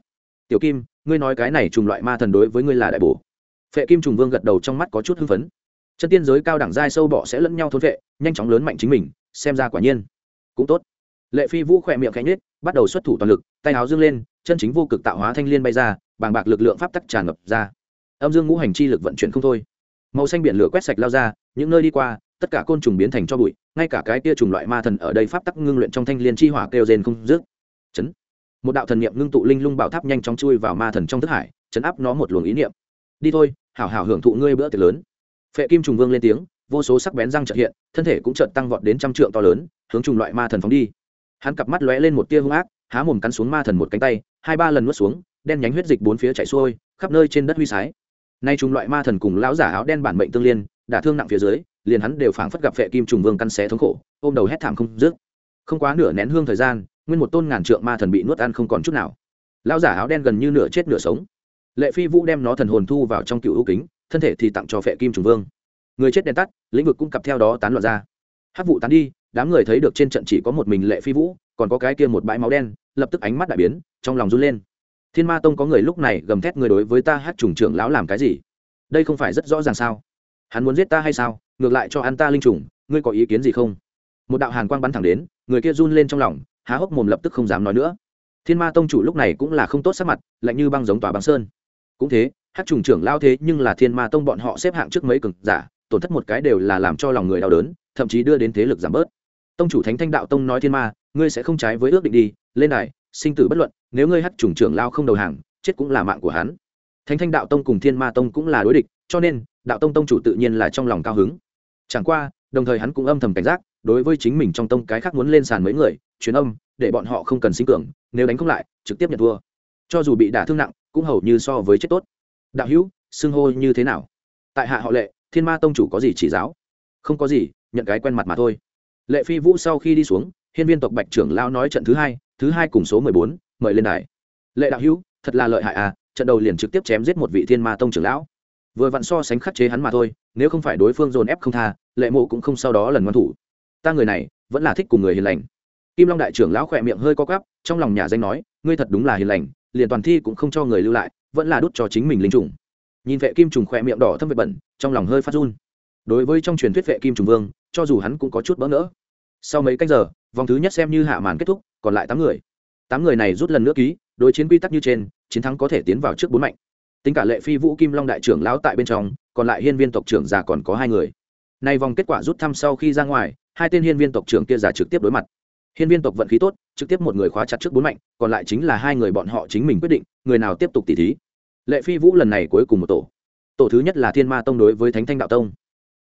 S1: Tiểu kim, ngươi nói cái này trùng loại ma thần đối với ngươi là đại bổ. Phệ kim trùng vương gật đầu trong mắt có chút hưng phấn. Chân tiên giới cao đẳng giai sâu bọ sẽ lẫn nhau thôn vệ nhanh chóng lớn mạnh chính mình, xem ra quả nhiên cũng tốt. Lệ phi vũ khỏe miệng khẽ nhết bắt đầu xuất thủ toàn lực, tay áo dương lên, chân chính vô cực tạo hóa thanh liên bay ra, bàng bạc lực lượng pháp tắc tràn ngập ra. Âm dương ngũ hành chi lực vận chuyển không thôi. Màu xanh biển lửa quét sạch lao ra, những nơi đi qua, tất cả côn trùng biến thành cho bụi, ngay cả cái tia trùng loại ma thần ở đây pháp tắc ngưng luyện trong thanh liên chi hỏa kêu rên không dứt. Chấn. Một đạo thần niệm ngưng tụ linh lung bảo tháp nhanh chóng chui vào ma thần trong thức hải, chấn áp nó một luồng ý niệm. Đi thôi, hảo hảo hưởng thụ ngươi bữa tiệc lớn. Phệ kim trùng vương lên tiếng, vô số sắc bén răng trợ hiện, thân thể cũng chợt tăng vọt đến trăm trượng to lớn, hướng trùng loại ma thần phóng đi hắn cặp mắt lóe lên một tia hung ác, há mồm cắn xuống ma thần một cánh tay, hai ba lần nuốt xuống, đen nhánh huyết dịch bốn phía chảy xuôi, khắp nơi trên đất huy sái. Nay chúng loại ma thần cùng lão giả áo đen bản mệnh tương liên, đả thương nặng phía dưới, liền hắn đều phảng phất gặp vệ kim trùng vương căn xé thống khổ, ôm đầu hét thảm không dứt. Không quá nửa nén hương thời gian, nguyên một tôn ngàn trượng ma thần bị nuốt ăn không còn chút nào. Lão giả áo đen gần như nửa chết nửa sống. Lệ phi vũ đem nó thần hồn thu vào trong cựu ưu kính, thân thể thì tặng cho phệ kim trùng vương. Người chết đèn tắt, lĩnh vực cũng cặp theo đó tán loạn ra. Hát vụ tán đi đám người thấy được trên trận chỉ có một mình lệ phi vũ, còn có cái kia một bãi máu đen, lập tức ánh mắt đại biến, trong lòng run lên. Thiên ma tông có người lúc này gầm thét người đối với ta hát trùng trưởng lão làm cái gì? Đây không phải rất rõ ràng sao? Hắn muốn giết ta hay sao? Ngược lại cho hắn ta linh trùng, ngươi có ý kiến gì không? Một đạo hàn quang bắn thẳng đến, người kia run lên trong lòng, há hốc mồm lập tức không dám nói nữa. Thiên ma tông chủ lúc này cũng là không tốt sắc mặt, lạnh như băng giống tòa băng sơn. Cũng thế, hát trùng trưởng lao thế nhưng là thiên ma tông bọn họ xếp hạng trước mấy cực giả, tổn thất một cái đều là làm cho lòng người đau đớn, thậm chí đưa đến thế lực giảm bớt tông chủ thánh thanh đạo tông nói thiên ma ngươi sẽ không trái với ước định đi lên này, sinh tử bất luận nếu ngươi hát trùng trưởng lao không đầu hàng chết cũng là mạng của hắn. Thánh thanh đạo tông cùng thiên ma tông cũng là đối địch cho nên đạo tông tông chủ tự nhiên là trong lòng cao hứng. Chẳng qua đồng thời hắn cũng âm thầm cảnh giác đối với chính mình trong tông cái khác muốn lên sàn mấy người truyền âm để bọn họ không cần sinh cường nếu đánh không lại trực tiếp nhận thua. Cho dù bị đả thương nặng cũng hầu như so với chết tốt. Đạo hữu xưng hô như thế nào? Tại hạ họ lệ thiên ma tông chủ có gì chỉ giáo? Không có gì nhận cái quen mặt mà thôi lệ phi vũ sau khi đi xuống, hiên viên tộc bạch trưởng lao nói trận thứ hai thứ hai cùng số mười bốn, mời lên đài. Lệ đạo hữu, thật là lợi hại à trận đầu liền trực tiếp chém giết một vị thiên ma tông trưởng lão. Vừa vặn so sánh khắc chế hắn mà thôi, nếu không phải đối phương dồn ép không tha, lệ mộ cũng không sau đó lần ngoan thủ. Ta người này, vẫn là thích cùng người hiền lành. Kim long đại trưởng lão khỏe miệng hơi co cắp trong lòng nhà danh nói, ngươi thật đúng là hiền lành, liền toàn thi cũng không cho người lưu lại, vẫn là đút cho chính mình linh trùng. Nhìn vệ kim trùng khỏe miệng đỏ thâm vệ bẩn, trong lòng hơi phát run. Đối với trong truyền thuyết vệ kim trùng vương, cho dù hắn cũng có chút bỡ ngỡ sau mấy cách giờ, vòng thứ nhất xem như hạ màn kết thúc, còn lại tám người. Tám người này rút lần nữa ký, đối chiến quy tắc như trên, chiến thắng có thể tiến vào trước bốn mạnh. Tính cả lệ phi vũ kim long đại trưởng lão tại bên trong, còn lại hiên viên tộc trưởng già còn có hai người. Nay vòng kết quả rút thăm sau khi ra ngoài, hai tên hiên viên tộc trưởng kia già trực tiếp đối mặt. Hiên viên tộc vận khí tốt, trực tiếp một người khóa chặt trước bốn mạnh, còn lại chính là hai người bọn họ chính mình quyết định, người nào tiếp tục tỉ thí. Lệ phi vũ lần này cuối cùng một tổ. Tổ thứ nhất là thiên ma tông đối với thánh thanh đạo tông.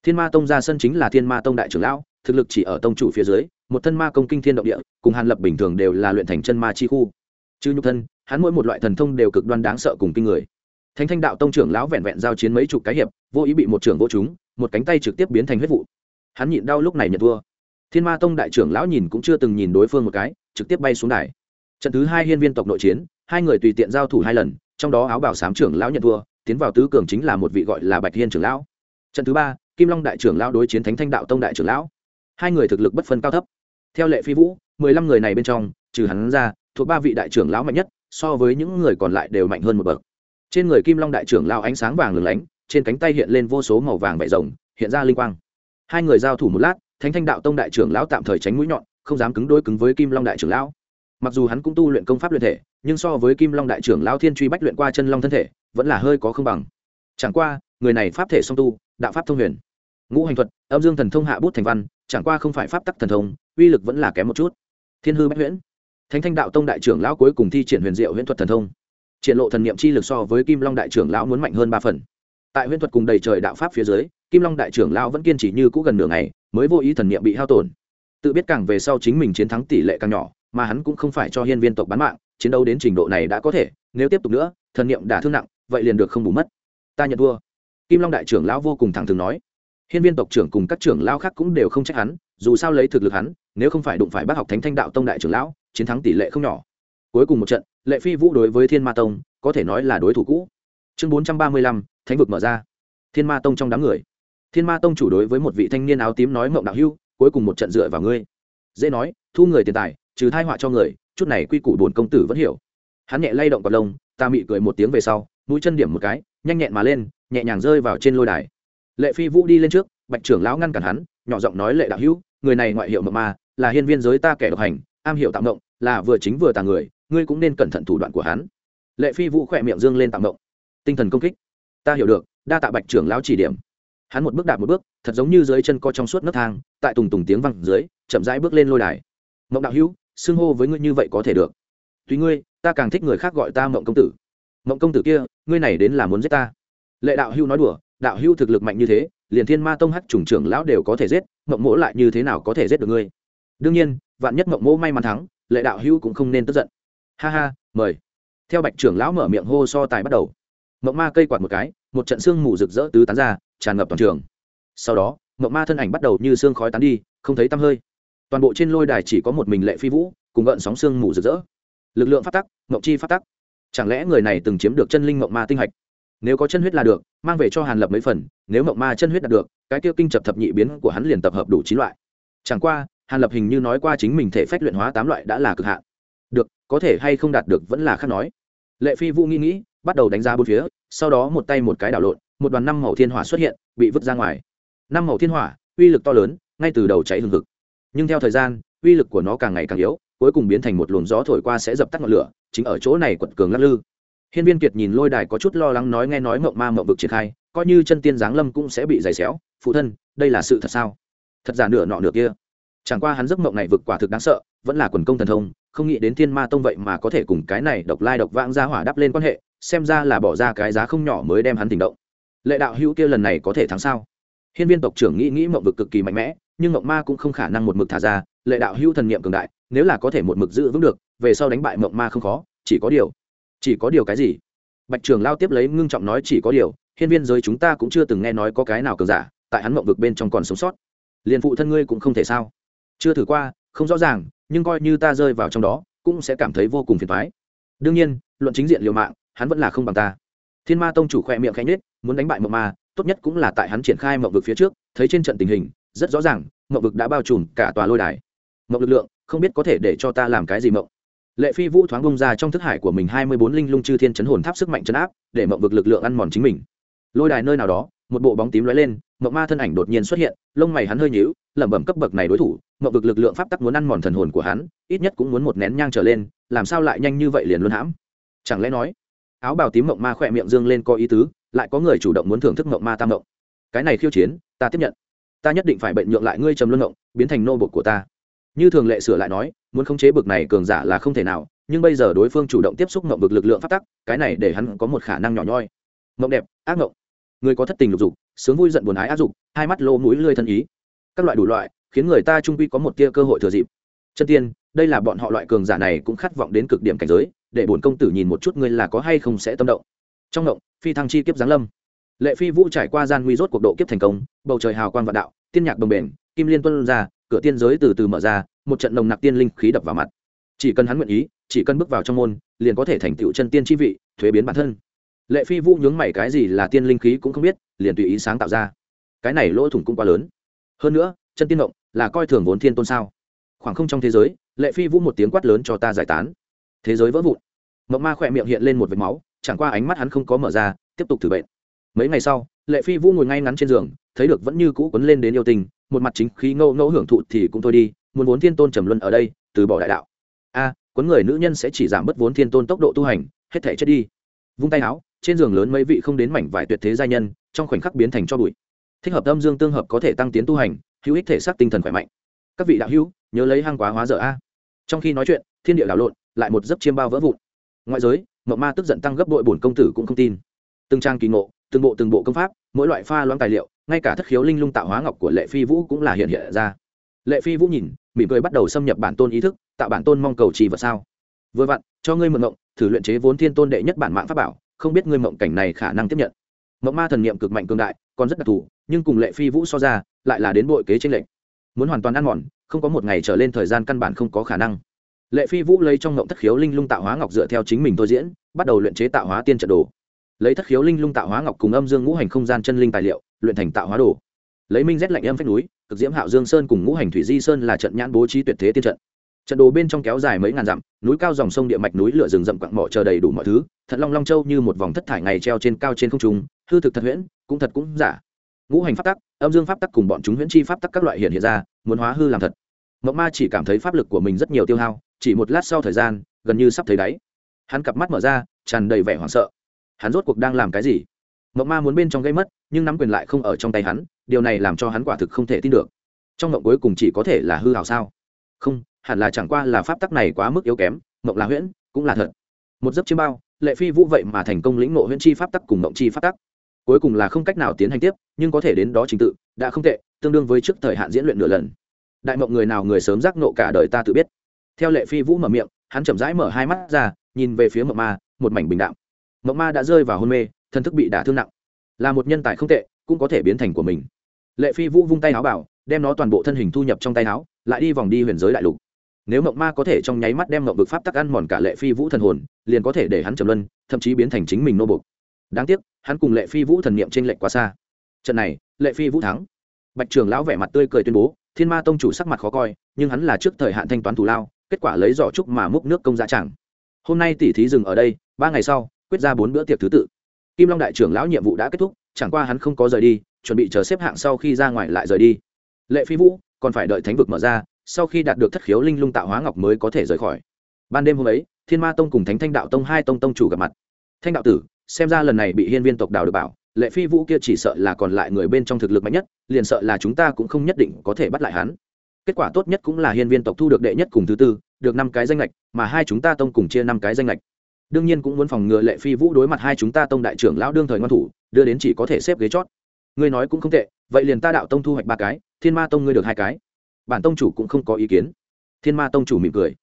S1: Thiên ma tông ra sân chính là thiên ma tông đại trưởng lão thực lực chỉ ở tông chủ phía dưới, một thân ma công kinh thiên động địa, cùng hàn lập bình thường đều là luyện thành chân ma chi khu. Chứ nhục thân, hắn mỗi một loại thần thông đều cực đoan đáng sợ cùng kinh người. Thánh thanh đạo tông trưởng lão vẹn vẹn giao chiến mấy chục cái hiệp, vô ý bị một trưởng vô chúng một cánh tay trực tiếp biến thành huyết vụ. Hắn nhịn đau lúc này nhận thua. Thiên ma tông đại trưởng lão nhìn cũng chưa từng nhìn đối phương một cái, trực tiếp bay xuống đài. Trận thứ hai hiên viên tộc nội chiến, hai người tùy tiện giao thủ hai lần, trong đó áo bảo sám trưởng lão nhận thua, tiến vào tứ cường chính là một vị gọi là bạch hiên trưởng lão. Trận thứ ba, kim long đại trưởng lão đối chiến thánh thanh đạo tông đại trưởng lão hai người thực lực bất phân cao thấp. Theo lệ phi vũ, mười lăm người này bên trong, trừ hắn ra, thuộc ba vị đại trưởng lão mạnh nhất, so với những người còn lại đều mạnh hơn một bậc. Trên người kim long đại trưởng lão ánh sáng vàng lừng lánh, trên cánh tay hiện lên vô số màu vàng vải rồng, hiện ra linh quang. Hai người giao thủ một lát, thánh thanh đạo tông đại trưởng lão tạm thời tránh mũi nhọn, không dám cứng đôi cứng với kim long đại trưởng lão. Mặc dù hắn cũng tu luyện công pháp luyện thể, nhưng so với kim long đại trưởng lão thiên truy bách luyện qua chân long thân thể, vẫn là hơi có không bằng. Chẳng qua, người này pháp thể song tu, đạo pháp thông huyền. Ngũ hành thuật, âm dương thần thông hạ bút thành văn chẳng qua không phải pháp tắc thần thông, uy lực vẫn là kém một chút. Thiên hư bách huyễn. Thánh thanh đạo tông đại trưởng lão cuối cùng thi triển huyền diệu huyễn thuật thần thông. Triển lộ thần niệm chi lực so với kim long đại trưởng lão muốn mạnh hơn ba phần. Tại huyễn thuật cùng đầy trời đạo pháp phía dưới, kim long đại trưởng lão vẫn kiên trì như cũ gần nửa ngày, mới vô ý thần niệm bị hao tổn. Tự biết càng về sau chính mình chiến thắng tỷ lệ càng nhỏ, mà hắn cũng không phải cho hiên viên tộc bán mạng, chiến đấu đến trình độ này đã có thể, nếu tiếp tục nữa, thần niệm đã thương nặng, vậy liền được không bù mất. Ta nhận thua. Kim long đại trưởng lão vô cùng thẳng thừng nói hiên viên tộc trưởng cùng các trưởng lão khác cũng đều không trách hắn, dù sao lấy thực lực hắn, nếu không phải đụng phải bác học thánh thanh đạo tông đại trưởng lão, chiến thắng tỷ lệ không nhỏ. Cuối cùng một trận, lệ phi vũ đối với thiên ma tông, có thể nói là đối thủ cũ. Chương bốn trăm ba mươi lăm, thánh vực mở ra. Thiên ma tông trong đám người. Thiên ma tông chủ đối với một vị thanh niên áo tím nói mộng đạo hưu, cuối cùng một trận dựa vào ngươi. Dễ nói, thu người tiền tài, trừ thai họa cho người, chút này quy củ buồn công tử vẫn hiểu. Hắn nhẹ lay động quạt lông, ta mị cười một tiếng về sau, mũi chân điểm một cái, nhanh nhẹn mà lên, nhẹ nhàng rơi vào trên lôi đài lệ phi vũ đi lên trước, bạch trưởng lão ngăn cản hắn, nhỏ giọng nói lệ đạo hữu, người này ngoại hiệu mộng ma, là hiên viên giới ta kẻ độc hành, am hiểu tạm động là vừa chính vừa tà người, ngươi cũng nên cẩn thận thủ đoạn của hắn. Lệ phi vũ khỏe miệng dương lên tạm động tinh thần công kích. Ta hiểu được, đa tạ bạch trưởng lão chỉ điểm. Hắn một bước đạp một bước, thật giống như dưới chân co trong suốt nấc thang, tại tùng tùng tiếng văng dưới, chậm rãi bước lên lôi đài. Mộng đạo hữu, xưng hô với ngươi như vậy có thể được. Tuy ngươi, ta càng thích người khác gọi ta mộng công tử. Mộng công tử kia, ngươi này đến là muốn giết ta. Lệ đạo hữu nói đùa đạo hữu thực lực mạnh như thế, liền thiên ma tông hắc trùng trưởng lão đều có thể giết, mộng mỗ lại như thế nào có thể giết được ngươi? Đương nhiên, vạn nhất mộng mỗ may mắn thắng, lệ đạo hữu cũng không nên tức giận. Ha ha, mời. Theo bạch trưởng lão mở miệng hô so tài bắt đầu. Mộng ma cây quạt một cái, một trận sương mù rực rỡ tứ tán ra, tràn ngập toàn trường. Sau đó, mộng ma thân ảnh bắt đầu như xương khói tán đi, không thấy tăm hơi. Toàn bộ trên lôi đài chỉ có một mình lệ phi vũ, cùng gợn sóng xương mù rực rỡ. Lực lượng phát tắc, mộng chi phát tắc. Chẳng lẽ người này từng chiếm được chân linh mộng ma tinh hạch? Nếu có chân huyết là được mang về cho hàn lập mấy phần, nếu mộng ma chân huyết đạt được, cái tiêu kinh chập thập nhị biến của hắn liền tập hợp đủ chín loại. Chẳng qua, hàn lập hình như nói qua chính mình thể phách luyện hóa tám loại đã là cực hạn. Được, có thể hay không đạt được vẫn là khác nói. Lệ phi vũ nghĩ nghĩ, bắt đầu đánh giá bốn phía, sau đó một tay một cái đảo lộn, một đoàn năm màu thiên hỏa xuất hiện, bị vứt ra ngoài. Năm màu thiên hỏa, uy lực to lớn, ngay từ đầu cháy hừng hực. Nhưng theo thời gian, uy lực của nó càng ngày càng yếu, cuối cùng biến thành một luồng gió thổi qua sẽ dập tắt ngọn lửa, chính ở chỗ này quật cường lắc lư hiên viên kiệt nhìn lôi đài có chút lo lắng nói nghe nói mộng ma mộng vực triển khai, coi như chân tiên giáng lâm cũng sẽ bị giày xéo. Phụ thân, đây là sự thật sao? Thật giả nửa nọ nửa kia. Chẳng qua hắn giấc mộng này vực quả thực đáng sợ, vẫn là quần công thần thông, không nghĩ đến thiên ma tông vậy mà có thể cùng cái này độc lai độc vãng ra hỏa đắp lên quan hệ, xem ra là bỏ ra cái giá không nhỏ mới đem hắn tỉnh động. Lệ đạo hữu kia lần này có thể thắng sao? Hiên viên tộc trưởng nghĩ nghĩ mộng vực cực kỳ mạnh mẽ, nhưng mộng ma cũng không khả năng một mực thả ra, lệ đạo hữu thần niệm cường đại, nếu là có thể một mực giữ vững được, về sau đánh bại mộng ma không khó, chỉ có điều chỉ có điều cái gì? Bạch trường lao tiếp lấy ngưng trọng nói chỉ có điều, hiên viên giới chúng ta cũng chưa từng nghe nói có cái nào cường giả, tại hắn mộng vực bên trong còn sống sót. Liền phụ thân ngươi cũng không thể sao? Chưa thử qua, không rõ ràng, nhưng coi như ta rơi vào trong đó, cũng sẽ cảm thấy vô cùng phiền thoái đương nhiên, luận chính diện liều mạng, hắn vẫn là không bằng ta. Thiên ma tông chủ khoe miệng khanh nết muốn đánh bại mộng ma, tốt nhất cũng là tại hắn triển khai mộng vực phía trước, thấy trên trận tình hình, rất rõ ràng, mộng vực đã bao trùm cả tòa lôi đài. Mộng lực lượng, không biết có thể để cho ta làm cái gì mộng lệ phi vũ thoáng bông ra trong thức hải của mình hai mươi bốn linh lung chư thiên chấn hồn tháp sức mạnh chấn áp, để mộng vực lực lượng ăn mòn chính mình. Lôi đài nơi nào đó, một bộ bóng tím lóe lên, mộng ma thân ảnh đột nhiên xuất hiện, lông mày hắn hơi nhíu, lẩm bẩm cấp bậc này đối thủ, mộng vực lực lượng pháp tắc muốn ăn mòn thần hồn của hắn, ít nhất cũng muốn một nén nhang trở lên, làm sao lại nhanh như vậy liền luôn hãm? Chẳng lẽ nói, áo bào tím mộng ma khỏe miệng dương lên có ý tứ, lại có người chủ động muốn thưởng thức mộng ma tam mộng? Cái này khiêu chiến, ta tiếp nhận. Ta nhất định phải bệnh nhượng lại ngươi trầm luân mộng, biến thành nô bột của ta như thường lệ sửa lại nói, muốn khống chế bực này cường giả là không thể nào, nhưng bây giờ đối phương chủ động tiếp xúc mộng vực lực lượng phát tắc, cái này để hắn có một khả năng nhỏ nhoi. Mộng đẹp, ác mộng người có thất tình lục dục, sướng vui giận buồn ái áp dục, hai mắt lô mũi lươi thân ý. Các loại đủ loại, khiến người ta trung quy có một tia cơ hội thừa dịp. Chân tiên, đây là bọn họ loại cường giả này cũng khát vọng đến cực điểm cảnh giới, để bổn công tử nhìn một chút ngươi là có hay không sẽ tâm động. Trong động phi thăng chi kiếp giáng lâm. Lệ phi vũ trải qua gian nguy rốt cuộc độ kiếp thành công, bầu trời hào quang vạn đạo, tiên nhạc đồng bền kim liên tuân ra cửa tiên giới từ từ mở ra, một trận nồng nặc tiên linh khí đập vào mặt. Chỉ cần hắn nguyện ý, chỉ cần bước vào trong môn, liền có thể thành tựu chân tiên chi vị, thuế biến bản thân. Lệ phi vũ nhướng mày cái gì là tiên linh khí cũng không biết, liền tùy ý sáng tạo ra. Cái này lỗ thủng cũng quá lớn. Hơn nữa, chân tiên động là coi thường vốn thiên tôn sao? Khoảng không trong thế giới, lệ phi vũ một tiếng quát lớn cho ta giải tán. Thế giới vỡ vụn. Mộng ma khỏe miệng hiện lên một vệt máu, chẳng qua ánh mắt hắn không có mở ra, tiếp tục thử bệnh. Mấy ngày sau, lệ phi vũ ngồi ngay ngắn trên giường, thấy được vẫn như cũ quấn lên đến yêu tình một mặt chính khí ngâu ngẫu hưởng thụ thì cũng thôi đi muốn vốn thiên tôn trầm luân ở đây từ bỏ đại đạo. A à, quấn người nữ nhân sẽ chỉ giảm bớt vốn thiên tôn tốc độ tu hành hết thể chết đi. Vung tay áo trên giường lớn mấy vị không đến mảnh vải tuyệt thế gia nhân trong khoảnh khắc biến thành cho bụi. Thích hợp âm dương tương hợp có thể tăng tiến tu hành hữu ích thể xác tinh thần khỏe mạnh. Các vị đạo hữu nhớ lấy hang quá hóa dở a. Trong khi nói chuyện thiên địa đảo lộn lại một giấc chiêm bao vỡ vụn. Ngoại giới mộng ma tức giận tăng gấp đội bổn công tử cũng không tin. Từng trang kỳ ngộ từng bộ từng bộ công pháp mỗi loại pha loãng tài liệu ngay cả thất khiếu linh lung tạo hóa ngọc của lệ phi vũ cũng là hiện hiện ra. Lệ phi vũ nhìn, mỉm cười bắt đầu xâm nhập bản tôn ý thức, tạo bản tôn mong cầu trì vật sao. Vừa vặn, cho ngươi mượn mộng thử luyện chế vốn thiên tôn đệ nhất bản mạng pháp bảo, không biết ngươi mộng cảnh này khả năng tiếp nhận. Mộng ma thần niệm cực mạnh cường đại, còn rất đặc thù, nhưng cùng lệ phi vũ so ra, lại là đến bội kế trên lệnh muốn hoàn toàn ăn mòn, không có một ngày trở lên thời gian căn bản không có khả năng. Lệ phi vũ lấy trong ngộng thất khiếu linh lung tạo hóa ngọc dựa theo chính mình thôi diễn, bắt đầu luyện chế tạo hóa tiên trận đồ lấy thất khiếu linh lung tạo hóa ngọc cùng âm dương ngũ hành không gian chân linh tài liệu, luyện thành tạo hóa đồ. Lấy minh rét lạnh âm phách núi, cực diễm hạo dương sơn cùng ngũ hành thủy di sơn là trận nhãn bố trí tuyệt thế tiên trận. Trận đồ bên trong kéo dài mấy ngàn dặm, núi cao dòng sông địa mạch núi lửa rừng rậm quặng mỏ chờ đầy đủ mọi thứ, thật long long châu như một vòng thất thải ngày treo trên cao trên không trung, hư thực thật huyễn, cũng thật cũng giả. Ngũ hành pháp tắc, âm dương pháp tắc cùng bọn chúng huyễn chi pháp tắc các loại hiện hiện ra, muốn hóa hư làm thật. Mộng ma chỉ cảm thấy pháp lực của mình rất nhiều tiêu hao, chỉ một lát sau thời gian, gần như sắp thấy đáy. Hắn cặp mắt mở ra, tràn đầy vẻ hoảng sợ hắn rốt cuộc đang làm cái gì? Mộng ma muốn bên trong gây mất, nhưng nắm quyền lại không ở trong tay hắn, điều này làm cho hắn quả thực không thể tin được. Trong mộng cuối cùng chỉ có thể là hư hào sao? Không, hẳn là chẳng qua là pháp tắc này quá mức yếu kém, mộng là huyễn, cũng là thật. Một giấc chiêm bao, lệ phi vũ vậy mà thành công lĩnh nộ huyễn chi pháp tắc cùng mộng chi pháp tắc. Cuối cùng là không cách nào tiến hành tiếp, nhưng có thể đến đó trình tự, đã không tệ, tương đương với trước thời hạn diễn luyện nửa lần. Đại mộng người nào người sớm giác nộ cả đời ta tự biết. Theo lệ phi vũ mở miệng, hắn chậm rãi mở hai mắt ra, nhìn về phía mộng ma, một mảnh bình đạm mộng ma đã rơi vào hôn mê, thân thức bị đả thương nặng. Là một nhân tài không tệ, cũng có thể biến thành của mình. Lệ phi vũ vung tay áo bảo, đem nó toàn bộ thân hình thu nhập trong tay áo, lại đi vòng đi huyền giới đại lục. Nếu mộng ma có thể trong nháy mắt đem mộng vực pháp tắc ăn mòn cả lệ phi vũ thần hồn, liền có thể để hắn trầm luân, thậm chí biến thành chính mình nô bục đáng tiếc, hắn cùng lệ phi vũ thần niệm trên lệnh quá xa. Trận này, lệ phi vũ thắng. Bạch trường lão vẻ mặt tươi cười tuyên bố, thiên ma tông chủ sắc mặt khó coi, nhưng hắn là trước thời hạn thanh toán thù lao, kết quả lấy giỏ trúc mà múc nước công dạ chẳng. Hôm nay tỷ thí dừng ở đây, ba ngày sau quyết ra bốn bữa tiệc thứ tự. Kim long đại trưởng lão nhiệm vụ đã kết thúc, chẳng qua hắn không có rời đi, chuẩn bị chờ xếp hạng sau khi ra ngoài lại rời đi. Lệ phi vũ, còn phải đợi thánh vực mở ra, sau khi đạt được thất khiếu linh lung tạo hóa ngọc mới có thể rời khỏi. Ban đêm hôm ấy, thiên ma tông cùng thánh thanh đạo tông hai tông tông chủ gặp mặt. Thanh đạo tử, xem ra lần này bị hiên viên tộc đào được bảo, lệ phi vũ kia chỉ sợ là còn lại người bên trong thực lực mạnh nhất, liền sợ là chúng ta cũng không nhất định có thể bắt lại hắn. Kết quả tốt nhất cũng là hiên viên tộc thu được đệ nhất cùng thứ tư, được năm cái danh lệch, mà hai chúng ta tông cùng chia năm cái danh lệch đương nhiên cũng muốn phòng ngừa lệ phi vũ đối mặt hai chúng ta tông đại trưởng lão đương thời ngoan thủ, đưa đến chỉ có thể xếp ghế chót. Ngươi nói cũng không tệ, vậy liền ta đạo tông thu hoạch ba cái, thiên ma tông ngươi được hai cái. Bản tông chủ cũng không có ý kiến. Thiên ma tông chủ mỉm cười.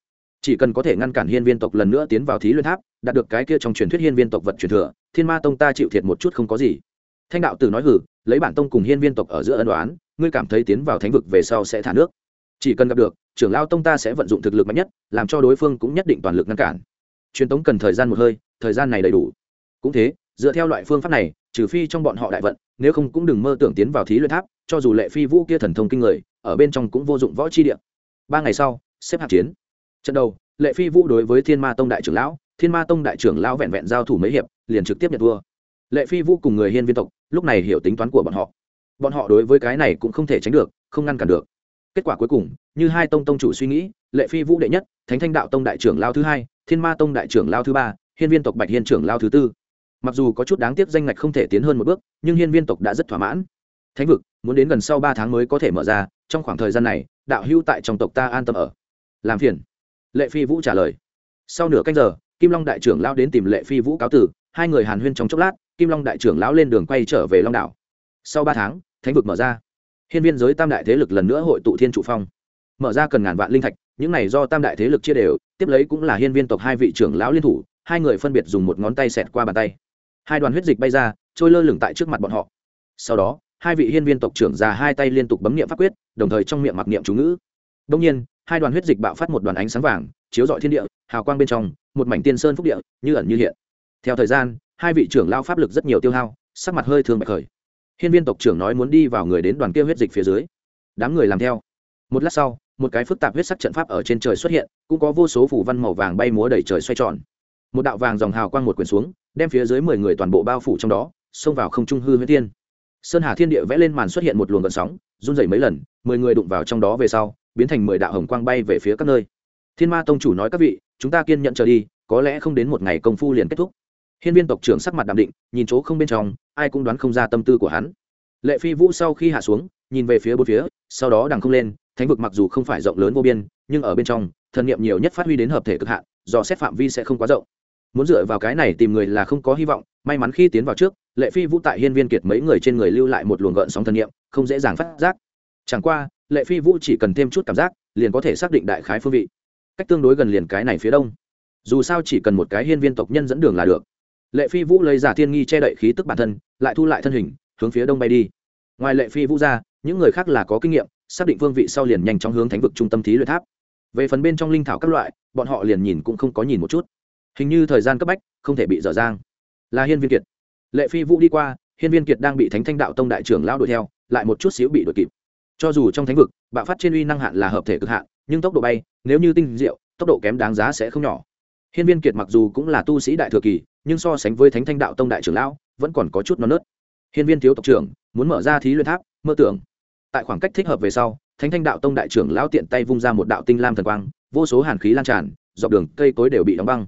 S1: Chỉ cần có thể ngăn cản hiên viên tộc lần nữa tiến vào thí luyện tháp, đạt được cái kia trong truyền thuyết hiên viên tộc vật truyền thừa, thiên ma tông ta chịu thiệt một chút không có gì. Thanh đạo tử nói hử lấy bản tông cùng hiên viên tộc ở giữa ân đoán ngươi cảm thấy tiến vào thánh vực về sau sẽ thả nước. Chỉ cần gặp được, trưởng lao tông ta sẽ vận dụng thực lực mạnh nhất, làm cho đối phương cũng nhất định toàn lực ngăn cản truyền tống cần thời gian một hơi, thời gian này đầy đủ. Cũng thế, dựa theo loại phương pháp này, trừ phi trong bọn họ đại vận, nếu không cũng đừng mơ tưởng tiến vào thí luyện tháp, cho dù lệ phi vũ kia thần thông kinh người, ở bên trong cũng vô dụng võ chi địa. Ba ngày sau, xếp hạng chiến. Trận đầu, lệ phi vũ đối với thiên ma tông đại trưởng lão, thiên ma tông đại trưởng lão vẹn vẹn giao thủ mấy hiệp, liền trực tiếp nhận thua. Lệ phi vũ cùng người hiên viên tộc, lúc này hiểu tính toán của bọn họ. Bọn họ đối với cái này cũng không thể tránh được, không ngăn cản được. Kết quả cuối cùng, như hai tông tông chủ suy nghĩ, lệ phi vũ đệ nhất, thánh thanh đạo tông đại trưởng lao thứ hai thiên ma tông đại trưởng lao thứ ba, hiên viên tộc bạch hiên trưởng lao thứ tư. Mặc dù có chút đáng tiếc danh ngạch không thể tiến hơn một bước, nhưng hiên viên tộc đã rất thỏa mãn. Thánh vực, muốn đến gần sau ba tháng mới có thể mở ra, trong khoảng thời gian này, đạo hưu tại trong tộc ta an tâm ở. Làm phiền. Lệ phi vũ trả lời. Sau nửa canh giờ, kim long đại trưởng lao đến tìm lệ phi vũ cáo tử hai người hàn huyên trong chốc lát, kim long đại trưởng lão lên đường quay trở về long đảo. Sau ba tháng, thánh vực mở ra. Hiên viên giới tam đại thế lực lần nữa hội tụ thiên trụ phong. Mở ra cần ngàn vạn linh thạch, những này do tam đại thế lực chia đều tiếp lấy cũng là hiên viên tộc hai vị trưởng lão liên thủ, hai người phân biệt dùng một ngón tay xẹt qua bàn tay. Hai đoàn huyết dịch bay ra, trôi lơ lửng tại trước mặt bọn họ. Sau đó, hai vị hiên viên tộc trưởng già hai tay liên tục bấm niệm pháp quyết, đồng thời trong miệng mặc niệm chú ngữ. Đông nhiên, hai đoàn huyết dịch bạo phát một đoàn ánh sáng vàng, chiếu rọi thiên địa, hào quang bên trong, một mảnh tiên sơn phúc địa, như ẩn như hiện. Theo thời gian, hai vị trưởng lao pháp lực rất nhiều tiêu hao, sắc mặt hơi thường bạch khởi. Hiên viên tộc trưởng nói muốn đi vào người đến đoàn kia huyết dịch phía dưới. Đám người làm theo. Một lát sau một cái phức tạp huyết sắc trận pháp ở trên trời xuất hiện, cũng có vô số phủ văn màu vàng bay múa đầy trời xoay tròn. Một đạo vàng dòng hào quang một quyển xuống, đem phía dưới mười người toàn bộ bao phủ trong đó, xông vào không trung hư huyết tiên sơn hà thiên địa vẽ lên màn xuất hiện một luồng gợn sóng, run rẩy mấy lần, mười người đụng vào trong đó về sau, biến thành mười đạo hồng quang bay về phía các nơi. Thiên ma tông chủ nói các vị, chúng ta kiên nhận chờ đi, có lẽ không đến một ngày công phu liền kết thúc. Hiên viên tộc trưởng sắc mặt đạm định, nhìn chỗ không bên trong, ai cũng đoán không ra tâm tư của hắn. Lệ phi vũ sau khi hạ xuống, nhìn về phía bốn phía, sau đó đằng không lên thánh vực mặc dù không phải rộng lớn vô biên, nhưng ở bên trong, thần niệm nhiều nhất phát huy đến hợp thể cực hạn, do xét phạm vi sẽ không quá rộng. Muốn dựa vào cái này tìm người là không có hy vọng, may mắn khi tiến vào trước, lệ phi vũ tại hiên viên kiệt mấy người trên người lưu lại một luồng gợn sóng thần niệm, không dễ dàng phát giác. Chẳng qua, lệ phi vũ chỉ cần thêm chút cảm giác, liền có thể xác định đại khái phương vị. Cách tương đối gần liền cái này phía đông. Dù sao chỉ cần một cái hiên viên tộc nhân dẫn đường là được. Lệ phi vũ lấy giả thiên nghi che đậy khí tức bản thân, lại thu lại thân hình, hướng phía đông bay đi. Ngoài lệ phi vũ ra, những người khác là có kinh nghiệm xác định phương vị sau liền nhanh chóng hướng thánh vực trung tâm thí luyện tháp. Về phần bên trong linh thảo các loại, bọn họ liền nhìn cũng không có nhìn một chút. Hình như thời gian cấp bách, không thể bị dở dang. Là hiên viên kiệt. Lệ phi vũ đi qua, hiên viên kiệt đang bị thánh thanh đạo tông đại trưởng lao đuổi theo, lại một chút xíu bị đuổi kịp. Cho dù trong thánh vực, bạo phát trên uy năng hạn là hợp thể cực hạn, nhưng tốc độ bay, nếu như tinh diệu, tốc độ kém đáng giá sẽ không nhỏ. Hiên viên kiệt mặc dù cũng là tu sĩ đại thừa kỳ, nhưng so sánh với thánh thanh đạo tông đại trưởng lão, vẫn còn có chút non nớt. Hiên viên thiếu tộc trưởng, muốn mở ra thí luyện tháp, mơ tưởng tại khoảng cách thích hợp về sau, thánh thanh đạo tông đại trưởng lão tiện tay vung ra một đạo tinh lam thần quang, vô số hàn khí lan tràn, dọc đường cây cối đều bị đóng băng.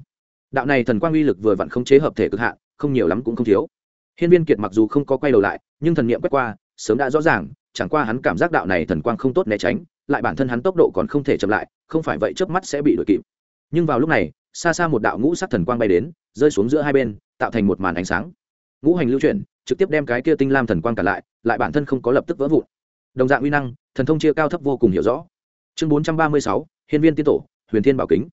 S1: Đạo này thần quang uy lực vừa vặn không chế hợp thể cực hạn, không nhiều lắm cũng không thiếu. Hiên viên kiệt mặc dù không có quay đầu lại, nhưng thần niệm quét qua, sớm đã rõ ràng, chẳng qua hắn cảm giác đạo này thần quang không tốt né tránh, lại bản thân hắn tốc độ còn không thể chậm lại, không phải vậy chớp mắt sẽ bị đuổi kịp. Nhưng vào lúc này, xa xa một đạo ngũ sắc thần quang bay đến, rơi xuống giữa hai bên, tạo thành một màn ánh sáng. Ngũ hành lưu chuyển, trực tiếp đem cái kia tinh lam thần quang cả lại lại bản thân không có lập tức vỡ vụn đồng dạng uy năng, thần thông chia cao thấp vô cùng hiểu rõ. Chương bốn trăm ba mươi sáu hiến viên tiên tổ, huyền thiên bảo kính.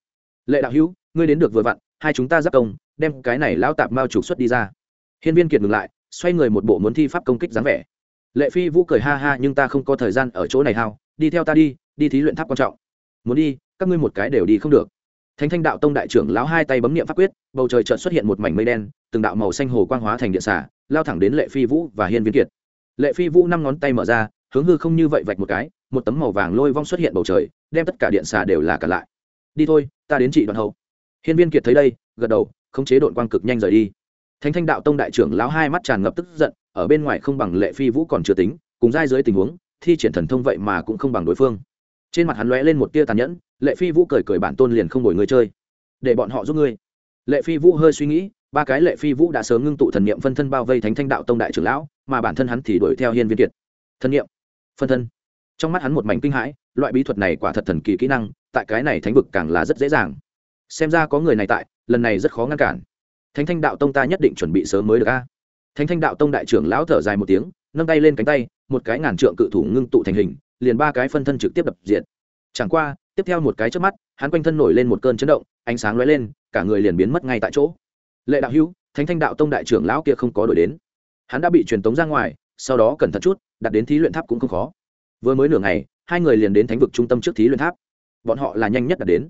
S1: Lệ đạo hữu, ngươi đến được vừa vặn, hai chúng ta giáp công, đem cái này lão tạp mao trục xuất đi ra. Hiến viên kiệt ngừng lại, xoay người một bộ muốn thi pháp công kích dáng vẻ. Lệ phi vũ cười ha ha, nhưng ta không có thời gian ở chỗ này hao, đi theo ta đi đi thí luyện tháp quan trọng. Muốn đi, các ngươi một cái đều đi không được. Thánh thanh đạo tông đại trưởng lão hai tay bấm niệm pháp quyết, bầu trời chợt xuất hiện một mảnh mây đen, từng đạo màu xanh hồ quang hóa thành điện xả lao thẳng đến lệ phi vũ và hiên viên kiệt. Lệ phi vũ năm ngón tay mở ra hướng hư không như vậy vạch một cái, một tấm màu vàng lôi vong xuất hiện bầu trời, đem tất cả điện xà đều là cả lại. Đi thôi, ta đến trị đoạn hậu. Hiên viên kiệt thấy đây, gật đầu, khống chế đội quang cực nhanh rời đi. Thánh thanh đạo tông đại trưởng lão hai mắt tràn ngập tức giận, ở bên ngoài không bằng lệ phi vũ còn chưa tính, cùng giai dưới tình huống, thi triển thần thông vậy mà cũng không bằng đối phương. Trên mặt hắn lóe lên một tia tàn nhẫn, lệ phi vũ cười cười bản tôn liền không đổi người chơi. Để bọn họ giúp ngươi. Lệ phi vũ hơi suy nghĩ, ba cái lệ phi vũ đã sớm ngưng tụ thần niệm phân thân bao vây thánh thanh đạo tông đại trưởng lão, mà bản thân hắn thì đuổi theo hiên viên kiệt. Thần niệm phân thân. Trong mắt hắn một mảnh kinh hãi, loại bí thuật này quả thật thần kỳ kỹ năng, tại cái này thánh vực càng là rất dễ dàng. Xem ra có người này tại, lần này rất khó ngăn cản. Thánh thanh đạo tông ta nhất định chuẩn bị sớm mới được a. Thánh thanh đạo tông đại trưởng lão thở dài một tiếng, nâng tay lên cánh tay, một cái ngàn trượng cự thủ ngưng tụ thành hình, liền ba cái phân thân trực tiếp đập diện. Chẳng qua, tiếp theo một cái trước mắt, hắn quanh thân nổi lên một cơn chấn động, ánh sáng lóe lên, cả người liền biến mất ngay tại chỗ. Lệ đạo hữu, thánh thanh đạo tông đại trưởng lão kia không có đổi đến. Hắn đã bị truyền tống ra ngoài sau đó cẩn thận chút, đặt đến thí luyện tháp cũng không khó. Vừa mới nửa ngày, hai người liền đến thánh vực trung tâm trước thí luyện tháp. Bọn họ là nhanh nhất đặt đến.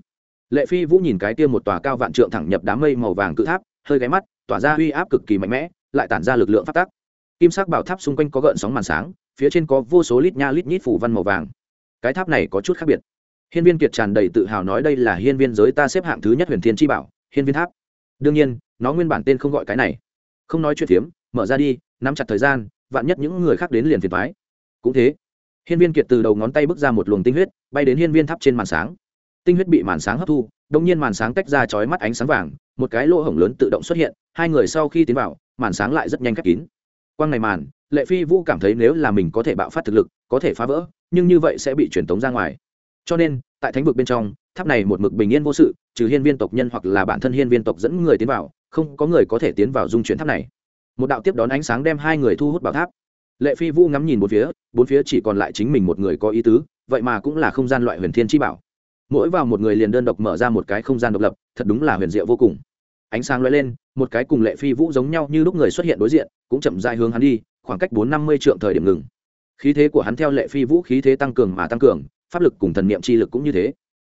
S1: Lệ phi vũ nhìn cái kia một tòa cao vạn trượng thẳng nhập đám mây màu vàng cự tháp, hơi ghé mắt, tỏa ra uy áp cực kỳ mạnh mẽ, lại tản ra lực lượng phát tác. Kim sắc bảo tháp xung quanh có gợn sóng màn sáng, phía trên có vô số lít nha lít nhít phủ văn màu vàng. Cái tháp này có chút khác biệt. Hiên viên kiệt tràn đầy tự hào nói đây là hiên viên giới ta xếp hạng thứ nhất huyền thiên chi bảo, hiên viên tháp. Đương nhiên, nó nguyên bản tên không gọi cái này. Không nói chuyện phiếm, mở ra đi, nắm chặt thời gian vạn nhất những người khác đến liền phiền thoái cũng thế, hiên viên kiệt từ đầu ngón tay bước ra một luồng tinh huyết, bay đến hiên viên tháp trên màn sáng. Tinh huyết bị màn sáng hấp thu đông nhiên màn sáng tách ra chói mắt ánh sáng vàng, một cái lỗ hổng lớn tự động xuất hiện, hai người sau khi tiến vào, màn sáng lại rất nhanh khép kín. Quang này màn, lệ phi vũ cảm thấy nếu là mình có thể bạo phát thực lực, có thể phá vỡ, nhưng như vậy sẽ bị truyền tống ra ngoài. Cho nên, tại thánh vực bên trong, tháp này một mực bình yên vô sự, trừ hiên viên tộc nhân hoặc là bản thân hiên viên tộc dẫn người tiến vào, không có người có thể tiến vào dung chuyển tháp này một đạo tiếp đón ánh sáng đem hai người thu hút bảo tháp. Lệ phi vũ ngắm nhìn bốn phía bốn phía chỉ còn lại chính mình một người có ý tứ, vậy mà cũng là không gian loại huyền thiên chi bảo. Mỗi vào một người liền đơn độc mở ra một cái không gian độc lập, thật đúng là huyền diệu vô cùng. Ánh sáng lóe lên, một cái cùng lệ phi vũ giống nhau như lúc người xuất hiện đối diện, cũng chậm dài hướng hắn đi, khoảng cách bốn năm mươi trượng thời điểm ngừng. Khí thế của hắn theo lệ phi vũ khí thế tăng cường mà tăng cường, pháp lực cùng thần niệm chi lực cũng như thế.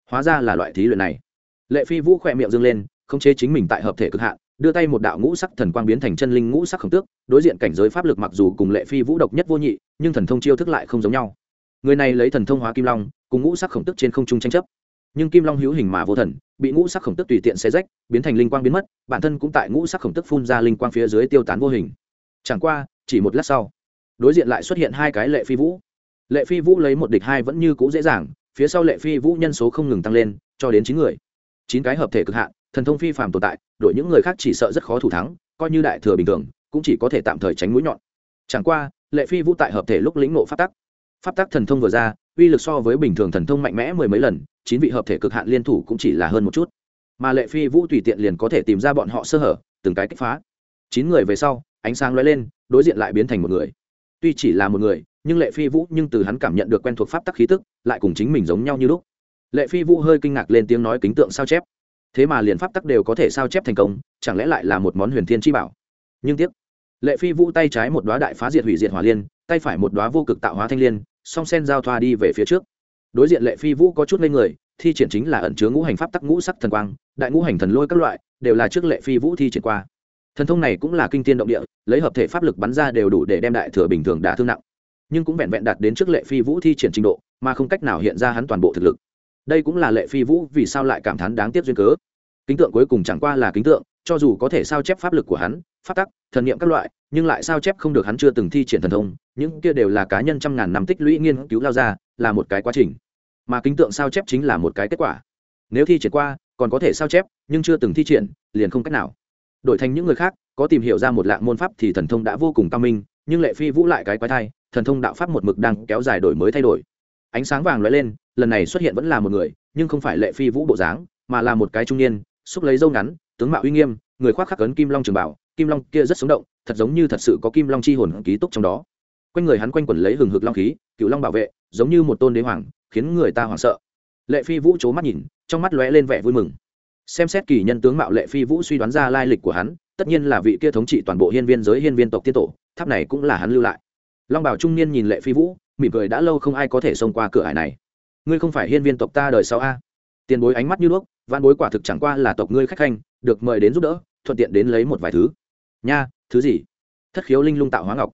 S1: Hóa ra là loại thí luyện này. Lệ phi vũ khỏe miệng dâng lên không chế chính mình tại hợp thể cực hạn đưa tay một đạo ngũ sắc thần quang biến thành chân linh ngũ sắc khổng tước, đối diện cảnh giới pháp lực mặc dù cùng lệ phi vũ độc nhất vô nhị, nhưng thần thông chiêu thức lại không giống nhau. Người này lấy thần thông hóa kim long, cùng ngũ sắc khổng tước trên không trung tranh chấp. Nhưng kim long hữu hình mà vô thần, bị ngũ sắc khổng tước tùy tiện xé rách, biến thành linh quang biến mất, bản thân cũng tại ngũ sắc khổng tước phun ra linh quang phía dưới tiêu tán vô hình. Chẳng qua, chỉ một lát sau, đối diện lại xuất hiện hai cái lệ phi vũ. Lệ phi vũ lấy một địch hai vẫn như cũ dễ dàng, phía sau lệ phi vũ nhân số không ngừng tăng lên, cho đến chín người. Chín cái hợp thể cực hạn thần thông phi phàm tồn tại đội những người khác chỉ sợ rất khó thủ thắng, coi như đại thừa bình thường, cũng chỉ có thể tạm thời tránh mũi nhọn. Chẳng qua, lệ phi vũ tại hợp thể lúc lĩnh ngộ pháp tắc. Pháp tắc thần thông vừa ra, uy lực so với bình thường thần thông mạnh mẽ mười mấy lần, chín vị hợp thể cực hạn liên thủ cũng chỉ là hơn một chút. Mà lệ phi vũ tùy tiện liền có thể tìm ra bọn họ sơ hở, từng cái kích phá. Chín người về sau, ánh sáng lóe lên, đối diện lại biến thành một người. Tuy chỉ là một người, nhưng lệ phi vũ nhưng từ hắn cảm nhận được quen thuộc pháp tắc khí tức, lại cùng chính mình giống nhau như lúc. Lệ phi vũ hơi kinh ngạc lên tiếng nói kính tượng sao chép thế mà liền pháp tắc đều có thể sao chép thành công, chẳng lẽ lại là một món huyền thiên chi bảo? Nhưng tiếc, lệ phi vũ tay trái một đoá đại phá diệt hủy diệt hỏa liên, tay phải một đoá vô cực tạo hóa thanh liên, song sen giao thoa đi về phía trước. Đối diện lệ phi vũ có chút lên người, thi triển chính là ẩn chứa ngũ hành pháp tắc ngũ sắc thần quang, đại ngũ hành thần lôi các loại, đều là trước lệ phi vũ thi triển qua. Thần thông này cũng là kinh tiên động địa, lấy hợp thể pháp lực bắn ra đều đủ để đem đại thừa bình thường đả thương nặng. Nhưng cũng vẹn vẹn đạt đến trước lệ phi vũ thi triển trình độ, mà không cách nào hiện ra hắn toàn bộ thực lực đây cũng là lệ phi vũ vì sao lại cảm thán đáng tiếc duyên cớ. Kính tượng cuối cùng chẳng qua là kính tượng, cho dù có thể sao chép pháp lực của hắn, pháp tắc, thần niệm các loại, nhưng lại sao chép không được hắn chưa từng thi triển thần thông, những kia đều là cá nhân trăm ngàn năm tích lũy nghiên cứu lao ra, là một cái quá trình. Mà kính tượng sao chép chính là một cái kết quả. Nếu thi triển qua, còn có thể sao chép, nhưng chưa từng thi triển, liền không cách nào. Đổi thành những người khác, có tìm hiểu ra một lạng môn pháp thì thần thông đã vô cùng cao minh, nhưng lệ phi vũ lại cái quái thai, thần thông đạo pháp một mực đang kéo dài đổi mới thay đổi ánh sáng vàng lóe lên, lần này xuất hiện vẫn là một người, nhưng không phải lệ phi vũ bộ dáng, mà là một cái trung niên, xúc lấy dâu ngắn, tướng mạo uy nghiêm, người khoác khắc ấn kim long trường bảo, kim long kia rất sống động, thật giống như thật sự có kim long chi hồn ký túc trong đó. Quanh người hắn quanh quẩn lấy hừng hực long khí, cựu long bảo vệ, giống như một tôn đế hoàng, khiến người ta hoảng sợ. Lệ phi vũ c mắt nhìn, trong mắt lóe lên vẻ vui mừng. Xem xét kỳ nhân tướng mạo lệ phi vũ suy đoán ra lai lịch của hắn, tất nhiên là vị kia thống trị toàn bộ hiên viên giới hiên viên tộc tiên tổ, tháp này cũng là hắn lưu lại. Long bảo trung niên nhìn lệ phi vũ mỉm cười đã lâu không ai có thể xông qua cửa hải này. Ngươi không phải hiên viên tộc ta đời sau a? Tiền bối ánh mắt như đuốc văn bối quả thực chẳng qua là tộc ngươi khách khanh, được mời đến giúp đỡ, thuận tiện đến lấy một vài thứ. Nha, thứ gì? Thất khiếu linh lung tạo hóa ngọc.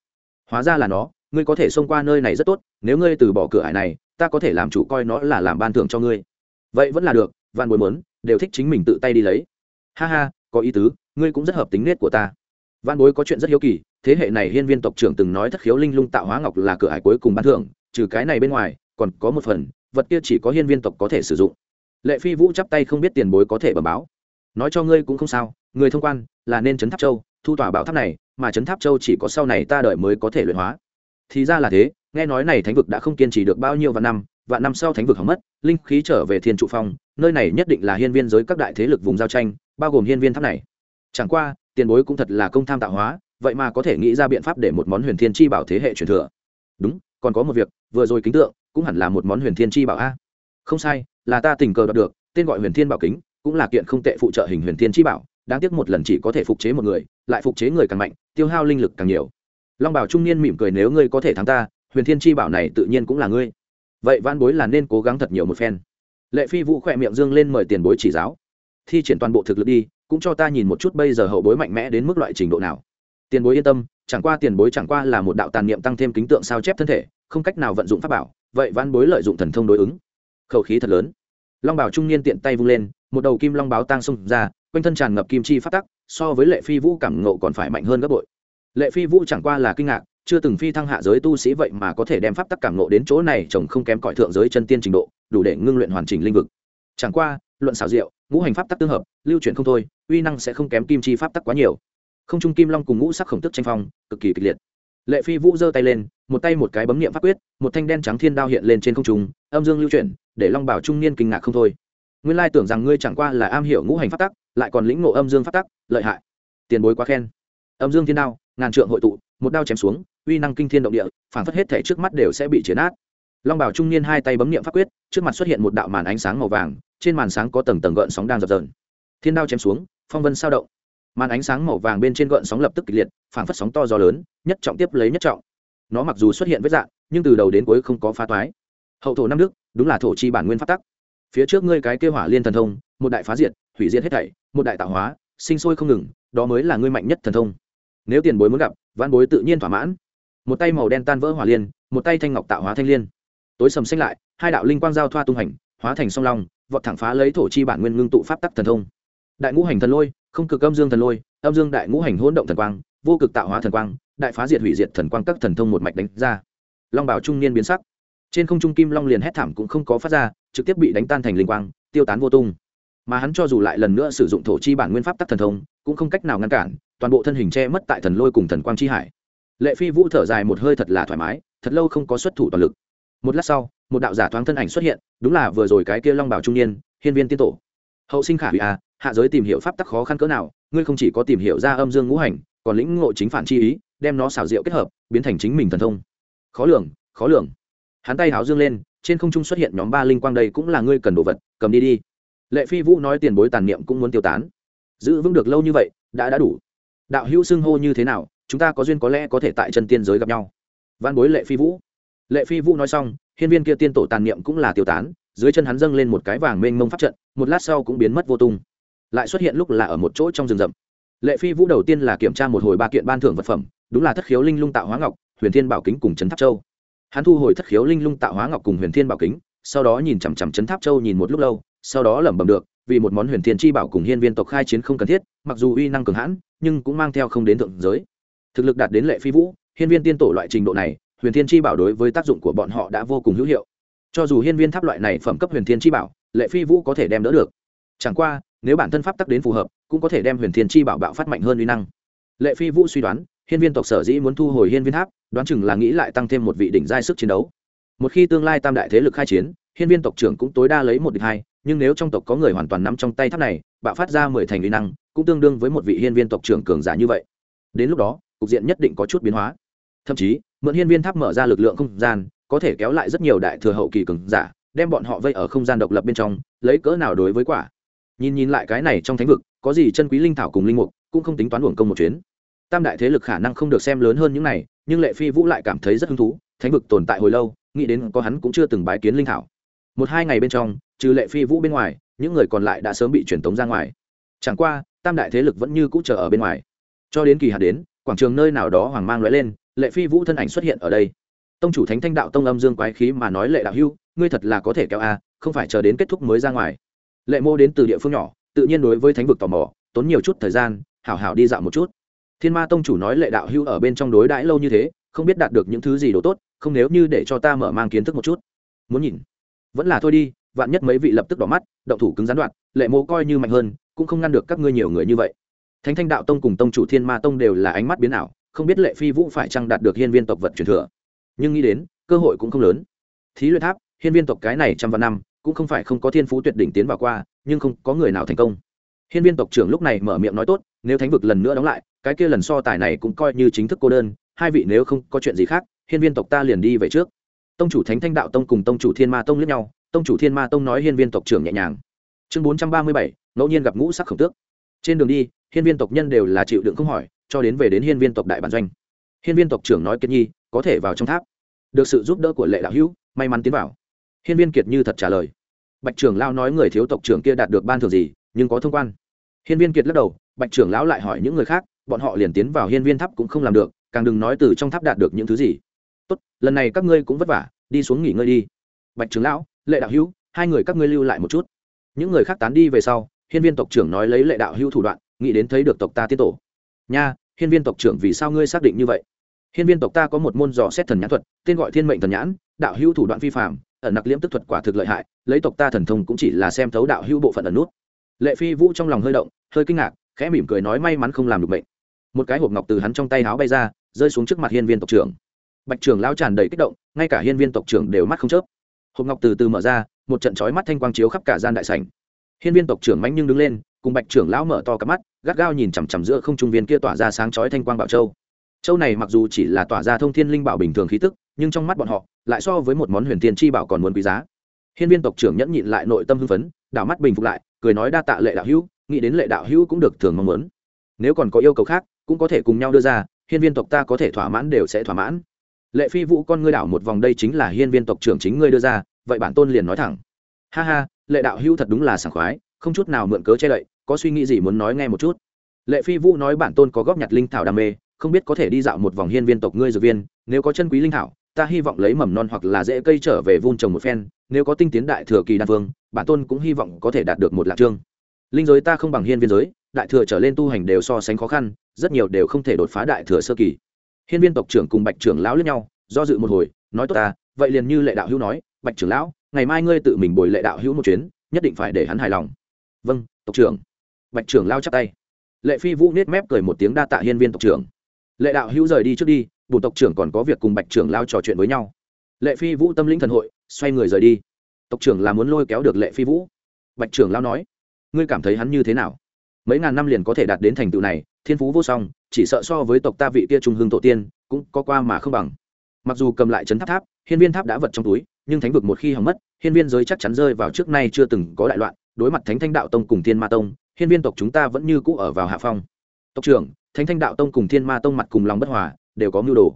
S1: Hóa ra là nó, ngươi có thể xông qua nơi này rất tốt, nếu ngươi từ bỏ cửa ải này, ta có thể làm chủ coi nó là làm ban thưởng cho ngươi. Vậy vẫn là được văn bối muốn, đều thích chính mình tự tay đi lấy. Ha ha, có ý tứ, ngươi cũng rất hợp tính nết của ta. Văn bối có chuyện rất hiếu kỳ thế hệ này hiên viên tộc trưởng từng nói thất khiếu linh lung tạo hóa ngọc là cửa hải cuối cùng ban thưởng, trừ cái này bên ngoài, còn có một phần, vật kia chỉ có hiên viên tộc có thể sử dụng. Lệ phi vũ chắp tay không biết tiền bối có thể bẩm báo. Nói cho ngươi cũng không sao, người thông quan, là nên trấn tháp châu, thu tỏa bảo tháp này, mà trấn tháp châu chỉ có sau này ta đợi mới có thể luyện hóa. Thì ra là thế, nghe nói này thánh vực đã không kiên trì được bao nhiêu vạn năm vạn năm sau thánh vực hỏng mất, linh khí trở về thiên trụ phong, nơi này nhất định là hiên viên giới các đại thế lực vùng giao tranh, bao gồm hiên viên tháp này. Chẳng qua, tiền bối cũng thật là công tham tạo hóa vậy mà có thể nghĩ ra biện pháp để một món huyền thiên chi bảo thế hệ truyền thừa. Đúng, còn có một việc, vừa rồi kính tượng, cũng hẳn là một món huyền thiên chi bảo a. Không sai, là ta tình cờ đoạt được, tên gọi huyền thiên bảo kính, cũng là kiện không tệ phụ trợ hình huyền thiên chi bảo, đáng tiếc một lần chỉ có thể phục chế một người, lại phục chế người càng mạnh, tiêu hao linh lực càng nhiều. Long bảo trung niên mỉm cười nếu ngươi có thể thắng ta, huyền thiên chi bảo này tự nhiên cũng là ngươi. Vậy van bối là nên cố gắng thật nhiều một phen. Lệ phi vũ khỏe miệng dương lên mời tiền bối chỉ giáo. Thi triển toàn bộ thực lực đi, cũng cho ta nhìn một chút bây giờ hậu bối mạnh mẽ đến mức loại trình độ nào tiền bối yên tâm, chẳng qua tiền bối chẳng qua là một đạo tàn niệm tăng thêm kính tượng sao chép thân thể, không cách nào vận dụng pháp bảo, vậy văn bối lợi dụng thần thông đối ứng. Khẩu khí thật lớn. Long bảo trung niên tiện tay vung lên, một đầu kim long báo tang xông ra, quanh thân tràn ngập kim chi phát tắc, so với lệ phi vũ cảm ngộ còn phải mạnh hơn gấp bội. Lệ phi vũ chẳng qua là kinh ngạc, chưa từng phi thăng hạ giới tu sĩ vậy mà có thể đem pháp tắc cảm ngộ đến chỗ này, chồng không kém cỏi thượng giới chân tiên trình độ, đủ để ngưng luyện hoàn chỉnh linh vực. Chẳng qua, luận xảo diệu, ngũ hành pháp tắc tương hợp, lưu chuyển không thôi, uy năng sẽ không kém kim chi pháp tắc quá nhiều không trung kim long cùng ngũ sắc khổng tức tranh phong, cực kỳ kịch liệt. Lệ phi vũ giơ tay lên, một tay một cái bấm nghiệm pháp quyết, một thanh đen trắng thiên đao hiện lên trên không trung, âm dương lưu chuyển, để long bảo trung niên kinh ngạc không thôi. Nguyên lai tưởng rằng ngươi chẳng qua là am hiểu ngũ hành pháp tắc, lại còn lĩnh ngộ âm dương pháp tắc, lợi hại. Tiền bối quá khen. Âm dương thiên đao, ngàn trượng hội tụ, một đao chém xuống, uy năng kinh thiên động địa, phản phất hết thể trước mắt đều sẽ bị chiến át long bảo trung niên hai tay bấm nghiệm pháp quyết, trước mặt xuất hiện một đạo màn ánh sáng màu vàng, trên màn sáng có tầng tầng gợn sóng đang dập dờn. Thiên đao chém xuống, phong vân sao động màn ánh sáng màu vàng bên trên gợn sóng lập tức kịch liệt, phảng phất sóng to gió lớn, nhất trọng tiếp lấy nhất trọng. Nó mặc dù xuất hiện với dạng, nhưng từ đầu đến cuối không có phá toái. Hậu thổ năm đức đúng là thổ chi bản nguyên pháp tắc. Phía trước ngươi cái kêu hỏa liên thần thông, một đại phá diệt, hủy diệt hết thảy, một đại tạo hóa, sinh sôi không ngừng, đó mới là ngươi mạnh nhất thần thông. Nếu tiền bối muốn gặp văn bối tự nhiên thỏa mãn. Một tay màu đen tan vỡ hỏa liên, một tay thanh ngọc tạo hóa thanh liên. Tối sầm xanh lại, hai đạo linh quang giao thoa tung hành, hóa thành song long, vọt thẳng phá lấy thổ chi bản nguyên ngưng tụ pháp tắc thần thông. Đại ngũ hành thần lôi không cực âm dương thần lôi, âm dương đại ngũ hành hỗn động thần quang, vô cực tạo hóa thần quang, đại phá diệt hủy diệt thần quang các thần thông một mạch đánh ra. Long bảo trung niên biến sắc. Trên không trung kim long liền hét thảm cũng không có phát ra, trực tiếp bị đánh tan thành linh quang, tiêu tán vô tung. Mà hắn cho dù lại lần nữa sử dụng thổ chi bản nguyên pháp tắc thần thông, cũng không cách nào ngăn cản, toàn bộ thân hình che mất tại thần lôi cùng thần quang chi hải. Lệ phi vũ thở dài một hơi thật là thoải mái, thật lâu không có xuất thủ toàn lực. Một lát sau, một đạo giả thoáng thân ảnh xuất hiện, đúng là vừa rồi cái kia long bảo trung niên, hiên viên tiên tổ. Hậu sinh khả hủy à hạ giới tìm hiểu pháp tắc khó khăn cỡ nào, ngươi không chỉ có tìm hiểu ra âm dương ngũ hành, còn lĩnh ngộ chính phản chi ý, đem nó xảo diệu kết hợp, biến thành chính mình thần thông. Khó lường khó lường. Hắn tay háo dương lên, trên không trung xuất hiện nhóm ba linh quang đây cũng là ngươi cần đồ vật, cầm đi đi. Lệ phi vũ nói tiền bối tàn niệm cũng muốn tiêu tán. Giữ vững được lâu như vậy, đã đã đủ. Đạo hữu xưng hô như thế nào, chúng ta có duyên có lẽ có thể tại chân tiên giới gặp nhau. Văn bối lệ phi vũ. Lệ phi vũ nói xong, hiên viên kia tiên tổ tàn niệm cũng là tiêu tán, dưới chân hắn dâng lên một cái vàng mênh mông pháp trận, một lát sau cũng biến mất vô tung lại xuất hiện lúc là ở một chỗ trong rừng rậm. Lệ phi vũ đầu tiên là kiểm tra một hồi ba kiện ban thưởng vật phẩm, đúng là thất khiếu linh lung tạo hóa ngọc, huyền thiên bảo kính cùng trấn tháp châu. Hắn thu hồi thất khiếu linh lung tạo hóa ngọc cùng huyền thiên bảo kính, sau đó nhìn chằm chằm trấn tháp châu nhìn một lúc lâu, sau đó lẩm bẩm được, vì một món huyền thiên chi bảo cùng hiên viên tộc khai chiến không cần thiết, mặc dù uy năng cường hãn, nhưng cũng mang theo không đến thượng giới. Thực lực đạt đến lệ phi vũ, hiên viên tiên tổ loại trình độ này, huyền thiên chi bảo đối với tác dụng của bọn họ đã vô cùng hữu hiệu. Cho dù hiên viên tháp loại này phẩm cấp huyền thiên chi bảo, lệ phi vũ có thể đem đỡ được. Chẳng qua nếu bản thân pháp tắc đến phù hợp, cũng có thể đem huyền thiên chi bảo bạo phát mạnh hơn uy năng. Lệ phi vũ suy đoán, hiên viên tộc sở dĩ muốn thu hồi hiên viên tháp, đoán chừng là nghĩ lại tăng thêm một vị đỉnh giai sức chiến đấu. Một khi tương lai tam đại thế lực khai chiến, hiên viên tộc trưởng cũng tối đa lấy một địch hai, nhưng nếu trong tộc có người hoàn toàn nắm trong tay tháp này, bạo phát ra mười thành uy năng, cũng tương đương với một vị hiên viên tộc trưởng cường giả như vậy. Đến lúc đó, cục diện nhất định có chút biến hóa. Thậm chí, mượn hiên viên tháp mở ra lực lượng không gian, có thể kéo lại rất nhiều đại thừa hậu kỳ cường giả, đem bọn họ vây ở không gian độc lập bên trong, lấy cỡ nào đối với quả? Nhìn nhìn lại cái này trong thánh vực, có gì chân quý linh thảo cùng linh mục, cũng không tính toán uổng công một chuyến. Tam đại thế lực khả năng không được xem lớn hơn những này, nhưng lệ phi vũ lại cảm thấy rất hứng thú, thánh vực tồn tại hồi lâu, nghĩ đến có hắn cũng chưa từng bái kiến linh thảo. Một hai ngày bên trong, trừ lệ phi vũ bên ngoài, những người còn lại đã sớm bị truyền tống ra ngoài. Chẳng qua, tam đại thế lực vẫn như cũ chờ ở bên ngoài. Cho đến kỳ hạn đến, quảng trường nơi nào đó hoàng mang lóe lên, lệ phi vũ thân ảnh xuất hiện ở đây. Tông chủ thánh thanh đạo tông âm dương quái khí mà nói lệ đạo hưu, ngươi thật là có thể kéo a, không phải chờ đến kết thúc mới ra ngoài lệ mô đến từ địa phương nhỏ, tự nhiên đối với thánh vực tò mò, tốn nhiều chút thời gian, hảo hảo đi dạo một chút. Thiên ma tông chủ nói lệ đạo hưu ở bên trong đối đãi lâu như thế, không biết đạt được những thứ gì đồ tốt, không nếu như để cho ta mở mang kiến thức một chút. Muốn nhìn? Vẫn là thôi đi, vạn nhất mấy vị lập tức đỏ mắt, động thủ cứng gián đoạn, lệ mô coi như mạnh hơn, cũng không ngăn được các ngươi nhiều người như vậy. Thánh thanh đạo tông cùng tông chủ thiên ma tông đều là ánh mắt biến ảo, không biết lệ phi vũ phải chăng đạt được hiên viên tộc vật truyền thừa. Nhưng nghĩ đến, cơ hội cũng không lớn. Thí luyện tháp, hiên viên tộc cái này trăm vạn năm cũng không phải không có thiên phú tuyệt đỉnh tiến vào qua, nhưng không có người nào thành công. Hiên viên tộc trưởng lúc này mở miệng nói tốt, nếu thánh vực lần nữa đóng lại, cái kia lần so tài này cũng coi như chính thức cô đơn, hai vị nếu không có chuyện gì khác, hiên viên tộc ta liền đi về trước. Tông chủ thánh thanh đạo tông cùng tông chủ thiên ma tông lẫn nhau, tông chủ thiên ma tông nói hiên viên tộc trưởng nhẹ nhàng. Chương bốn trăm ba mươi bảy, ngẫu nhiên gặp ngũ sắc khổng tước. Trên đường đi, hiên viên tộc nhân đều là chịu đựng không hỏi, cho đến về đến hiên viên tộc đại bản doanh. Hiên viên tộc trưởng nói kiệt nhi, có thể vào trong tháp. Được sự giúp đỡ của lệ đạo hữu, may mắn tiến vào hiên viên kiệt như thật trả lời. Bạch trưởng Lão nói người thiếu tộc trưởng kia đạt được ban thường gì, nhưng có thông quan. Hiên viên kiệt lắc đầu, bạch trưởng lão lại hỏi những người khác, bọn họ liền tiến vào hiên viên tháp cũng không làm được, càng đừng nói từ trong tháp đạt được những thứ gì. Tốt, lần này các ngươi cũng vất vả, đi xuống nghỉ ngơi đi. Bạch trưởng lão, lệ đạo hữu, hai người các ngươi lưu lại một chút. Những người khác tán đi về sau, hiên viên tộc trưởng nói lấy lệ đạo hữu thủ đoạn, nghĩ đến thấy được tộc ta tiên tổ. Nha, hiên viên tộc trưởng vì sao ngươi xác định như vậy? Hiên viên tộc ta có một môn dò xét thần nhãn thuật, tên gọi thiên mệnh thần nhãn, đạo hữu thủ đoạn vi phạm ẩn nặc liễm tức thuật quả thực lợi hại, lấy tộc ta thần thông cũng chỉ là xem thấu đạo hữu bộ phận ẩn nút. Lệ phi vũ trong lòng hơi động, hơi kinh ngạc, khẽ mỉm cười nói may mắn không làm được bệnh một cái hộp ngọc từ hắn trong tay háo bay ra, rơi xuống trước mặt hiên viên tộc trưởng. Bạch trưởng lao tràn đầy kích động, ngay cả hiên viên tộc trưởng đều mắt không chớp. Hộp ngọc từ từ mở ra, một trận chói mắt thanh quang chiếu khắp cả gian đại sảnh. Hiên viên tộc trưởng mánh nhưng đứng lên, cùng bạch trưởng lão mở to cặp mắt, gắt gao nhìn chằm chằm giữa không trung viên kia tỏa ra sáng chói thanh quang bảo châu. Châu này mặc dù chỉ là tỏa ra thông thiên linh bảo bình thường khí tức nhưng trong mắt bọn họ, lại so với một món huyền tiên chi bảo còn muốn quý giá. Hiên viên tộc trưởng nhẫn nhịn lại nội tâm hưng phấn, đảo mắt bình phục lại, cười nói đa tạ lệ đạo hữu, nghĩ đến lệ đạo hữu cũng được thường mong muốn. Nếu còn có yêu cầu khác, cũng có thể cùng nhau đưa ra, hiên viên tộc ta có thể thỏa mãn đều sẽ thỏa mãn. Lệ phi vũ con ngươi đảo một vòng đây chính là hiên viên tộc trưởng chính ngươi đưa ra, vậy bản tôn liền nói thẳng. Ha ha, lệ đạo hữu thật đúng là sảng khoái, không chút nào mượn cớ che đậy, có suy nghĩ gì muốn nói nghe một chút. Lệ phi vũ nói bản tôn có góp nhặt linh thảo đam mê, không biết có thể đi dạo một vòng hiên viên tộc ngươi dược viên, nếu có chân quý linh thảo ta hy vọng lấy mầm non hoặc là rễ cây trở về vun trồng một phen, nếu có tinh tiến đại thừa kỳ đan phương bản tôn cũng hy vọng có thể đạt được một lạc trương. Linh giới ta không bằng hiên viên giới, đại thừa trở lên tu hành đều so sánh khó khăn, rất nhiều đều không thể đột phá đại thừa sơ kỳ. Hiên viên tộc trưởng cùng bạch trưởng lão lẫn nhau, do dự một hồi, nói tốt ta, vậy liền như lệ đạo hữu nói, bạch trưởng lão, ngày mai ngươi tự mình bồi lệ đạo hữu một chuyến, nhất định phải để hắn hài lòng. Vâng tộc trưởng. Bạch trưởng lao chắp tay. Lệ phi vũ nết mép cười một tiếng đa tạ hiên viên tộc trưởng. Lệ đạo hữu rời đi trước đi bùn tộc trưởng còn có việc cùng bạch trưởng lao trò chuyện với nhau. Lệ phi vũ tâm lĩnh thần hội, xoay người rời đi. Tộc trưởng là muốn lôi kéo được lệ phi vũ. Bạch trưởng lao nói, ngươi cảm thấy hắn như thế nào? Mấy ngàn năm liền có thể đạt đến thành tựu này, thiên phú vô song, chỉ sợ so với tộc ta vị kia trung hương tổ tiên, cũng có qua mà không bằng. Mặc dù cầm lại chấn tháp tháp, hiên viên tháp đã vật trong túi, nhưng thánh vực một khi hỏng mất, hiên viên giới chắc chắn rơi vào trước nay chưa từng có đại loạn, đối mặt thánh thanh đạo tông cùng thiên ma tông, hiên viên tộc chúng ta vẫn như cũ ở vào hạ phong. Tộc trưởng, thánh thanh đạo tông cùng thiên ma tông mặt cùng lòng bất hòa đều có mưu đồ.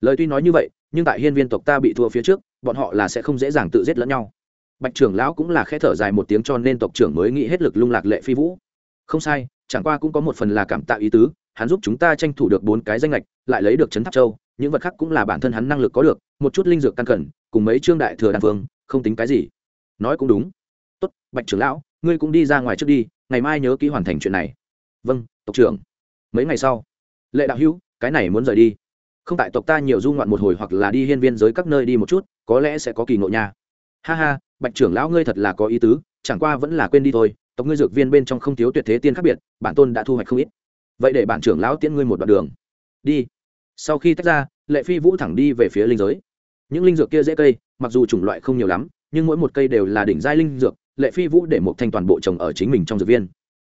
S1: Lời tuy nói như vậy, nhưng tại hiên viên tộc ta bị thua phía trước, bọn họ là sẽ không dễ dàng tự giết lẫn nhau. Bạch trưởng lão cũng là khẽ thở dài một tiếng cho nên tộc trưởng mới nghĩ hết lực lung lạc lệ phi vũ. Không sai, chẳng qua cũng có một phần là cảm tạo ý tứ, hắn giúp chúng ta tranh thủ được bốn cái danh lệch lại lấy được trấn tháp châu, những vật khác cũng là bản thân hắn năng lực có được, một chút linh dược căn cẩn, cùng mấy trương đại thừa đan phương không tính cái gì. Nói cũng đúng. Tốt, bạch trưởng lão, ngươi cũng đi ra ngoài trước đi, ngày mai nhớ ký hoàn thành chuyện này. Vâng tộc trưởng. Mấy ngày sau, lệ đạo hữu cái này muốn rời đi. Không tại tộc ta nhiều du ngoạn một hồi hoặc là đi hiên viên giới các nơi đi một chút, có lẽ sẽ có kỳ ngộ nha. Ha ha, bạch trưởng lão ngươi thật là có ý tứ, chẳng qua vẫn là quên đi thôi, tộc ngươi dược viên bên trong không thiếu tuyệt thế tiên khác biệt, bản tôn đã thu hoạch không ít. Vậy để bản trưởng lão tiễn ngươi một đoạn đường. Đi. Sau khi tách ra, lệ phi vũ thẳng đi về phía linh giới. Những linh dược kia dễ cây, mặc dù chủng loại không nhiều lắm, nhưng mỗi một cây đều là đỉnh giai linh dược, lệ phi vũ để một thanh toàn bộ trồng ở chính mình trong dược viên.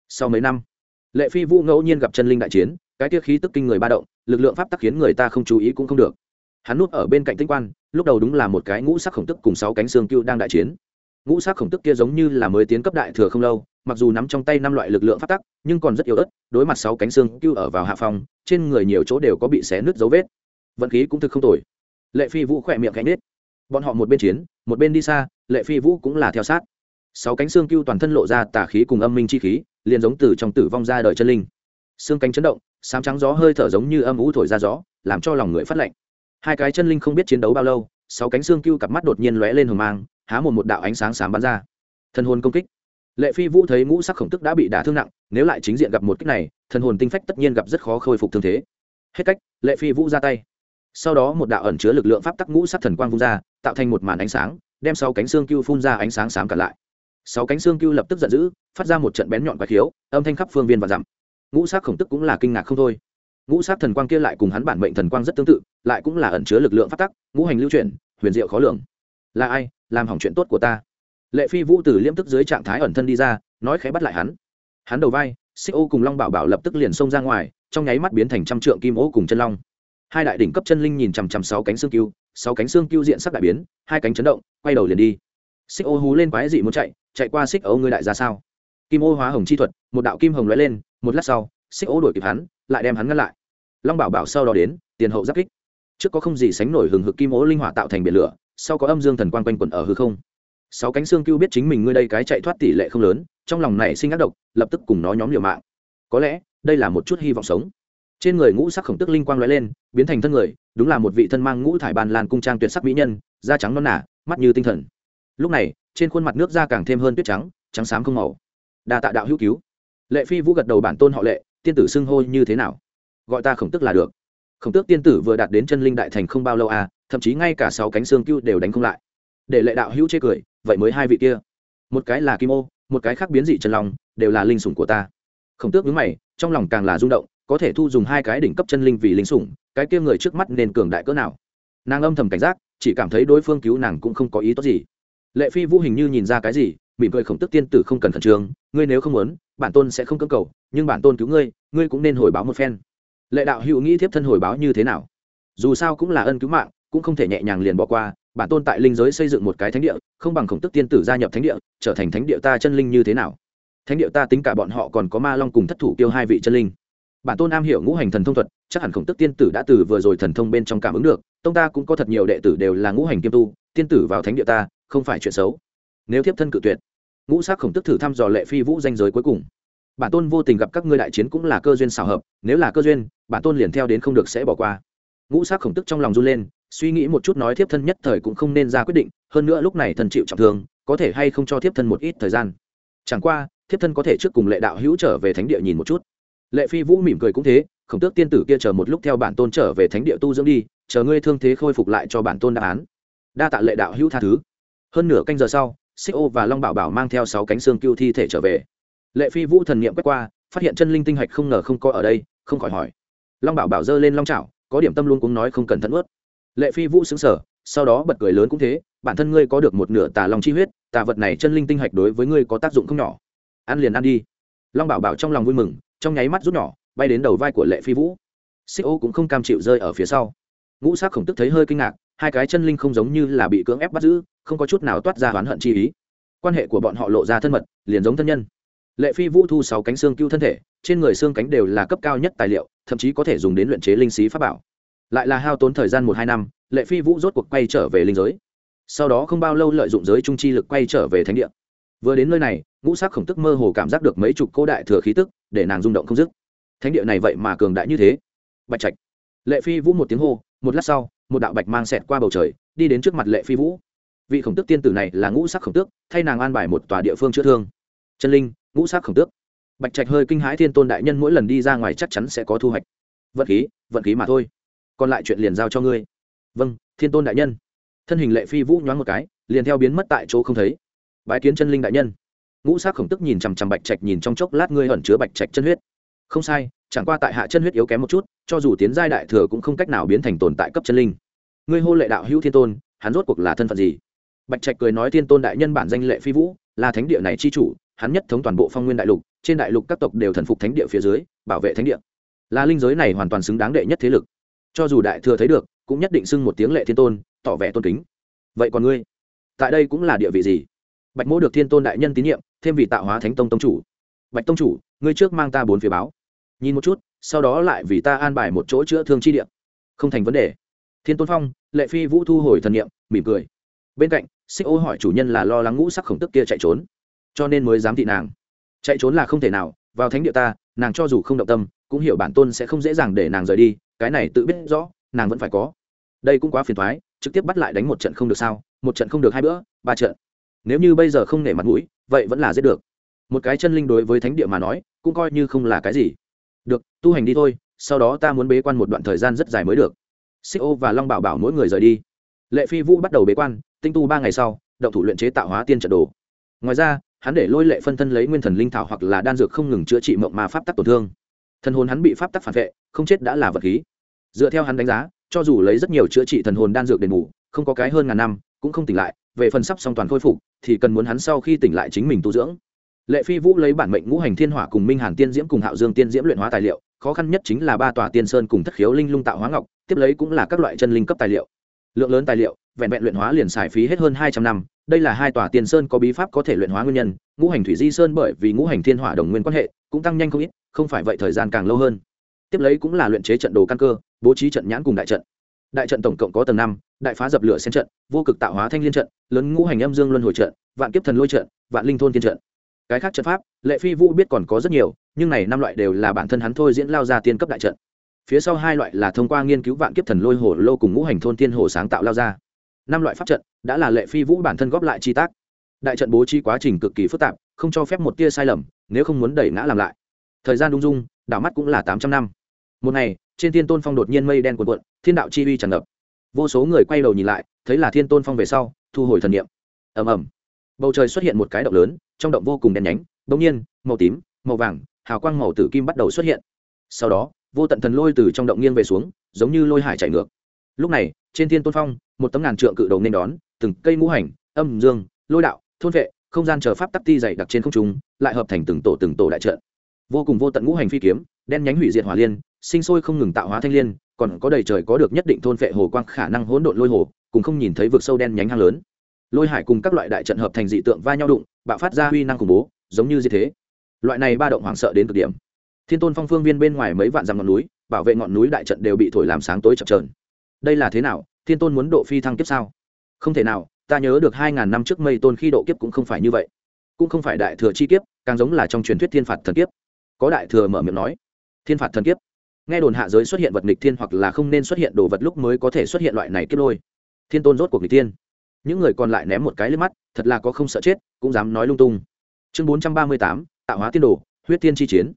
S1: Sau mấy năm, lệ phi vũ ngẫu nhiên gặp chân linh đại chiến cái tia khí tức kinh người ba động, lực lượng pháp tắc khiến người ta không chú ý cũng không được. Hắn núp ở bên cạnh tinh quan, lúc đầu đúng là một cái ngũ sắc khổng tức cùng sáu cánh xương cưu đang đại chiến. Ngũ sắc khổng tức kia giống như là mới tiến cấp đại thừa không lâu, mặc dù nắm trong tay năm loại lực lượng phát tắc, nhưng còn rất yếu ớt, đối mặt sáu cánh xương cưu ở vào hạ phòng trên người nhiều chỗ đều có bị xé nứt dấu vết. Vận khí cũng thực không tồi. Lệ phi vũ khỏe miệng cánh nết bọn họ một bên chiến, một bên đi xa, lệ phi vũ cũng là theo sát. Sáu cánh xương cưu toàn thân lộ ra tà khí cùng âm minh chi khí, liền giống từ trong tử vong ra đời chân linh. Xương cánh chấn động sám trắng gió hơi thở giống như âm ú thổi ra gió, làm cho lòng người phát lạnh. Hai cái chân linh không biết chiến đấu bao lâu, sáu cánh xương cưu cặp mắt đột nhiên lóe lên hồng mang, há một một đạo ánh sáng sám bắn ra. Thân hồn công kích. Lệ phi vũ thấy ngũ sắc khổng tức đã bị đả thương nặng, nếu lại chính diện gặp một kích này, thần hồn tinh phách tất nhiên gặp rất khó khôi phục thương thế. Hết cách, lệ phi vũ ra tay. Sau đó một đạo ẩn chứa lực lượng pháp tắc ngũ sắc thần quang vung ra, tạo thành một màn ánh sáng, đem sáu cánh xương cưu phun ra ánh sáng sám cả lại. Sáu cánh xương cưu lập tức giận dữ, phát ra một trận bén nhọn quái khiếu, âm thanh khắp phương viên và dặm ngũ sắc khổng tức cũng là kinh ngạc không thôi. Ngũ sắc thần quang kia lại cùng hắn bản mệnh thần quang rất tương tự, lại cũng là ẩn chứa lực lượng pháp tắc, ngũ hành lưu chuyển, huyền diệu khó lường. Là ai, làm hỏng chuyện tốt của ta? Lệ phi vũ từ liêm tức dưới trạng thái ẩn thân đi ra, nói khẽ bắt lại hắn. Hắn đầu vai, xích ô cùng long bảo bảo lập tức liền xông ra ngoài, trong nháy mắt biến thành trăm trượng kim ô cùng chân long. Hai đại đỉnh cấp chân linh nhìn chằm chằm sáu cánh xương cưu sáu cánh xương cưu diện sắc đại biến, hai cánh chấn động, quay đầu liền đi. Xích ô hú lên quái dị muốn chạy chạy qua xích ô ngươi đại ra sao? Kim ô hóa hồng chi thuật, một đạo kim hồng lóe lên một lát sau, xích ố đuổi kịp hắn, lại đem hắn ngăn lại. Long bảo bảo sau đó đến, tiền hậu giáp kích. Trước có không gì sánh nổi hừng hực kim ố linh hỏa tạo thành biển lửa, sau có âm dương thần quang quanh quẩn ở hư không. Sáu cánh xương cưu biết chính mình ngươi đây cái chạy thoát tỷ lệ không lớn, trong lòng này sinh ác độc, lập tức cùng nó nhóm liều mạng. Có lẽ, đây là một chút hy vọng sống. Trên người ngũ sắc khổng tức linh quang lóe lên, biến thành thân người, đúng là một vị thân mang ngũ thải bàn lan cung trang tuyệt sắc mỹ nhân, da trắng non nả mắt như tinh thần. Lúc này, trên khuôn mặt nước da càng thêm hơn tuyết trắng trắng xám không màu. Đa tạ đạo hữu cứu lệ phi vũ gật đầu bản tôn họ lệ, tiên tử xưng hô như thế nào? Gọi ta khổng tức là được. Khổng tước tiên tử vừa đạt đến chân linh đại thành không bao lâu à thậm chí ngay cả sáu cánh xương cưu đều đánh không lại. Để lệ đạo hữu chê cười, vậy mới hai vị kia. Một cái là kim ô, một cái khác biến dị chân lòng đều là linh sủng của ta. Khổng tước nhướng mày, trong lòng càng là rung động, có thể thu dùng hai cái đỉnh cấp chân linh vì linh sủng, cái kia người trước mắt nên cường đại cỡ nào? Nàng âm thầm cảnh giác, chỉ cảm thấy đối phương cứu nàng cũng không có ý tốt gì. Lệ phi vũ hình như nhìn ra cái gì, mỉm cười khổng tức tiên tử không cần khẩn trương, ngươi nếu không muốn bản tôn sẽ không cưỡng cầu, nhưng bản tôn cứu ngươi ngươi cũng nên hồi báo một phen. Lệ đạo hữu nghĩ thiếp thân hồi báo như thế nào? Dù sao cũng là ân cứu mạng, cũng không thể nhẹ nhàng liền bỏ qua, bản tôn tại linh giới xây dựng một cái thánh địa, không bằng khổng tức tiên tử gia nhập thánh địa, trở thành thánh địa ta chân linh như thế nào? Thánh địa ta tính cả bọn họ còn có ma long cùng thất thủ tiêu hai vị chân linh. Bản tôn am hiểu ngũ hành thần thông thuật, chắc hẳn khổng tức tiên tử đã từ vừa rồi thần thông bên trong cảm ứng được, tông ta cũng có thật nhiều đệ tử đều là ngũ hành kiêm tu, tiên tử vào thánh địa ta, không phải chuyện xấu. Nếu tiếp thân cự tuyệt ngũ sắc khổng tức thử thăm dò lệ phi vũ danh giới cuối cùng. Bản tôn vô tình gặp các ngươi đại chiến cũng là cơ duyên xảo hợp, nếu là cơ duyên, bản tôn liền theo đến không được sẽ bỏ qua. Ngũ sắc khổng tức trong lòng run lên, suy nghĩ một chút nói thiếp thân nhất thời cũng không nên ra quyết định, hơn nữa lúc này thần chịu trọng thương, có thể hay không cho thiếp thân một ít thời gian. Chẳng qua, thiếp thân có thể trước cùng lệ đạo hữu trở về thánh địa nhìn một chút. Lệ phi vũ mỉm cười cũng thế, khổng tước tiên tử kia chờ một lúc theo bản tôn trở về thánh địa tu dưỡng đi, chờ ngươi thương thế khôi phục lại cho bản tôn đáp án. Đa tạ lệ đạo hữu tha thứ. Hơn nửa canh giờ sau xích ô và long bảo bảo mang theo sáu cánh xương cưu thi thể trở về. Lệ phi vũ thần nghiệm quét qua, phát hiện chân linh tinh hạch không ngờ không có ở đây, không khỏi hỏi. Long bảo bảo giơ lên long trào có điểm tâm luôn cũng nói không cần thận ướt lệ phi vũ xứng sở sau đó bật cười lớn cũng thế, bản thân ngươi có được một nửa tà long chi huyết, tà vật này chân linh tinh hạch đối với ngươi có tác dụng không nhỏ. Ăn liền ăn đi. Long bảo bảo trong lòng vui mừng, trong nháy mắt rút nhỏ, bay đến đầu vai của lệ phi vũ. Xích ô cũng không cam chịu rơi ở phía sau. Ngũ sắc khổng tức thấy hơi kinh ngạc hai cái chân linh không giống như là bị cưỡng ép bắt giữ, không có chút nào toát ra oán hận chi ý. Quan hệ của bọn họ lộ ra thân mật, liền giống thân nhân. Lệ phi vũ thu sáu cánh xương cứu thân thể, trên người xương cánh đều là cấp cao nhất tài liệu, thậm chí có thể dùng đến luyện chế linh sĩ pháp bảo. Lại là hao tốn thời gian một hai năm, lệ phi vũ rốt cuộc quay trở về linh giới. Sau đó không bao lâu lợi dụng giới trung chi lực quay trở về thánh địa. Vừa đến nơi này, ngũ sắc khổng tức mơ hồ cảm giác được mấy chục cô đại thừa khí tức, để nàng rung động không dứt. Thánh địa này vậy mà cường đại như thế. Bạch trạch. Lệ phi vũ một tiếng hô, một lát sau một đạo bạch mang xẹt qua bầu trời, đi đến trước mặt lệ phi vũ. Vị khổng tước tiên tử này là ngũ sắc khổng tước, thay nàng an bài một tòa địa phương chữa thương. Chân linh, ngũ sắc khổng tước. Bạch trạch hơi kinh hãi thiên tôn đại nhân mỗi lần đi ra ngoài chắc chắn sẽ có thu hoạch. Vận khí vận khí mà thôi. Còn lại chuyện liền giao cho ngươi. Vâng thiên tôn đại nhân. Thân hình lệ phi vũ nhoáng một cái, liền theo biến mất tại chỗ không thấy. Bái kiến chân linh đại nhân. Ngũ sắc khổng tức nhìn chằm chằm bạch trạch nhìn trong chốc lát ngươi ẩn chứa bạch trạch chân huyết không sai, chẳng qua tại hạ chân huyết yếu kém một chút, cho dù tiến giai đại thừa cũng không cách nào biến thành tồn tại cấp chân linh. Ngươi hô lệ đạo hữu thiên tôn, hắn rốt cuộc là thân phận gì? Bạch trạch cười nói thiên tôn đại nhân bản danh lệ phi vũ, là thánh địa này chi chủ, hắn nhất thống toàn bộ phong nguyên đại lục, trên đại lục các tộc đều thần phục thánh địa phía dưới, bảo vệ thánh địa. Là linh giới này hoàn toàn xứng đáng đệ nhất thế lực. Cho dù đại thừa thấy được, cũng nhất định xưng một tiếng lệ thiên tôn, tỏ vẻ tôn kính. Vậy còn ngươi? Tại đây cũng là địa vị gì? Bạch mỗ được thiên tôn đại nhân tín nhiệm, thêm vị tạo hóa thánh tông tông chủ. Bạch tông chủ, ngươi trước mang ta bốn phía báo nhìn một chút sau đó lại vì ta an bài một chỗ chữa thương chi điện, không thành vấn đề. Thiên tôn phong lệ phi vũ thu hồi thần niệm mỉm cười. Bên cạnh xích ô hỏi chủ nhân là lo lắng ngũ sắc khổng tức kia chạy trốn. Cho nên mới dám thị nàng. Chạy trốn là không thể nào vào thánh địa ta nàng cho dù không động tâm cũng hiểu bản tôn sẽ không dễ dàng để nàng rời đi cái này tự biết rõ nàng vẫn phải có. Đây cũng quá phiền thoái trực tiếp bắt lại đánh một trận không được sao một trận không được hai bữa ba trận. Nếu như bây giờ không nể mặt mũi vậy vẫn là giết được. Một cái chân linh đối với thánh địa mà nói cũng coi như không là cái gì được, tu hành đi thôi, sau đó ta muốn bế quan một đoạn thời gian rất dài mới được. Xích ô và long bảo bảo mỗi người rời đi. Lệ phi vũ bắt đầu bế quan, tinh tu ba ngày sau, động thủ luyện chế tạo hóa tiên trận đồ. Ngoài ra, hắn để lôi lệ phân thân lấy nguyên thần linh thảo hoặc là đan dược không ngừng chữa trị mộng mà pháp tắc tổn thương. Thần hồn hắn bị pháp tắc phản vệ, không chết đã là vật khí. Dựa theo hắn đánh giá, cho dù lấy rất nhiều chữa trị thần hồn đan dược đền bù, không có cái hơn ngàn năm, cũng không tỉnh lại, về phần sắp song toàn khôi phục, thì cần muốn hắn sau khi tỉnh lại chính mình tu dưỡng lệ phi vũ lấy bản mệnh ngũ hành thiên hỏa cùng minh hàn tiên diễm cùng hạo dương tiên diễm luyện hóa tài liệu, khó khăn nhất chính là ba tòa tiên sơn cùng thất khiếu linh lung tạo hóa ngọc, tiếp lấy cũng là các loại chân linh cấp tài liệu. Lượng lớn tài liệu, vẹn vẹn luyện hóa liền xài phí hết hơn hai trăm năm, đây là hai tòa tiên sơn có bí pháp có thể luyện hóa nguyên nhân, ngũ hành thủy di sơn bởi vì ngũ hành thiên hỏa đồng nguyên quan hệ, cũng tăng nhanh không ít, không phải vậy thời gian càng lâu hơn. Tiếp lấy cũng là luyện chế trận đồ căn cơ, bố trí trận nhãn cùng đại trận. Đại trận tổng cộng có tầng năm, đại phá dập lửa xen trận, vô cực tạo hóa thanh liên trận, lớn ngũ hành âm dương luân hồi trận, vạn kiếp thần lôi trận, vạn linh thôn thiên trận cái khác trận pháp, lệ phi vũ biết còn có rất nhiều, nhưng này năm loại đều là bản thân hắn thôi diễn lao ra tiên cấp đại trận. Phía sau hai loại là thông qua nghiên cứu vạn kiếp thần lôi hồ lô cùng ngũ hành thôn tiên hồ sáng tạo lao ra. Năm loại pháp trận, đã là lệ phi vũ bản thân góp lại chi tác. Đại trận bố trí quá trình cực kỳ phức tạp, không cho phép một tia sai lầm, nếu không muốn đẩy ngã làm lại. Thời gian đung dung, đảo mắt cũng là tám trăm năm. Một ngày, trên thiên tôn phong đột nhiên mây đen cuộn cuộn, thiên đạo chi uy tràn ngập. Vô số người quay đầu nhìn lại, thấy là thiên tôn phong về sau, thu hồi thần niệm. Ầm ầm bầu trời xuất hiện một cái động lớn, trong động vô cùng đen nhánh bỗng nhiên, màu tím, màu vàng, hào quang màu tử kim bắt đầu xuất hiện. Sau đó, vô tận thần lôi từ trong động nghiêng về xuống, giống như lôi hải chạy ngược. Lúc này, trên thiên tôn phong, một tấm ngàn trượng cự đầu nên đón, từng cây ngũ hành, âm dương, lôi đạo, thôn vệ, không gian chờ pháp tắc ti dày đặc trên không trung, lại hợp thành từng tổ từng tổ đại trận. Vô cùng vô tận ngũ hành phi kiếm, đen nhánh hủy diệt hỏa liên, sinh sôi không ngừng tạo hóa thanh liên, còn có đầy trời có được nhất định thôn vệ hồ quang khả năng hỗn độn lôi hồ, cùng không nhìn thấy vực sâu đen nhánh hang lớn lôi hải cùng các loại đại trận hợp thành dị tượng va nhau đụng, bạo phát ra huy năng khủng bố, giống như như thế. Loại này ba động hoảng sợ đến cực điểm. Thiên tôn phong phương viên bên ngoài mấy vạn dặm ngọn núi, bảo vệ ngọn núi đại trận đều bị thổi làm sáng tối chập trờn đây là thế nào? Thiên tôn muốn độ phi thăng kiếp sao? Không thể nào, ta nhớ được hai ngàn năm trước mây tôn khi độ kiếp cũng không phải như vậy. Cũng không phải đại thừa chi kiếp, càng giống là trong truyền thuyết thiên phạt thần kiếp. Có đại thừa mở miệng nói, thiên phạt thần kiếp. Nghe đồn hạ giới xuất hiện vật nghịch thiên hoặc là không nên xuất hiện đồ vật lúc mới có thể xuất hiện loại này kiếp lôi. Thiên tôn rốt cuộc nghịch thiên những người còn lại ném một cái lên mắt, thật là có không sợ chết, cũng dám nói lung tung. Chương bốn trăm ba mươi tám, tạo hóa tiên đồ, huyết thiên chi chiến.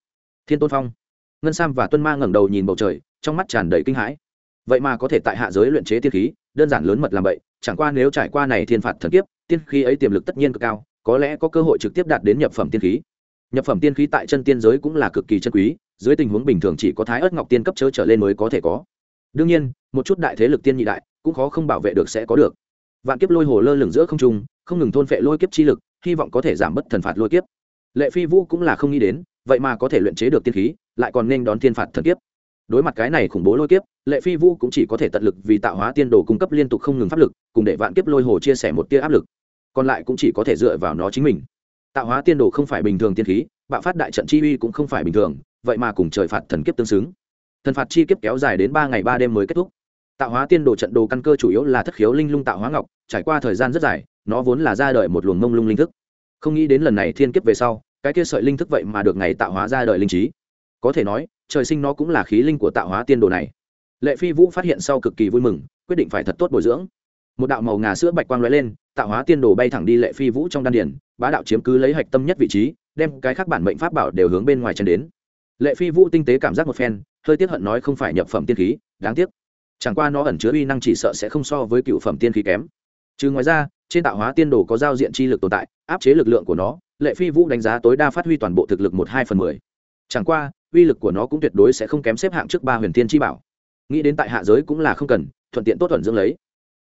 S1: Thiên tôn phong. Ngân sam và tuân ma ngẩng đầu nhìn bầu trời, trong mắt tràn đầy kinh hãi. Vậy mà có thể tại hạ giới luyện chế tiên khí, đơn giản lớn mật làm vậy, chẳng qua nếu trải qua này thiên phạt thần kiếp, tiên khí ấy tiềm lực tất nhiên cực cao, có lẽ có cơ hội trực tiếp đạt đến nhập phẩm tiên khí. Nhập phẩm tiên khí tại chân tiên giới cũng là cực kỳ chân quý, dưới tình huống bình thường chỉ có thái ớt ngọc tiên cấp chớ trở lên mới có thể có. Đương nhiên, một chút đại thế lực tiên nhị đại, cũng khó không bảo vệ được sẽ có được vạn kiếp lôi hồ lơ lửng giữa không trung, không ngừng thôn phệ lôi kiếp chi lực, hy vọng có thể giảm bớt thần phạt lôi kiếp. Lệ phi vũ cũng là không nghĩ đến, vậy mà có thể luyện chế được tiên khí, lại còn nên đón thiên phạt thần kiếp. Đối mặt cái này khủng bố lôi kiếp, lệ phi vũ cũng chỉ có thể tận lực vì tạo hóa tiên đồ cung cấp liên tục không ngừng pháp lực, cùng để vạn kiếp lôi hồ chia sẻ một tia áp lực. Còn lại cũng chỉ có thể dựa vào nó chính mình. Tạo hóa tiên đồ không phải bình thường tiên khí, bạo phát đại trận chi uy cũng không phải bình thường, vậy mà cùng trời phạt thần kiếp tương xứng. Thần phạt chi kiếp kéo dài đến ba ngày ba đêm mới kết thúc tạo hóa tiên đồ trận đồ căn cơ chủ yếu là thất khiếu linh lung tạo hóa ngọc, trải qua thời gian rất dài, nó vốn là ra đời một luồng mông lung linh thức. Không nghĩ đến lần này thiên kiếp về sau, cái kia sợi linh thức vậy mà được ngày tạo hóa ra đời linh trí. Có thể nói, trời sinh nó cũng là khí linh của tạo hóa tiên đồ này. Lệ phi vũ phát hiện sau cực kỳ vui mừng, quyết định phải thật tốt bồi dưỡng. Một đạo màu ngà sữa bạch quang lóe lên, tạo hóa tiên đồ bay thẳng đi lệ phi vũ trong đan điển bá đạo chiếm cứ lấy hạch tâm nhất vị trí, đem cái khác bản mệnh pháp bảo đều hướng bên ngoài chân đến. Lệ phi vũ tinh tế cảm giác một phen, hơi tiếc hận nói không phải nhập phẩm tiên khí, đáng tiếc chẳng qua nó ẩn chứa uy năng chỉ sợ sẽ không so với cựu phẩm tiên khí kém. Trừ ngoài ra, trên tạo hóa tiên đồ có giao diện chi lực tồn tại, áp chế lực lượng của nó, lệ phi vũ đánh giá tối đa phát huy toàn bộ thực lực một hai phần mười. Chẳng qua, uy lực của nó cũng tuyệt đối sẽ không kém xếp hạng trước ba huyền thiên chi bảo. Nghĩ đến tại hạ giới cũng là không cần, thuận tiện tốt thuận dưỡng lấy.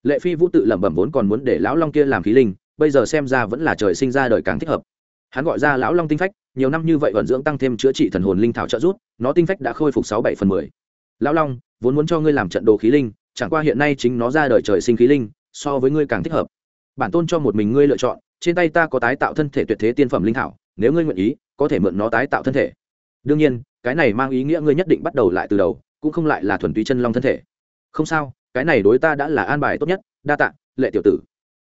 S1: Lệ phi vũ tự lẩm bẩm vốn còn muốn để lão long kia làm khí linh, bây giờ xem ra vẫn là trời sinh ra đời càng thích hợp. Hắn gọi ra lão long tinh phách, nhiều năm như vậy vận dưỡng tăng thêm chữa trị thần hồn linh thảo trợ rút nó tinh phách đã khôi phục sáu bảy phần mười lão long, vốn muốn cho ngươi làm trận đồ khí linh, chẳng qua hiện nay chính nó ra đời trời sinh khí linh, so với ngươi càng thích hợp. Bản tôn cho một mình ngươi lựa chọn, trên tay ta có tái tạo thân thể tuyệt thế tiên phẩm linh thảo, nếu ngươi nguyện ý, có thể mượn nó tái tạo thân thể. Đương nhiên, cái này mang ý nghĩa ngươi nhất định bắt đầu lại từ đầu, cũng không lại là thuần túy chân long thân thể. Không sao, cái này đối ta đã là an bài tốt nhất, đa tạ, lệ tiểu tử.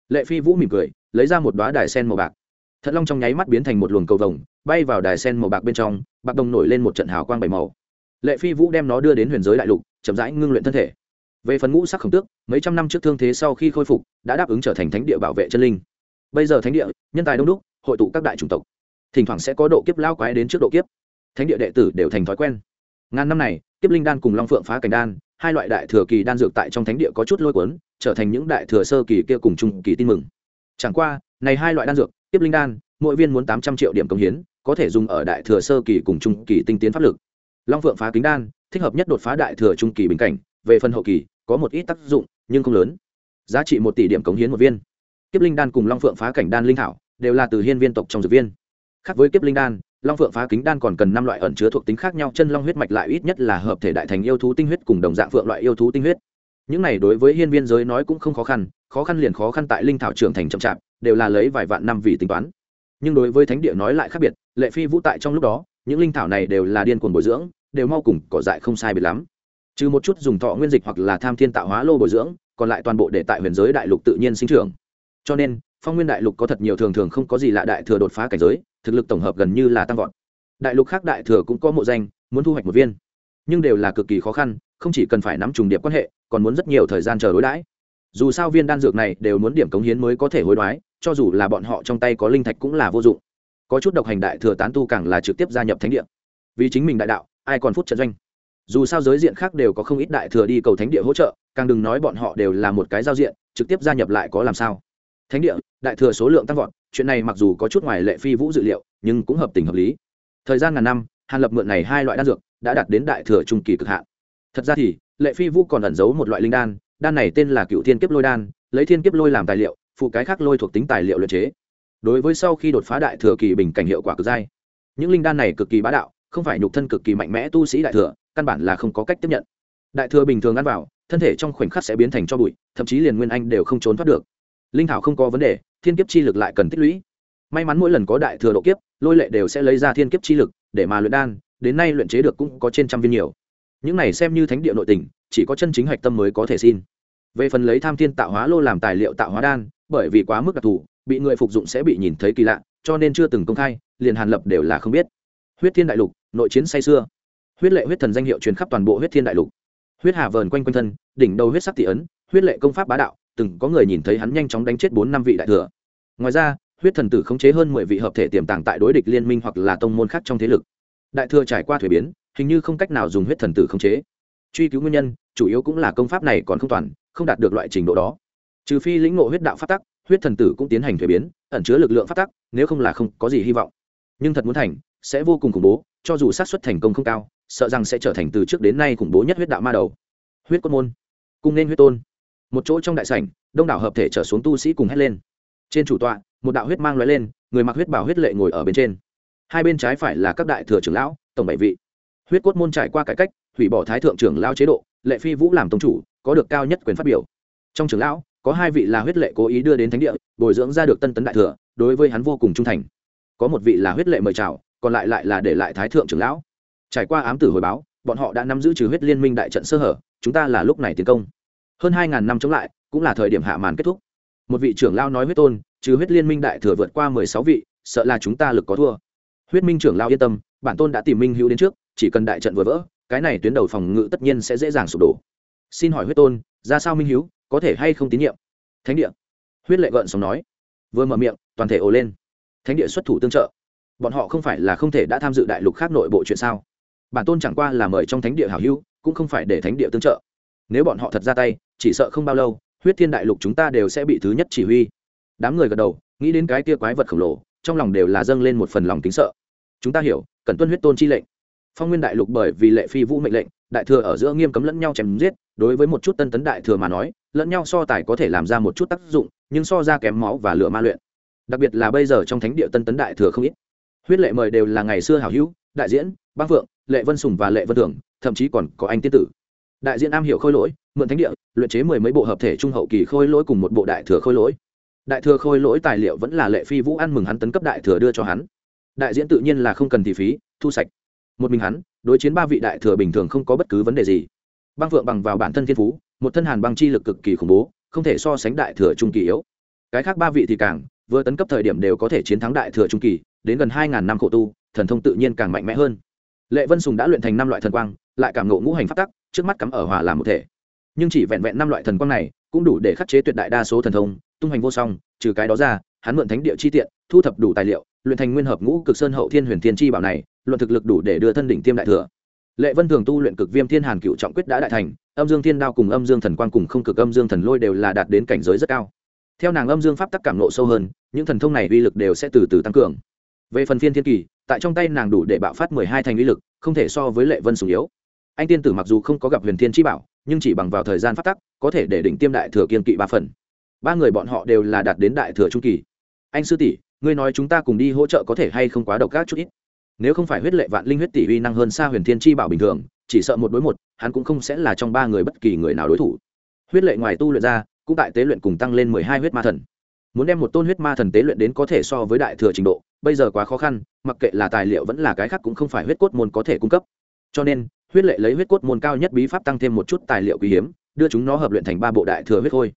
S1: Lệ phi vũ mỉm cười, lấy ra một đoá đài sen màu bạc. Thận long trong nháy mắt biến thành một luồng cầu vồng, bay vào đài sen màu bạc bên trong, bạc đồng nổi lên một trận hào quang bảy màu lệ phi vũ đem nó đưa đến huyền giới đại lục, chậm rãi ngưng luyện thân thể. Về phần ngũ sắc khổng tước, mấy trăm năm trước thương thế sau khi khôi phục, đã đáp ứng trở thành thánh địa bảo vệ chân linh. Bây giờ thánh địa, nhân tài đông đúc, hội tụ các đại chủng tộc. Thỉnh thoảng sẽ có độ kiếp lao quái đến trước độ kiếp. Thánh địa đệ tử đều thành thói quen. Ngàn năm này, kiếp linh đan cùng long phượng phá cảnh đan, hai loại đại thừa kỳ đan dược tại trong thánh địa có chút lôi cuốn, trở thành những đại thừa sơ kỳ kia cùng trung kỳ tin mừng. Chẳng qua, này hai loại đan dược, kiếp linh đan, mỗi viên muốn tám trăm triệu điểm công hiến, có thể dùng ở đại thừa sơ kỳ cùng trung kỳ tinh tiến pháp lực long phượng phá kính đan, thích hợp nhất đột phá đại thừa trung kỳ bình cảnh, về phần hậu kỳ, có một ít tác dụng, nhưng không lớn. Giá trị một tỷ điểm cống hiến một viên. Kiếp linh đan cùng long phượng phá cảnh đan linh thảo, đều là từ hiên viên tộc trong dược viên. Khác với kiếp linh đan, long phượng phá kính đan còn cần năm loại ẩn chứa thuộc tính khác nhau, chân long huyết mạch lại ít nhất là hợp thể đại thành yêu thú tinh huyết cùng đồng dạng phượng loại yêu thú tinh huyết. Những này đối với hiên viên giới nói cũng không khó khăn khó khăn liền khó khăn tại linh thảo trưởng thành chậm chạp, đều là lấy vài vạn năm vì tính toán. Nhưng đối với thánh địa nói lại khác biệt, lệ phi vũ tại trong lúc đó, những linh thảo này đều là điên cuồng bồi dưỡng đều mau cùng cỏ dại không sai biệt lắm. Trừ một chút dùng thọ nguyên dịch hoặc là tham thiên tạo hóa lô bồi dưỡng, còn lại toàn bộ để tại huyền giới đại lục tự nhiên sinh trưởng. Cho nên, phong nguyên đại lục có thật nhiều thường thường không có gì lạ đại thừa đột phá cảnh giới, thực lực tổng hợp gần như là tăng vọt. Đại lục khác đại thừa cũng có mộ danh, muốn thu hoạch một viên. Nhưng đều là cực kỳ khó khăn, không chỉ cần phải nắm trùng điệp quan hệ, còn muốn rất nhiều thời gian chờ đối đãi. Dù sao viên đan dược này đều muốn điểm cống hiến mới có thể hối đoái, cho dù là bọn họ trong tay có linh thạch cũng là vô dụng. Có chút độc hành đại thừa tán tu càng là trực tiếp gia nhập thánh địa. Vì chính mình đại đạo ai còn phút trận doanh. Dù sao giới diện khác đều có không ít đại thừa đi cầu thánh địa hỗ trợ, càng đừng nói bọn họ đều là một cái giao diện, trực tiếp gia nhập lại có làm sao. Thánh địa, đại thừa số lượng tăng vọt, chuyện này mặc dù có chút ngoài lệ phi vũ dự liệu, nhưng cũng hợp tình hợp lý. Thời gian ngàn năm, hàn lập mượn này hai loại đan dược, đã đạt đến đại thừa trung kỳ cực hạn. Thật ra thì, lệ phi vũ còn ẩn giấu một loại linh đan đan này tên là cựu thiên kiếp lôi đan, lấy thiên kiếp lôi làm tài liệu, phụ cái khác lôi thuộc tính tài liệu luyện chế. Đối với sau khi đột phá đại thừa kỳ bình cảnh hiệu quả cực dai, những linh đan này cực kỳ bá đạo không phải nhục thân cực kỳ mạnh mẽ tu sĩ đại thừa, căn bản là không có cách tiếp nhận. Đại thừa bình thường ăn vào, thân thể trong khoảnh khắc sẽ biến thành cho bụi, thậm chí liền nguyên anh đều không trốn thoát được. Linh thảo không có vấn đề, thiên kiếp chi lực lại cần tích lũy. May mắn mỗi lần có đại thừa độ kiếp, lôi lệ đều sẽ lấy ra thiên kiếp chi lực để mà luyện đan, đến nay luyện chế được cũng có trên trăm viên nhiều. Những này xem như thánh địa nội tình, chỉ có chân chính hạch tâm mới có thể xin. Về phần lấy tham thiên tạo hóa lô làm tài liệu tạo hóa đan, bởi vì quá mức đặc thù, bị người phục dụng sẽ bị nhìn thấy kỳ lạ, cho nên chưa từng công khai, liền hàn lập đều là không biết. Huyết thiên đại lục nội chiến say xưa huyết lệ huyết thần danh hiệu truyền khắp toàn bộ huyết thiên đại lục. Huyết hà vờn quanh quanh thân, đỉnh đầu huyết sắc tỷ ấn, huyết lệ công pháp bá đạo, từng có người nhìn thấy hắn nhanh chóng đánh chết bốn năm vị đại thừa. Ngoài ra, huyết thần tử khống chế hơn mười vị hợp thể tiềm tàng tại đối địch liên minh hoặc là tông môn khác trong thế lực. Đại thừa trải qua thuế biến, hình như không cách nào dùng huyết thần tử khống chế. Truy cứu nguyên nhân, chủ yếu cũng là công pháp này còn không toàn, không đạt được loại trình độ đó. Trừ phi lĩnh ngộ huyết đạo phát tắc, huyết thần tử cũng tiến hành thuế biến, ẩn chứa lực lượng phát tắc, nếu không là không có gì hy vọng. Nhưng thật muốn thành, sẽ vô cùng khủng bố cho dù xác suất thành công không cao, sợ rằng sẽ trở thành từ trước đến nay khủng bố nhất huyết đạo ma đầu. Huyết quân môn, cung nên huyết tôn. Một chỗ trong đại sảnh, đông đảo hợp thể trở xuống tu sĩ cùng hét lên. Trên chủ tọa, một đạo huyết mang loại lên, người mặc huyết bảo huyết lệ ngồi ở bên trên. Hai bên trái phải là các đại thừa trưởng lão, tổng bảy vị. Huyết cốt môn trải qua cải cách, hủy bỏ thái thượng trưởng lao chế độ, lệ phi vũ làm tông chủ, có được cao nhất quyền phát biểu. Trong trưởng lão, có hai vị là huyết lệ cố ý đưa đến thánh địa, bồi dưỡng ra được tân tấn đại thừa, đối với hắn vô cùng trung thành có một vị là huyết lệ mời chào, còn lại lại là để lại thái thượng trưởng lão. Trải qua ám tử hồi báo, bọn họ đã nắm giữ trừ huyết liên minh đại trận sơ hở, chúng ta là lúc này tiến công. Hơn hai ngàn năm chống lại, cũng là thời điểm hạ màn kết thúc. Một vị trưởng lao nói huyết tôn, trừ huyết liên minh đại thừa vượt qua mười sáu vị, sợ là chúng ta lực có thua. Huyết minh trưởng lao yên tâm, bản tôn đã tìm minh hữu đến trước, chỉ cần đại trận vừa vỡ, cái này tuyến đầu phòng ngự tất nhiên sẽ dễ dàng sụp đổ. Xin hỏi huyết tôn, ra sao minh hữu, có thể hay không tín nhiệm? Thánh địa. Huyết lệ gợn sống nói. Vừa mở miệng, toàn thể ồ lên thánh địa xuất thủ tương trợ. Bọn họ không phải là không thể đã tham dự đại lục khác nội bộ chuyện sao? Bản tôn chẳng qua là mời trong thánh địa hảo hữu, cũng không phải để thánh địa tương trợ. Nếu bọn họ thật ra tay, chỉ sợ không bao lâu, huyết thiên đại lục chúng ta đều sẽ bị thứ nhất chỉ huy. Đám người gật đầu, nghĩ đến cái tia quái vật khổng lồ, trong lòng đều là dâng lên một phần lòng kính sợ. Chúng ta hiểu cần tuân huyết tôn chi lệnh. Phong nguyên đại lục bởi vì lệ phi vũ mệnh lệnh, đại thừa ở giữa nghiêm cấm lẫn nhau chém giết, đối với một chút tân tấn đại thừa mà nói, lẫn nhau so tài có thể làm ra một chút tác dụng, nhưng so ra kém máu và lửa ma luyện đặc biệt là bây giờ trong thánh địa tân tấn đại thừa không ít. Huyết lệ mời đều là ngày xưa hảo hữu, đại diễn bác phượng, lệ vân sùng và lệ vân tưởng thậm chí còn có anh tiên tử. Đại diễn am hiểu khôi lỗi, mượn thánh địa, luyện chế mười mấy bộ hợp thể trung hậu kỳ khôi lỗi cùng một bộ đại thừa khôi lỗi. Đại thừa khôi lỗi tài liệu vẫn là lệ phi vũ ăn mừng hắn tấn cấp đại thừa đưa cho hắn. Đại diễn tự nhiên là không cần thị phí, thu sạch. Một mình hắn, đối chiến ba vị đại thừa bình thường không có bất cứ vấn đề gì. Băng phượng bằng vào bản thân thiên phú, một thân hàn băng chi lực cực kỳ khủng bố, không thể so sánh đại thừa trung kỳ yếu. Cái khác ba vị thì càng vừa tấn cấp thời điểm đều có thể chiến thắng đại thừa trung kỳ, đến gần hai ngàn năm khổ tu, thần thông tự nhiên càng mạnh mẽ hơn. Lệ vân sùng đã luyện thành năm loại thần quang, lại cảm ngộ ngũ hành phát tắc, trước mắt cắm ở hòa làm một thể. Nhưng chỉ vẹn vẹn năm loại thần quang này, cũng đủ để khắc chế tuyệt đại đa số thần thông, tung hành vô song, trừ cái đó ra, hắn mượn thánh địa chi tiện, thu thập đủ tài liệu, luyện thành nguyên hợp ngũ cực sơn hậu thiên huyền thiên chi bảo này, luận thực lực đủ để đưa thân đỉnh tiêm đại thừa. Lệ vân thường tu luyện cực viêm thiên hàn cựu trọng quyết đã đại thành, âm dương thiên đao cùng âm dương thần quang cùng không cực âm dương thần lôi đều là đạt đến cảnh giới rất cao theo nàng âm dương pháp tắc cảm nộ sâu hơn, những thần thông này uy lực đều sẽ từ từ tăng cường. Về phần phiên thiên kỳ, tại trong tay nàng đủ để bạo phát mười hai thành uy lực, không thể so với lệ vân sùng yếu. Anh tiên tử mặc dù không có gặp huyền thiên chi bảo, nhưng chỉ bằng vào thời gian phát tắc, có thể để đỉnh tiêm đại thừa kiên kỵ ba phần. Ba người bọn họ đều là đạt đến đại thừa trung kỳ. Anh sư tỷ, ngươi nói chúng ta cùng đi hỗ trợ có thể hay không quá độc ác chút ít? Nếu không phải huyết lệ vạn linh huyết tỷ uy năng hơn xa huyền thiên chi bảo bình thường, chỉ sợ một đối một, hắn cũng không sẽ là trong ba người bất kỳ người nào đối thủ. Huyết lệ ngoài tu luyện ra cũng tại tế luyện cùng tăng lên mười hai huyết ma thần. Muốn đem một tôn huyết ma thần tế luyện đến có thể so với đại thừa trình độ, bây giờ quá khó khăn, mặc kệ là tài liệu vẫn là cái khác cũng không phải huyết cốt môn có thể cung cấp. Cho nên, huyết lệ lấy huyết cốt môn cao nhất bí pháp tăng thêm một chút tài liệu quý hiếm, đưa chúng nó hợp luyện thành ba bộ đại thừa huyết khôi.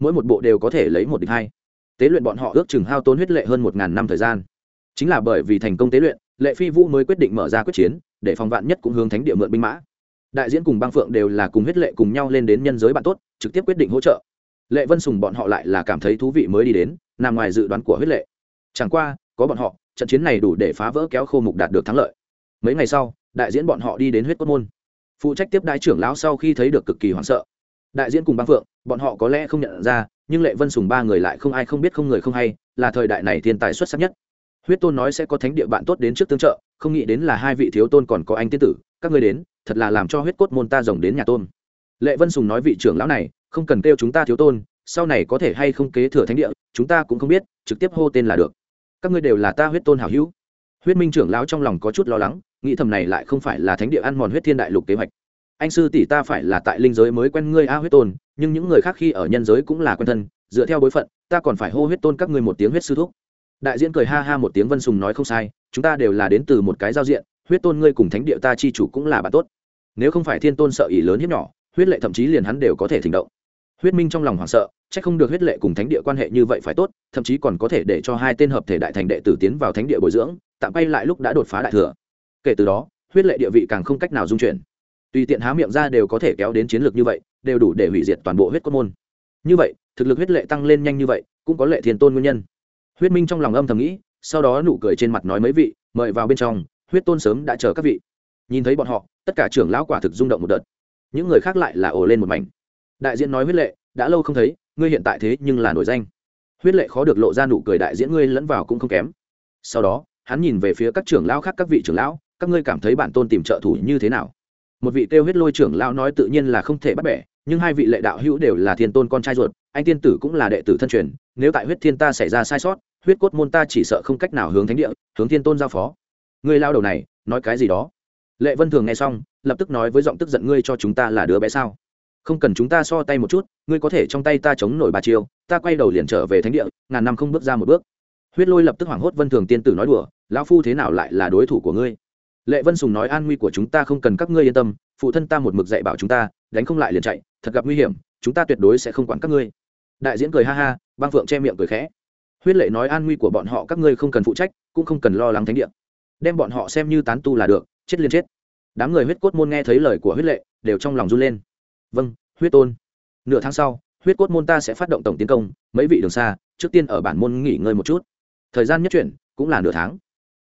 S1: Mỗi một bộ đều có thể lấy một địch hai. Tế luyện bọn họ ước chừng hao tốn huyết lệ hơn một ngàn năm thời gian. Chính là bởi vì thành công tế luyện, lệ phi vũ mới quyết định mở ra quyết chiến, để phòng vạn nhất cũng hướng thánh địa mượn binh mã. Đại diễn cùng băng phượng đều là cùng huyết lệ cùng nhau lên đến nhân giới bạn tốt, trực tiếp quyết định hỗ trợ lệ vân sùng bọn họ lại là cảm thấy thú vị mới đi đến, nằm ngoài dự đoán của huyết lệ. Chẳng qua, có bọn họ, trận chiến này đủ để phá vỡ kéo khô mục đạt được thắng lợi. Mấy ngày sau, đại diễn bọn họ đi đến huyết cốt môn. Phụ trách tiếp đại trưởng lão sau khi thấy được cực kỳ hoảng sợ. Đại diễn cùng băng phượng, bọn họ có lẽ không nhận ra, nhưng lệ vân sùng ba người lại không ai không biết không người không hay, là thời đại này thiên tài xuất sắc nhất. Huyết tôn nói sẽ có thánh địa bạn tốt đến trước tương trợ, không nghĩ đến là hai vị thiếu tôn còn có anh tiên tử, các ngươi đến, thật là làm cho huyết cốt môn ta rồng đến nhà tôn. Lệ vân sùng nói vị trưởng lão này không cần kêu chúng ta thiếu tôn, sau này có thể hay không kế thừa thánh địa, chúng ta cũng không biết, trực tiếp hô tên là được. Các ngươi đều là ta huyết tôn hảo hữu. Huyết minh trưởng lão trong lòng có chút lo lắng, nghĩ thầm này lại không phải là thánh địa ăn mòn huyết thiên đại lục kế hoạch. Anh sư tỷ ta phải là tại linh giới mới quen ngươi a huyết tôn, nhưng những người khác khi ở nhân giới cũng là quen thân, dựa theo bối phận, ta còn phải hô huyết tôn các ngươi một tiếng huyết sư thúc. Đại diễn cười ha ha một tiếng vân sùng nói không sai, chúng ta đều là đến từ một cái giao diện, huyết tôn ngươi cùng thánh địa ta chi chủ cũng là bạn tốt. Nếu không phải thiên tôn sợ ý lớn hiếp nhỏ, huyết lệ thậm chí liền hắn đều có thể thỉnh động huyết minh trong lòng hoảng sợ c h ắ c không được huyết lệ cùng thánh địa quan hệ như vậy phải tốt, thậm chí còn có thể để cho hai tên hợp thể đại thành đệ tử tiến vào thánh địa bồi dưỡng, tạm bay lại lúc đã đột phá đại thừa. Kể từ đó, huyết lệ địa vị càng không cách nào dung chuyển. Tùy tiện há miệng ra đều có thể kéo đến chiến lược như vậy, đều đủ để hủy diệt toàn bộ huyết cốt môn. Như vậy, thực lực huyết lệ tăng lên nhanh như vậy, cũng có lệ thiên tôn nguyên nhân. Huyết minh trong lòng âm thầm nghĩ, sau đó nụ cười trên mặt nói mấy vị, mời vào bên trong, huyết tôn sớm đã chờ các vị. Nhìn thấy bọn họ, tất cả trưởng lão quả thực rung động một đợt. Những người khác lại là ồ lên một mảnh đại diễn nói huyết lệ, đã lâu không thấy, ngươi hiện tại thế nhưng là nổi danh. Huyết lệ khó được lộ ra nụ cười đại diễn ngươi lẫn vào cũng không kém. Sau đó, hắn nhìn về phía các trưởng lão khác, các vị trưởng lão, các ngươi cảm thấy bản tôn tìm trợ thủ như thế nào? Một vị tiêu huyết lôi trưởng lão nói tự nhiên là không thể bắt bẻ, nhưng hai vị lệ đạo hữu đều là thiên tôn con trai ruột, anh tiên tử cũng là đệ tử thân truyền, nếu tại huyết thiên ta xảy ra sai sót, huyết cốt môn ta chỉ sợ không cách nào hướng thánh địa, hướng thiên tôn giao phó. Ngươi lao đầu này, nói cái gì đó? Lệ vân thường nghe xong, lập tức nói với giọng tức giận, ngươi cho chúng ta là đứa bé sao? Không cần chúng ta so tay một chút, ngươi có thể trong tay ta chống nổi ba chiêu, ta quay đầu liền trở về thánh địa, ngàn năm không bước ra một bước. Huyết lôi lập tức hoảng hốt vân thường tiên tử nói đùa, lão phu thế nào lại là đối thủ của ngươi? Lệ vân sùng nói an nguy của chúng ta không cần các ngươi yên tâm, phụ thân ta một mực dạy bảo chúng ta, đánh không lại liền chạy, thật gặp nguy hiểm, chúng ta tuyệt đối sẽ không quản các ngươi. Đại diễn cười ha ha, băng phượng che miệng cười khẽ. Huyết lệ nói an nguy của bọn họ các ngươi không cần phụ trách, cũng không cần lo lắng thánh địa. Đem bọn họ xem như tán tu là được, chết liền chết. Đám người huyết cốt môn nghe thấy lời của huyết lệ, đều trong lòng run lên vâng huyết tôn. Nửa tháng sau, huyết cốt môn ta sẽ phát động tổng tiến công, mấy vị đường xa, trước tiên ở bản môn nghỉ ngơi một chút. Thời gian nhất chuyển, cũng là nửa tháng.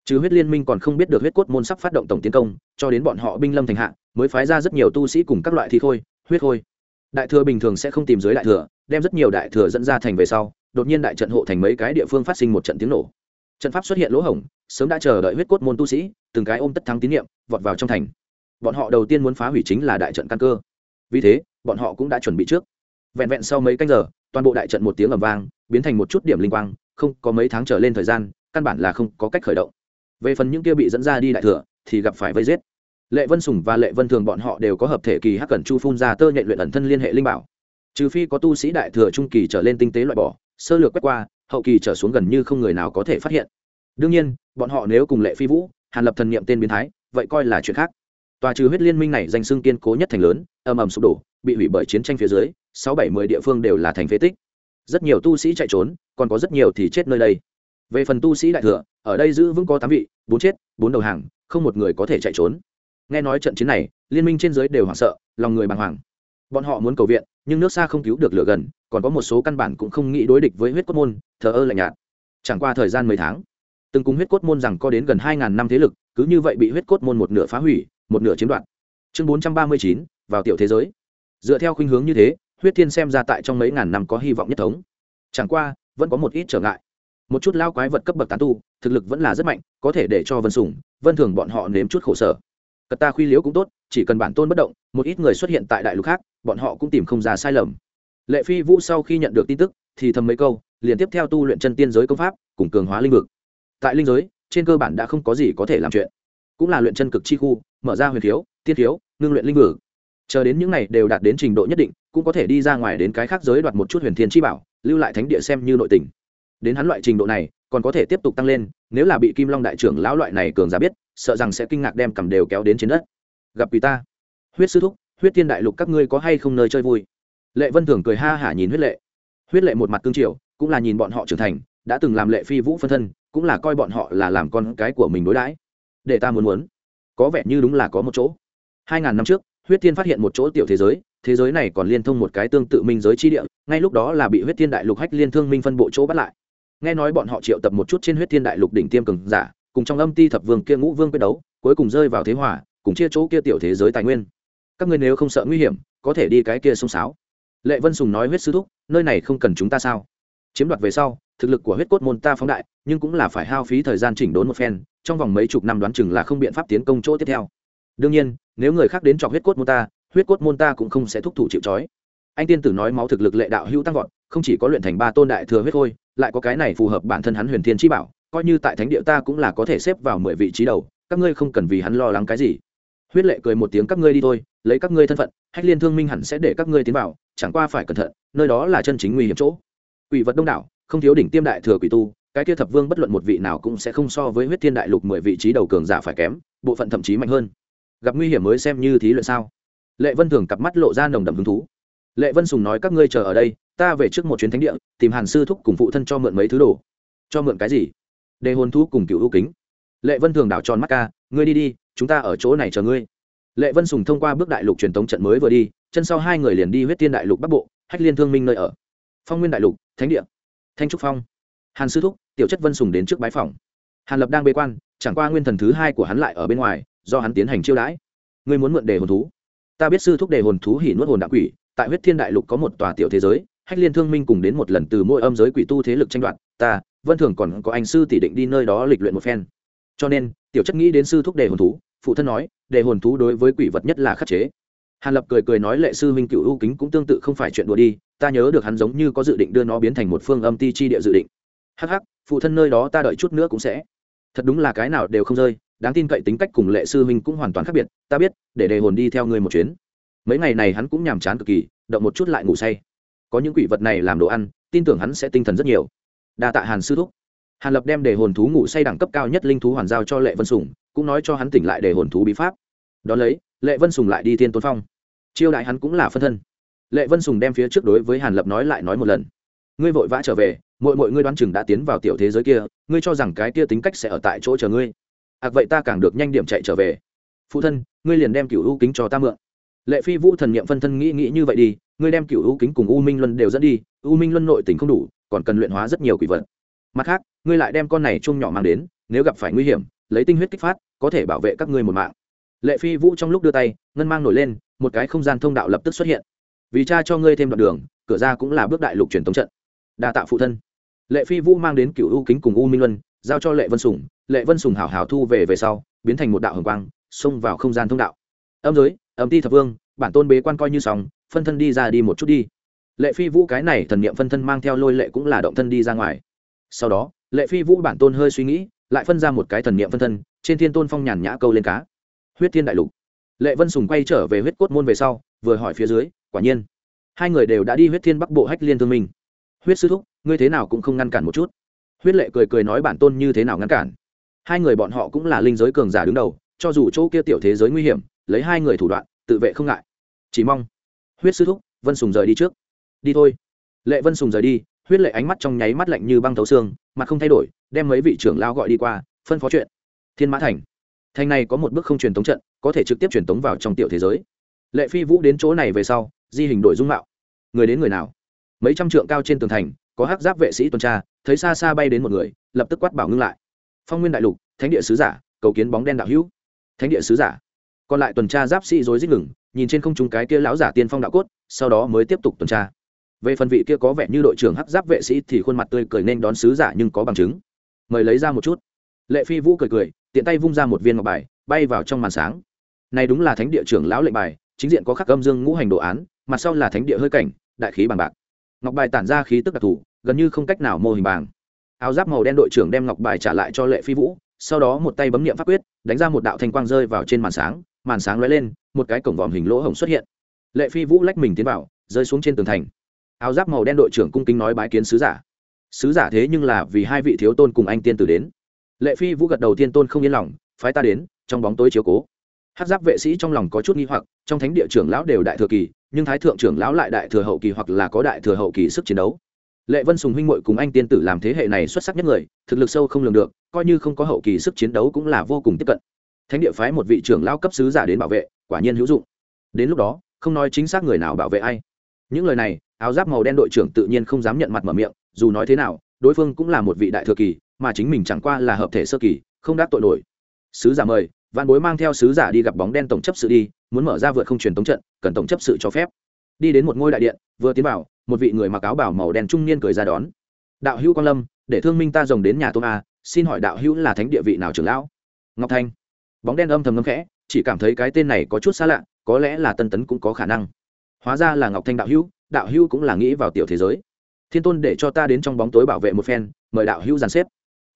S1: Chứ huyết liên minh còn không biết được huyết cốt môn sắp phát động tổng tiến công, cho đến bọn họ binh lâm thành hạ, mới phái ra rất nhiều tu sĩ cùng các loại thi khôi, huyết khôi. Đại thừa bình thường sẽ không tìm dưới đại thừa, đem rất nhiều đại thừa dẫn ra thành về sau, đột nhiên đại trận hộ thành mấy cái địa phương phát sinh một trận tiếng nổ. Trận pháp xuất hiện lỗ hổng, sớm đã chờ đợi huyết cốt môn tu sĩ, từng cái ôm tất thắng tín nhiệm vọt vào trong thành. Bọn họ đầu tiên muốn phá hủy chính là đại trận căn cơ vì thế, bọn họ cũng đã chuẩn bị trước. Vẹn vẹn sau mấy canh giờ, toàn bộ đại trận một tiếng ầm vang, biến thành một chút điểm linh quang, không có mấy tháng trở lên thời gian, căn bản là không có cách khởi động. Về phần những kia bị dẫn ra đi đại thừa, thì gặp phải vây giết. Lệ vân sùng và lệ vân thường bọn họ đều có hợp thể kỳ hắc cẩn chu phun ra tơ nhện luyện ẩn thân liên hệ linh bảo. Trừ phi có tu sĩ đại thừa trung kỳ trở lên tinh tế loại bỏ, sơ lược quét qua, hậu kỳ trở xuống gần như không người nào có thể phát hiện. Đương nhiên, bọn họ nếu cùng lệ phi vũ, hàn lập thần niệm tên biến thái, vậy coi là chuyện khác tòa trừ huyết liên minh này danh xưng kiên cố nhất thành lớn, ầm ầm sụp đổ, bị hủy bởi chiến tranh phía dưới, sáu bảy mười địa phương đều là thành phế tích. Rất nhiều tu sĩ chạy trốn, còn có rất nhiều thì chết nơi đây. Về phần tu sĩ đại thừa, ở đây giữ vững có tám vị, bốn chết, bốn đầu hàng, không một người có thể chạy trốn. Nghe nói trận chiến này, liên minh trên dưới đều hoảng sợ, lòng người bàng hoàng. Bọn họ muốn cầu viện, nhưng nước xa không cứu được lửa gần, còn có một số căn bản cũng không nghĩ đối địch với huyết cốt môn, thờ ơ lạnh nhạt. Chẳng qua thời gian mấy tháng, từng cùng huyết cốt môn rằng có đến gần hai ngàn năm thế lực, cứ như vậy bị huyết cốt môn một nửa phá hủy một nửa chiếm đoạt. Chương bốn trăm ba mươi chín, vào tiểu thế giới. Dựa theo khuynh hướng như thế, huyết thiên xem ra tại trong mấy ngàn năm có hy vọng nhất thống. Chẳng qua, vẫn có một ít trở ngại. Một chút lao quái vật cấp bậc tán tu, thực lực vẫn là rất mạnh, có thể để cho vân sủng, vân thường bọn họ nếm chút khổ sở. Cật ta khuy liếu cũng tốt, chỉ cần bản tôn bất động, một ít người xuất hiện tại đại lục khác, bọn họ cũng tìm không ra sai lầm. Lệ phi vũ sau khi nhận được tin tức, thì thầm mấy câu, liền tiếp theo tu luyện chân tiên giới công pháp, cùng cường hóa linh vực. Tại linh giới, trên cơ bản đã không có gì có thể làm chuyện cũng là luyện chân cực chi khu, mở ra huyền thiếu tiên thiếu ngưng luyện linh vực chờ đến những này đều đạt đến trình độ nhất định, cũng có thể đi ra ngoài đến cái khác giới đoạt một chút huyền thiên chi bảo, lưu lại thánh địa xem như nội tình. Đến hắn loại trình độ này, còn có thể tiếp tục tăng lên, nếu là bị kim long đại trưởng lão loại này cường giả biết, sợ rằng sẽ kinh ngạc đem cầm đều kéo đến trên đất. Gặp quỷ ta. Huyết sư thúc, huyết thiên đại lục các ngươi có hay không nơi chơi vui? Lệ vân thường cười ha hả nhìn huyết lệ. Huyết lệ một mặt cương triều, cũng là nhìn bọn họ trưởng thành, đã từng làm lệ phi vũ phân thân, cũng là coi bọn họ là làm con cái của mình đối đãi để ta muốn muốn. Có vẻ như đúng là có một chỗ. Hai ngàn năm trước, huyết thiên phát hiện một chỗ tiểu thế giới thế giới này còn liên thông một cái tương tự minh giới chi địa, ngay lúc đó là bị huyết thiên đại lục hách liên thương minh phân bộ chỗ bắt lại. Nghe nói bọn họ triệu tập một chút trên huyết thiên đại lục đỉnh tiêm cường giả, cùng trong âm ti thập vương kia ngũ vương quyết đấu, cuối cùng rơi vào thế hỏa cùng chia chỗ kia tiểu thế giới tài nguyên. Các ngươi nếu không sợ nguy hiểm, có thể đi cái kia sông sáo lệ vân sùng nói huyết sư thúc, nơi này không cần chúng ta sao? Chiếm đoạt về sau thực lực của huyết cốt môn ta phóng đại, nhưng cũng là phải hao phí thời gian chỉnh đốn một phen, trong vòng mấy chục năm đoán chừng là không biện pháp tiến công chỗ tiếp theo. Đương nhiên, nếu người khác đến chọc huyết cốt môn ta, huyết cốt môn ta cũng không sẽ thúc thủ chịu trói. Anh tiên tử nói máu thực lực lệ đạo hữu tăng vọt, không chỉ có luyện thành ba tôn đại thừa huyết khôi, lại có cái này phù hợp bản thân hắn huyền thiên chi bảo, coi như tại thánh địa ta cũng là có thể xếp vào mười vị trí đầu, các ngươi không cần vì hắn lo lắng cái gì. Huyết lệ cười một tiếng, các ngươi đi thôi, lấy các ngươi thân phận, hách liên thương minh hẳn sẽ để các ngươi tiến vào, chẳng qua phải cẩn thận, nơi đó là chân chính nguy hiểm chỗ. Quỷ vật đông đảo không thiếu đỉnh tiêm đại thừa quỷ tu, cái kia thập vương bất luận một vị nào cũng sẽ không so với huyết thiên đại lục mười vị trí đầu cường giả phải kém, bộ phận thậm chí mạnh hơn. Gặp nguy hiểm mới xem như thí luyện sao? Lệ vân thường cặp mắt lộ ra nồng đầm hứng thú. Lệ vân sùng nói các ngươi chờ ở đây, ta về trước một chuyến thánh địa, tìm hàn sư thúc cùng phụ thân cho mượn mấy thứ đồ. Cho mượn cái gì? Đề hồn thú cùng cựu ưu kính. Lệ vân thường đảo tròn mắt ca, ngươi đi đi, chúng ta ở chỗ này chờ ngươi. Lệ vân sùng thông qua bước đại lục truyền thống trận mới vừa đi, chân sau hai người liền đi huyết tiên đại lục bắc bộ, hách liên thương minh nơi ở. Phong nguyên đại lục, thánh địa thanh trúc phong. Hàn sư thúc, tiểu chất vân sùng đến trước bái phòng. Hàn lập đang bế quan, chẳng qua nguyên thần thứ hai của hắn lại ở bên ngoài, do hắn tiến hành chiêu đãi. Ngươi muốn mượn đề hồn thú. Ta biết sư thúc đề hồn thú hỉ nuốt hồn đạo quỷ, tại huyết thiên đại lục có một tòa tiểu thế giới, hách liên thương minh cùng đến một lần từ mỗi âm giới quỷ tu thế lực tranh đoạt, ta, vân thường còn có anh sư tỷ định đi nơi đó lịch luyện một phen. Cho nên, tiểu chất nghĩ đến sư thúc đề hồn thú, phụ thân nói, đề hồn thú đối với quỷ vật nhất là khắc chế. Hàn lập cười cười nói lệ sư minh cựu ưu kính cũng tương tự không phải chuyện đùa đi ta nhớ được hắn giống như có dự định đưa nó biến thành một phương âm ti chi địa dự định. Hắc hắc, phụ thân nơi đó ta đợi chút nữa cũng sẽ. Thật đúng là cái nào đều không rơi, đáng tin cậy tính cách cùng lệ sư huynh cũng hoàn toàn khác biệt, ta biết, để đề hồn đi theo ngươi một chuyến. Mấy ngày này hắn cũng nhàm chán cực kỳ, động một chút lại ngủ say. Có những quỷ vật này làm đồ ăn, tin tưởng hắn sẽ tinh thần rất nhiều. Đa tạ hàn sư thúc. Hàn lập đem đề hồn thú ngủ say đẳng cấp cao nhất linh thú hoàn giao cho lệ vân sùng, cũng nói cho hắn tỉnh lại đề hồn thú bí pháp. Đó lấy, lệ vân sùng lại đi thiên tôn phong. Chiêu đại hắn cũng là phân thân lệ vân sùng đem phía trước đối với hàn lập nói lại nói một lần. Ngươi vội vã trở về mỗi mỗi ngươi đoán chừng đã tiến vào tiểu thế giới kia, ngươi cho rằng cái kia tính cách sẽ ở tại chỗ chờ ngươi. Ạc vậy ta càng được nhanh điểm chạy trở về. Phụ thân, ngươi liền đem cựu u kính cho ta mượn. Lệ phi vũ thần niệm phân thân nghĩ nghĩ như vậy đi, ngươi đem cựu u kính cùng u minh luân đều dẫn đi, u minh luân nội tình không đủ, còn cần luyện hóa rất nhiều quỷ vật. Mặt khác, ngươi lại đem con này chung nhỏ mang đến, nếu gặp phải nguy hiểm, lấy tinh huyết kích phát, có thể bảo vệ các ngươi một mạng. Lệ phi vũ trong lúc đưa tay, ngân mang nổi lên, một cái không gian thông đạo lập tức xuất hiện vì cha cho ngươi thêm đoạn đường, cửa ra cũng là bước đại lục truyền thống trận. Đa tạ phụ thân. Lệ phi vũ mang đến cựu u kính cùng u minh luân, giao cho lệ vân sùng. Lệ vân sùng hảo hảo thu về về sau, biến thành một đạo hồng quang, xông vào không gian thông đạo. Âm giới, âm ti thập vương, bản tôn bế quan coi như sóng phân thân đi ra đi một chút đi. Lệ phi vũ cái này thần niệm phân thân mang theo lôi lệ cũng là động thân đi ra ngoài. Sau đó, lệ phi vũ bản tôn hơi suy nghĩ, lại phân ra một cái thần niệm phân thân, trên thiên tôn phong nhàn nhã câu lên cá. Huyết thiên đại lục. Lệ vân sùng quay trở về huyết cốt môn về sau, vừa hỏi phía dưới quả nhiên. Hai người đều đã đi huyết thiên bắc bộ hách liên thương minh. Huyết sư thúc, ngươi thế nào cũng không ngăn cản một chút. Huyết lệ cười cười nói bản tôn như thế nào ngăn cản? Hai người bọn họ cũng là linh giới cường giả đứng đầu, cho dù chỗ kia tiểu thế giới nguy hiểm, lấy hai người thủ đoạn, tự vệ không ngại. Chỉ mong, huyết sư thúc, vân sùng rời đi trước. Đi thôi. Lệ vân sùng rời đi, huyết lệ ánh mắt trong nháy mắt lạnh như băng thấu xương, mặt không thay đổi, đem mấy vị trưởng lao gọi đi qua, phân phó chuyện. Thiên mã thành. Thành này có một bước không truyền tống trận, có thể trực tiếp truyền tống vào trong tiểu thế giới. Lệ phi vũ đến chỗ này về sau di hình đổi dung mạo. Người đến người nào? Mấy trăm trượng cao trên tường thành, có hắc giáp vệ sĩ tuần tra, thấy xa xa bay đến một người, lập tức quát bảo ngưng lại. Phong nguyên đại lục, thánh địa sứ giả, cầu kiến bóng đen đạo hữu. Thánh địa sứ giả. Còn lại tuần tra giáp sĩ rối rít ngừng, nhìn trên không trung cái kia lão giả tiên phong đạo cốt, sau đó mới tiếp tục tuần tra. Về phần vị kia có vẻ như đội trưởng hắc giáp vệ sĩ thì khuôn mặt tươi cười nên đón sứ giả nhưng có bằng chứng. Mời lấy ra một chút. Lệ phi vũ cười cười, tiện tay vung ra một viên ngọc bài, bay vào trong màn sáng. Này đúng là thánh địa trưởng lão lệnh bài, chính diện có khắc âm dương ngũ hành đồ án mặt sau là thánh địa hơi cảnh, đại khí bằng bạc. Ngọc bài tản ra khí tức đặc thù, gần như không cách nào mô hình bàng áo giáp màu đen đội trưởng đem ngọc bài trả lại cho lệ phi vũ, sau đó một tay bấm niệm pháp quyết, đánh ra một đạo thanh quang rơi vào trên màn sáng màn sáng lóe lên, một cái cổng vòm hình lỗ hổng xuất hiện. Lệ phi vũ lách mình tiến vào, rơi xuống trên tường thành. Áo giáp màu đen đội trưởng cung kính nói bái kiến sứ giả. Sứ giả thế nhưng là vì hai vị thiếu tôn cùng anh tiên tử đến. Lệ phi vũ gật đầu tiên tôn không yên lòng, phái ta đến, trong bóng tối chiếu cố. Hát giáp vệ sĩ trong lòng có chút nghi hoặc, trong thánh địa trưởng lão đều đại thừa kỳ nhưng thái thượng trưởng lão lại đại thừa hậu kỳ hoặc là có đại thừa hậu kỳ sức chiến đấu. Lệ vân sùng huynh muội cùng anh tiên tử làm thế hệ này xuất sắc nhất người, thực lực sâu không lường được, coi như không có hậu kỳ sức chiến đấu cũng là vô cùng tiếp cận. Thánh địa phái một vị trưởng lão cấp sứ giả đến bảo vệ, quả nhiên hữu dụng. Đến lúc đó, không nói chính xác người nào bảo vệ ai. Những lời này, áo giáp màu đen đội trưởng tự nhiên không dám nhận mặt mở miệng, dù nói thế nào, đối phương cũng là một vị đại thừa kỳ, mà chính mình chẳng qua là hợp thể sơ kỳ, không đáp tội nổi. Sứ giả mời văn bối mang theo sứ giả đi gặp bóng đen tổng chấp sự đi, muốn mở ra vượt không truyền tống trận, cần tổng chấp sự cho phép. Đi đến một ngôi đại điện, vừa tiến vào, một vị người mặc áo bảo màu đen trung niên cười ra đón. Đạo hữu quan lâm, để thương minh ta rồng đến nhà tôn a, xin hỏi đạo hữu là thánh địa vị nào trưởng lão? Ngọc thanh. Bóng đen âm thầm ngâm khẽ, chỉ cảm thấy cái tên này có chút xa lạ, có lẽ là tân tấn cũng có khả năng. Hóa ra là ngọc thanh đạo hữu đạo hữu cũng là nghĩ vào tiểu thế giới. Thiên tôn để cho ta đến trong bóng tối bảo vệ một phen, mời đạo hữu dàn xếp.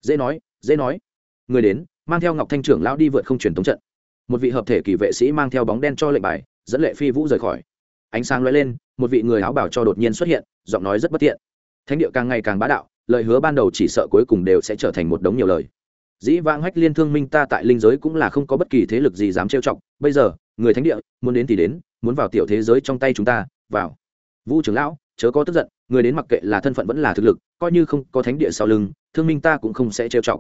S1: Dễ nói dễ nói. Người đến mang theo ngọc thanh trưởng lão đi vượt không truyền tống trận. Một vị hợp thể kỳ vệ sĩ mang theo bóng đen cho lệnh bài, dẫn lệ phi vũ rời khỏi. Ánh sáng lóe lên, một vị người áo bảo cho đột nhiên xuất hiện, giọng nói rất bất tiện. Thánh địa càng ngày càng bá đạo, lời hứa ban đầu chỉ sợ cuối cùng đều sẽ trở thành một đống nhiều lời. Dĩ vãng hách liên thương minh ta tại linh giới cũng là không có bất kỳ thế lực gì dám trêu chọc, bây giờ, người thánh địa, muốn đến thì đến, muốn vào tiểu thế giới trong tay chúng ta, vào. Vũ trưởng lão, chớ có tức giận, người đến mặc kệ là thân phận vẫn là thực lực, coi như không có thánh địa sau lưng, thương minh ta cũng không sẽ trêu chọc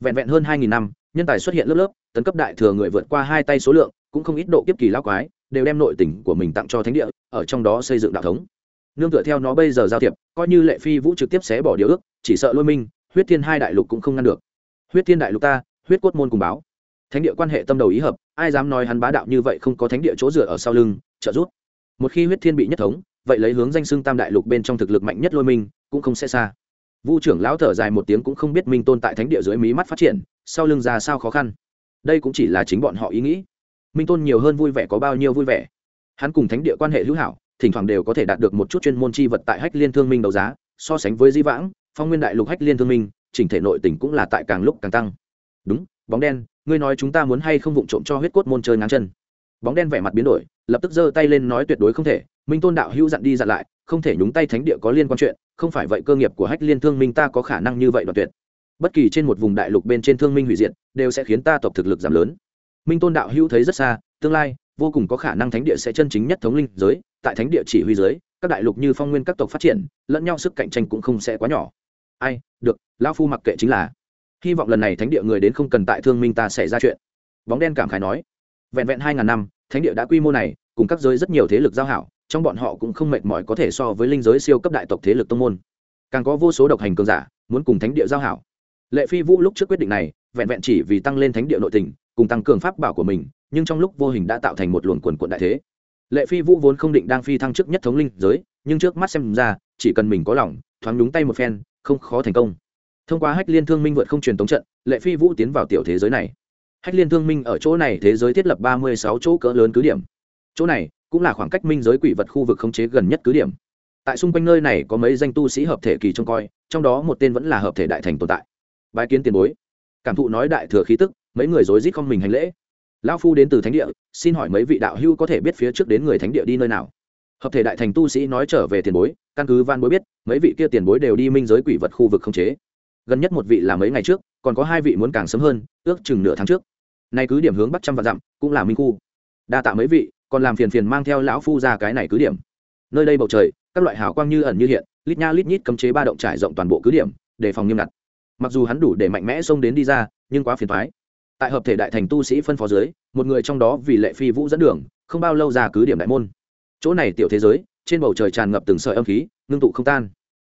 S1: vẹn vẹn hơn hai nghìn năm, nhân tài xuất hiện lớp lớp, tấn cấp đại thừa người vượt qua hai tay số lượng, cũng không ít độ kiếp kỳ lao quái, đều đem nội tình của mình tặng cho thánh địa, ở trong đó xây dựng đạo thống. Nương tựa theo nó bây giờ giao thiệp, coi như lệ phi vũ trực tiếp xé bỏ điều ước, chỉ sợ lôi minh, huyết thiên hai đại lục cũng không ngăn được. Huyết thiên đại lục ta, huyết cốt môn cùng báo. Thánh địa quan hệ tâm đầu ý hợp, ai dám nói hắn bá đạo như vậy không có thánh địa chỗ dựa ở sau lưng, trợ giúp. Một khi huyết thiên bị nhất thống, vậy lấy hướng danh xưng tam đại lục bên trong thực lực mạnh nhất lôi minh, cũng không sẽ xa vu trưởng lão thở dài một tiếng cũng không biết minh tôn tại thánh địa dưới mí mắt phát triển, sau lưng ra sao khó khăn. Đây cũng chỉ là chính bọn họ ý nghĩ. Minh tôn nhiều hơn vui vẻ có bao nhiêu vui vẻ. Hắn cùng thánh địa quan hệ hữu hảo, thỉnh thoảng đều có thể đạt được một chút chuyên môn chi vật tại hách liên thương minh đấu giá, so sánh với di vãng, phong nguyên đại lục hách liên thương minh, chỉnh thể nội tỉnh cũng là tại càng lúc càng tăng. Đúng, bóng đen, ngươi nói chúng ta muốn hay không vụng trộm cho huyết cốt môn chơi ngáng chân. Bóng đen vẻ mặt biến đổi, lập tức giơ tay lên nói tuyệt đối không thể minh tôn đạo hữu dặn đi dặn lại, không thể nhúng tay thánh địa có liên quan chuyện, không phải vậy cơ nghiệp của hách liên thương minh ta có khả năng như vậy đoạt tuyệt. Bất kỳ trên một vùng đại lục bên trên thương minh hủy diệt, đều sẽ khiến ta tộc thực lực giảm lớn. Minh tôn đạo hữu thấy rất xa, tương lai, vô cùng có khả năng thánh địa sẽ chân chính nhất thống linh giới, tại thánh địa chỉ huy giới, các đại lục như phong nguyên các tộc phát triển, lẫn nhau sức cạnh tranh cũng không sẽ quá nhỏ. Ai, được, lão phu mặc kệ chính là. Hy vọng lần này thánh địa người đến không cần tại thương minh ta xảy ra chuyện. Bóng đen cảm khái nói. Vẹn vẹn hai ngàn năm, thánh địa đã quy mô này, cùng các giới rất nhiều thế lực giao hảo trong bọn họ cũng không mệt mỏi có thể so với linh giới siêu cấp đại tộc thế lực tông môn. Càng có vô số độc hành cường giả muốn cùng thánh địa giao hảo. Lệ phi vũ lúc trước quyết định này, vẹn vẹn chỉ vì tăng lên thánh địa nội tình, cùng tăng cường pháp bảo của mình, nhưng trong lúc vô hình đã tạo thành một luồng quần quận đại thế. Lệ phi vũ vốn không định đang phi thăng trước nhất thống linh giới, nhưng trước mắt xem ra, chỉ cần mình có lòng, thoáng nhúng tay một phen, không khó thành công. Thông qua hách liên thương minh vượt không truyền tống trận, lệ phi vũ tiến vào tiểu thế giới này. Hách liên thương minh ở chỗ này thế giới thiết lập ba mươi sáu chỗ cỡ lớn cứ điểm. Chỗ này cũng là khoảng cách minh giới quỷ vật khu vực khống chế gần nhất cứ điểm. Tại xung quanh nơi này có mấy danh tu sĩ hợp thể kỳ trông coi, trong đó một tên vẫn là hợp thể đại thành tồn tại. Bái kiến tiền bối. Cảm thụ nói đại thừa khí tức, mấy người rối rít không mình hành lễ. Lão phu đến từ thánh địa, xin hỏi mấy vị đạo hưu có thể biết phía trước đến người thánh địa đi nơi nào? Hợp thể đại thành tu sĩ nói trở về tiền bối, căn cứ van bối biết, mấy vị kia tiền bối đều đi minh giới quỷ vật khu vực không chế. Gần nhất một vị là mấy ngày trước, còn có hai vị muốn càng sớm hơn, ước chừng nửa tháng trước. Nay cứ điểm hướng bắc trăm vạn dặm, cũng là minh khu. Đa tạ mấy vị còn làm phiền phiền mang theo lão phu ra cái này cứ điểm. Nơi đây bầu trời, các loại hào quang như ẩn như hiện, lít nha lít nhít cấm chế ba động trải rộng toàn bộ cứ điểm, để phòng nghiêm ngặt. Mặc dù hắn đủ để mạnh mẽ xông đến đi ra, nhưng quá phiền thoái tại hợp thể đại thành tu sĩ phân phó dưới, một người trong đó vì lệ phi vũ dẫn đường, không bao lâu ra cứ điểm đại môn. Chỗ này tiểu thế giới, trên bầu trời tràn ngập từng sợi âm khí, ngưng tụ không tan.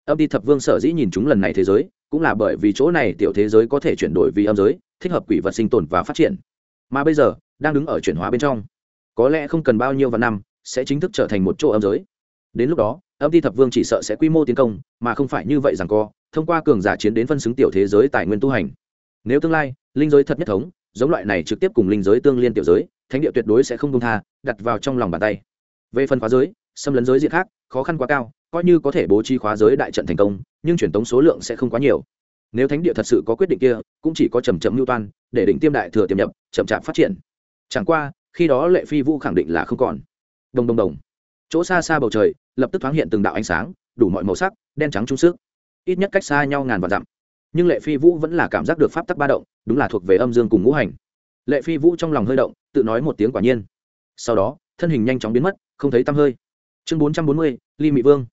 S1: Âm ti thập vương sở dĩ nhìn chúng lần này thế giới, cũng là bởi vì chỗ này tiểu thế giới có thể chuyển đổi vì âm giới, thích hợp quỷ vật sinh tồn và phát triển. Mà bây giờ, đang đứng ở chuyển hóa bên trong có lẽ không cần bao nhiêu vạn năm, sẽ chính thức trở thành một chỗ âm giới. Đến lúc đó, âm ti thập vương chỉ sợ sẽ quy mô tiến công, mà không phải như vậy rằng co, thông qua cường giả chiến đến phân xứng tiểu thế giới tài nguyên tu hành. Nếu tương lai, linh giới thật nhất thống, giống loại này trực tiếp cùng linh giới tương liên tiểu giới, thánh địa tuyệt đối sẽ không công tha, đặt vào trong lòng bàn tay. Về phần khóa giới, xâm lấn giới diện khác, khó khăn quá cao, coi như có thể bố trí khóa giới đại trận thành công, nhưng truyền tống số lượng sẽ không quá nhiều. Nếu thánh địa thật sự có quyết định kia, cũng chỉ có chầm chậm mưu toan, để định tiêm đại thừa tiềm nhập, chậm chạp phát triển. Chẳng qua khi đó lệ phi vũ khẳng định là không còn. Đồng đồng đồng. Chỗ xa xa bầu trời, lập tức thoáng hiện từng đạo ánh sáng, đủ mọi màu sắc, đen trắng trung sức. Ít nhất cách xa nhau ngàn vạn dặm. Nhưng lệ phi vũ vẫn là cảm giác được pháp tắc ba động, đúng là thuộc về âm dương cùng ngũ hành. Lệ phi vũ trong lòng hơi động, tự nói một tiếng quả nhiên. Sau đó, thân hình nhanh chóng biến mất, không thấy tăm hơi. Chương bốn trăm bốn mươi, ly mị vương.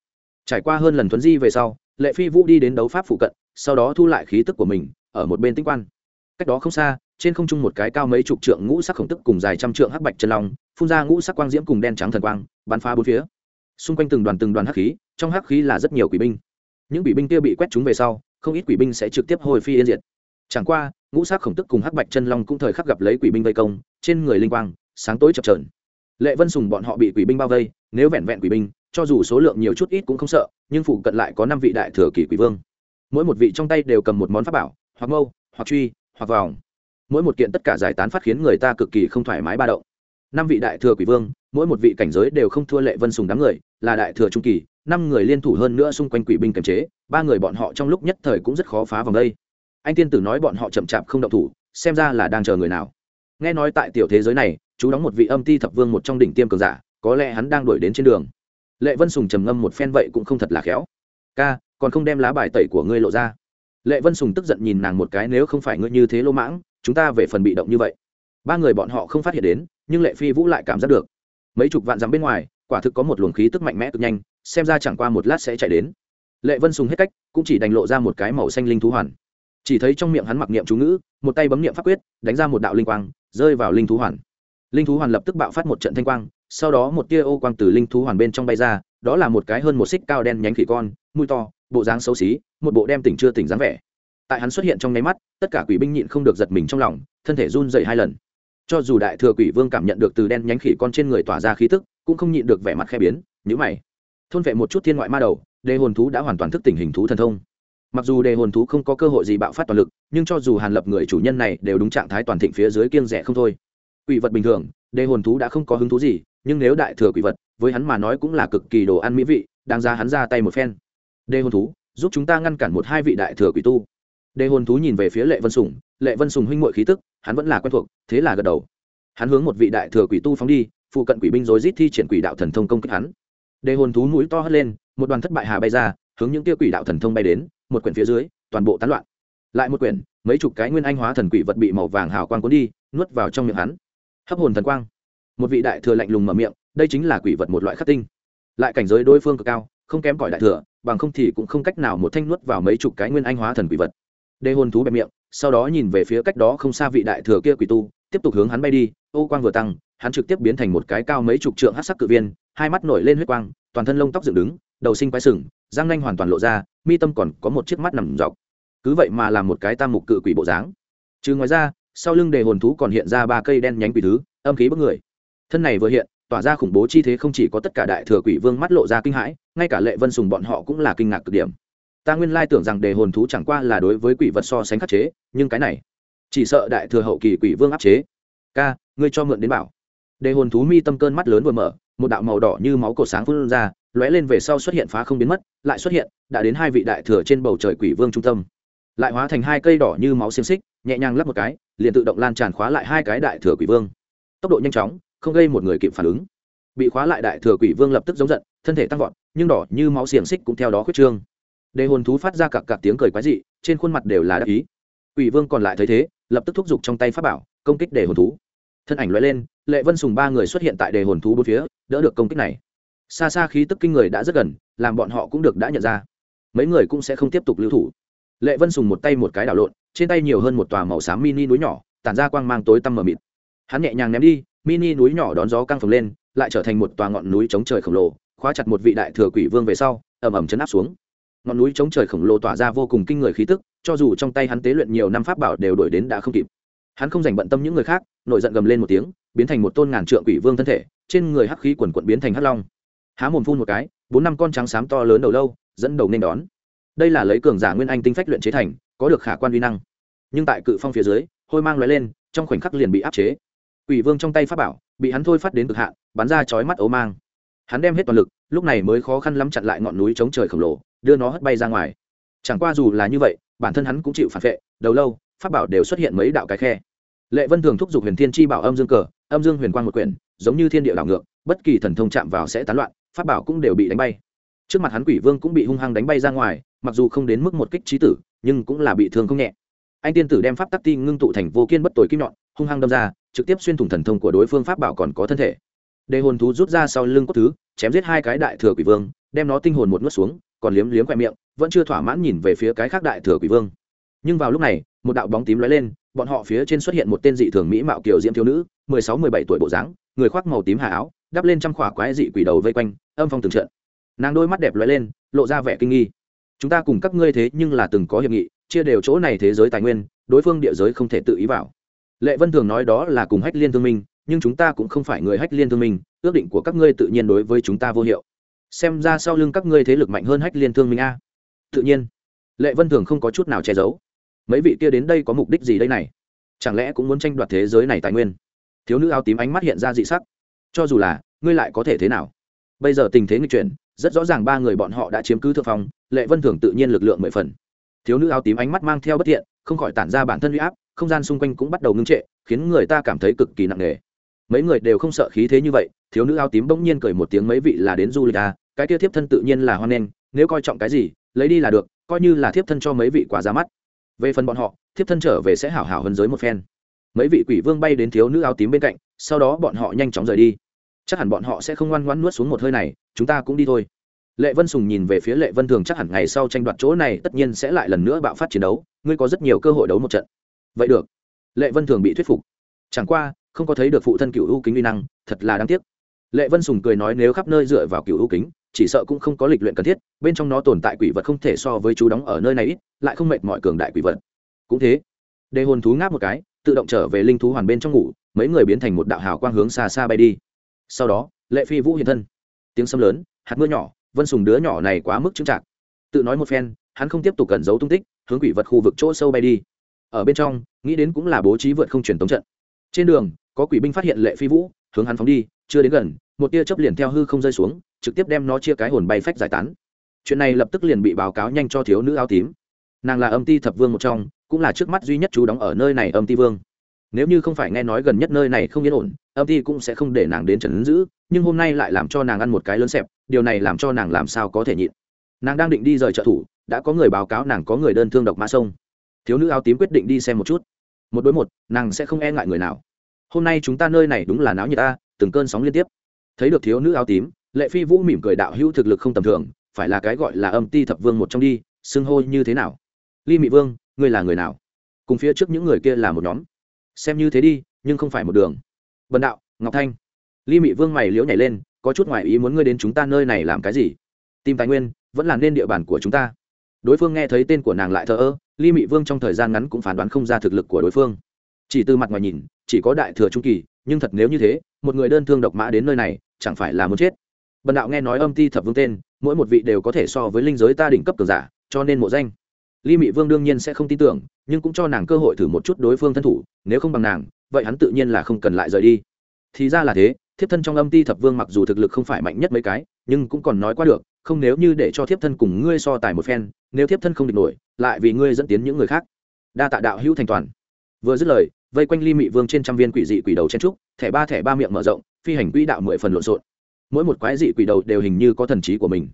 S1: Trải qua hơn lần thuấn di về sau, lệ phi vũ đi đến đấu pháp phụ cận, sau đó thu lại khí tức của mình, ở một bên tinh quan. Cách đó không xa trên không trung một cái cao mấy chục trượng ngũ sắc khổng tức cùng dài trăm trượng hắc bạch chân long, phun ra ngũ sắc quang diễm cùng đen trắng thần quang, bắn phá bốn phía. Xung quanh từng đoàn từng đoàn hắc khí, trong hắc khí là rất nhiều quỷ binh. Những quỷ binh kia bị quét chúng về sau, không ít quỷ binh sẽ trực tiếp hồi phi yên diệt. Chẳng qua, ngũ sắc khổng tức cùng hắc bạch chân long cũng thời khắc gặp lấy quỷ binh vây công, trên người linh quang, sáng tối chập trờn lệ vân sùng bọn họ bị quỷ binh bao vây, nếu vẹn vẹn quỷ binh, cho dù số lượng nhiều chút ít cũng không sợ, nhưng phụ cận lại có năm vị đại thừa kỷ quỷ vương. Mỗi một vị trong tay đều cầm một món pháp bảo, hoặc mâu, hoặc truy, hoặc vòng mỗi một kiện tất cả giải tán phát khiến người ta cực kỳ không thoải mái ba động. Năm vị đại thừa quỷ vương, mỗi một vị cảnh giới đều không thua lệ vân sùng đám người, là đại thừa trung kỳ, năm người liên thủ hơn nữa xung quanh quỷ binh kiềm chế, ba người bọn họ trong lúc nhất thời cũng rất khó phá vòng đây. Anh tiên tử nói bọn họ chậm chạp không động thủ, xem ra là đang chờ người nào. Nghe nói tại tiểu thế giới này, chú đóng một vị âm ti thập vương một trong đỉnh tiêm cường giả, có lẽ hắn đang đuổi đến trên đường. Lệ vân sùng trầm ngâm một phen vậy cũng không thật là khéo. Ca, còn không đem lá bài tẩy của ngươi lộ ra. Lệ vân sùng tức giận nhìn nàng một cái, nếu không phải ngươi như thế lỗ mãng chúng ta về phần bị động như vậy. Ba người bọn họ không phát hiện đến, nhưng lệ phi vũ lại cảm giác được. Mấy chục vạn dặm bên ngoài, quả thực có một luồng khí tức mạnh mẽ cực nhanh, xem ra chẳng qua một lát sẽ chạy đến. Lệ vân sùng hết cách, cũng chỉ đành lộ ra một cái màu xanh linh thú hoàn. Chỉ thấy trong miệng hắn mặc niệm chú ngữ, một tay bấm niệm pháp quyết, đánh ra một đạo linh quang, rơi vào linh thú hoàn. Linh thú hoàn lập tức bạo phát một trận thanh quang, sau đó một tia ô quang từ linh thú hoàn bên trong bay ra, đó là một cái hơn một xích cao đen nhánh khỉ con, mũi to, bộ dáng xấu xí, một bộ đem tỉnh chưa tỉnh dáng vẻ tại hắn xuất hiện trong nháy mắt, tất cả quỷ binh nhịn không được giật mình trong lòng, thân thể run dậy hai lần. Cho dù đại thừa quỷ vương cảm nhận được từ đen nhánh khỉ con trên người tỏa ra khí tức, cũng không nhịn được vẻ mặt khe biến nhữ mày. Thôn vệ một chút thiên ngoại ma đầu đề hồn thú đã hoàn toàn thức tỉnh hình thú thần thông. Mặc dù đề hồn thú không có cơ hội gì bạo phát toàn lực, nhưng cho dù hàn lập người chủ nhân này đều đúng trạng thái toàn thịnh phía dưới kiêng rẻ không thôi. Quỷ vật bình thường đề hồn thú đã không có hứng thú gì, nhưng nếu đại thừa quỷ vật, với hắn mà nói cũng là cực kỳ đồ ăn mỹ vị đang ra hắn ra tay một phen. Đề hồn thú, giúp chúng ta ngăn cản một hai vị đại thừa quỷ tu đề hồn thú nhìn về phía lệ vân sùng, lệ vân sùng huynh muội khí tức, hắn vẫn là quen thuộc, thế là gật đầu. Hắn hướng một vị đại thừa quỷ tu phóng đi, phụ cận quỷ binh rối rít thi triển quỷ đạo thần thông công kích hắn. Đề hồn thú mũi to hất lên, một đoàn thất bại hà bay ra, hướng những tia quỷ đạo thần thông bay đến, một quyển phía dưới, toàn bộ tán loạn. Lại một quyển, mấy chục cái nguyên anh hóa thần quỷ vật bị màu vàng hào quang cuốn đi, nuốt vào trong miệng hắn. Hấp hồn thần quang. Một vị đại thừa lạnh lùng mở miệng, đây chính là quỷ vật một loại khắc tinh. Lại cảnh giới đối phương cực cao, không kém cỏi đại thừa, bằng không thì cũng không cách nào một thanh nuốt vào mấy chục cái nguyên anh hóa thần quỷ vật đê hồn thú bẹp miệng, sau đó nhìn về phía cách đó không xa vị đại thừa kia quỷ tu, tiếp tục hướng hắn bay đi, ô quang vừa tăng, hắn trực tiếp biến thành một cái cao mấy chục trượng hát sắc cự viên, hai mắt nổi lên huyết quang, toàn thân lông tóc dựng đứng, đầu sinh quái sừng, răng nanh hoàn toàn lộ ra, mi tâm còn có một chiếc mắt nằm dọc. Cứ vậy mà làm một cái tam mục cự quỷ bộ dáng. Chứ ngoài ra, sau lưng đề hồn thú còn hiện ra ba cây đen nhánh quỷ thứ, âm khí bức người. Thân này vừa hiện, tỏa ra khủng bố chi thế không chỉ có tất cả đại thừa quỷ vương mắt lộ ra kinh hãi, ngay cả lệ vân sùng bọn họ cũng là kinh ngạc cực điểm ta nguyên lai tưởng rằng đề hồn thú chẳng qua là đối với quỷ vật so sánh khắc chế, nhưng cái này, chỉ sợ đại thừa hậu kỳ quỷ vương áp chế. Ca, ngươi cho mượn đến bảo. Đề hồn thú mi tâm cơn mắt lớn vừa mở, một đạo màu đỏ như máu cổ sáng phun ra, lóe lên về sau xuất hiện phá không biến mất, lại xuất hiện, đã đến hai vị đại thừa trên bầu trời quỷ vương trung tâm. Lại hóa thành hai cây đỏ như máu xiềng xích, nhẹ nhàng lắp một cái, liền tự động lan tràn khóa lại hai cái đại thừa quỷ vương. Tốc độ nhanh chóng, không gây một người kịp phản ứng. Bị khóa lại đại thừa quỷ vương lập tức giống giận, thân thể tăng vọt, nhưng đỏ như máu xiềng xích cũng theo đó khuyết trương đề hồn thú phát ra cặp cặp tiếng cười quái dị, trên khuôn mặt đều là đắc ý. Quỷ vương còn lại thấy thế, lập tức thúc giục trong tay pháp bảo, công kích đề hồn thú. Thân ảnh loại lên, lệ vân sùng ba người xuất hiện tại đề hồn thú bốn phía, đỡ được công kích này. Xa xa khí tức kinh người đã rất gần, làm bọn họ cũng được đã nhận ra. Mấy người cũng sẽ không tiếp tục lưu thủ. Lệ vân sùng một tay một cái đảo lộn, trên tay nhiều hơn một tòa màu xám mini núi nhỏ, tản ra quang mang tối tăm mờ mịt. Hắn nhẹ nhàng ném đi, mini núi nhỏ đón gió căng phồng lên, lại trở thành một tòa ngọn núi chống trời khổng lồ, khóa chặt một vị đại thừa quỷ vương về sau, ầm ầm chấn áp xuống ngọn núi chống trời khổng lồ tỏa ra vô cùng kinh người khí tức, cho dù trong tay hắn tế luyện nhiều năm pháp bảo đều đổi đến đã không kịp. Hắn không dành bận tâm những người khác, nổi giận gầm lên một tiếng, biến thành một tôn ngàn trượng quỷ vương thân thể, trên người hắc khí quần quận biến thành hắc long. Há mồm phun một cái, bốn năm con trắng xám to lớn đầu lâu, dẫn đầu nên đón. Đây là lấy cường giả nguyên anh tinh phách luyện chế thành, có được khả quan uy năng. Nhưng tại cự phong phía dưới, hôi mang loại lên, trong khoảnh khắc liền bị áp chế. Quỷ vương trong tay pháp bảo, bị hắn thôi phát đến cực hạn, bắn ra chói mắt ấu mang. Hắn đem hết toàn lực, lúc này mới khó khăn lắm chặn lại ngọn núi chống trời khổng lồ đưa nó hất bay ra ngoài. Chẳng qua dù là như vậy, bản thân hắn cũng chịu phản vệ, đầu lâu, pháp bảo đều xuất hiện mấy đạo cái khe. Lệ vân thường thúc giục huyền thiên chi bảo âm dương cờ, âm dương huyền quang một quyển, giống như thiên địa đảo ngược, bất kỳ thần thông chạm vào sẽ tán loạn, pháp bảo cũng đều bị đánh bay. Trước mặt hắn quỷ vương cũng bị hung hăng đánh bay ra ngoài, mặc dù không đến mức một kích trí tử, nhưng cũng là bị thương không nhẹ. Anh tiên tử đem pháp tắc ti ngưng tụ thành vô kiên bất tồi kim nhọn, hung hăng đâm ra, trực tiếp xuyên thủng thần thông của đối phương pháp bảo còn có thân thể. Đề hồn thú rút ra sau lưng cốt thứ, chém giết hai cái đại thừa quỷ vương, đem nó tinh hồn một nuốt xuống còn liếm liếm khoe miệng, vẫn chưa thỏa mãn nhìn về phía cái khác đại thừa quỷ vương. Nhưng vào lúc này, một đạo bóng tím lóe lên, bọn họ phía trên xuất hiện một tên dị thường mỹ mạo kiều diễm thiếu nữ, mười sáu, mười bảy tuổi bộ dáng, người khoác màu tím hà áo, đắp lên trăm khỏa quái dị quỷ đầu vây quanh, âm phong từng trận. Nàng đôi mắt đẹp lóe lên, lộ ra vẻ kinh nghi. Chúng ta cùng các ngươi thế nhưng là từng có hiệp nghị, chia đều chỗ này thế giới tài nguyên, đối phương địa giới không thể tự ý vào. Lệ vân thường nói đó là cùng hách liên thương minh, nhưng chúng ta cũng không phải người hách liên thương minh, ước định của các ngươi tự nhiên đối với chúng ta vô hiệu xem ra sau lưng các ngươi thế lực mạnh hơn hách liên thương minh a. Tự nhiên, lệ vân thường không có chút nào che giấu. Mấy vị kia đến đây có mục đích gì đây này? Chẳng lẽ cũng muốn tranh đoạt thế giới này tài nguyên? Thiếu nữ áo tím ánh mắt hiện ra dị sắc. Cho dù là, ngươi lại có thể thế nào? Bây giờ tình thế nghịch chuyển, rất rõ ràng ba người bọn họ đã chiếm cứ thượng phong, lệ vân thường tự nhiên lực lượng mười phần. Thiếu nữ áo tím ánh mắt mang theo bất thiện, không khỏi tản ra bản thân huy áp, không gian xung quanh cũng bắt đầu ngưng trệ, khiến người ta cảm thấy cực kỳ nặng nề. Mấy người đều không sợ khí thế như vậy, thiếu nữ áo tím bỗng nhiên cười một tiếng, mấy vị là đến du lịch à cái kia thiếp thân tự nhiên là hoan nghênh, nếu coi trọng cái gì, lấy đi là được, coi như là thiếp thân cho mấy vị quả ra mắt. Về phần bọn họ, thiếp thân trở về sẽ hảo hảo hơn giới một phen. Mấy vị quỷ vương bay đến thiếu nữ áo tím bên cạnh, sau đó bọn họ nhanh chóng rời đi. Chắc hẳn bọn họ sẽ không ngoan ngoãn nuốt xuống một hơi này, chúng ta cũng đi thôi. Lệ vân sùng nhìn về phía lệ vân thường, chắc hẳn ngày sau tranh đoạt chỗ này tất nhiên sẽ lại lần nữa bạo phát chiến đấu, ngươi có rất nhiều cơ hội đấu một trận. Vậy được. Lệ vân thường bị thuyết phục. Chẳng qua, không có thấy được phụ thân cựu u kính uy năng, thật là đáng tiếc lệ vân sùng cười nói nếu khắp nơi dựa vào cựu u kính, chỉ sợ cũng không có lịch luyện cần thiết, bên trong nó tồn tại quỷ vật không thể so với chú đóng ở nơi này ít, lại không mệt mọi cường đại quỷ vật. Cũng thế đề hồn thú ngáp một cái, tự động trở về linh thú hoàn bên trong ngủ, mấy người biến thành một đạo hào quang hướng xa xa bay đi. Sau đó, lệ phi vũ hiện thân. Tiếng sấm lớn, hạt mưa nhỏ, vân sùng đứa nhỏ này quá mức chững chạc. Tự nói một phen, hắn không tiếp tục cẩn giấu tung tích, hướng quỷ vật khu vực chỗ sâu bay đi. Ở bên trong, nghĩ đến cũng là bố trí vượt không truyền tống trận. Trên đường, có quỷ binh phát hiện lệ phi vũ hướng hắn phóng đi, chưa đến gần, một tia chớp liền theo hư không rơi xuống, trực tiếp đem nó chia cái hồn bay phách giải tán. Chuyện này lập tức liền bị báo cáo nhanh cho thiếu nữ áo tím. Nàng là âm ti thập vương một trong, cũng là trước mắt duy nhất chú đóng ở nơi này âm ti vương. Nếu như không phải nghe nói gần nhất nơi này không yên ổn, âm ti cũng sẽ không để nàng đến trần ứng giữ, nhưng hôm nay lại làm cho nàng ăn một cái lớn xẹp, điều này làm cho nàng làm sao có thể nhịn. Nàng đang định đi rời trợ thủ, đã có người báo cáo nàng có người đơn thương độc mã sông. Thiếu nữ áo tím quyết định đi xem một chút. Một đối một, nàng sẽ không e ngại người nào hôm nay chúng ta nơi này đúng là náo nhiệt ta, từng cơn sóng liên tiếp. Thấy được thiếu nữ áo tím, lệ phi vũ mỉm cười đạo hữu thực lực không tầm thường, phải là cái gọi là âm ti thập vương một trong đi, xưng hô như thế nào? Ly mị vương, ngươi là người nào? Cùng phía trước những người kia là một nhóm. Xem như thế đi, nhưng không phải một đường. Bần đạo, ngọc thanh. Ly mị vương mày liễu nhảy lên, có chút ngoại ý muốn ngươi đến chúng ta nơi này làm cái gì? Tìm tài nguyên, vẫn là nên địa bàn của chúng ta. Đối phương nghe thấy tên của nàng lại thờ ơ, ly mị vương trong thời gian ngắn cũng phán đoán không ra thực lực của đối phương. Chỉ từ mặt ngoài nhìn chỉ có đại thừa trung kỳ, nhưng thật nếu như thế, một người đơn thương độc mã đến nơi này, chẳng phải là muốn chết. Bần đạo nghe nói âm ti thập vương tên, mỗi một vị đều có thể so với linh giới ta đỉnh cấp cường giả, cho nên mộ danh. Ly mị vương đương nhiên sẽ không tin tưởng, nhưng cũng cho nàng cơ hội thử một chút đối phương thân thủ, nếu không bằng nàng, vậy hắn tự nhiên là không cần lại rời đi. Thì ra là thế, thiếp thân trong âm ti thập vương mặc dù thực lực không phải mạnh nhất mấy cái, nhưng cũng còn nói qua được, không nếu như để cho thiếp thân cùng ngươi so tài một phen, nếu thiếp thân không địch nổi, lại vì ngươi dẫn tiến những người khác. Đa tạ đạo hữu thành toàn. Vừa dứt lời vây quanh ly mị vương trên trăm viên quỷ dị quỷ đầu chen trúc, thẻ ba thẻ ba miệng mở rộng, phi hành quỹ đạo mười phần lộn xộn. Mỗi một quái dị quỷ đầu đều hình như có thần trí của mình.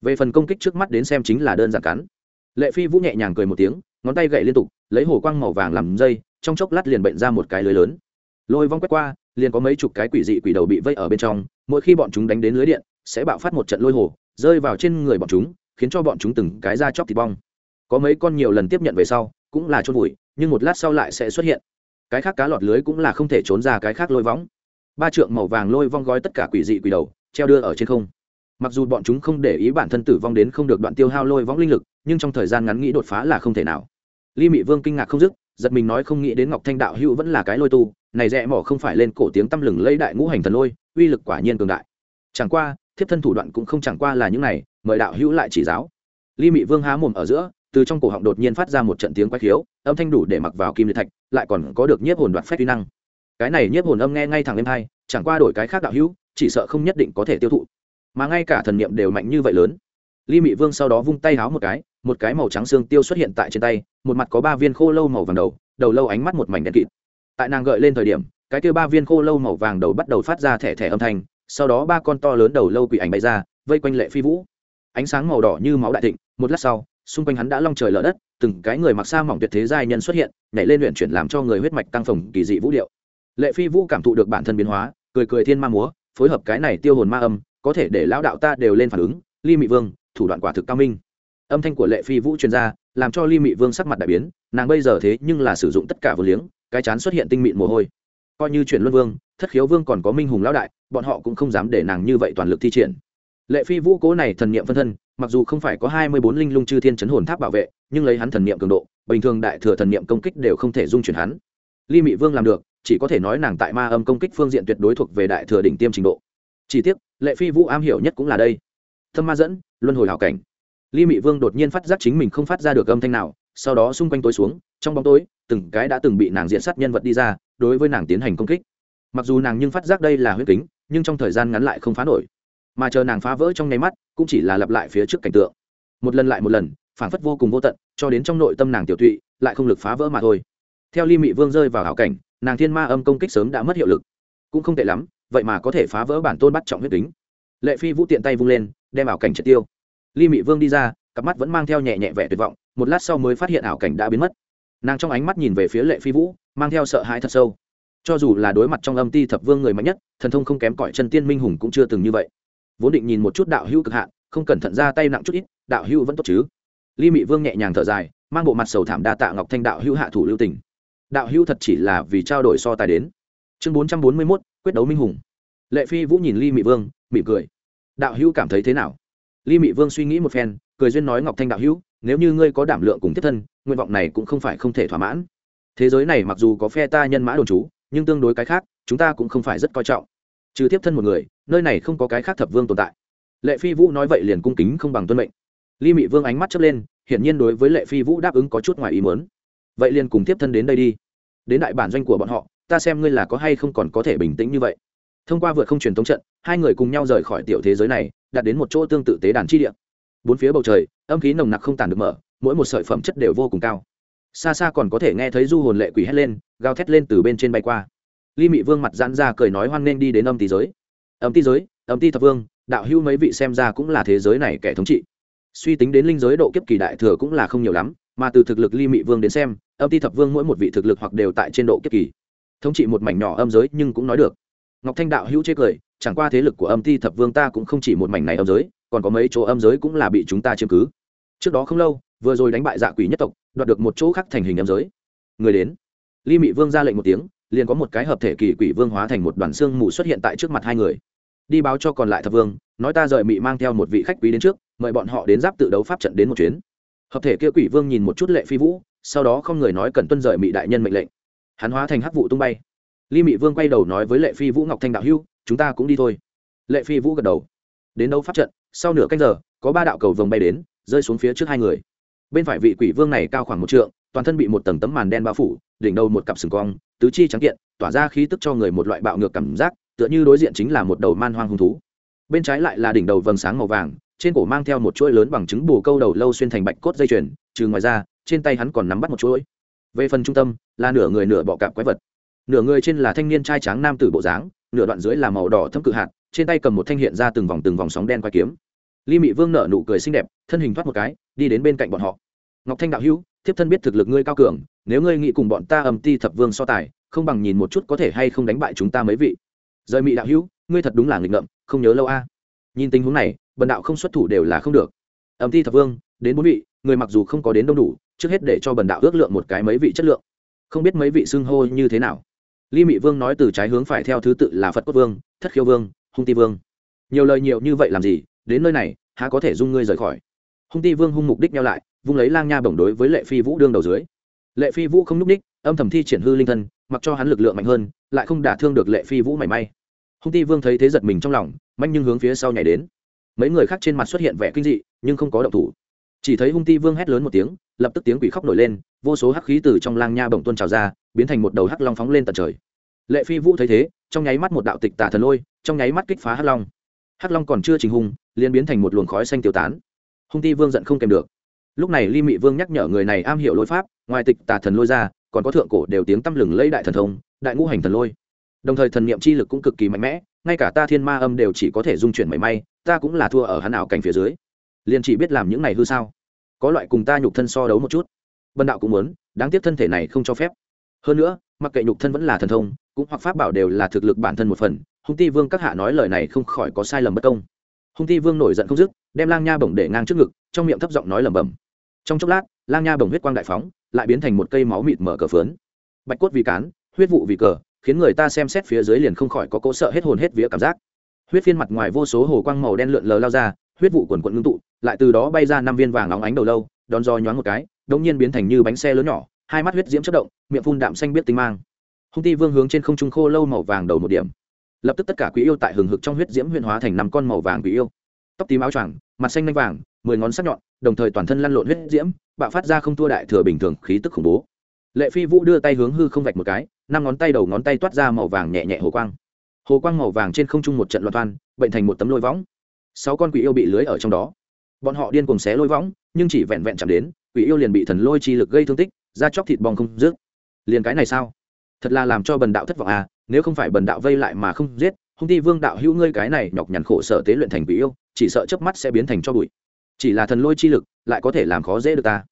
S1: Về phần công kích trước mắt đến xem chính là đơn giản cắn. Lệ phi vũ nhẹ nhàng cười một tiếng, ngón tay gậy liên tục, lấy hồ quang màu vàng làm dây, trong chốc lát liền bệnh ra một cái lưới lớn. Lôi vong quét qua, liền có mấy chục cái quỷ dị quỷ đầu bị vây ở bên trong, mỗi khi bọn chúng đánh đến lưới điện, sẽ bạo phát một trận lôi hồ, rơi vào trên người bọn chúng, khiến cho bọn chúng từng cái ra chóc thịt bong. Có mấy con nhiều lần tiếp nhận về sau, cũng là chôn vùi, nhưng một lát sau lại sẽ xuất hiện cái khác cá lọt lưới cũng là không thể trốn ra cái khác lôi võng. Ba trượng màu vàng lôi vong gói tất cả quỷ dị quỷ đầu, treo đưa ở trên không. Mặc dù bọn chúng không để ý bản thân tử vong đến không được đoạn tiêu hao lôi võng linh lực, nhưng trong thời gian ngắn nghĩ đột phá là không thể nào. Ly mị vương kinh ngạc không dứt, giật mình nói không nghĩ đến ngọc thanh đạo hữu vẫn là cái lôi tu, này rẽ mỏ không phải lên cổ tiếng tăm lừng lấy đại ngũ hành thần lôi, uy lực quả nhiên cường đại. Chẳng qua, thiếp thân thủ đoạn cũng không chẳng qua là những này, mời đạo hữu lại chỉ giáo. Ly mị vương há mồm ở giữa từ trong cổ họng đột nhiên phát ra một trận tiếng quái khiếu, âm thanh đủ để mặc vào kim liệt thạch, lại còn có được nhiếp hồn đoạt phép kỹ năng. Cái này nhiếp hồn âm nghe ngay thẳng lên hai, chẳng qua đổi cái khác đạo hữu, chỉ sợ không nhất định có thể tiêu thụ. Mà ngay cả thần niệm đều mạnh như vậy lớn. Ly mị vương sau đó vung tay háo một cái một cái màu trắng xương tiêu xuất hiện tại trên tay, một mặt có ba viên khô lâu màu vàng đầu đầu lâu ánh mắt một mảnh đen kịt. Tại nàng gợi lên thời điểm, cái kia ba viên khô lâu màu vàng đầu bắt đầu phát ra thẻ thẻ âm thanh, sau đó ba con to lớn đầu lâu quỷ ảnh bay ra, vây quanh lệ phi vũ. Ánh sáng màu đỏ như máu đại thịnh, một lát sau xung quanh hắn đã long trời lở đất, từng cái người mặc sa mỏng tuyệt thế giai nhân xuất hiện, nhảy lên luyện chuyển làm cho người huyết mạch tăng phồng kỳ dị vũ điệu. Lệ phi vũ cảm thụ được bản thân biến hóa, cười cười thiên ma múa, phối hợp cái này tiêu hồn ma âm, có thể để lão đạo ta đều lên phản ứng, ly mị vương, thủ đoạn quả thực cao minh. Âm thanh của lệ phi vũ chuyên gia làm cho ly mị vương sắc mặt đại biến, nàng bây giờ thế nhưng là sử dụng tất cả vừa liếng, cái chán xuất hiện tinh mịn mồ hôi. Coi như chuyển luân vương, thất khiếu vương còn có minh hùng lão đại, bọn họ cũng không dám để nàng như vậy toàn lực thi triển lệ phi vũ cố này thần niệm phân thân, mặc dù không phải có hai mươi bốn linh lung chư thiên chấn hồn tháp bảo vệ, nhưng lấy hắn thần niệm cường độ, bình thường đại thừa thần niệm công kích đều không thể dung chuyển hắn. Ly mị vương làm được, chỉ có thể nói nàng tại ma âm công kích phương diện tuyệt đối thuộc về đại thừa đỉnh tiêm trình độ. Chỉ tiếc, lệ phi vũ am hiểu nhất cũng là đây. Thâm ma dẫn, luân hồi hảo cảnh. Ly mị vương đột nhiên phát giác chính mình không phát ra được âm thanh nào, sau đó xung quanh tối xuống, trong bóng tối, từng cái đã từng bị nàng diện sát nhân vật đi ra, đối với nàng tiến hành công kích. Mặc dù nàng nhưng phát giác đây là huyết kính, nhưng trong thời gian ngắn lại không phá nổi mà chờ nàng phá vỡ trong nháy mắt, cũng chỉ là lặp lại phía trước cảnh tượng. Một lần lại một lần phản phất vô cùng vô tận, cho đến trong nội tâm nàng tiểu tụy, lại không lực phá vỡ mà thôi. Theo ly mị vương rơi vào hảo cảnh, nàng thiên ma âm công kích sớm đã mất hiệu lực. Cũng không tệ lắm, vậy mà có thể phá vỡ bản tôn bắt trọng huyết tính lệ phi vũ tiện tay vung lên, đem ảo cảnh triệt tiêu. Ly mị vương đi ra, cặp mắt vẫn mang theo nhẹ nhẹ vẻ tuyệt vọng, một lát sau mới phát hiện ảo cảnh đã biến mất. Nàng trong ánh mắt nhìn về phía lệ phi vũ, mang theo sợ hãi thật sâu. Cho dù là đối mặt trong âm ti thập vương người mạnh nhất, thần thông không kém cỏi chân tiên minh hùng cũng chưa từng như vậy vốn định nhìn một chút đạo hữu cực hạn, không cẩn thận ra tay nặng chút ít, đạo hữu vẫn tốt chứ? Ly mị vương nhẹ nhàng thở dài, mang bộ mặt sầu thảm đa tạ ngọc thanh đạo hữu hạ thủ lưu tình. Đạo hữu thật chỉ là vì trao đổi so tài đến. Chương bốn trăm bốn mươi mốt, quyết đấu minh hùng. Lệ phi vũ nhìn ly mị vương, mỉm cười. Đạo hữu cảm thấy thế nào? Ly mị vương suy nghĩ một phen, cười duyên nói ngọc thanh đạo hữu, nếu như ngươi có đảm lượng cùng tiếp thân, nguyện vọng này cũng không phải không thể thỏa mãn. Thế giới này mặc dù có phe ta nhân mã đồn trú, nhưng tương đối cái khác, chúng ta cũng không phải rất coi trọng trừ tiếp thân một người, nơi này không có cái khác thập vương tồn tại. Lệ phi vũ nói vậy liền cung kính không bằng tuân mệnh. Ly mị vương ánh mắt chớp lên, hiển nhiên đối với lệ phi vũ đáp ứng có chút ngoài ý muốn. Vậy liền cùng tiếp thân đến đây đi. Đến đại bản doanh của bọn họ, ta xem ngươi là có hay không còn có thể bình tĩnh như vậy. Thông qua vượt không truyền thống trận, hai người cùng nhau rời khỏi tiểu thế giới này, đạt đến một chỗ tương tự tế đàn chi địa. Bốn phía bầu trời, âm khí nồng nặc không tàn được mở, mỗi một sợi phẩm chất đều vô cùng cao. Xa xa còn có thể nghe thấy du hồn lệ quỷ hét lên, gào thét lên từ bên trên bay qua ly mị vương mặt giãn ra cười nói hoan nghênh đi đến âm tí giới. Âm tí giới, âm tí thập vương, đạo hưu mấy vị xem ra cũng là thế giới này kẻ thống trị. Suy tính đến linh giới độ kiếp kỳ đại thừa cũng là không nhiều lắm, mà từ thực lực ly mị vương đến xem, âm ti thập vương mỗi một vị thực lực hoặc đều tại trên độ kiếp kỳ. Thống trị một mảnh nhỏ âm giới nhưng cũng nói được. Ngọc thanh đạo hữu chê cười, chẳng qua thế lực của âm ti thập vương ta cũng không chỉ một mảnh này âm giới, còn có mấy chỗ âm giới cũng là bị chúng ta chiếm cứ. Trước đó không lâu, vừa rồi đánh bại dạ quỷ nhất tộc, đoạt được một chỗ khác thành hình âm giới. Người đến. Ly mị vương ra lệnh một tiếng liền có một cái hợp thể kỳ quỷ vương hóa thành một đoàn xương mù xuất hiện tại trước mặt hai người. Đi báo cho còn lại thập vương, nói ta rời mị mang theo một vị khách quý đến trước, mời bọn họ đến giáp tự đấu pháp trận đến một chuyến. Hợp thể kia quỷ vương nhìn một chút lệ phi vũ, sau đó không người nói cần tuân rời mị đại nhân mệnh lệnh. Hắn hóa thành hắc vụ tung bay. Ly mị vương quay đầu nói với lệ phi vũ ngọc thanh đạo hưu chúng ta cũng đi thôi. Lệ phi vũ gật đầu. Đến đấu pháp trận, sau nửa canh giờ, có ba đạo cầu vồng bay đến, rơi xuống phía trước hai người. Bên phải vị quỷ vương này cao khoảng một trượng, toàn thân bị một tầng tấm màn đen bao phủ, đỉnh đầu một cặp sừng cong tứ chi trắng kiện, tỏa ra khí tức cho người một loại bạo ngược cảm giác, tựa như đối diện chính là một đầu man hoang hung thú. Bên trái lại là đỉnh đầu vầng sáng màu vàng, trên cổ mang theo một chuỗi lớn bằng chứng bù câu đầu lâu xuyên thành bạch cốt dây chuyền, trừ ngoài ra, trên tay hắn còn nắm bắt một chuỗi. Về phần trung tâm, là nửa người nửa bọ cạp quái vật. Nửa người trên là thanh niên trai tráng nam tử bộ dáng, nửa đoạn dưới là màu đỏ thâm cự hạt, trên tay cầm một thanh hiện ra từng vòng từng vòng sóng đen quái kiếm. Ly mị vương nở nụ cười xinh đẹp, thân hình thoát một cái, đi đến bên cạnh bọn họ. Ngọc thanh đạo hữu thiếp thân biết thực lực ngươi cao cường, nếu ngươi nghĩ cùng bọn ta âm ti thập vương so tài, không bằng nhìn một chút có thể hay không đánh bại chúng ta mấy vị. Rời mị đạo hữu, ngươi thật đúng là nghịch ngợm, không nhớ lâu a. Nhìn tình huống này, bần đạo không xuất thủ đều là không được. Âm ti thập vương, đến bốn vị, người mặc dù không có đến đông đủ, trước hết để cho bần đạo ước lượng một cái mấy vị chất lượng. Không biết mấy vị xưng hô như thế nào. Ly mị vương nói từ trái hướng phải theo thứ tự là phật quốc vương, thất khiêu vương, hung ti vương. Nhiều lời nhiều như vậy làm gì, đến nơi này, há có thể dung ngươi rời khỏi. Hung ti vương hung mục đích nhau lại vung lấy lang nha bổng đối với lệ phi vũ đương đầu dưới. Lệ phi vũ không n ú c ních, âm thầm thi triển hư linh thân, mặc cho hắn lực lượng mạnh hơn, lại không đả thương được lệ phi vũ mảy may. Hung ti vương thấy thế giật mình trong lòng, manh nhưng hướng phía sau nhảy đến. Mấy người khác trên mặt xuất hiện vẻ kinh dị, nhưng không có động thủ. Chỉ thấy hung ti vương hét lớn một tiếng, lập tức tiếng quỷ khóc nổi lên, vô số hắc khí từ trong lang nha bổng tuôn trào ra, biến thành một đầu hắc long phóng lên tận trời. Lệ phi vũ thấy thế, trong nháy mắt một đạo tịch tả thần lôi, trong nháy mắt kích phá hắc long. Hắc long còn chưa trình hung, liền biến thành một luồng khói xanh tiêu tán. Hung ti vương giận không kèm được lúc này ly mị vương nhắc nhở người này am hiểu lôi pháp, ngoài tịch tà thần lôi ra, còn có thượng cổ đều tiếng tăm lừng lấy đại thần thông, đại ngũ hành thần lôi. Đồng thời thần niệm chi lực cũng cực kỳ mạnh mẽ, ngay cả ta thiên ma âm đều chỉ có thể dung chuyển mảy may, ta cũng là thua ở hắn ảo cảnh phía dưới. Liền chỉ biết làm những này hư sao? Có loại cùng ta nhục thân so đấu một chút. Bần đạo cũng muốn, đáng tiếc thân thể này không cho phép. Hơn nữa, mặc kệ nhục thân vẫn là thần thông, cũng hoặc pháp bảo đều là thực lực bản thân một phần, hung ti vương các hạ nói lời này không khỏi có sai lầm bất công. Hung ti vương nổi giận không dứt, đem lang nha bổng để ngang trước ngực, trong miệng thấp giọng nói lẩm bẩm trong chốc lát, lang nha bồng huyết quang đại phóng, lại biến thành một cây máu mịt mở cờ phướn. Bạch cốt vì cán, huyết vụ vì cờ, khiến người ta xem xét phía dưới liền không khỏi có cỗ sợ hết hồn hết vía cảm giác. Huyết phiên mặt ngoài vô số hồ quang màu đen lượn lờ lao ra, huyết vụ quần quận ngưng tụ, lại từ đó bay ra năm viên vàng óng ánh đầu lâu, đón do nhoáng một cái, đống nhiên biến thành như bánh xe lớn nhỏ, hai mắt huyết diễm chất động, miệng phun đạm xanh biết tinh mang. Hung ti vương hướng trên không trung khô lâu màu vàng đầu một điểm. Lập tức tất cả quý yêu tại hừng hực trong huyết diễm huyền hóa thành năm con màu vàng quý yêu. Tóc tím áo choàng, mặt xanh nanh vàng mười ngón sắc nhọn, đồng thời toàn thân lăn lộn huyết diễm, bạo phát ra không thua đại thừa bình thường khí tức khủng bố. Lệ phi vũ đưa tay hướng hư không vạch một cái, năm ngón tay đầu ngón tay toát ra màu vàng nhẹ nhẹ hồ quang. Hồ quang màu vàng trên không trung một trận loạt toan, bệnh thành một tấm lôi võng. Sáu con quỷ yêu bị lưới ở trong đó. Bọn họ điên cùng xé lôi võng, nhưng chỉ vẹn vẹn chạm đến, quỷ yêu liền bị thần lôi chi lực gây thương tích, da chóc thịt bong không rước. Liền cái này sao? Thật là làm cho bần đạo thất vọng à nếu không phải bần đạo vây lại mà không giết, hung ti vương đạo hữu ngươi cái này nhọc nhằn khổ sở tế luyện thành quỷ yêu, chỉ sợ chớp mắt sẽ biến thành cho bụi chỉ là thần lôi chi lực, lại có thể làm khó dễ được ta.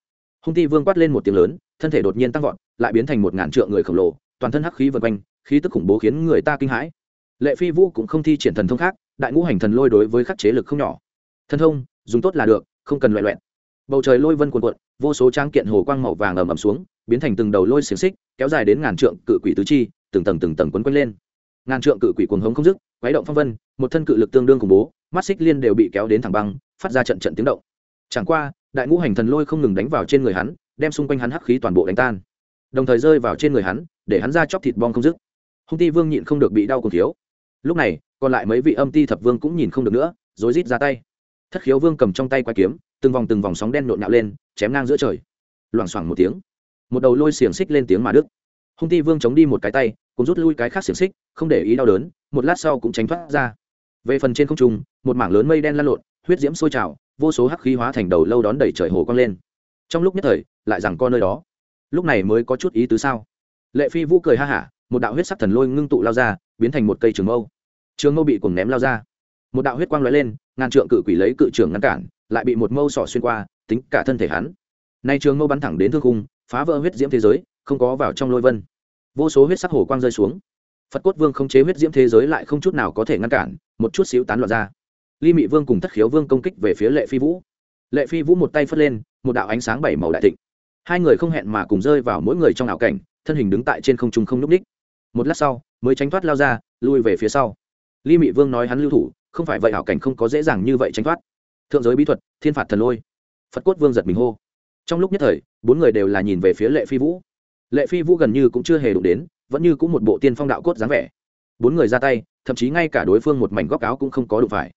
S1: Hung ti vương quát lên một tiếng lớn, thân thể đột nhiên tăng vọt, lại biến thành một ngàn trượng người khổng lồ, toàn thân hắc khí vần quanh, khí tức khủng bố khiến người ta kinh hãi. Lệ phi vũ cũng không thi triển thần thông khác, đại ngũ hành thần lôi đối với khắc chế lực không nhỏ. Thần thông, dùng tốt là được, không cần loại loẹn bầu trời lôi vân cuồn cuộn, vô số trang kiện hồ quang màu vàng ầm ầm xuống, biến thành từng đầu lôi xiềng xích, kéo dài đến ngàn trượng cự quỷ tứ chi, từng tầng từng tầng quấn quấn lên. Ngàn trượng cự quỷ cuồng hống không dứt quái động phong vân, một thân cự lực tương đương khủng bố, mắt xích liên đều bị kéo đến thẳng băng phát ra trận trận tiếng động. Chẳng qua, đại ngũ hành thần lôi không ngừng đánh vào trên người hắn, đem xung quanh hắn hắc khí toàn bộ đánh tan. Đồng thời rơi vào trên người hắn, để hắn ra chóc thịt bong không dứt. Hung ti vương nhịn không được bị đau cùng thiếu. Lúc này, còn lại mấy vị âm ti thập vương cũng nhìn không được nữa, rối rít ra tay. Thất khiếu vương cầm trong tay quái kiếm, từng vòng từng vòng sóng đen nộn nhạo lên, chém ngang giữa trời. Loảng xoảng một tiếng, một đầu lôi xiềng xích lên tiếng mà đức hung ti vương chống đi một cái tay, cũng rút lui cái khác xiềng xích, không để ý đau đớn, một lát sau cũng tránh thoát ra. Về phần trên không trung, một mảng lớn mây đen lăn lộn huyết diễm sôi trào, vô số hắc khí hóa thành đầu lâu đón đẩy trời hồ quang lên. Trong lúc nhất thời, lại rằng co nơi đó. Lúc này mới có chút ý tứ sao? Lệ phi vũ cười ha hả, một đạo huyết sắc thần lôi ngưng tụ lao ra, biến thành một cây trường mâu. Trường mâu bị cuồng ném lao ra. Một đạo huyết quang lóe lên, ngàn trượng cự quỷ lấy cự trường ngăn cản, lại bị một mâu sỏ xuyên qua, tính cả thân thể hắn. Nay trường mâu bắn thẳng đến thương khung, phá vỡ huyết diễm thế giới, không có vào trong lôi vân. Vô số huyết sắc hồ quang rơi xuống. Phật cốt vương không chế huyết diễm thế giới lại không chút nào có thể ngăn cản, một chút xíu tán loạn ra ly mị vương cùng thất khiếu vương công kích về phía lệ phi vũ. Lệ phi vũ một tay phất lên, một đạo ánh sáng bảy màu đại thịnh. Hai người không hẹn mà cùng rơi vào mỗi người trong ảo cảnh, thân hình đứng tại trên không trung không n ú c ních. Một lát sau, mới tránh thoát lao ra, lui về phía sau. Ly mị vương nói hắn lưu thủ, không phải vậy ảo cảnh không có dễ dàng như vậy tránh thoát. Thượng giới bí thuật, thiên phạt thần lôi. Phật cốt vương giật mình hô. Trong lúc nhất thời, bốn người đều là nhìn về phía lệ phi vũ. Lệ phi vũ gần như cũng chưa hề đụng đến, vẫn như cũng một bộ tiên phong đạo cốt dáng vẻ. Bốn người ra tay, thậm chí ngay cả đối phương một mảnh góc áo cũng không có đụng phải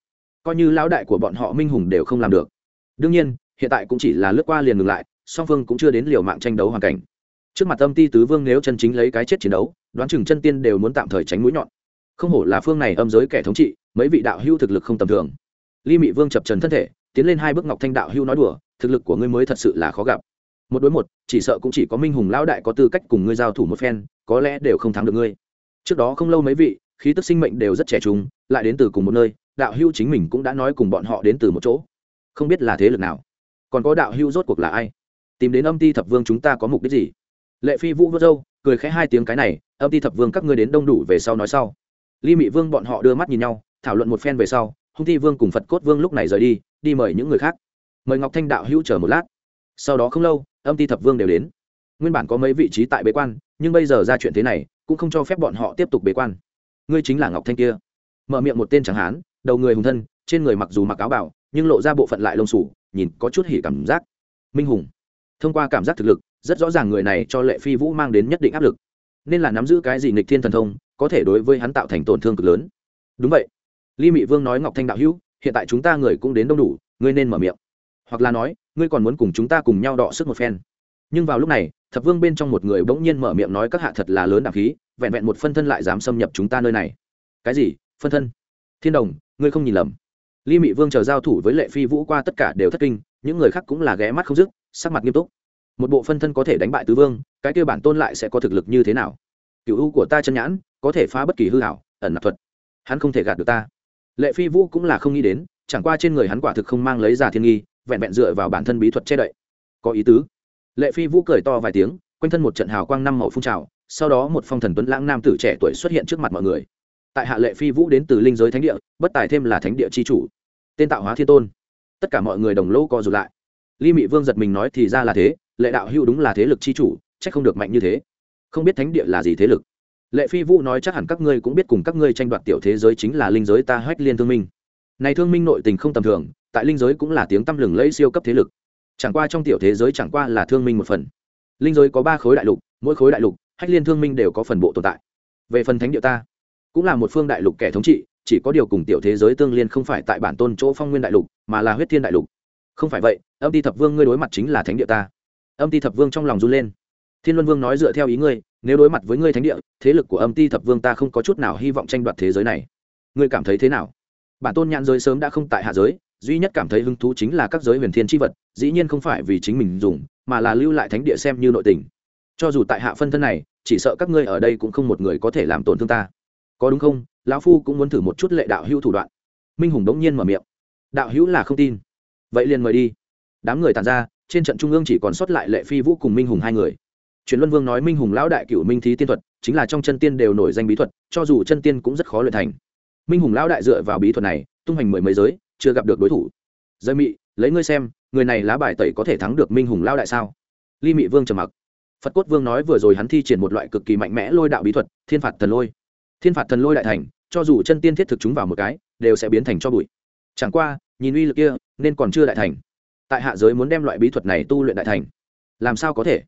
S1: coi như lão đại của bọn họ minh hùng đều không làm được. Đương nhiên, hiện tại cũng chỉ là lướt qua liền ngừng lại, song phương cũng chưa đến liều mạng tranh đấu hoàn cảnh. Trước mặt âm ti tứ vương nếu chân chính lấy cái chết chiến đấu, đoán chừng chân tiên đều muốn tạm thời tránh mũi nhọn. Không hổ là phương này âm giới kẻ thống trị, mấy vị đạo hưu thực lực không tầm thường. Ly mị vương chập trần thân thể, tiến lên hai bước ngọc thanh đạo hưu nói đùa, thực lực của ngươi mới thật sự là khó gặp. Một đối một, chỉ sợ cũng chỉ có minh hùng lão đại có tư cách cùng ngươi giao thủ một phen, có lẽ đều không thắng được ngươi. Trước đó không lâu mấy vị, khí tức sinh mệnh đều rất trẻ trung, lại đến từ cùng một nơi đạo hưu chính mình cũng đã nói cùng bọn họ đến từ một chỗ. Không biết là thế lực nào. Còn có đạo hưu rốt cuộc là ai? Tìm đến âm ti thập vương chúng ta có mục đích gì? Lệ phi vũ vớt râu, cười khẽ hai tiếng cái này, âm ti thập vương các ngươi đến đông đủ về sau nói sau. Ly mị vương bọn họ đưa mắt nhìn nhau, thảo luận một phen về sau, hung thi vương cùng phật cốt vương lúc này rời đi đi mời những người khác. Mời ngọc thanh đạo hữu chờ một lát. Sau đó không lâu, âm ti thập vương đều đến. Nguyên bản có mấy vị trí tại bế quan, nhưng bây giờ ra chuyện thế này, cũng không cho phép bọn họ tiếp tục bế quan. Ngươi chính là ngọc thanh kia. Mở miệng một tên chẳng hán đầu người hùng thân, trên người mặc dù mặc áo bảo, nhưng lộ ra bộ phận lại lông sủ nhìn có chút hỉ cảm giác. Minh hùng. Thông qua cảm giác thực lực, rất rõ ràng người này cho lệ phi vũ mang đến nhất định áp lực. Nên là nắm giữ cái gì nghịch thiên thần thông, có thể đối với hắn tạo thành tổn thương cực lớn. Đúng vậy. Ly mị vương nói ngọc thanh đạo hữu, hiện tại chúng ta người cũng đến đông đủ, ngươi nên mở miệng. Hoặc là nói, ngươi còn muốn cùng chúng ta cùng nhau đọ sức một phen. Nhưng vào lúc này, thập vương bên trong một người bỗng nhiên mở miệng nói các hạ thật là lớn đạp khí, vẹn vẹn một phân thân lại dám xâm nhập chúng ta nơi này. Cái gì? Phân thân? Thiên đồng ngươi không nhìn lầm. Ly mị vương chờ giao thủ với lệ phi vũ qua tất cả đều thất kinh, những người khác cũng là ghé mắt không dứt, sắc mặt nghiêm túc. Một bộ phân thân có thể đánh bại tứ vương, cái kêu bản tôn lại sẽ có thực lực như thế nào? Cựu u của ta chân nhãn, có thể phá bất kỳ hư hảo ẩn nạp thuật. Hắn không thể gạt được ta. Lệ phi vũ cũng là không nghĩ đến, chẳng qua trên người hắn quả thực không mang lấy giả thiên nghi, vẹn vẹn dựa vào bản thân bí thuật che đậy. Có ý tứ. Lệ phi vũ cười to vài tiếng, quanh thân một trận hào quang năm màu phun trào, sau đó một phong thần tuấn lãng nam tử trẻ tuổi xuất hiện trước mặt mọi người tại hạ lệ phi vũ đến từ linh giới thánh địa, bất tài thêm là thánh địa c h i chủ. Tên tạo hóa thiên tôn. Tất cả mọi người đồng lỗ co rụt lại. Ly mị vương giật mình nói thì ra là thế, lệ đạo hữu đúng là thế lực c h i chủ c h ắ c không được mạnh như thế. Không biết thánh địa là gì thế lực. Lệ phi vũ nói chắc hẳn các ngươi cũng biết cùng các ngươi tranh đoạt tiểu thế giới chính là linh giới ta hách liên thương minh. Này thương minh nội tình không tầm thường, tại linh giới cũng là tiếng tăm lừng lẫy siêu cấp thế lực. Chẳng qua trong tiểu thế giới chẳng qua là thương minh một phần. Linh giới có ba khối đại lục, mỗi khối đại lục, hách liên thương minh đều có phần bộ tồn tại. Về phần thánh địa ta cũng là một phương đại lục kẻ thống trị, chỉ có điều cùng tiểu thế giới tương liên không phải tại bản tôn chỗ phong nguyên đại lục, mà là huyết thiên đại lục. Không phải vậy, âm ti thập vương ngươi đối mặt chính là thánh địa ta. Âm ti thập vương trong lòng run lên. Thiên luân vương nói dựa theo ý ngươi, nếu đối mặt với ngươi thánh địa, thế lực của âm ti thập vương ta không có chút nào hy vọng tranh đoạt thế giới này. Ngươi cảm thấy thế nào? Bản tôn nhãn giới sớm đã không tại hạ giới, duy nhất cảm thấy hứng thú chính là các giới huyền thiên tri vật, dĩ nhiên không phải vì chính mình dùng, mà là lưu lại thánh địa xem như nội tình. Cho dù tại hạ phân thân này, chỉ sợ các ngươi ở đây cũng không một người có thể làm tổn thương ta có đúng không? Lão phu cũng muốn thử một chút lệ đạo hữu thủ đoạn. Minh hùng đống nhiên mở miệng. Đạo hữu là không tin. Vậy liền mời đi. Đám người tàn ra, trên trận trung ương chỉ còn sót lại lệ phi vũ cùng minh hùng hai người. Truyền luân vương nói minh hùng lão đại cựu minh thí tiên thuật, chính là trong chân tiên đều nổi danh bí thuật, cho dù chân tiên cũng rất khó luyện thành. Minh hùng lão đại dựa vào bí thuật này, tung hành mười mấy giới, chưa gặp được đối thủ. Giới mị, lấy ngươi xem, người này lá bài tẩy có thể thắng được minh hùng lão đại sao? Ly mị vương trầm mặc. Phật cốt vương nói vừa rồi hắn thi triển một loại cực kỳ mạnh mẽ lôi đạo bí thuật, thiên phạt thần lôi thiên phạt thần lôi đại thành, cho dù chân tiên thiết thực chúng vào một cái, đều sẽ biến thành cho bụi. Chẳng qua, nhìn uy lực kia, nên còn chưa đại thành. Tại hạ giới muốn đem loại bí thuật này tu luyện đại thành. Làm sao có thể?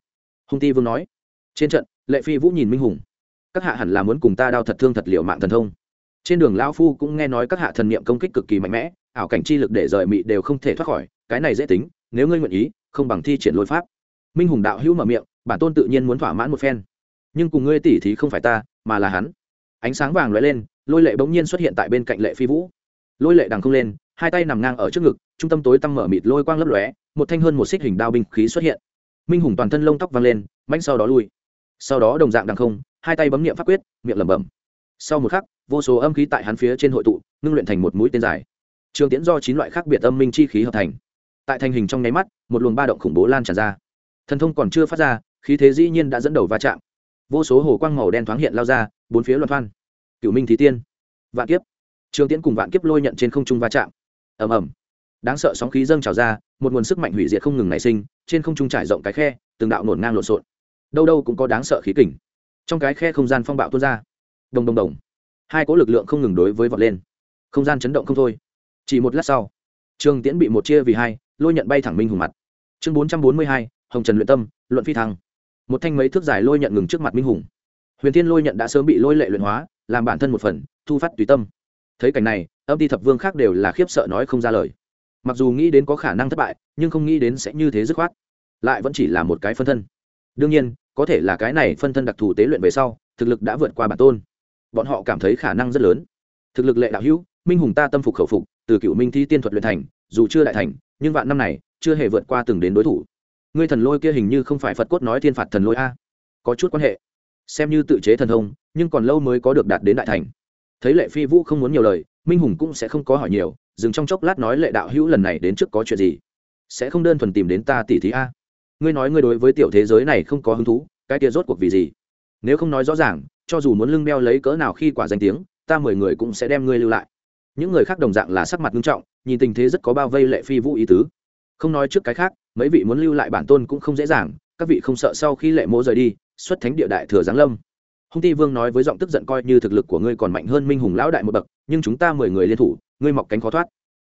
S1: Hung ti vương nói. Trên trận, lệ phi vũ nhìn minh hùng. Các hạ hẳn là muốn cùng ta đao thật thương thật liệu mạng thần thông. Trên đường lão phu cũng nghe nói các hạ thần niệm công kích cực kỳ mạnh mẽ, ảo cảnh chi lực để rời mị đều không thể thoát khỏi, cái này dễ tính, nếu ngươi nguyện ý, không bằng thi triển lôi pháp. Minh hùng đạo hữu mở miệng, bản tôn tự nhiên muốn thỏa mãn một phen. Nhưng cùng ngươi tỉ thì không phải ta, mà là hắn ánh sáng vàng lóe lên, lôi lệ bỗng nhiên xuất hiện tại bên cạnh lệ phi vũ. Lôi lệ đằng không lên, hai tay nằm ngang ở trước ngực, trung tâm tối tăm mở mịt lôi quang lấp lóe, một thanh hơn một xích hình đao binh khí xuất hiện. Minh hùng toàn thân lông tóc văng lên mạnh sau đó lui. Sau đó đồng dạng đằng không, hai tay bấm niệm pháp quyết, miệng lẩm bẩm. Sau một khắc, vô số âm khí tại hắn phía trên hội tụ, ngưng luyện thành một mũi tên dài. Trường tiễn do chín loại khác biệt âm minh chi khí hợp thành. Tại thành hình trong nháy mắt, một luồng ba động khủng bố lan tràn ra. Thần thông còn chưa phát ra, khí thế dĩ nhiên đã dẫn đầu va chạm. Vô số hồ quang màu đen thoáng hiện lao ra bốn phía loạn thoan. Cửu minh thí tiên, vạn kiếp. Trường tiễn cùng vạn kiếp lôi nhận trên không trung va chạm. Ầm ầm. Đáng sợ sóng khí dâng trào ra, một nguồn sức mạnh hủy diệt không ngừng nảy sinh, trên không trung trải rộng cái khe, từng đạo nổn ngang lộn xộn. Đâu đâu cũng có đáng sợ khí kình. Trong cái khe không gian phong bạo tuôn ra. Đồng đồng đồng. Hai cỗ lực lượng không ngừng đối với vọt lên. Không gian chấn động không thôi. Chỉ một lát sau, trường tiễn bị một chia vì hai, lôi nhận bay thẳng minh hùng mặt. Chương bốn trăm bốn mươi hai, hồng trần luyện tâm, luận phi thăng. Một thanh mấy thước dài lôi nhận ngừng trước mặt minh hùng huyền thiên lôi nhận đã sớm bị lôi lệ luyện hóa, làm bản thân một phần, thu phát tùy tâm. Thấy cảnh này, âm ti thập vương khác đều là khiếp sợ nói không ra lời. Mặc dù nghĩ đến có khả năng thất bại, nhưng không nghĩ đến sẽ như thế dứt khoát. Lại vẫn chỉ là một cái phân thân. Đương nhiên, có thể là cái này phân thân đặc thù tế luyện về sau, thực lực đã vượt qua bản tôn. Bọn họ cảm thấy khả năng rất lớn. Thực lực lệ đạo hữu, minh hùng ta tâm phục khẩu phục, từ cựu minh thi tiên thuật luyện thành, dù chưa đại thành, nhưng vạn năm này, chưa hề vượt qua từng đến đối thủ. Ngươi thần lôi kia hình như không phải phật cốt nói thiên phạt thần lôi a. Có chút quan hệ xem như tự chế thần thông, nhưng còn lâu mới có được đạt đến đại thành. Thấy lệ phi vũ không muốn nhiều lời, minh hùng cũng sẽ không có hỏi nhiều, dừng trong chốc lát nói lệ đạo hữu lần này đến trước có chuyện gì? Sẽ không đơn thuần tìm đến ta tỉ thí a? Ngươi nói ngươi đối với tiểu thế giới này không có hứng thú, cái kia rốt cuộc vì gì? Nếu không nói rõ ràng, cho dù muốn lưng beo lấy cỡ nào khi quả danh tiếng, ta mười người cũng sẽ đem ngươi lưu lại. Những người khác đồng dạng là sắc mặt nghiêm trọng, nhìn tình thế rất có bao vây lệ phi vũ ý tứ. Không nói trước cái khác, mấy vị muốn lưu lại bản tôn cũng không dễ dàng, các vị không sợ sau khi lệ mỗ rời đi xuất thánh địa đại thừa giáng lâm. Hung ti vương nói với giọng tức giận coi như thực lực của ngươi còn mạnh hơn minh hùng lão đại một bậc, nhưng chúng ta mười người liên thủ, ngươi mọc cánh khó thoát.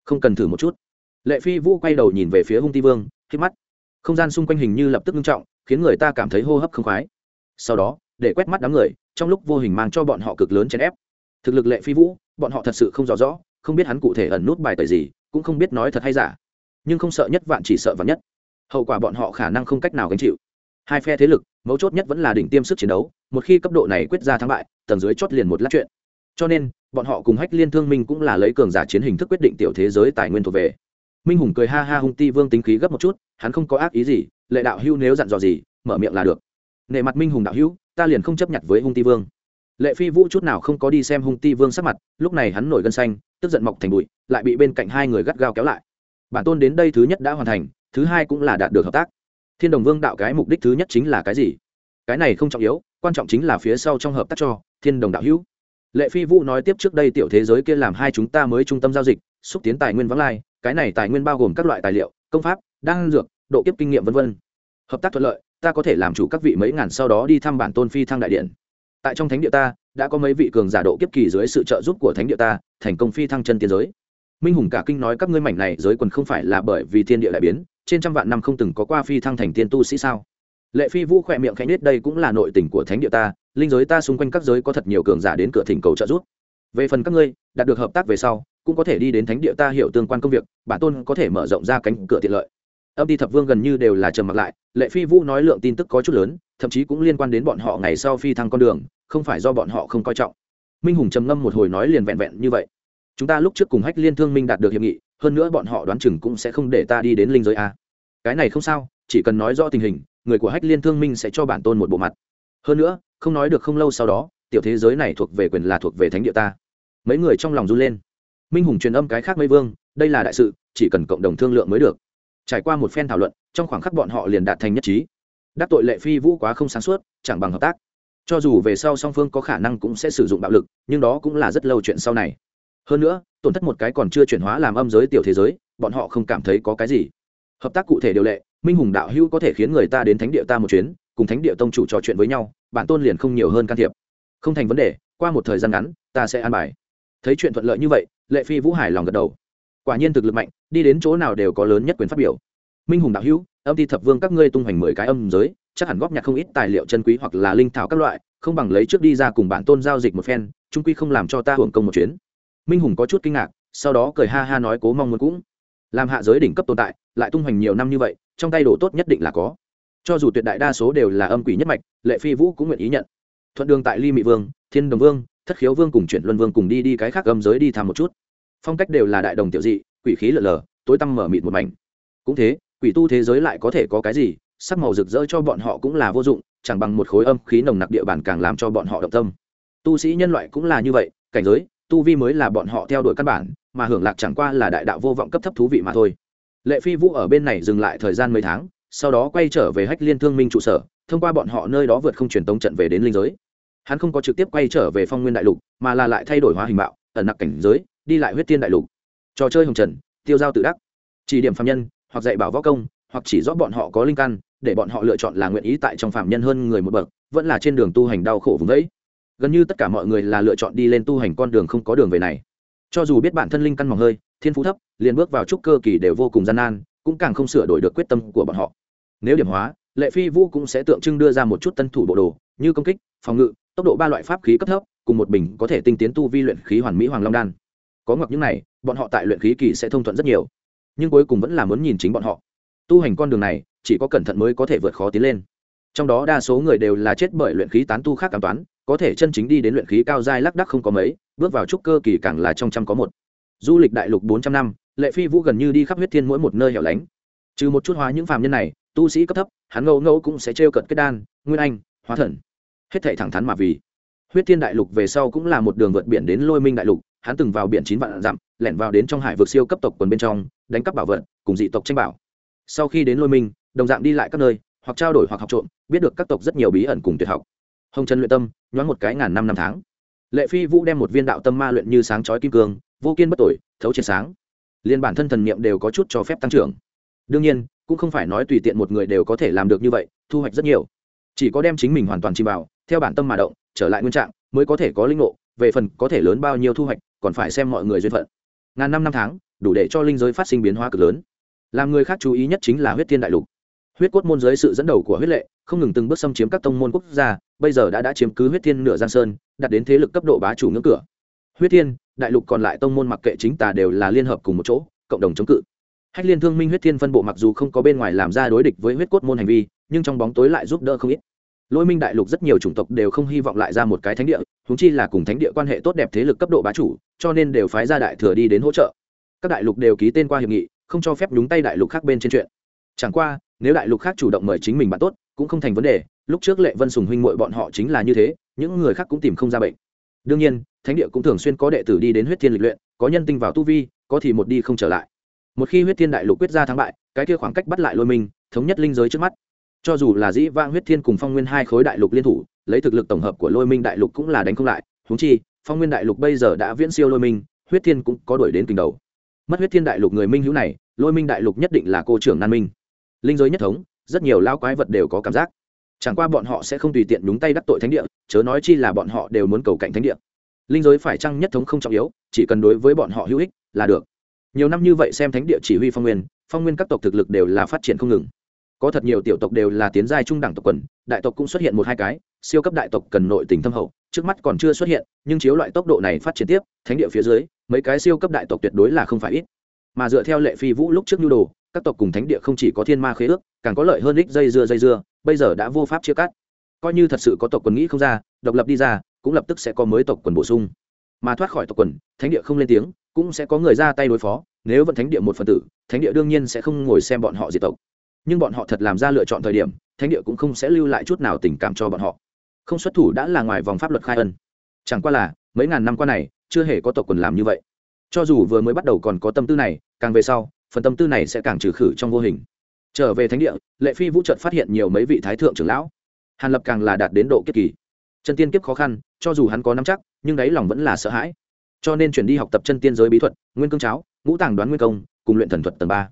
S1: Không cần thử một chút. Lệ phi vũ quay đầu nhìn về phía hung ti vương khi mắt. Không gian xung quanh hình như lập tức nghiêm trọng, khiến người ta cảm thấy hô hấp không khoái. Sau đó, để quét mắt đám người, trong lúc vô hình mang cho bọn họ cực lớn chèn ép. Thực lực lệ phi vũ, bọn họ thật sự không rõ rõ, không biết hắn cụ thể ẩn nút bài tời gì, cũng không biết nói thật hay giả. Nhưng không sợ nhất vạn chỉ sợ vạn nhất. Hậu quả bọn họ khả năng không cách nào gánh chịu hai phe thế lực, mấu chốt nhất vẫn là đỉnh tiêm sức chiến đấu, một khi cấp độ này quyết ra thắng bại, tầng dưới chót liền một lát chuyện. Cho nên, bọn họ cùng hách liên thương minh cũng là lấy cường giả chiến hình thức quyết định tiểu thế giới tài nguyên thuộc về. Minh hùng cười ha ha hung ti vương tính khí gấp một chút, hắn không có ác ý gì, lệ đạo hưu nếu dặn dò gì, mở miệng là được. Nệ mặt minh hùng đạo hữu, ta liền không chấp nhận với hung ti vương. Lệ phi vũ chút nào không có đi xem hung ti vương sắc mặt, lúc này hắn nổi gân xanh, tức giận mọc thành bụi, lại bị bên cạnh hai người gắt gao kéo lại. Bản tôn đến đây thứ nhất đã hoàn thành, thứ hai cũng là đạt được hợp tác thiên đồng vương đạo cái mục đích thứ nhất chính là cái gì? Cái này không trọng yếu, quan trọng chính là phía sau trong hợp tác cho thiên đồng đạo hữu. Lệ phi vũ nói tiếp trước đây tiểu thế giới kia làm hai chúng ta mới trung tâm giao dịch, xúc tiến tài nguyên vắng lai, cái này tài nguyên bao gồm các loại tài liệu, công pháp, đan dược, độ kiếp kinh nghiệm v v hợp tác thuận lợi, ta có thể làm chủ các vị mấy ngàn sau đó đi thăm bản tôn phi thăng đại điện. Tại trong thánh địa ta, đã có mấy vị cường giả độ kiếp kỳ dưới sự trợ giúp của thánh địa ta, thành công phi thăng chân tiến giới. Minh hùng cả kinh nói các ngươi mảnh này giới quần không phải là bởi vì thiên địa đại biến trên trăm vạn năm không từng có qua phi thăng thành tiên tu sĩ sao? Lệ phi vũ khỏe miệng khẽ nết đây cũng là nội tình của thánh địa ta, linh giới ta xung quanh các giới có thật nhiều cường giả đến cửa thỉnh cầu trợ giúp. Về phần các ngươi, đạt được hợp tác về sau, cũng có thể đi đến thánh địa ta hiểu tương quan công việc, bản tôn có thể mở rộng ra cánh cửa tiện lợi. Âm ti thập vương gần như đều là trầm mặc lại, lệ phi vũ nói lượng tin tức có chút lớn, thậm chí cũng liên quan đến bọn họ ngày sau phi thăng con đường, không phải do bọn họ không coi trọng. Minh hùng trầm ngâm một hồi nói liền vẹn vẹn như vậy. Chúng ta lúc trước cùng hách liên thương minh đạt được hiệp nghị hơn nữa bọn họ đoán chừng cũng sẽ không để ta đi đến linh giới a. Cái này không sao, chỉ cần nói rõ tình hình, người của hách liên thương minh sẽ cho bản tôn một bộ mặt. Hơn nữa, không nói được không lâu sau đó, tiểu thế giới này thuộc về quyền là thuộc về thánh địa ta. Mấy người trong lòng run lên. Minh hùng truyền âm cái khác mấy vương, đây là đại sự, chỉ cần cộng đồng thương lượng mới được. Trải qua một phen thảo luận, trong khoảng khắc bọn họ liền đạt thành nhất trí. Đắc tội lệ phi vũ quá không sáng suốt, chẳng bằng hợp tác. Cho dù về sau song phương có khả năng cũng sẽ sử dụng bạo lực, nhưng đó cũng là rất lâu chuyện sau này hơn nữa, tổn thất một cái còn chưa chuyển hóa làm âm giới tiểu thế giới, bọn họ không cảm thấy có cái gì. Hợp tác cụ thể điều lệ, minh hùng đạo hữu có thể khiến người ta đến thánh địa ta một chuyến, cùng thánh địa tông chủ trò chuyện với nhau bản tôn liền không nhiều hơn can thiệp. Không thành vấn đề, qua một thời gian ngắn, ta sẽ an bài. Thấy chuyện thuận lợi như vậy, lệ phi vũ hải lòng gật đầu. Quả nhiên thực lực mạnh, đi đến chỗ nào đều có lớn nhất quyền phát biểu. Minh hùng đạo hữu, âm ti thập vương các ngươi tung hoành mười cái âm giới, chắc hẳn góp nhặt không ít tài liệu chân quý hoặc là linh thảo các loại, không bằng lấy trước đi ra cùng bản tôn giao dịch một phen, trung quy không làm cho ta hưởng công một chuyến minh hùng có chút kinh ngạc, sau đó cười ha ha nói cố mong muốn cũng. Làm hạ giới đỉnh cấp tồn tại, lại tung hoành nhiều năm như vậy, trong tay đồ tốt nhất định là có. Cho dù tuyệt đại đa số đều là âm quỷ nhất mạch, lệ phi vũ cũng nguyện ý nhận. Thuận đường tại ly mị vương, thiên đồng vương, thất khiếu vương cùng chuyển luân vương cùng đi đi cái khác âm giới đi thăm một chút. Phong cách đều là đại đồng tiểu dị, quỷ khí lở lờ, tối tăm mở mịt một mảnh. Cũng thế, quỷ tu thế giới lại có thể có cái gì, sắc màu rực rỡ cho bọn họ cũng là vô dụng, chẳng bằng một khối âm khí nồng nặc địa bàn càng làm cho bọn họ động tâm. Tu sĩ nhân loại cũng là như vậy, cảnh giới tu vi mới là bọn họ theo đuổi căn bản, mà hưởng lạc chẳng qua là đại đạo vô vọng cấp thấp thú vị mà thôi. Lệ phi vũ ở bên này dừng lại thời gian mấy tháng, sau đó quay trở về hách liên thương minh trụ sở, thông qua bọn họ nơi đó vượt không truyền tống trận về đến linh giới. Hắn không có trực tiếp quay trở về phong nguyên đại lục, mà là lại thay đổi hóa hình bạo, ẩn nặc cảnh giới, đi lại huyết tiên đại lục. Trò chơi hồng trần, tiêu giao tự đắc. Chỉ điểm phạm nhân, hoặc dạy bảo võ công, hoặc chỉ rõ bọn họ có linh căn, để bọn họ lựa chọn là nguyện ý tại trong phạm nhân hơn người một bậc, vẫn là trên đường tu hành đau khổ vùng đấy gần như tất cả mọi người là lựa chọn đi lên tu hành con đường không có đường về này. Cho dù biết bản thân linh căn mỏng hơi, thiên phú thấp, liền bước vào trúc cơ kỳ đều vô cùng gian nan, cũng càng không sửa đổi được quyết tâm của bọn họ. Nếu điểm hóa, lệ phi vũ cũng sẽ tượng trưng đưa ra một chút tân thủ bộ đồ, như công kích, phòng ngự, tốc độ ba loại pháp khí cấp thấp, cùng một bình có thể tinh tiến tu vi luyện khí hoàn mỹ hoàng long đan. Có ngọc những này, bọn họ tại luyện khí kỳ sẽ thông thuận rất nhiều. Nhưng cuối cùng vẫn là muốn nhìn chính bọn họ. Tu hành con đường này, chỉ có cẩn thận mới có thể vượt khó tiến lên. Trong đó đa số người đều là chết bởi luyện khí tán tu khác cảm toán có thể chân chính đi đến luyện khí cao giai lắc đắc không có mấy, bước vào trúc cơ kỳ càng là trong trăm có một. Du lịch đại lục bốn trăm năm, lệ phi vũ gần như đi khắp huyết thiên mỗi một nơi hẻo lánh. Trừ một chút hóa những phàm nhân này, tu sĩ cấp thấp, hắn ngẫu ngẫu cũng sẽ trêu cận kết đan, nguyên anh, hóa thần. Hết thảy thẳng thắn mà vì. Huyết thiên đại lục về sau cũng là một đường vượt biển đến lôi minh đại lục, hắn từng vào biển chín vạn dặm, lẻn vào đến trong hải vực siêu cấp tộc quần bên trong, đánh cắp bảo vật, cùng dị tộc tranh bảo. Sau khi đến lôi minh, đồng dạng đi lại các nơi, hoặc trao đổi hoặc học trộm, biết được các tộc rất nhiều bí ẩn cùng tuyệt học hồng trần luyện tâm, nhoáng một cái ngàn năm năm tháng. Lệ phi vũ đem một viên đạo tâm ma luyện như sáng chói kim cương, vô kiên bất tội thấu triệt sáng. Liên bản thân thần niệm đều có chút cho phép tăng trưởng. Đương nhiên, cũng không phải nói tùy tiện một người đều có thể làm được như vậy, thu hoạch rất nhiều. Chỉ có đem chính mình hoàn toàn chìm vào, theo bản tâm mà động, trở lại nguyên trạng, mới có thể có linh ngộ, về phần có thể lớn bao nhiêu thu hoạch, còn phải xem mọi người duyên phận. Ngàn năm năm tháng, đủ để cho linh giới phát sinh biến hóa cực lớn. Làm người khác chú ý nhất chính là huyết thiên đại lục huyết cốt môn dưới sự dẫn đầu của huyết lệ, không ngừng từng bước xâm chiếm các tông môn quốc gia, bây giờ đã đã chiếm cứ huyết thiên nửa giang sơn, đạt đến thế lực cấp độ bá chủ ngưỡng cửa. Huyết thiên, đại lục còn lại tông môn mặc kệ chính tà đều là liên hợp cùng một chỗ, cộng đồng chống cự. Hách liên thương minh huyết thiên phân bộ mặc dù không có bên ngoài làm ra đối địch với huyết cốt môn hành vi, nhưng trong bóng tối lại giúp đỡ không ít. Lôi minh đại lục rất nhiều chủng tộc đều không hy vọng lại ra một cái thánh địa húng chi là cùng thánh địa quan hệ tốt đẹp thế lực cấp độ bá chủ, cho nên đều phái ra đại thừa đi đến hỗ trợ. Các đại lục đều ký tên qua hiệp nghị, không cho phép nhúng tay đại lục khác bên trên chuyện. Chẳng qua nếu đại lục khác chủ động mời chính mình bạn tốt, cũng không thành vấn đề, lúc trước lệ vân sùng huynh mội bọn họ chính là như thế, những người khác cũng tìm không ra bệnh. Đương nhiên, thánh địa cũng thường xuyên có đệ tử đi đến huyết thiên lịch luyện, có nhân tinh vào tu vi, có thì một đi không trở lại. Một khi huyết thiên đại lục quyết ra thắng bại, cái kia khoảng cách bắt lại lôi mình, thống nhất linh giới trước mắt. Cho dù là dĩ vang huyết thiên cùng phong nguyên hai khối đại lục liên thủ, lấy thực lực tổng hợp của lôi minh đại lục cũng là đánh không lại húng chi, phong nguyên đại lục bây giờ đã viễn siêu lôi minh huyết thiên cũng có đuổi đến tình đầu. Mất huyết thiên đại lục người minh hữu này, lôi minh đại lục nhất định là cô trưởng nan minh linh giới nhất thống, rất nhiều lao quái vật đều có cảm giác. Chẳng qua bọn họ sẽ không tùy tiện đúng tay đắc tội thánh địa, chớ nói chi là bọn họ đều muốn cầu cạnh thánh địa. Linh giới phải chăng nhất thống không trọng yếu, chỉ cần đối với bọn họ hữu ích là được. Nhiều năm như vậy xem thánh địa chỉ huy phong nguyên phong nguyên các tộc thực lực đều là phát triển không ngừng. Có thật nhiều tiểu tộc đều là tiến giai trung đẳng tộc quần, đại tộc cũng xuất hiện một hai cái, siêu cấp đại tộc cần nội tình thâm hậu, trước mắt còn chưa xuất hiện, nhưng chiếu loại tốc độ này phát triển tiếp, thánh địa phía dưới, mấy cái siêu cấp đại tộc tuyệt đối là không phải ít. Mà dựa theo lệ phi vũ lúc trước nhu đồ các tộc cùng thánh địa không chỉ có thiên ma khế ước, càng có lợi hơn ích dây dưa dây dưa, bây giờ đã vô pháp chia cắt. Coi như thật sự có tộc quần nghĩ không ra, độc lập đi ra, cũng lập tức sẽ có mới tộc quần bổ sung. Mà thoát khỏi tộc quần, thánh địa không lên tiếng, cũng sẽ có người ra tay đối phó, nếu vẫn thánh địa một phần tử, thánh địa đương nhiên sẽ không ngồi xem bọn họ diệt tộc. Nhưng bọn họ thật làm ra lựa chọn thời điểm, thánh địa cũng không sẽ lưu lại chút nào tình cảm cho bọn họ. Không xuất thủ đã là ngoài vòng pháp luật khai ân. Chẳng qua là, mấy ngàn năm qua này, chưa hề có tộc quần làm như vậy. Cho dù vừa mới bắt đầu còn có tâm tư này, càng về sau phần tâm tư này sẽ càng trừ khử trong vô hình. Trở về thánh địa, lệ phi vũ trợt phát hiện nhiều mấy vị thái thượng trưởng lão. Hàn lập càng là đạt đến độ kiếp kỳ. Chân tiên kiếp khó khăn, cho dù hắn có nắm chắc, nhưng đáy lòng vẫn là sợ hãi. Cho nên chuyển đi học tập chân tiên giới bí thuật, nguyên cương cháo, ngũ tàng đoán nguyên công, cùng luyện thần thuật tầng ba.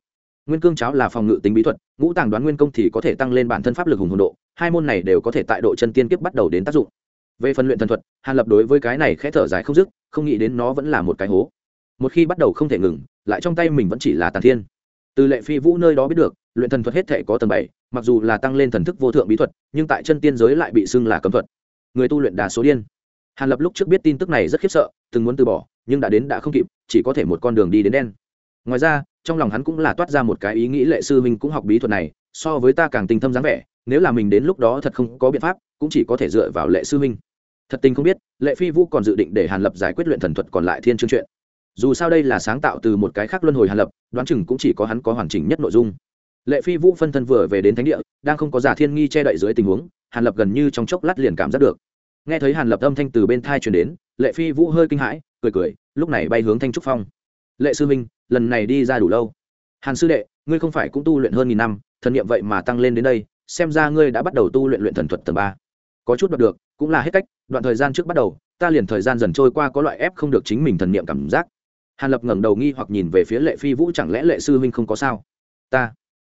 S1: Nguyên cương cháo là phòng ngự tính bí thuật, ngũ tàng đoán nguyên công thì có thể tăng lên bản thân pháp lực hùng hồn độ, hai môn này đều có thể tại độ chân tiên kiếp bắt đầu đến tác dụng. Về phần luyện thần thuật, hàn lập đối với cái này khẽ thở dài không dứt, không nghĩ đến nó vẫn là một cái hố một khi bắt đầu không thể ngừng, lại trong tay mình vẫn chỉ là tàn thiên. Từ lệ phi vũ nơi đó biết được, luyện thần thuật hết thể có tầng bảy, mặc dù là tăng lên thần thức vô thượng bí thuật, nhưng tại chân tiên giới lại bị xưng là cấm thuật. Người tu luyện đà số điên. Hàn lập lúc trước biết tin tức này rất khiếp sợ, từng muốn từ bỏ, nhưng đã đến đã không kịp, chỉ có thể một con đường đi đến đen. Ngoài ra, trong lòng hắn cũng là toát ra một cái ý nghĩ lệ sư minh cũng học bí thuật này, so với ta càng tình thâm dáng vẻ, nếu là mình đến lúc đó thật không có biện pháp, cũng chỉ có thể dựa vào lệ sư minh thật tình không biết, lệ phi vũ còn dự định để hàn lập giải quyết luyện thần thuật còn lại thiên chương chuyện dù sao đây là sáng tạo từ một cái khác luân hồi hàn lập, đoán chừng cũng chỉ có hắn có hoàn chỉnh nhất nội dung. Lệ phi vũ phân thân vừa về đến thánh địa, đang không có giả thiên nghi che đậy dưới tình huống, hàn lập gần như trong chốc lát liền cảm giác được. Nghe thấy hàn lập âm thanh từ bên thai truyền đến, lệ phi vũ hơi kinh hãi, cười cười, lúc này bay hướng thanh trúc phong. Lệ sư minh lần này đi ra đủ lâu. Hàn sư đệ, ngươi không phải cũng tu luyện hơn nghìn năm, thần niệm vậy mà tăng lên đến đây, xem ra ngươi đã bắt đầu tu luyện luyện thần thuật tầng ba. Có chút đoạt được, cũng là hết cách, đoạn thời gian trước bắt đầu, ta liền thời gian dần trôi qua có loại ép không được chính mình thần niệm cảm giác hàn lập ngẩng đầu nghi hoặc nhìn về phía lệ phi vũ, chẳng lẽ lệ sư huynh không có sao? Ta.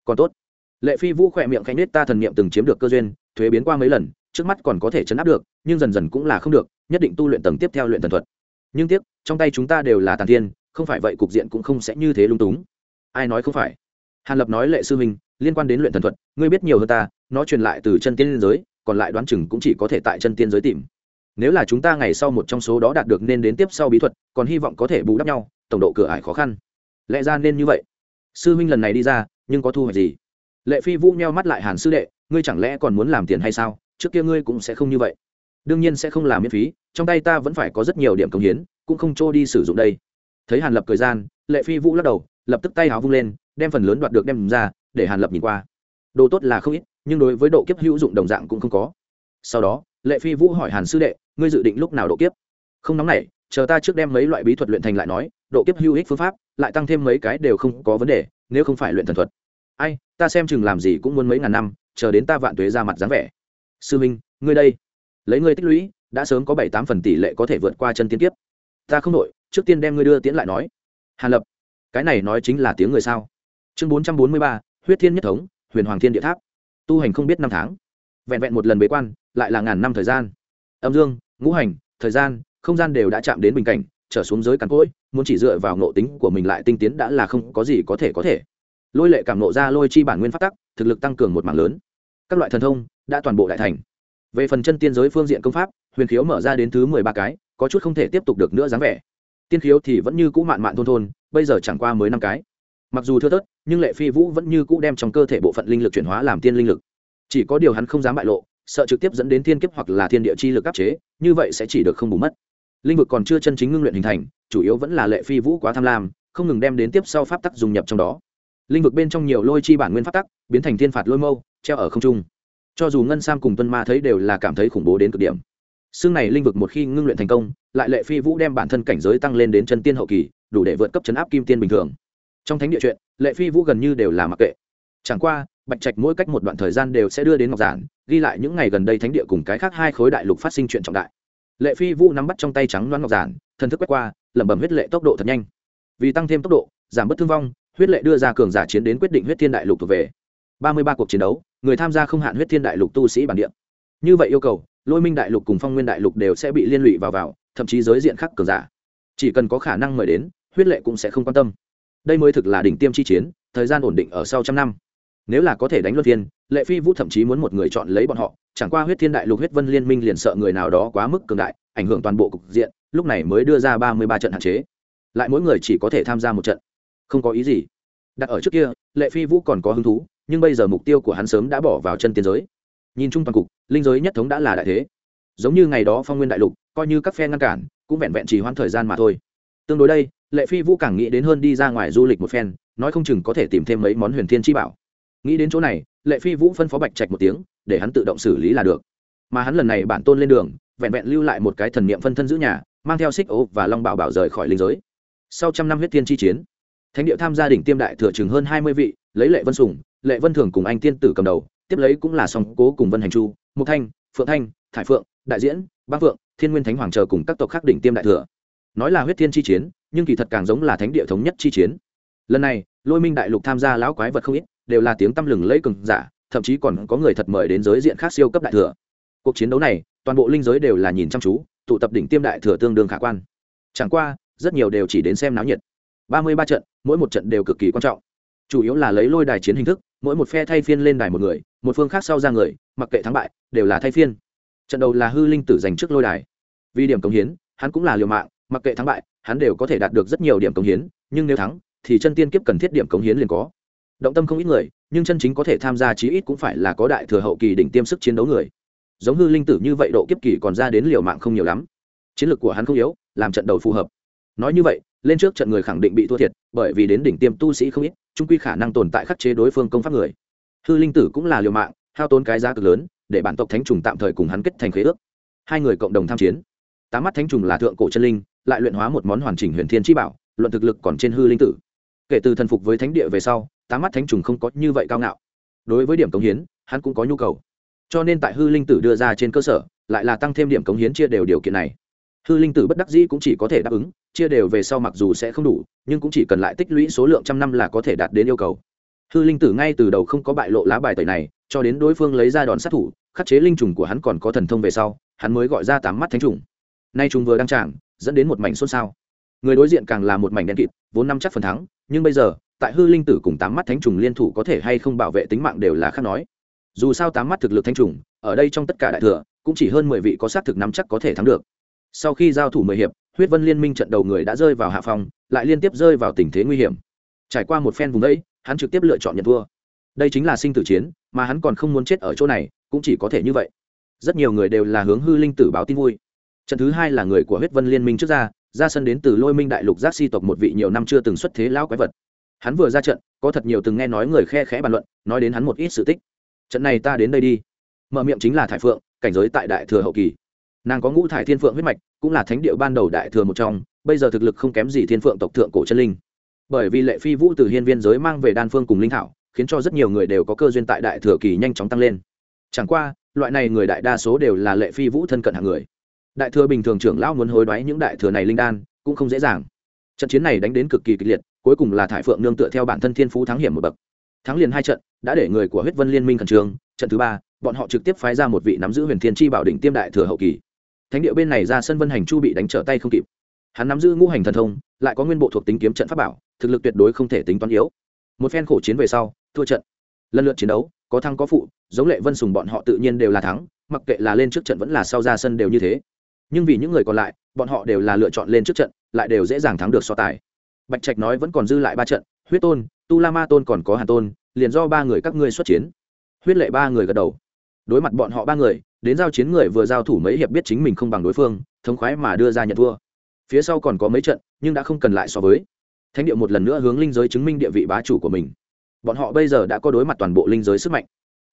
S1: Còn tốt. Lệ phi vũ khỏe miệng khanh nết ta thần niệm từng chiếm được cơ duyên, thuế biến qua mấy lần, trước mắt còn có thể chấn áp được, nhưng dần dần cũng là không được, nhất định tu luyện tầng tiếp theo luyện thần thuật. Nhưng tiếc, trong tay chúng ta đều là tàn thiên, không phải vậy cục diện cũng không sẽ như thế lung túng. Ai nói không phải? Hàn lập nói, lệ sư huynh, liên quan đến luyện thần thuật, ngươi biết nhiều hơn ta, nó truyền lại từ chân tiên giới, còn lại đoán chừng cũng chỉ có thể tại chân tiên giới tìm nếu là chúng ta ngày sau một trong số đó đạt được nên đến tiếp sau bí thuật, còn hy vọng có thể bù đắp nhau, tổng độ cửa ải khó khăn. Lẽ ra nên như vậy. Sư huynh lần này đi ra, nhưng có thu hoạch gì? Lệ phi vũ nheo mắt lại hàn sư đệ, ngươi chẳng lẽ còn muốn làm tiền hay sao? Trước kia ngươi cũng sẽ không như vậy. Đương nhiên sẽ không làm miễn phí, trong tay ta vẫn phải có rất nhiều điểm công hiến, cũng không cho đi sử dụng đây. Thấy hàn lập thời gian, lệ phi vũ lắc đầu, lập tức tay háo vung lên, đem phần lớn đoạt được đem ra, để hàn lập nhìn qua. Đồ tốt là không ít, nhưng đối với độ kiếp hữu dụng đồng dạng cũng không có. Sau đó, lệ phi vũ hỏi hàn sư đệ ngươi dự định lúc nào độ kiếp? Không nóng này chờ ta trước đem mấy loại bí thuật luyện thành lại nói, độ kiếp hữu ích phương pháp, lại tăng thêm mấy cái đều không có vấn đề, nếu không phải luyện thần thuật. Ai, ta xem chừng làm gì cũng muốn mấy ngàn năm, chờ đến ta vạn tuế ra mặt dáng vẻ. Sư minh, ngươi đây. Lấy ngươi tích lũy, đã sớm có bảy tám phần tỷ lệ có thể vượt qua chân tiên kiếp. Ta không đội trước tiên đem ngươi đưa tiễn lại nói. Hàn lập, cái này nói chính là tiếng người sao? Chương bốn trăm bốn mươi ba, huyết thiên nhất thống, huyền hoàng thiên địa tháp. Tu hành không biết năm tháng. Vẹn vẹn một lần bế quan, lại là ngàn năm thời gian. Âm dương ngũ hành, thời gian, không gian đều đã chạm đến bình cảnh, trở xuống giới càn cỗi, muốn chỉ dựa vào nộ tính của mình lại tinh tiến đã là không có gì có thể có thể. Lôi lệ cảm nộ ra lôi chi bản nguyên phát tắc, thực lực tăng cường một mảng lớn. Các loại thần thông đã toàn bộ đại thành. Về phần chân tiên giới phương diện công pháp, huyền khiếu mở ra đến thứ mười ba cái, có chút không thể tiếp tục được nữa dáng vẻ. Tiên khiếu thì vẫn như cũ mạn mạn thôn thôn, bây giờ chẳng qua mới năm cái. Mặc dù thưa thớt, nhưng lệ phi vũ vẫn như cũ đem trong cơ thể bộ phận linh lực chuyển hóa làm tiên linh lực. Chỉ có điều hắn không dám bại lộ sợ trực tiếp dẫn đến thiên kiếp hoặc là thiên địa chi lực áp chế, như vậy sẽ chỉ được không bù mất. Linh vực còn chưa chân chính ngưng luyện hình thành, chủ yếu vẫn là lệ phi vũ quá tham lam, không ngừng đem đến tiếp sau pháp tắc dùng nhập trong đó. Linh vực bên trong nhiều lôi chi bản nguyên pháp tắc, biến thành thiên phạt lôi mâu, treo ở không trung. Cho dù ngân sam cùng tuân ma thấy đều là cảm thấy khủng bố đến cực điểm. Xương này linh vực một khi ngưng luyện thành công, lại lệ phi vũ đem bản thân cảnh giới tăng lên đến chân tiên hậu kỳ, đủ để vượt cấp chấn áp kim tiên bình thường. Trong thánh địa chuyện, lệ phi vũ gần như đều là mặc kệ. Chẳng qua bạch trạch mỗi cách một đoạn thời gian đều sẽ đưa đến ngọc giản, ghi lại những ngày gần đây thánh địa cùng cái khác hai khối đại lục phát sinh chuyện trọng đại. Lệ phi vũ nắm bắt trong tay trắng loan ngọc giản thân thức quét qua, lẩm bẩm huyết lệ tốc độ thật nhanh. Vì tăng thêm tốc độ, giảm bớt thương vong, huyết lệ đưa ra cường giả chiến đến quyết định huyết thiên đại lục thuộc về. Ba mươi ba cuộc chiến đấu, người tham gia không hạn huyết thiên đại lục tu sĩ bản địa. Như vậy yêu cầu, lôi minh đại lục cùng phong nguyên đại lục đều sẽ bị liên lụy vào vào, thậm chí giới diện khắc cường giả. Chỉ cần có khả năng mời đến, huyết lệ cũng sẽ không quan tâm. Đây mới thực là đỉnh tiêm chi chiến, thời gian ổn định ở sau trăm năm nếu là có thể đánh luân phiên lệ phi vũ thậm chí muốn một người chọn lấy bọn họ, chẳng qua huyết thiên đại lục, huyết vân liên minh liền sợ người nào đó quá mức cường đại, ảnh hưởng toàn bộ cục diện, lúc này mới đưa ra ba mươi ba trận hạn chế. Lại mỗi người chỉ có thể tham gia một trận. Không có ý gì. Đặt ở trước kia, lệ phi vũ còn có hứng thú, nhưng bây giờ mục tiêu của hắn sớm đã bỏ vào chân tiến giới. Nhìn chung toàn cục, linh giới nhất thống đã là đại thế. Giống như ngày đó phong nguyên đại lục, coi như các phe ngăn cản, cũng vẹn vẹn chỉ hoãn thời gian mà thôi. Tương đối đây, lệ phi vũ càng nghĩ đến hơn đi ra ngoài du lịch một phen, nói không chừng có thể tìm thêm mấy món huyền thiên chi bảo nghĩ đến chỗ này, lệ phi vũ phân phó bạch trạch một tiếng, để hắn tự động xử lý là được. Mà hắn lần này bản tôn lên đường, vẹn vẹn lưu lại một cái thần niệm phân thân giữ nhà, mang theo xích ô và long bảo bảo rời khỏi linh giới. Sau trăm năm huyết tiên chi chiến, thánh địa tham gia đỉnh tiêm đại thừa chừng hơn hai mươi vị, lấy lệ vân sùng lệ vân thường cùng anh tiên tử cầm đầu, tiếp lấy cũng là song cố cùng vân hành chu, mục thanh, phượng thanh, thải phượng, đại diễn bác phượng, thiên nguyên thánh hoàng chờ cùng các tộc khác đỉnh tiêm đại thừa. Nói là huyết thiên chi chiến, nhưng kỳ thật càng giống là thánh địa thống nhất chi chiến. Lần này, lôi minh đại lục tham gia lão quái vật không ít đều là tiếng tăm lừng lẫy cường giả, thậm chí còn có người thật mời đến giới diện khác siêu cấp đại thừa. Cuộc chiến đấu này, toàn bộ linh giới đều là nhìn chăm chú, tụ tập đỉnh tiêm đại thừa tương đương khả quan. Chẳng qua, rất nhiều đều chỉ đến xem náo nhiệt. Ba mươi ba trận, mỗi một trận đều cực kỳ quan trọng. Chủ yếu là lấy lôi đài chiến hình thức, mỗi một phe thay phiên lên đài một người, một phương khác sau ra người, mặc kệ thắng bại, đều là thay phiên. Trận đầu là hư linh tử giành trước lôi đài. Vì điểm cống hiến, hắn cũng là liều mạng, mặc kệ thắng bại, hắn đều có thể đạt được rất nhiều điểm cống hiến, nhưng nếu thắng, thì chân tiên kiếp cần thiết điểm cống hiến liền có động tâm không ít người, nhưng chân chính có thể tham gia chí ít cũng phải là có đại thừa hậu kỳ đỉnh tiêm sức chiến đấu người. Giống hư linh tử như vậy độ kiếp kỳ còn ra đến liều mạng không nhiều lắm. Chiến lược của hắn không yếu, làm trận đầu phù hợp. Nói như vậy, lên trước trận người khẳng định bị thua thiệt, bởi vì đến đỉnh tiêm tu sĩ không ít, trung quy khả năng tồn tại khắc chế đối phương công pháp người. Hư linh tử cũng là liều mạng, hao tốn cái giá cực lớn, để bản tộc thánh trùng tạm thời cùng hắn kết thành khế ước. Hai người cộng đồng tham chiến. Tám mắt thánh trùng là thượng cổ chân linh, lại luyện hóa một món hoàn chỉnh huyền thiên chi bảo, luận thực lực còn trên hư linh tử. Kể từ thần phục với thánh địa về sau tám mắt thánh trùng không có như vậy cao ngạo. Đối với điểm cống hiến, hắn cũng có nhu cầu. Cho nên tại hư linh tử đưa ra trên cơ sở, lại là tăng thêm điểm cống hiến chia đều điều kiện này. Hư linh tử bất đắc dĩ cũng chỉ có thể đáp ứng, chia đều về sau mặc dù sẽ không đủ, nhưng cũng chỉ cần lại tích lũy số lượng trăm năm là có thể đạt đến yêu cầu. Hư linh tử ngay từ đầu không có bại lộ lá bài tẩy này, cho đến đối phương lấy ra đòn sát thủ, khắc chế linh trùng của hắn còn có thần thông về sau, hắn mới gọi ra tám mắt thánh trùng. Nay trùng vừa đăng tràng, dẫn đến một mảnh xôn xao. Người đối diện càng là một mảnh đen kịt, vốn năm chắc phần thắng, nhưng bây giờ tại hư linh tử cùng tám mắt thánh trùng liên thủ có thể hay không bảo vệ tính mạng đều là khác nói. Dù sao tám mắt thực lực thánh trùng, ở đây trong tất cả đại thừa, cũng chỉ hơn mười vị có xác thực nắm chắc có thể thắng được. Sau khi giao thủ mười hiệp, huyết vân liên minh trận đầu người đã rơi vào hạ phòng lại liên tiếp rơi vào tình thế nguy hiểm. Trải qua một phen vùng đấy hắn trực tiếp lựa chọn nhận thua. Đây chính là sinh tử chiến, mà hắn còn không muốn chết ở chỗ này, cũng chỉ có thể như vậy. Rất nhiều người đều là hướng hư linh tử báo tin vui. Trận thứ hai là người của huyết vân liên minh trước ra ra sân đến từ lôi minh đại lục giác si tộc một vị nhiều năm chưa từng xuất thế lão quái vật hắn vừa ra trận, có thật nhiều từng nghe nói người khe khẽ bàn luận, nói đến hắn một ít sự tích. Trận này ta đến đây đi. Mở miệng chính là thải phượng, cảnh giới tại đại thừa hậu kỳ. Nàng có ngũ thải thiên phượng huyết mạch, cũng là thánh địa ban đầu đại thừa một trong, bây giờ thực lực không kém gì thiên phượng tộc thượng cổ chân linh. Bởi vì lệ phi vũ từ hiên viên giới mang về đan phương cùng linh thảo, khiến cho rất nhiều người đều có cơ duyên tại đại thừa kỳ nhanh chóng tăng lên. Chẳng qua, loại này người đại đa số đều là lệ phi vũ thân cận hạng người. Đại thừa bình thường trưởng lão muốn hối đoái những đại thừa này linh đan, cũng không dễ dàng. Trận chiến này đánh đến cực kỳ kịch liệt cuối cùng là thải phượng nương tựa theo bản thân thiên phú thắng hiểm một bậc. Thắng liền hai trận, đã để người của huyết vân liên minh khẩn trương. Trận thứ ba, bọn họ trực tiếp phái ra một vị nắm giữ huyền thiên chi bảo đỉnh tiêm đại thừa hậu kỳ. Thánh địa bên này ra sân vân hành chu bị đánh trở tay không kịp. Hắn nắm giữ ngũ hành thần thông, lại có nguyên bộ thuộc tính kiếm trận pháp bảo, thực lực tuyệt đối không thể tính toán yếu. Một phen khổ chiến về sau, thua trận. Lần lượt chiến đấu, có thăng có phụ, giống lệ vân sùng bọn họ tự nhiên đều là thắng, mặc kệ là lên trước trận vẫn là sau ra sân đều như thế. Nhưng vì những người còn lại, bọn họ đều là lựa chọn lên trước trận, lại đều dễ dàng thắng được so tài bạch trạch nói vẫn còn dư lại ba trận, huyết tôn, tu la ma tôn còn có hàn tôn, liền do ba người các ngươi xuất chiến. Huyết lệ ba người gật đầu. Đối mặt bọn họ ba người, đến giao chiến người vừa giao thủ mấy hiệp biết chính mình không bằng đối phương, thống khoái mà đưa ra nhận thua. Phía sau còn có mấy trận, nhưng đã không cần lại so với. Thánh địa một lần nữa hướng linh giới chứng minh địa vị bá chủ của mình. Bọn họ bây giờ đã có đối mặt toàn bộ linh giới sức mạnh.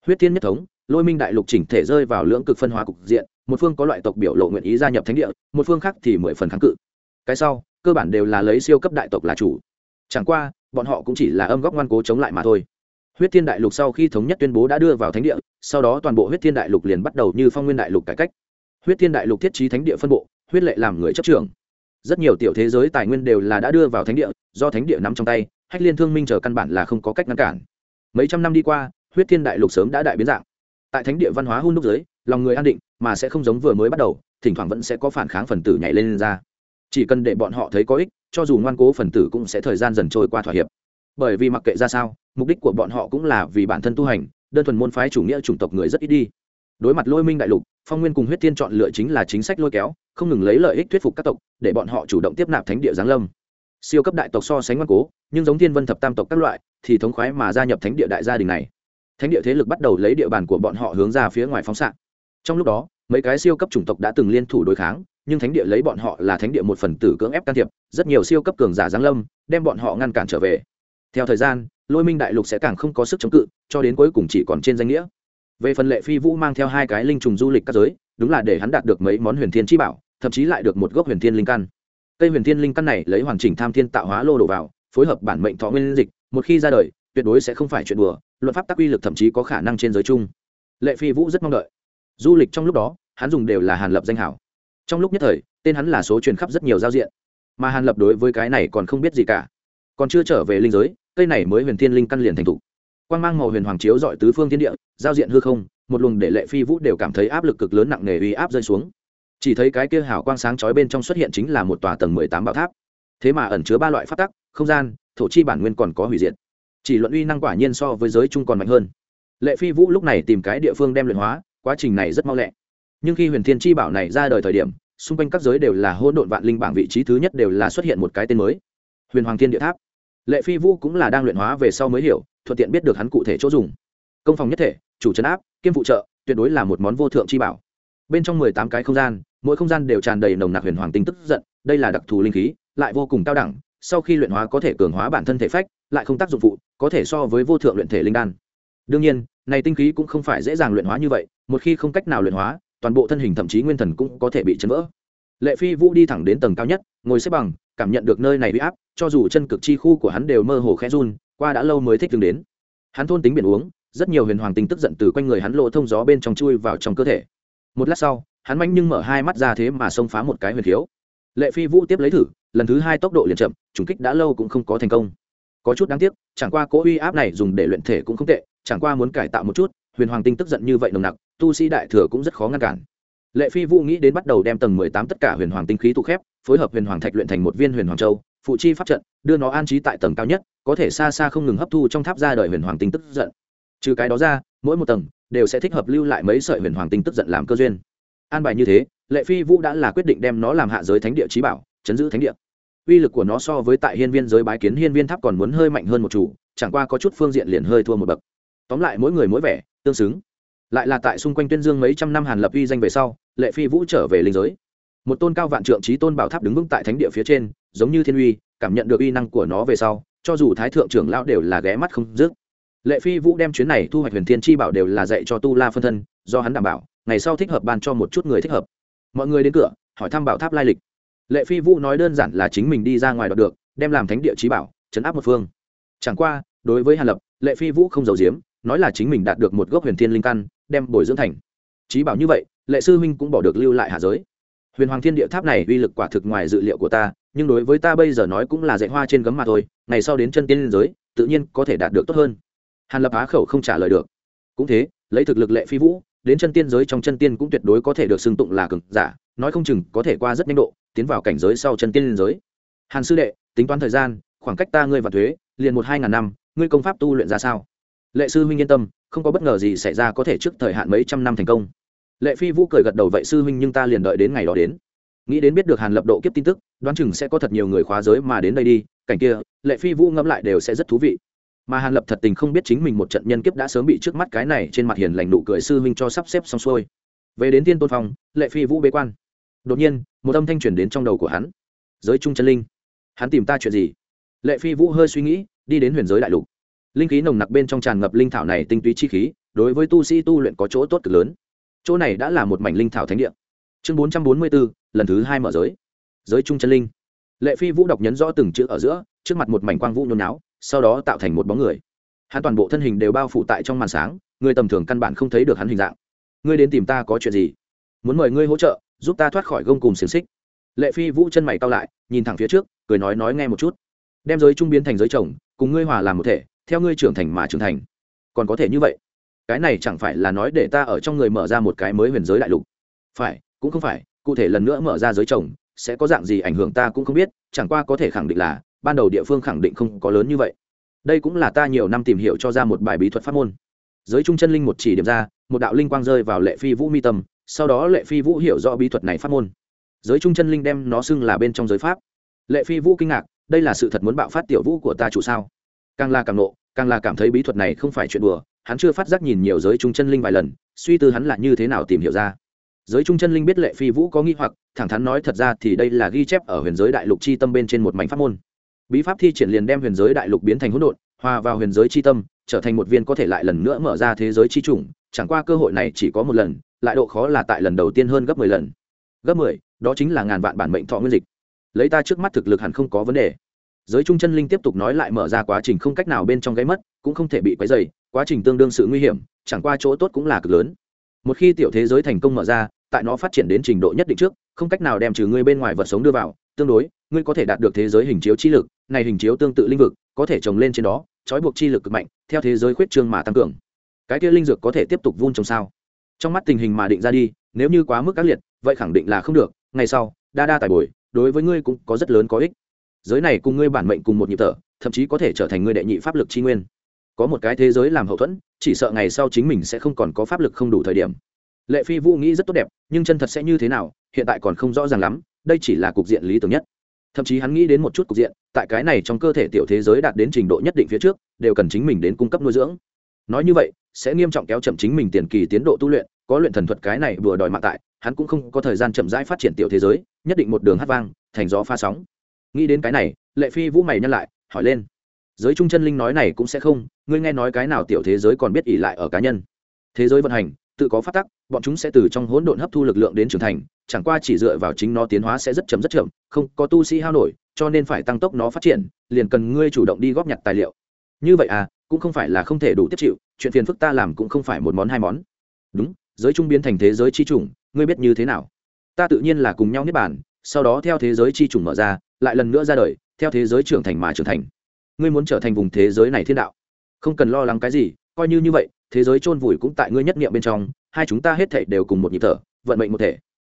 S1: Huyết thiên nhất thống, lôi minh đại lục chỉnh thể rơi vào lưỡng cực phân hóa cục diện, một phương có loại tộc biểu lộ nguyện ý gia nhập thánh địa, một phương khác thì mười phần kháng cự. Cái sau cơ bản đều là lấy siêu cấp đại tộc là chủ. Chẳng qua bọn họ cũng chỉ là âm góc ngoan cố chống lại mà thôi. Huyết thiên đại lục sau khi thống nhất tuyên bố đã đưa vào thánh địa sau đó toàn bộ huyết thiên đại lục liền bắt đầu như phong nguyên đại lục cải cách. Huyết thiên đại lục thiết trí thánh địa phân bộ huyết lệ làm người chấp trưởng. Rất nhiều tiểu thế giới tài nguyên đều là đã đưa vào thánh địa do thánh địa nắm trong tay hách liên thương minh chờ căn bản là không có cách ngăn cản. Mấy trăm năm đi qua huyết thiên đại lục sớm đã đại biến dạng. Tại thánh địa văn hóa hôn đúc giới lòng người an định mà sẽ không giống vừa mới bắt đầu thỉnh thoảng vẫn sẽ có phản kháng phần tử nhảy lên, lên ra chỉ cần để bọn họ thấy có ích, cho dù ngoan cố phần tử cũng sẽ thời gian dần trôi qua thỏa hiệp. Bởi vì mặc kệ ra sao, mục đích của bọn họ cũng là vì bản thân tu hành, đơn thuần môn phái chủ nghĩa chủng tộc người rất ít đi. Đối mặt lôi minh đại lục, phong nguyên cùng huyết thiên chọn lựa chính là chính sách lôi kéo, không ngừng lấy lợi ích thuyết phục các tộc, để bọn họ chủ động tiếp nạp thánh địa giáng lâm. Siêu cấp đại tộc so sánh ngoan cố, nhưng giống thiên vân thập tam tộc các loại, thì thống khoái mà gia nhập thánh địa đại gia đình này. Thánh địa thế lực bắt đầu lấy địa bàn của bọn họ hướng ra phía ngoài phóng xạ. Trong lúc đó, mấy cái siêu cấp chủng tộc đã từng liên thủ đối kháng nhưng thánh địa lấy bọn họ là thánh địa một phần tử cưỡng ép can thiệp, rất nhiều siêu cấp cường giả giáng lâm, đem bọn họ ngăn cản trở về. Theo thời gian, lôi minh đại lục sẽ càng không có sức chống cự, cho đến cuối cùng chỉ còn trên danh nghĩa. Về phần lệ phi vũ mang theo hai cái linh trùng du lịch các giới, đúng là để hắn đạt được mấy món huyền thiên chi bảo, thậm chí lại được một gốc huyền thiên linh căn. Cây huyền thiên linh căn này lấy hoàn chỉnh tham thiên tạo hóa lô đổ vào, phối hợp bản mệnh thọ nguyên dịch, một khi ra đời, tuyệt đối sẽ không phải chuyện đùa luật pháp tác uy lực thậm chí có khả năng trên giới chung. Lệ phi vũ rất mong đợi. Du lịch trong lúc đó, hắn dùng đều là hàn lập danh hảo trong lúc nhất thời, tên hắn là số truyền khắp rất nhiều giao diện. Mà hàn lập đối với cái này còn không biết gì cả. Còn chưa trở về linh giới, cây này mới huyền thiên linh căn liền thành thục quan g mang màu huyền hoàng chiếu dọi tứ phương thiên địa, giao diện hư không, một luồng để lệ phi vũ đều cảm thấy áp lực cực lớn nặng nề uy áp rơi xuống. Chỉ thấy cái kia hào quang sáng chói bên trong xuất hiện chính là một tòa tầng mười tám bảo tháp. Thế mà ẩn chứa ba loại phát tắc, không gian, thổ chi bản nguyên còn có hủy diệt. Chỉ luận uy năng quả nhiên so với giới chung còn mạnh hơn. Lệ phi vũ lúc này tìm cái địa phương đem luyện hóa, quá trình này rất mau lẹ nhưng khi huyền thiên chi bảo này ra đời thời điểm, xung quanh các giới đều là hôn độn vạn linh bảng vị trí thứ nhất đều là xuất hiện một cái tên mới. Huyền hoàng thiên địa tháp. Lệ phi vũ cũng là đang luyện hóa về sau mới hiểu, thuận tiện biết được hắn cụ thể chỗ dùng. Công phòng nhất thể, chủ trấn áp, kiêm phụ trợ, tuyệt đối là một món vô thượng chi bảo. Bên trong mười tám cái không gian, mỗi không gian đều tràn đầy nồng nặc huyền hoàng tinh tức giận, đây là đặc thù linh khí, lại vô cùng cao đẳng, sau khi luyện hóa có thể cường hóa bản thân thể phách, lại không tác dụng phụ, có thể so với vô thượng luyện thể linh đan. Đương nhiên, này tinh khí cũng không phải dễ dàng luyện hóa như vậy, một khi không cách nào luyện hóa toàn bộ thân hình thậm chí nguyên thần cũng có thể bị chấn vỡ. Lệ phi vũ đi thẳng đến tầng cao nhất, ngồi xếp bằng, cảm nhận được nơi này bị áp, cho dù chân cực chi khu của hắn đều mơ hồ khẽ run, qua đã lâu mới thích đứng đến. Hắn thôn tính biển uống, rất nhiều huyền hoàng tinh tức giận từ quanh người hắn lộ thông gió bên trong chui vào trong cơ thể. Một lát sau, hắn manh nhưng mở hai mắt ra thế mà xông phá một cái huyền thiếu. lệ phi vũ tiếp lấy thử, lần thứ hai tốc độ liền chậm, trùng kích đã lâu cũng không có thành công. Có chút đáng tiếc, chẳng qua cỗ uy áp này dùng để luyện thể cũng không tệ, chẳng qua muốn cải tạo một chút, huyền hoàng tinh tức giận như vậy nồng nặc tu sĩ đại thừa cũng rất khó ngăn cản. Lệ phi vũ nghĩ đến bắt đầu đem tầng mười tám tất cả huyền hoàng tinh khí tụ khép, phối hợp huyền hoàng thạch luyện thành một viên huyền hoàng châu, phụ chi pháp trận, đưa nó an trí tại tầng cao nhất, có thể xa xa không ngừng hấp thu trong tháp ra đời huyền hoàng tinh tức giận. Trừ cái đó ra, mỗi một tầng đều sẽ thích hợp lưu lại mấy sợi huyền hoàng tinh tức giận làm cơ duyên. An bài như thế, lệ phi vũ đã là quyết định đem nó làm hạ giới thánh địa trí bảo, chấn giữ thánh địa. Uy lực của nó so với tại hiên viên giới bái kiến hiên viên tháp còn muốn hơi mạnh hơn một chủ, chẳng qua có chút phương diện liền hơi thua một bậc. Tóm lại mỗi người mỗi vẻ, tương xứng lại là tại xung quanh tuyên dương mấy trăm năm hàn lập uy danh về sau, lệ phi vũ trở về linh giới. Một tôn cao vạn trượng trí tôn bảo tháp đứng vững tại thánh địa phía trên, giống như thiên uy, cảm nhận được uy năng của nó về sau, cho dù thái thượng trưởng lão đều là ghé mắt không dứt. Lệ phi vũ đem chuyến này thu hoạch huyền thiên chi bảo đều là dạy cho tu la phân thân, do hắn đảm bảo, ngày sau thích hợp ban cho một chút người thích hợp. Mọi người đến cửa, hỏi thăm bảo tháp lai lịch. Lệ phi vũ nói đơn giản là chính mình đi ra ngoài đọc được, đem làm thánh địa trí bảo, chấn áp một phương. Chẳng qua, đối với hàn lập, lệ phi vũ không giàu giếm, nói là chính mình đạt được một gốc huyền thiên linh căn đem bồi dưỡng thành. Trí bảo như vậy, lệ sư huynh cũng bỏ được lưu lại hạ giới. Huyền hoàng thiên địa tháp này uy lực quả thực ngoài dự liệu của ta, nhưng đối với ta bây giờ nói cũng là dạy hoa trên gấm mà thôi, ngày sau đến chân tiên liên giới, tự nhiên có thể đạt được tốt hơn. Hàn lập á khẩu không trả lời được. Cũng thế, lấy thực lực lệ phi vũ, đến chân tiên giới trong chân tiên cũng tuyệt đối có thể được xưng tụng là cực giả, nói không chừng có thể qua rất nhanh độ, tiến vào cảnh giới sau chân tiên liên giới. Hàn sư đệ, tính toán thời gian, khoảng cách ta ngươi và thuế, liền một hai ngàn năm, ngươi công pháp tu luyện ra sao? Lệ sư huynh yên tâm không có bất ngờ gì xảy ra có thể trước thời hạn mấy trăm năm thành công. Lệ phi vũ cười gật đầu, vậy sư huynh nhưng ta liền đợi đến ngày đó đến. Nghĩ đến biết được hàn lập độ kiếp tin tức, đoán chừng sẽ có thật nhiều người khóa giới mà đến đây đi, cảnh kia, lệ phi vũ ngẫm lại đều sẽ rất thú vị. Mà hàn lập thật tình không biết chính mình một trận nhân kiếp đã sớm bị trước mắt cái này trên mặt hiền lành nụ cười sư huynh cho sắp xếp xong xuôi. Về đến tiên tôn phong, lệ phi vũ bế quan. Đột nhiên, một âm thanh truyền đến trong đầu của hắn. Giới trung chân linh, hắn tìm ta chuyện gì? Lệ phi vũ hơi suy nghĩ, đi đến huyền giới đại lục linh khí nồng nặc bên trong tràn ngập linh thảo này tinh túy chi khí, đối với tu sĩ tu luyện có chỗ tốt cực lớn. Chỗ này đã là một mảnh linh thảo thánh địa. Chương bốn trăm bốn mươi bốn, lần thứ hai mở giới. Giới trung chân linh. Lệ phi vũ đọc nhấn rõ từng chữ ở giữa, trước mặt một mảnh quang vũ nhôn náo sau đó tạo thành một bóng người. Hắn toàn bộ thân hình đều bao phủ tại trong màn sáng, người tầm thường căn bản không thấy được hắn hình dạng. Ngươi đến tìm ta có chuyện gì? Muốn mời ngươi hỗ trợ, giúp ta thoát khỏi gông cùng xiềng xích. Lệ phi vũ chân mày cao lại, nhìn thẳng phía trước, cười nói nói nghe một chút. Đem giới trung biến thành giới chồng, cùng ngươi hòa làm một thể theo ngươi trưởng thành mà trưởng thành. Còn có thể như vậy? Cái này chẳng phải là nói để ta ở trong người mở ra một cái mới huyền giới đại lục. Phải, cũng không phải, cụ thể lần nữa mở ra giới chồng sẽ có dạng gì ảnh hưởng ta cũng không biết, chẳng qua có thể khẳng định là, ban đầu địa phương khẳng định không có lớn như vậy. Đây cũng là ta nhiều năm tìm hiểu cho ra một bài bí thuật pháp môn. Giới trung chân linh một chỉ điểm ra, một đạo linh quang rơi vào lệ phi vũ mi tâm, sau đó lệ phi vũ hiểu rõ bí thuật này pháp môn. Giới trung chân linh đem nó xưng là bên trong giới pháp. Lệ phi vũ kinh ngạc, đây là sự thật muốn bạo phát tiểu vũ của ta chủ sao? Càng là càng nộ càng là cảm thấy bí thuật này không phải chuyện đùa, hắn chưa phát giác nhìn nhiều giới trung chân linh vài lần, suy tư hắn là như thế nào tìm hiểu ra. Giới trung chân linh biết lệ phi vũ có nghi hoặc, thẳng thắn nói thật ra thì đây là ghi chép ở huyền giới đại lục chi tâm bên trên một mảnh pháp môn. Bí pháp thi triển liền đem huyền giới đại lục biến thành hỗn độn, hòa vào huyền giới chi tâm, trở thành một viên có thể lại lần nữa mở ra thế giới chi chủng, chẳng qua cơ hội này chỉ có một lần, lại độ khó là tại lần đầu tiên hơn gấp mười lần. Gấp mười, đó chính là ngàn vạn bản mệnh thọ nguyên dịch. Lấy ta trước mắt thực lực hẳn không có vấn đề giới trung chân linh tiếp tục nói lại mở ra quá trình không cách nào bên trong gáy mất, cũng không thể bị quấy dày quá trình tương đương sự nguy hiểm, chẳng qua chỗ tốt cũng là cực lớn. Một khi tiểu thế giới thành công mở ra, tại nó phát triển đến trình độ nhất định trước, không cách nào đem trừ ngươi bên ngoài vật sống đưa vào, tương đối, ngươi có thể đạt được thế giới hình chiếu chi lực, này hình chiếu tương tự linh vực, có thể trồng lên trên đó, trói buộc chi lực cực mạnh, theo thế giới khuyết trương mà tăng cường. Cái kia linh dược có thể tiếp tục vun trồng sao? Trong mắt tình hình mà định ra đi, nếu như quá mức ác liệt, vậy khẳng định là không được, ngày sau, đa đa tài bồi, đối với ngươi cũng có rất lớn có ích giới này cùng ngươi bản mệnh cùng một nhịp thở, thậm chí có thể trở thành ngươi đệ nhị pháp lực tri nguyên. Có một cái thế giới làm hậu thuẫn, chỉ sợ ngày sau chính mình sẽ không còn có pháp lực không đủ thời điểm. Lệ phi vũ nghĩ rất tốt đẹp, nhưng chân thật sẽ như thế nào, hiện tại còn không rõ ràng lắm, đây chỉ là cục diện lý tưởng nhất. Thậm chí hắn nghĩ đến một chút cục diện, tại cái này trong cơ thể tiểu thế giới đạt đến trình độ nhất định phía trước, đều cần chính mình đến cung cấp nuôi dưỡng. Nói như vậy, sẽ nghiêm trọng kéo chậm chính mình tiền kỳ tiến độ tu luyện, có luyện thần thuật cái này vừa đòi mạng tại, hắn cũng không có thời gian chậm rãi phát triển tiểu thế giới, nhất định một đường hát vang, thành gió pha sóng nghĩ đến cái này, lệ phi vũ mày nhân lại, hỏi lên. Giới trung chân linh nói này cũng sẽ không, ngươi nghe nói cái nào tiểu thế giới còn biết ỉ lại ở cá nhân? Thế giới vận hành, tự có phát tắc, bọn chúng sẽ từ trong hỗn độn hấp thu lực lượng đến trưởng thành, chẳng qua chỉ dựa vào chính nó tiến hóa sẽ rất chậm rất chậm, không có tu sĩ hao nổi, cho nên phải tăng tốc nó phát triển, liền cần ngươi chủ động đi góp nhặt tài liệu. Như vậy à cũng không phải là không thể đủ tiếp chịu, chuyện phiền phức ta làm cũng không phải một món hai món. Đúng, giới trung biến thành thế giới chi chủng ngươi biết như thế nào? Ta tự nhiên là cùng nhau niết bàn, sau đó theo thế giới chi chủng mở ra lại lần nữa ra đời, theo thế giới trưởng thành mà trưởng thành. Ngươi muốn trở thành vùng thế giới này thiên đạo. Không cần lo lắng cái gì, coi như như vậy, thế giới chôn vùi cũng tại ngươi nhất niệm bên trong, hai chúng ta hết thảy đều cùng một nhịp thở, vận mệnh một thể.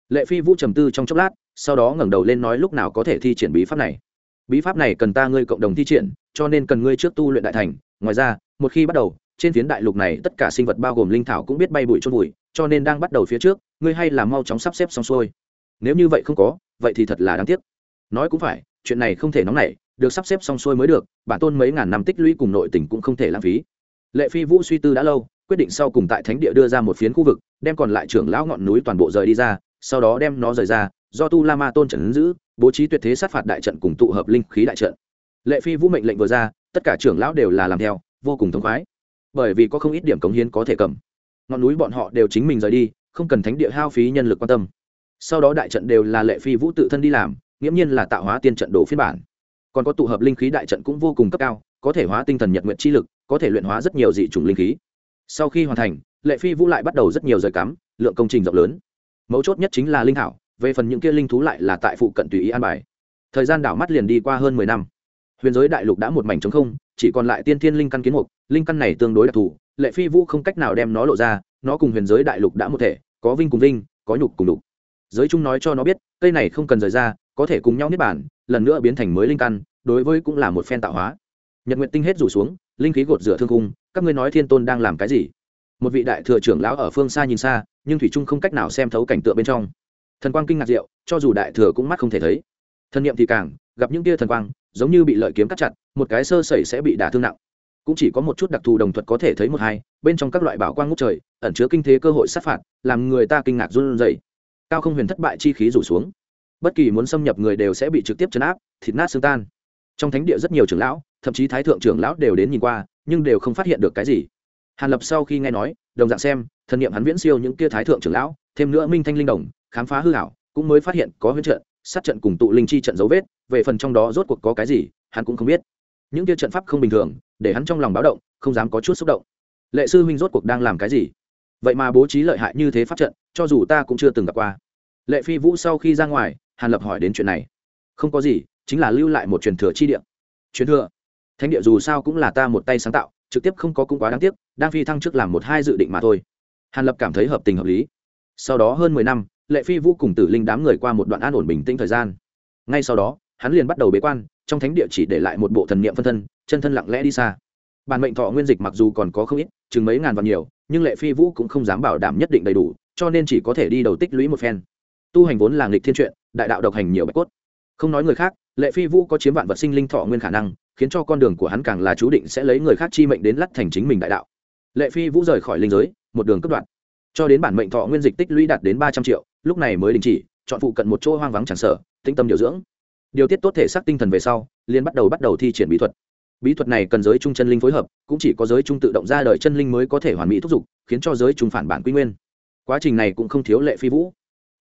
S1: Lệ phi vũ trầm tư trong chốc lát, sau đó ngẩng đầu lên nói lúc nào có thể thi triển bí pháp này. Bí pháp này cần ta ngươi cộng đồng thi triển, cho nên cần ngươi trước tu luyện đại thành. Ngoài ra, một khi bắt đầu, trên phiến đại lục này tất cả sinh vật bao gồm linh thảo cũng biết bay bụi chôn vùi, cho nên đang bắt đầu phía trước, ngươi hay là mau chóng sắp xếp xong xuôi. Nếu như vậy không có, vậy thì thật là đáng tiếc nói cũng phải, chuyện này không thể nóng nảy, được sắp xếp xong xuôi mới được, bản tôn mấy ngàn năm tích lũy cùng nội tình cũng không thể lãng phí. Lệ phi vũ suy tư đã lâu, quyết định sau cùng tại thánh địa đưa ra một phiến khu vực, đem còn lại trưởng lão ngọn núi toàn bộ rời đi ra, sau đó đem nó rời ra, do tu la ma tôn trận giữ, bố trí tuyệt thế sát phạt đại trận cùng tụ hợp linh khí đại trận. Lệ phi vũ mệnh lệnh vừa ra, tất cả trưởng lão đều là làm theo, vô cùng thống khoái. Bởi vì có không ít điểm cống hiến có thể cầm. Ngọn núi bọn họ đều chính mình rời đi, không cần thánh địa hao phí nhân lực quan tâm. Sau đó đại trận đều là lệ phi vũ tự thân đi làm nghiễm nhiên là tạo hóa tiên trận đồ phiên bản. Còn có tụ hợp linh khí đại trận cũng vô cùng cấp cao, có thể hóa tinh thần nhật nguyện chi lực, có thể luyện hóa rất nhiều dị chủng linh khí. Sau khi hoàn thành, lệ phi vũ lại bắt đầu rất nhiều rời cắm, lượng công trình rộng lớn. Mấu chốt nhất chính là linh thảo, về phần những kia linh thú lại là tại phụ cận tùy ý an bài. Thời gian đảo mắt liền đi qua hơn mười năm. Huyền giới đại lục đã một mảnh trống không, chỉ còn lại tiên thiên linh căn kiến mục, linh căn này tương đối đặc thù, lệ phi vũ không cách nào đem nó lộ ra, nó cùng huyền giới đại lục đã một thể, có vinh cùng vinh, có nhục cùng đục giới trung nói cho nó biết, cây này không cần rời ra có thể cùng nhau niết bản lần nữa biến thành mới linh căn, đối với cũng là một phen tạo hóa. Nhật nguyện tinh hết rủ xuống, linh khí gột rửa thương cung các ngươi nói thiên tôn đang làm cái gì? Một vị đại thừa trưởng lão ở phương xa nhìn xa, nhưng thủy trung không cách nào xem thấu cảnh tượng bên trong. Thần quang kinh ngạc diệu cho dù đại thừa cũng mắt không thể thấy. Thần niệm thì càng, gặp những tia thần quang, giống như bị lợi kiếm cắt chặt, một cái sơ sẩy sẽ bị đả thương nặng. Cũng chỉ có một chút đặc thù đồng thuật có thể thấy một hai, bên trong các loại bảo quang ngút trời, ẩn chứa kinh thế cơ hội sát phạt, làm người ta kinh ngạc run rẩy. Cao không huyền thất bại chi khí rủ xuống bất kỳ muốn xâm nhập người đều sẽ bị trực tiếp chấn áp, thịt nát xương tan. Trong thánh địa rất nhiều trưởng lão, thậm chí thái thượng trưởng lão đều đến nhìn qua, nhưng đều không phát hiện được cái gì. Hàn lập sau khi nghe nói, đồng dạng xem, thần niệm hắn viễn siêu những kia thái thượng trưởng lão, thêm nữa minh thanh linh đồng, khám phá hư hảo cũng mới phát hiện có huyễn trận, sát trận cùng tụ linh chi trận dấu vết, về phần trong đó rốt cuộc có cái gì, hắn cũng không biết. Những kia trận pháp không bình thường, để hắn trong lòng báo động, không dám có chút xúc động. Lệ sư huynh rốt cuộc đang làm cái gì? Vậy mà bố trí lợi hại như thế pháp trận, cho dù ta cũng chưa từng gặp qua. Lệ phi vũ sau khi ra ngoài hàn lập hỏi đến chuyện này. Không có gì, chính là lưu lại một truyền thừa chi địa. Truyền thừa? Thánh địa dù sao cũng là ta một tay sáng tạo, trực tiếp không có cũng quá đáng tiếc, đang phi thăng trước làm một hai dự định mà thôi. Hàn lập cảm thấy hợp tình hợp lý. Sau đó hơn mười năm, lệ phi vũ cùng tử linh đám người qua một đoạn an ổn bình tĩnh thời gian. Ngay sau đó, hắn liền bắt đầu bế quan, trong thánh địa chỉ để lại một bộ thần niệm phân thân, chân thân lặng lẽ đi xa. Bản mệnh thọ nguyên dịch mặc dù còn có không ít, chừng mấy ngàn và nhiều, nhưng lệ phi vũ cũng không dám bảo đảm nhất định đầy đủ, cho nên chỉ có thể đi đầu tích lũy một phen. Tu hành vốn là nghịch thiên truyện đại đạo độc hành nhiều bạch cốt. Không nói người khác, lệ phi vũ có chiếm vạn vật sinh linh thọ nguyên khả năng, khiến cho con đường của hắn càng là chú định sẽ lấy người khác chi mệnh đến lắt thành chính mình đại đạo. Lệ phi vũ rời khỏi linh giới, một đường cấp đoạn cho đến bản mệnh thọ nguyên dịch tích lũy đạt đến ba trăm triệu, lúc này mới đình chỉ, chọn phụ cận một chỗ hoang vắng chẳng sở, tĩnh tâm điều dưỡng. Điều tiết tốt thể xác tinh thần về sau liên bắt đầu bắt đầu thi triển bí thuật. Bí thuật này cần giới trung chân linh phối hợp, cũng chỉ có giới trung tự động ra đời chân linh mới có thể hoàn mỹ thúc giục, khiến cho giới trung phản bản quy nguyên. Quá trình này cũng không thiếu lệ phi vũ.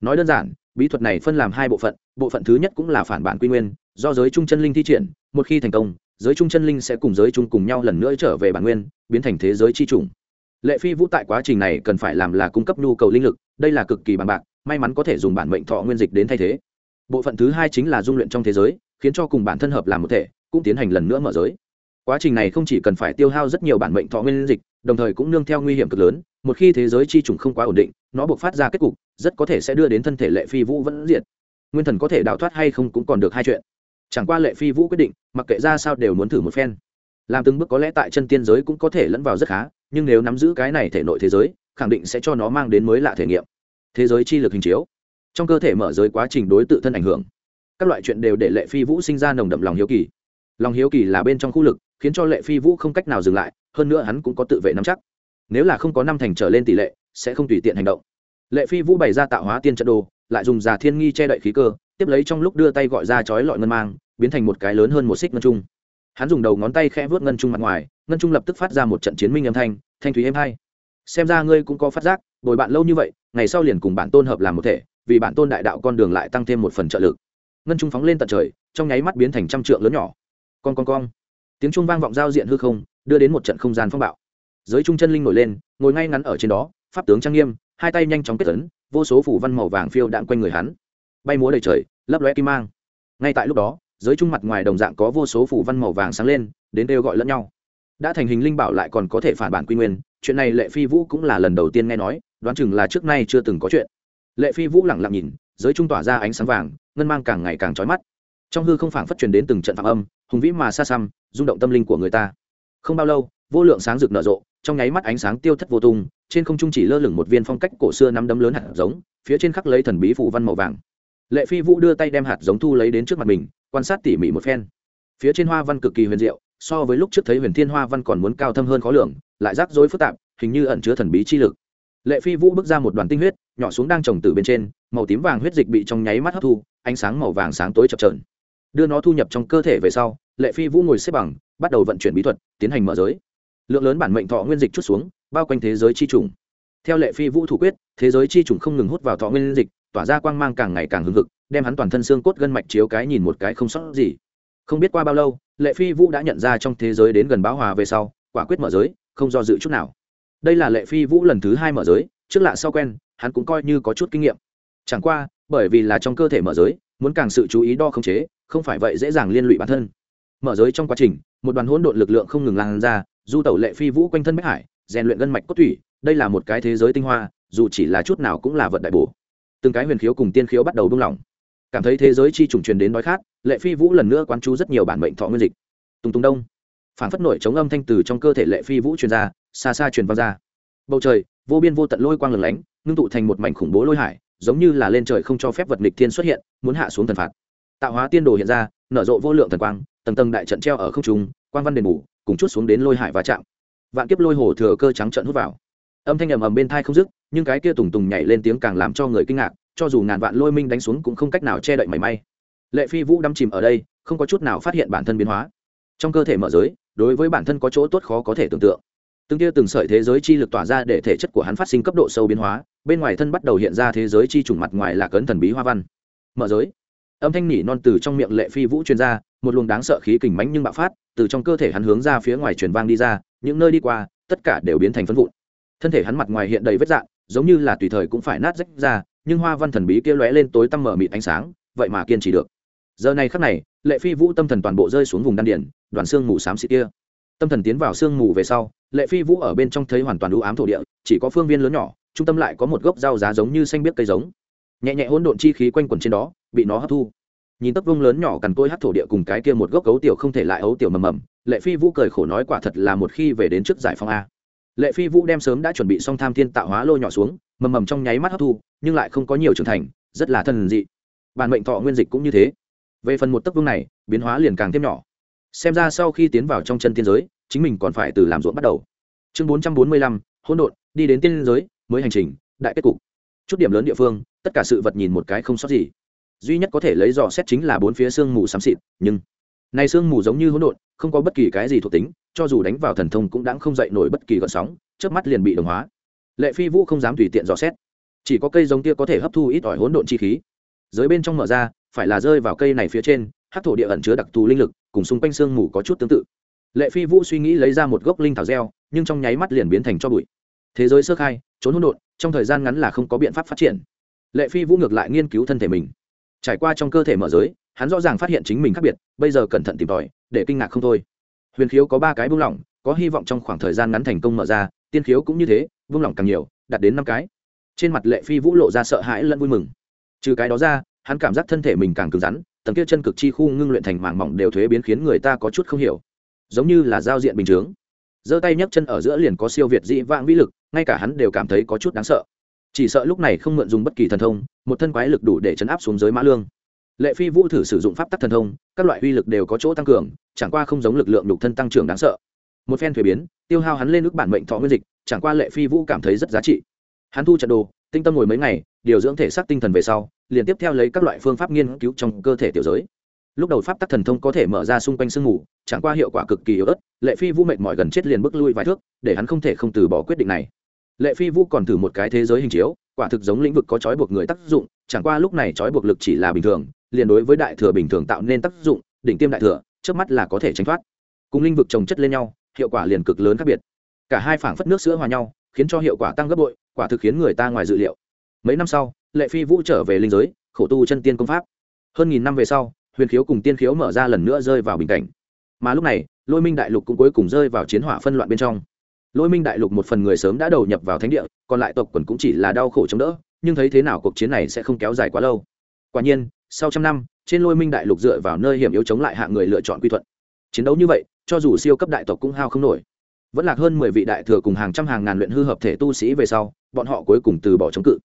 S1: Nói đơn giản bí thuật này phân làm hai bộ phận bộ phận thứ nhất cũng là phản bản quy nguyên, do giới trung chân linh thi triển, một khi thành công, giới trung chân linh sẽ cùng giới trung cùng nhau lần nữa trở về bản nguyên, biến thành thế giới chi trùng lệ phi vũ tại quá trình này cần phải làm là cung cấp nhu cầu linh lực, đây là cực kỳ bằng bạc, may mắn có thể dùng bản mệnh thọ nguyên dịch đến thay thế. Bộ phận thứ hai chính là dung luyện trong thế giới, khiến cho cùng bản thân hợp làm một thể, cũng tiến hành lần nữa mở giới quá trình này không chỉ cần phải tiêu hao rất nhiều bản mệnh thọ nguyên dịch, đồng thời cũng nương theo nguy hiểm cực lớn, một khi thế giới chi trùng không quá ổn định, nó buộc phát ra kết cục, rất có thể sẽ đưa đến thân thể lệ phi vũ vẫn diệt. Nguyên thần có thể đào thoát hay không cũng còn được hai chuyện. Chẳng qua lệ phi vũ quyết định, mặc kệ ra sao đều muốn thử một phen. Làm từng bước có lẽ tại chân tiên giới cũng có thể lẫn vào rất khá, nhưng nếu nắm giữ cái này thể nội thế giới, khẳng định sẽ cho nó mang đến mới lạ thể nghiệm. Thế giới chi lực hình chiếu. Trong cơ thể mở giới quá trình đối tự thân ảnh hưởng. Các loại chuyện đều để lệ phi vũ sinh ra nồng đậm lòng hiếu kỳ lòng hiếu kỳ là bên trong khu lực, khiến cho lệ phi vũ không cách nào dừng lại, hơn nữa hắn cũng có tự vệ nắm chắc. Nếu là không có năm thành trở lên tỷ lệ, sẽ không tùy tiện hành động. Lệ phi vũ bày ra tạo hóa tiên trận đồ, lại dùng già thiên nghi che đậy khí cơ, tiếp lấy trong lúc đưa tay gọi ra chói lọi ngân mang, biến thành một cái lớn hơn một xích ngân trung. Hắn dùng đầu ngón tay khẽ vớt ngân trung mặt ngoài, ngân trung lập tức phát ra một trận chiến minh âm thanh thanh thúy êm hai. Xem ra ngươi cũng có phát giác, bồi bạn lâu như vậy, ngày sau liền cùng bản tôn hợp làm một thể, vì bản tôn đại đạo con đường lại tăng thêm một phần trợ lực. Ngân trung phóng lên tận trời, trong nháy mắt biến thành trăm trượng lớn nhỏ con con con. Tiếng trung vang vọng giao diện hư không, đưa đến một trận không gian phong bạo. Giới trung chân linh nổi lên, ngồi ngay ngắn ở trên đó, pháp tướng trang nghiêm, hai tay nhanh chóng kết tấn vô số phủ văn màu vàng phiêu đạn quanh người hắn. Bay múa đầy trời, lấp lóe kim mang. Ngay tại lúc đó, giới trung mặt ngoài đồng dạng có vô số phủ văn màu vàng sáng lên, đến đều gọi lẫn nhau. Đã thành hình linh bảo lại còn có thể phản bản quy nguyên, chuyện này lệ phi vũ cũng là lần đầu tiên nghe nói, đoán chừng là trước nay chưa từng có chuyện. Lệ phi vũ lẳng lặng nhìn, giới trung tỏa ra ánh sáng vàng, ngân mang càng ngày càng trói mắt trong hư không phảng phất truyền đến từng trận phạm âm, hùng vĩ mà xa xăm, rung động tâm linh của người ta. Không bao lâu, vô lượng sáng rực nở rộ, trong nháy mắt ánh sáng tiêu thất vô tung, trên không trung chỉ lơ lửng một viên phong cách cổ xưa nắm đấm lớn hạt giống, phía trên khắc lấy thần bí phủ văn màu vàng. Lệ phi vũ đưa tay đem hạt giống thu lấy đến trước mặt mình, quan sát tỉ mỉ một phen. Phía trên hoa văn cực kỳ huyền diệu, so với lúc trước thấy huyền thiên hoa văn còn muốn cao thâm hơn khó lường, lại rắc rối phức tạp, hình như ẩn chứa thần bí chi lực. Lệ phi vũ bước ra một đoàn tinh huyết, nhỏ xuống đang trồng từ bên trên, màu tím vàng huyết dịch bị trong nháy mắt hấp thu, ánh sáng màu vàng sáng tối chập trờn đưa nó thu nhập trong cơ thể về sau, lệ phi vũ ngồi xếp bằng, bắt đầu vận chuyển bí thuật, tiến hành mở giới. Lượng lớn bản mệnh thọ nguyên dịch chút xuống, bao quanh thế giới chi trùng. Theo lệ phi vũ thủ quyết, thế giới chi trùng không ngừng hút vào thọ nguyên dịch, tỏa ra quang mang càng ngày càng hưng hực, đem hắn toàn thân xương cốt gân mạch chiếu cái nhìn một cái không sót gì. Không biết qua bao lâu, lệ phi vũ đã nhận ra trong thế giới đến gần báo hòa về sau, quả quyết mở giới, không do dự chút nào. Đây là lệ phi vũ lần thứ hai mở giới, trước lạ sau quen, hắn cũng coi như có chút kinh nghiệm. Chẳng qua, bởi vì là trong cơ thể mở giới, muốn càng sự chú ý đo không chế không phải vậy dễ dàng liên lụy bản thân. Mở giới trong quá trình, một đoàn hỗn độn lực lượng không ngừng lan ra, du tẩu lệ phi vũ quanh thân bách hải, rèn luyện gân mạch cốt thủy, đây là một cái thế giới tinh hoa, dù chỉ là chút nào cũng là vận đại bổ. Từng cái huyền khiếu cùng tiên khiếu bắt đầu buông lỏng. Cảm thấy thế giới chi trùng truyền đến đói khát, lệ phi vũ lần nữa quán chú rất nhiều bản mệnh thọ nguyên dịch. Tùng tùng đông. Phản phất nổi chống âm thanh từ trong cơ thể lệ phi vũ truyền ra, xa xa truyền vào ra. Bầu trời, vô biên vô tận lôi quang lửng lánh, ngưng tụ thành một mảnh khủng bố lôi hải, giống như là lên trời không cho phép vật nghịch thiên xuất hiện, muốn hạ xuống thần phạt tạo hóa tiên đồ hiện ra, nở rộ vô lượng thần quang, tầng tầng đại trận treo ở không trung, quang văn đền bù, cùng chút xuống đến lôi hải và chạm. Vạn kiếp lôi hồ thừa cơ trắng trận hút vào. Âm thanh ầm ầm bên thai không dứt, nhưng cái kia tùng tùng nhảy lên tiếng càng làm cho người kinh ngạc, cho dù ngàn vạn lôi minh đánh xuống cũng không cách nào che đậy mảy may. Lệ phi vũ đâm chìm ở đây, không có chút nào phát hiện bản thân biến hóa. Trong cơ thể mở giới, đối với bản thân có chỗ tốt khó có thể tưởng tượng. Từng tia từng sợi thế giới chi lực tỏa ra để thể chất của hắn phát sinh cấp độ sâu biến hóa, bên ngoài thân bắt đầu hiện ra thế giới chi trùng mặt ngoài là cấn thần bí hoa văn. Mở giới âm thanh nỉ non từ trong miệng lệ phi vũ chuyên ra, một luồng đáng sợ khí kình mánh nhưng bạo phát, từ trong cơ thể hắn hướng ra phía ngoài truyền vang đi ra, những nơi đi qua, tất cả đều biến thành phân vụn. Thân thể hắn mặt ngoài hiện đầy vết dạng, giống như là tùy thời cũng phải nát rách ra, nhưng hoa văn thần bí kia lóe lên tối tăm mở mịt ánh sáng, vậy mà kiên trì được. Giờ này khắc này, lệ phi vũ tâm thần toàn bộ rơi xuống vùng đan điển đoàn xương mù xám xịt kia. Tâm thần tiến vào sương mù về sau, lệ phi vũ ở bên trong thấy hoàn toàn đủ ám thổ địa, chỉ có phương viên lớn nhỏ, trung tâm lại có một gốc rau giá giống như xanh biết cây giống. Nhẹ nhẹ hỗn độn chi khí quanh quẩn trên đó bị nó hấp thu. Nhìn tấc vông lớn nhỏ cằn côi hát thổ địa cùng cái kia một gốc cấu tiểu không thể lại ấu tiểu mầm mầm, lệ phi vũ cười khổ nói quả thật là một khi về đến trước giải phong a. Lệ phi vũ đem sớm đã chuẩn bị xong tham thiên tạo hóa lô nhỏ xuống, mầm mầm trong nháy mắt hấp thu, nhưng lại không có nhiều trưởng thành, rất là thần dị. Bản mệnh thọ nguyên dịch cũng như thế. Về phần một tấc vương này, biến hóa liền càng thêm nhỏ. Xem ra sau khi tiến vào trong chân tiên giới, chính mình còn phải từ làm ruộng bắt đầu. Chương bốn trăm bốn mươi lăm, hỗn độn, đi đến tiên giới, mới hành trình, đại kết cục. Chút điểm lớn địa phương, tất cả sự vật nhìn một cái không sót gì duy nhất có thể lấy dò xét chính là bốn phía sương mù xám xịt, nhưng này sương mù giống như hỗn độn, không có bất kỳ cái gì thuộc tính, cho dù đánh vào thần thông cũng đã không dậy nổi bất kỳ gợn sóng trước mắt liền bị đồng hóa. Lệ phi vũ không dám tùy tiện dò xét. Chỉ có cây giống kia có thể hấp thu ít ỏi hỗn độn chi khí. Dưới bên trong mở ra, phải là rơi vào cây này phía trên hát thổ địa ẩn chứa đặc thù linh lực, cùng xung quanh sương mù có chút tương tự. Lệ phi vũ suy nghĩ lấy ra một gốc linh thảo gieo, nhưng trong nháy mắt liền biến thành cho bụi. Thế giới sơ khai, trốn hỗn độn, trong thời gian ngắn là không có biện pháp phát triển. Lệ phi vũ ngược lại nghiên cứu thân thể mình trải qua trong cơ thể mở giới, hắn rõ ràng phát hiện chính mình khác biệt, bây giờ cẩn thận tìm tòi, để kinh ngạc không thôi. Huyền khiếu có ba cái buông lỏng, có hy vọng trong khoảng thời gian ngắn thành công mở ra, tiên khiếu cũng như thế, buông lỏng càng nhiều, đạt đến năm cái. Trên mặt lệ phi vũ lộ ra sợ hãi lẫn vui mừng. Trừ cái đó ra, hắn cảm giác thân thể mình càng cứng rắn, tầng kia chân cực chi khu ngưng luyện thành mảng mỏng đều thuế biến khiến người ta có chút không hiểu. Giống như là giao diện bình chướng giơ tay nhấc chân ở giữa liền có siêu việt dị vãng vĩ lực, ngay cả hắn đều cảm thấy có chút đáng sợ chỉ sợ lúc này không mượn dùng bất kỳ thần thông, một thân quái lực đủ để chấn áp xuống giới mã lương. Lệ phi vũ thử sử dụng pháp tắc thần thông, các loại uy lực đều có chỗ tăng cường, chẳng qua không giống lực lượng nhục thân tăng trưởng đáng sợ. Một phen thuế biến, tiêu hao hắn lên ước bản mệnh thọ nguyên dịch, chẳng qua lệ phi vũ cảm thấy rất giá trị. Hắn thu trận đồ, tinh tâm ngồi mấy ngày, điều dưỡng thể xác tinh thần về sau, liền tiếp theo lấy các loại phương pháp nghiên cứu trong cơ thể tiểu giới. Lúc đầu pháp tắc thần thông có thể mở ra xung quanh sương mù, chẳng qua hiệu quả cực kỳ yếu ớt, lệ phi vũ mệt mỏi gần chết liền bước lui vài thước, để hắn không thể không từ bỏ quyết định này lệ phi vũ còn thử một cái thế giới hình chiếu, quả thực giống lĩnh vực có trói buộc người tác dụng, chẳng qua lúc này trói buộc lực chỉ là bình thường, liền đối với đại thừa bình thường tạo nên tác dụng, đỉnh tiêm đại thừa, trước mắt là có thể tránh thoát. Cùng lĩnh vực trồng chất lên nhau, hiệu quả liền cực lớn khác biệt. Cả hai phảng phất nước sữa hòa nhau, khiến cho hiệu quả tăng gấp bội, quả thực khiến người ta ngoài dự liệu. Mấy năm sau, lệ phi vũ trở về linh giới, khổ tu chân tiên công pháp. Hơn nghìn năm về sau, huyền khiếu cùng tiên khiếu mở ra lần nữa rơi vào bình cảnh. Mà lúc này, lôi minh đại lục cũng cuối cùng rơi vào chiến hỏa phân loạn bên trong lôi minh đại lục một phần người sớm đã đầu nhập vào thánh địa, còn lại tộc quần cũng chỉ là đau khổ chống đỡ, nhưng thấy thế nào cuộc chiến này sẽ không kéo dài quá lâu. Quả nhiên, sau trăm năm, trên lôi minh đại lục dựa vào nơi hiểm yếu chống lại hạng người lựa chọn quy thuận. Chiến đấu như vậy, cho dù siêu cấp đại tộc cũng hao không nổi. Vẫn lạc hơn mười vị đại thừa cùng hàng trăm hàng ngàn luyện hư hợp thể tu sĩ về sau, bọn họ cuối cùng từ bỏ chống cự.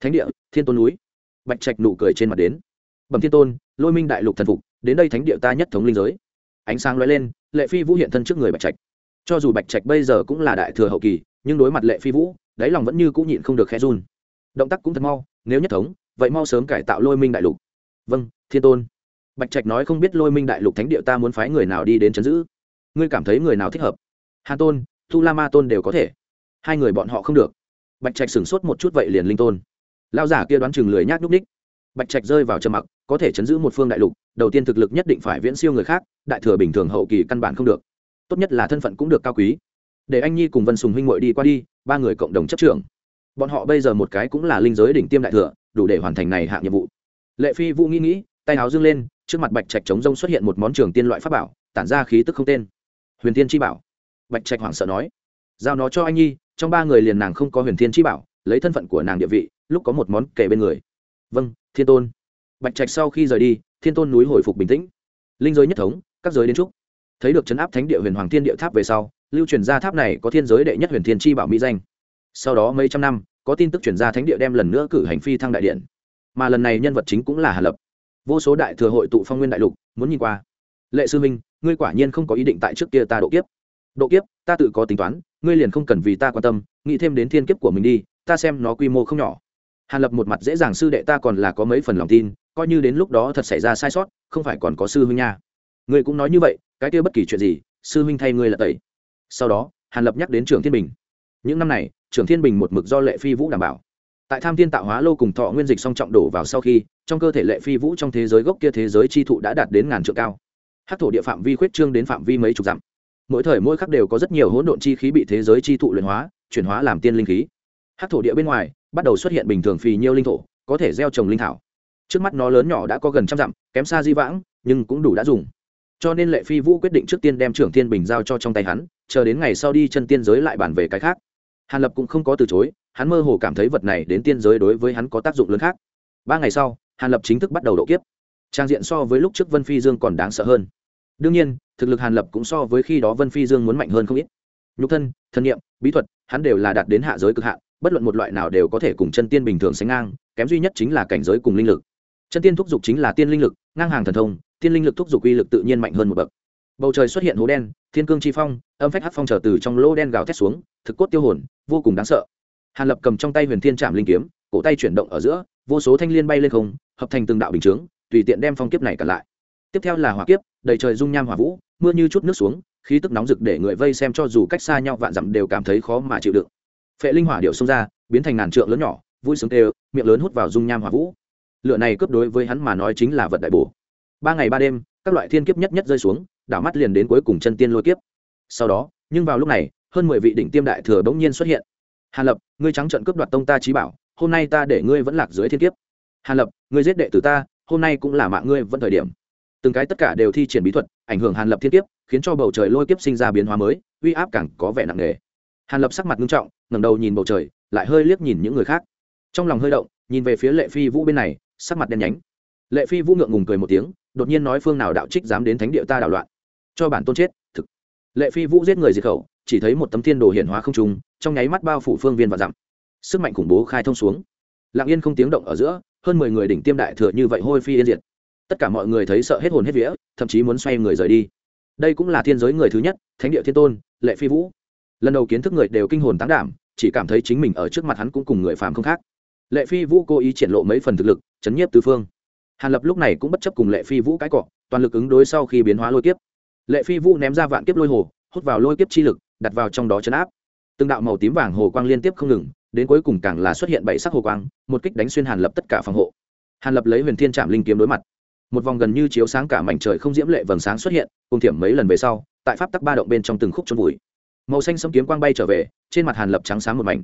S1: Thánh địa, thiên tôn núi. Bạch trạch nụ cười trên mặt đến. Bẩm thiên tôn, lôi minh đại lục thần phục, đến đây thánh địa ta nhất thống linh giới. Ánh sáng lóe lên, lệ phi vũ hiện thân trước người bạch trạch cho dù bạch trạch bây giờ cũng là đại thừa hậu kỳ, nhưng đối mặt lệ phi vũ, đáy lòng vẫn như cũng nhịn không được khẽ run. Động tác cũng thật mau, nếu nhất thống, vậy mau sớm cải tạo lôi minh đại lục. Vâng thiên tôn. Bạch trạch nói không biết lôi minh đại lục thánh địa ta muốn phái người nào đi đến chấn giữ. Ngươi cảm thấy người nào thích hợp? Hàn tôn, thu la ma tôn đều có thể. Hai người bọn họ không được. Bạch trạch sửng sốt một chút vậy liền linh tôn. Lao giả kia đoán chừng lười nhác nhúc ních bạch trạch rơi vào trầm mặc, có thể chấn giữ một phương đại lục, đầu tiên thực lực nhất định phải viễn siêu người khác, đại thừa bình thường hậu kỳ căn bản không được tốt nhất là thân phận cũng được cao quý. Để anh nhi cùng vân sùng huynh ngội đi qua đi, ba người cộng đồng chấp trưởng. Bọn họ bây giờ một cái cũng là linh giới đỉnh tiêm đại thừa, đủ để hoàn thành này hạng nhiệm vụ. Lệ phi vũ nghĩ nghĩ, tay áo dương lên, trước mặt bạch trạch chống rông xuất hiện một món trường tiên loại pháp bảo, tản ra khí tức không tên. Huyền tiên chi bảo. Bạch trạch hoảng sợ nói, giao nó cho anh nhi, trong ba người liền nàng không có huyền thiên chi bảo, lấy thân phận của nàng địa vị, lúc có một món kể bên người. Vâng thiên tôn. Bạch trạch sau khi rời đi, thiên tôn núi hồi phục bình tĩnh. Linh giới nhất thống, các giới đến trúc thấy được chấn áp thánh địa huyền hoàng thiên địa tháp về sau, lưu truyền ra tháp này có thiên giới đệ nhất huyền thiên chi bảo mỹ danh. Sau đó mấy trăm năm, có tin tức chuyển ra thánh địa đem lần nữa cử hành phi thăng đại điện. Mà lần này nhân vật chính cũng là hà lập. Vô số đại thừa hội tụ phong nguyên đại lục, muốn nhìn qua. Lệ sư minh ngươi quả nhiên không có ý định tại trước kia ta độ kiếp. Độ kiếp, ta tự có tính toán, ngươi liền không cần vì ta quan tâm, nghĩ thêm đến thiên kiếp của mình đi, ta xem nó quy mô không nhỏ. Hàn lập một mặt dễ dàng sư đệ ta còn là có mấy phần lòng tin, coi như đến lúc đó thật xảy ra sai sót, không phải còn có sư huynh nha ngươi cũng nói như vậy, cái kia bất kỳ chuyện gì, sư huynh thay ngươi là tẩy. Sau đó, hàn lập nhắc đến Trường thiên bình. Những năm này, Trường thiên bình một mực do lệ phi vũ đảm bảo. Tại tham thiên tạo hóa lô cùng thọ nguyên dịch song trọng đổ vào sau khi, trong cơ thể lệ phi vũ trong thế giới gốc kia thế giới chi thụ đã đạt đến ngàn trượng cao. Hát thổ địa phạm vi khuyết trương đến phạm vi mấy chục dặm. Mỗi thời mỗi khắc đều có rất nhiều hỗn độn chi khí bị thế giới chi thụ luyện hóa, chuyển hóa làm tiên linh khí. Hát thổ địa bên ngoài, bắt đầu xuất hiện bình thường phì nhiêu linh thổ, có thể gieo trồng linh thảo. Trước mắt nó lớn nhỏ đã có gần trăm dặm, kém xa di vãng, nhưng cũng đủ đã dùng cho nên lệ phi vũ quyết định trước tiên đem trưởng thiên bình giao cho trong tay hắn, chờ đến ngày sau đi chân tiên giới lại bàn về cái khác. Hàn lập cũng không có từ chối, hắn mơ hồ cảm thấy vật này đến tiên giới đối với hắn có tác dụng lớn khác. Ba ngày sau, hàn lập chính thức bắt đầu độ kiếp. Trang diện so với lúc trước vân phi dương còn đáng sợ hơn. Đương nhiên, thực lực hàn lập cũng so với khi đó vân phi dương muốn mạnh hơn không ít. Nhục thân thân nhiệm bí thuật, hắn đều là đạt đến hạ giới cực hạn, bất luận một loại nào đều có thể cùng chân tiên bình thường sánh ngang, kém duy nhất chính là cảnh giới cùng linh lực. Chân tiên thúc giục chính là tiên linh lực, ngang hàng thần thông tiên linh lực thúc giục uy lực tự nhiên mạnh hơn một bậc. Bầu trời xuất hiện hố đen, thiên cương chi phong, âm phách hát phong trở từ trong lỗ đen gào thét xuống, thực cốt tiêu hồn, vô cùng đáng sợ. Hàn lập cầm trong tay huyền thiên trạm linh kiếm, cổ tay chuyển động ở giữa, vô số thanh liên bay lên không, hợp thành từng đạo bình chướng, tùy tiện đem phong kiếp này cả lại. Tiếp theo là hỏa kiếp, đầy trời dung nham hỏa vũ, mưa như chút nước xuống, khí tức nóng rực để người vây xem cho dù cách xa nhau vạn dặm đều cảm thấy khó mà chịu đựng. Phệ linh hỏa điệu xông ra, biến thành ngàn trượng lớn nhỏ, vui sướng tê miệng lớn hút vào dung nham hỏa vũ. Lựa này cướp đối với hắn mà nói chính là vật đại bổ ba ngày ba đêm, các loại thiên kiếp nhất nhất rơi xuống, đảo mắt liền đến cuối cùng chân tiên lôi kiếp. Sau đó, nhưng vào lúc này, hơn mười vị đỉnh tiêm đại thừa bỗng nhiên xuất hiện. Hàn lập, ngươi trắng trận cướp đoạt tông ta trí bảo, hôm nay ta để ngươi vẫn lạc dưới thiên kiếp. Hàn lập, ngươi giết đệ tử ta, hôm nay cũng là mạng ngươi vẫn thời điểm. Từng cái tất cả đều thi triển bí thuật, ảnh hưởng hàn lập thiên kiếp, khiến cho bầu trời lôi kiếp sinh ra biến hóa mới, uy áp càng có vẻ nặng nề. Hàn lập sắc mặt nghiêm trọng, ngẩng đầu nhìn bầu trời, lại hơi liếc nhìn những người khác. Trong lòng hơi động, nhìn về phía lệ phi vũ bên này, sắc mặt đen nhánh. Lệ phi vũ ngượng ngùng cười một tiếng đột nhiên nói phương nào đạo trích dám đến thánh địa ta đảo loạn. Cho bản tôn chết, thực. Lệ phi vũ giết người diệt khẩu, chỉ thấy một tấm thiên đồ hiển hóa không trùng trong nháy mắt bao phủ phương viên và dặm. Sức mạnh khủng bố khai thông xuống. Lặng yên không tiếng động ở giữa, hơn mười người đỉnh tiêm đại thừa như vậy hôi phi yên diệt. Tất cả mọi người thấy sợ hết hồn hết vía, thậm chí muốn xoay người rời đi. Đây cũng là thiên giới người thứ nhất, thánh địa thiên tôn, lệ phi vũ. Lần đầu kiến thức người đều kinh hồn tán đảm, chỉ cảm thấy chính mình ở trước mặt hắn cũng cùng người phàm không khác. Lệ phi vũ cố ý triển lộ mấy phần thực lực, chấn nhiếp tứ phương hàn lập lúc này cũng bất chấp cùng lệ phi vũ cái cọ, toàn lực ứng đối sau khi biến hóa lôi kiếp. Lệ phi vũ ném ra vạn kiếp lôi hồ, hút vào lôi kiếp chi lực, đặt vào trong đó chấn áp. Từng đạo màu tím vàng hồ quang liên tiếp không ngừng, đến cuối cùng càng là xuất hiện bảy sắc hồ quang, một kích đánh xuyên hàn lập tất cả phòng hộ. Hàn lập lấy huyền thiên trạm linh kiếm đối mặt. Một vòng gần như chiếu sáng cả mảnh trời không diễm lệ vầng sáng xuất hiện, cùng thiểm mấy lần về sau, tại pháp tắc ba động bên trong từng khúc trôn vùi. Màu xanh sấm kiếm quang bay trở về, trên mặt hàn lập trắng sáng một mảnh.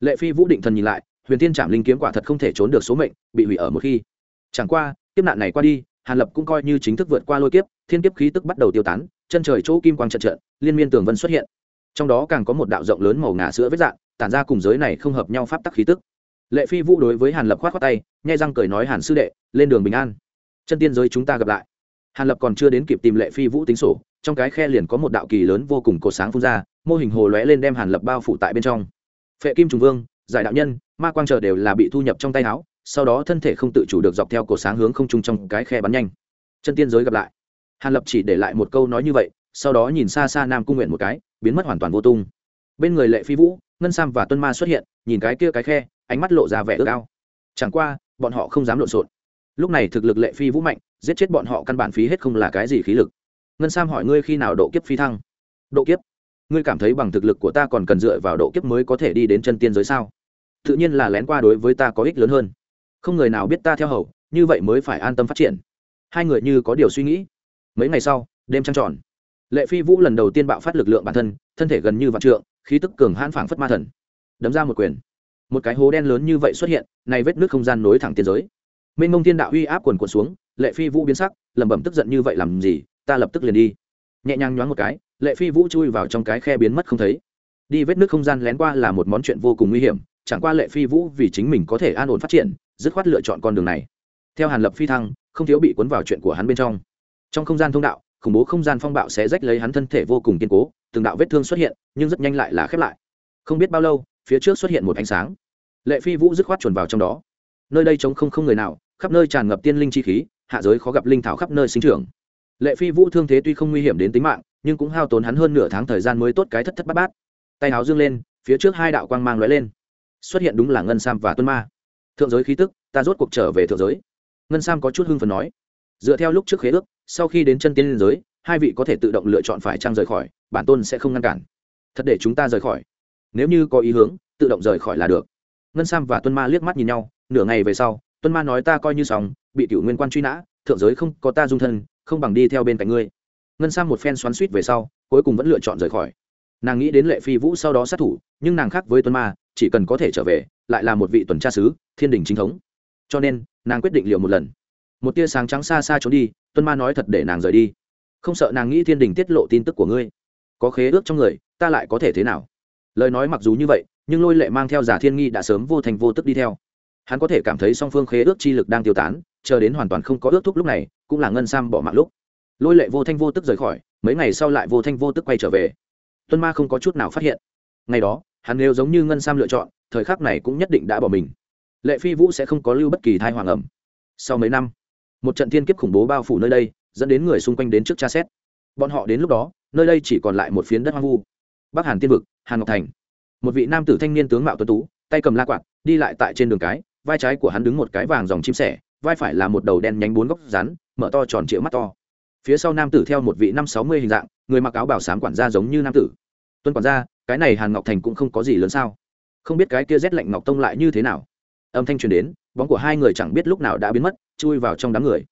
S1: Lệ phi vũ định thần nhìn lại, huyền thiên trạm linh kiếm quả thật không thể trốn được số mệnh, bị hủy ở một khi chẳng qua, kiếp nạn này qua đi, hàn lập cũng coi như chính thức vượt qua lôi kiếp, thiên kiếp khí tức bắt đầu tiêu tán, chân trời chỗ kim quang trận trận, liên miên tường vân xuất hiện. Trong đó càng có một đạo rộng lớn màu ngà sữa vết dạng, tản ra cùng giới này không hợp nhau pháp tắc khí tức. Lệ phi vũ đối với hàn lập khoát khoát tay, nhai răng cười nói, hàn sư đệ, lên đường bình an. Chân tiên giới chúng ta gặp lại. Hàn lập còn chưa đến kịp tìm lệ phi vũ tính sổ, trong cái khe liền có một đạo kỳ lớn vô cùng cột sáng phun ra, mô hình hồ lóe lên đem hàn lập bao phủ tại bên trong. Phệ kim trùng vương, giải đạo nhân, ma quang chờ đều là bị thu nhập trong tay áo sau đó thân thể không tự chủ được dọc theo cột sáng hướng không trung trong cái khe bắn nhanh. Chân tiên giới gặp lại. Hàn lập chỉ để lại một câu nói như vậy, sau đó nhìn xa xa nam cung nguyện một cái, biến mất hoàn toàn vô tung. Bên người lệ phi vũ, ngân sam và tuân ma xuất hiện, nhìn cái kia cái khe, ánh mắt lộ ra vẻ ước ao. Chẳng qua, bọn họ không dám lộn xộn. Lúc này thực lực lệ phi vũ mạnh, giết chết bọn họ căn bản phí hết không là cái gì khí lực. Ngân sam hỏi ngươi khi nào độ kiếp phi thăng? Độ kiếp? Ngươi cảm thấy bằng thực lực của ta còn cần dựa vào độ kiếp mới có thể đi đến chân tiên giới sao? Tự nhiên là lén qua đối với ta có ích lớn hơn không người nào biết ta theo hầu, như vậy mới phải an tâm phát triển. Hai người như có điều suy nghĩ. Mấy ngày sau, đêm trăng tròn. Lệ phi vũ lần đầu tiên bạo phát lực lượng bản thân thân thể gần như vạn trượng, khí tức cường hãn phảng phất ma thần. Đấm ra một quyền. Một cái hố đen lớn như vậy xuất hiện, này vết nước không gian nối thẳng tiên giới. Mênh mông thiên đạo uy áp quần quần xuống, lệ phi vũ biến sắc, lẩm bẩm tức giận như vậy làm gì, ta lập tức liền đi. Nhẹ nhàng nhoáng một cái, lệ phi vũ chui vào trong cái khe biến mất không thấy. Đi vết nước không gian lén qua là một món chuyện vô cùng nguy hiểm, chẳng qua lệ phi vũ vì chính mình có thể an ổn phát triển dứt khoát lựa chọn con đường này. Theo hàn lập phi thăng, không thiếu bị cuốn vào chuyện của hắn bên trong. Trong không gian thông đạo, khủng bố không gian phong bạo sẽ rách lấy hắn thân thể vô cùng kiên cố, từng đạo vết thương xuất hiện, nhưng rất nhanh lại là khép lại. Không biết bao lâu, phía trước xuất hiện một ánh sáng. Lệ phi vũ dứt khoát chuồn vào trong đó. Nơi đây trống không không người nào, khắp nơi tràn ngập tiên linh chi khí, hạ giới khó gặp linh thảo khắp nơi sinh trưởng. Lệ phi vũ thương thế tuy không nguy hiểm đến tính mạng, nhưng cũng hao tốn hắn hơn nửa tháng thời gian mới tốt cái thất thất bát bát. Tay áo dương lên, phía trước hai đạo quang mang lóe lên. Xuất hiện đúng là ngân sam và tuân ma thượng giới khí tức, ta rốt cuộc trở về thượng giới. Ngân sam có chút hưng phần nói. Dựa theo lúc trước khế ước, sau khi đến chân tiên liên giới, hai vị có thể tự động lựa chọn phải trang rời khỏi, bản tôn sẽ không ngăn cản. Thật để chúng ta rời khỏi. Nếu như có ý hướng, tự động rời khỏi là được. Ngân sam và tuân ma liếc mắt nhìn nhau, nửa ngày về sau, tuân ma nói ta coi như sóng bị cựu nguyên quan truy nã, thượng giới không có ta dung thân, không bằng đi theo bên cạnh ngươi. Ngân sam một phen xoắn suýt về sau, cuối cùng vẫn lựa chọn rời khỏi. Nàng nghĩ đến lệ phi vũ sau đó sát thủ, nhưng nàng khác với tuân ma chỉ cần có thể trở về, lại là một vị tuần tra sứ, thiên đình chính thống. Cho nên, nàng quyết định liệu một lần. Một tia sáng trắng xa xa trốn đi, tuân ma nói thật để nàng rời đi. Không sợ nàng nghĩ thiên đình tiết lộ tin tức của ngươi. Có khế ước trong người, ta lại có thể thế nào? Lời nói mặc dù như vậy, nhưng lôi lệ mang theo giả thiên nghi đã sớm vô thành vô tức đi theo. Hắn có thể cảm thấy song phương khế ước chi lực đang tiêu tán, chờ đến hoàn toàn không có ước thúc lúc này, cũng là ngân sam bỏ mạng lúc. Lôi lệ vô thanh vô tức rời khỏi, mấy ngày sau lại vô thanh vô tức quay trở về. Tuân ma không có chút nào phát hiện. Ngày đó hắn nếu giống như ngân sam lựa chọn, thời khắc này cũng nhất định đã bỏ mình. Lệ phi vũ sẽ không có lưu bất kỳ thai hoàng ẩm. Sau mấy năm, một trận thiên kiếp khủng bố bao phủ nơi đây, dẫn đến người xung quanh đến trước tra xét. Bọn họ đến lúc đó, nơi đây chỉ còn lại một phiến đất hoang vu. Bắc hàn tiên vực, hàn ngọc thành. Một vị nam tử thanh niên tướng mạo tuấn tú, tay cầm la quạt, đi lại tại trên đường cái, vai trái của hắn đứng một cái vàng dòng chim sẻ, vai phải là một đầu đen nhánh bốn góc rắn, mở to tròn trịa mắt to. Phía sau nam tử theo một vị năm sáu mươi hình dạng, người mặc áo bảo sám quản gia giống như nam tử. Tuân quản gia cái này hàn ngọc thành cũng không có gì lớn sao? Không biết cái kia rét lạnh ngọc tông lại như thế nào? Âm thanh truyền đến, bóng của hai người chẳng biết lúc nào đã biến mất, chui vào trong đám người.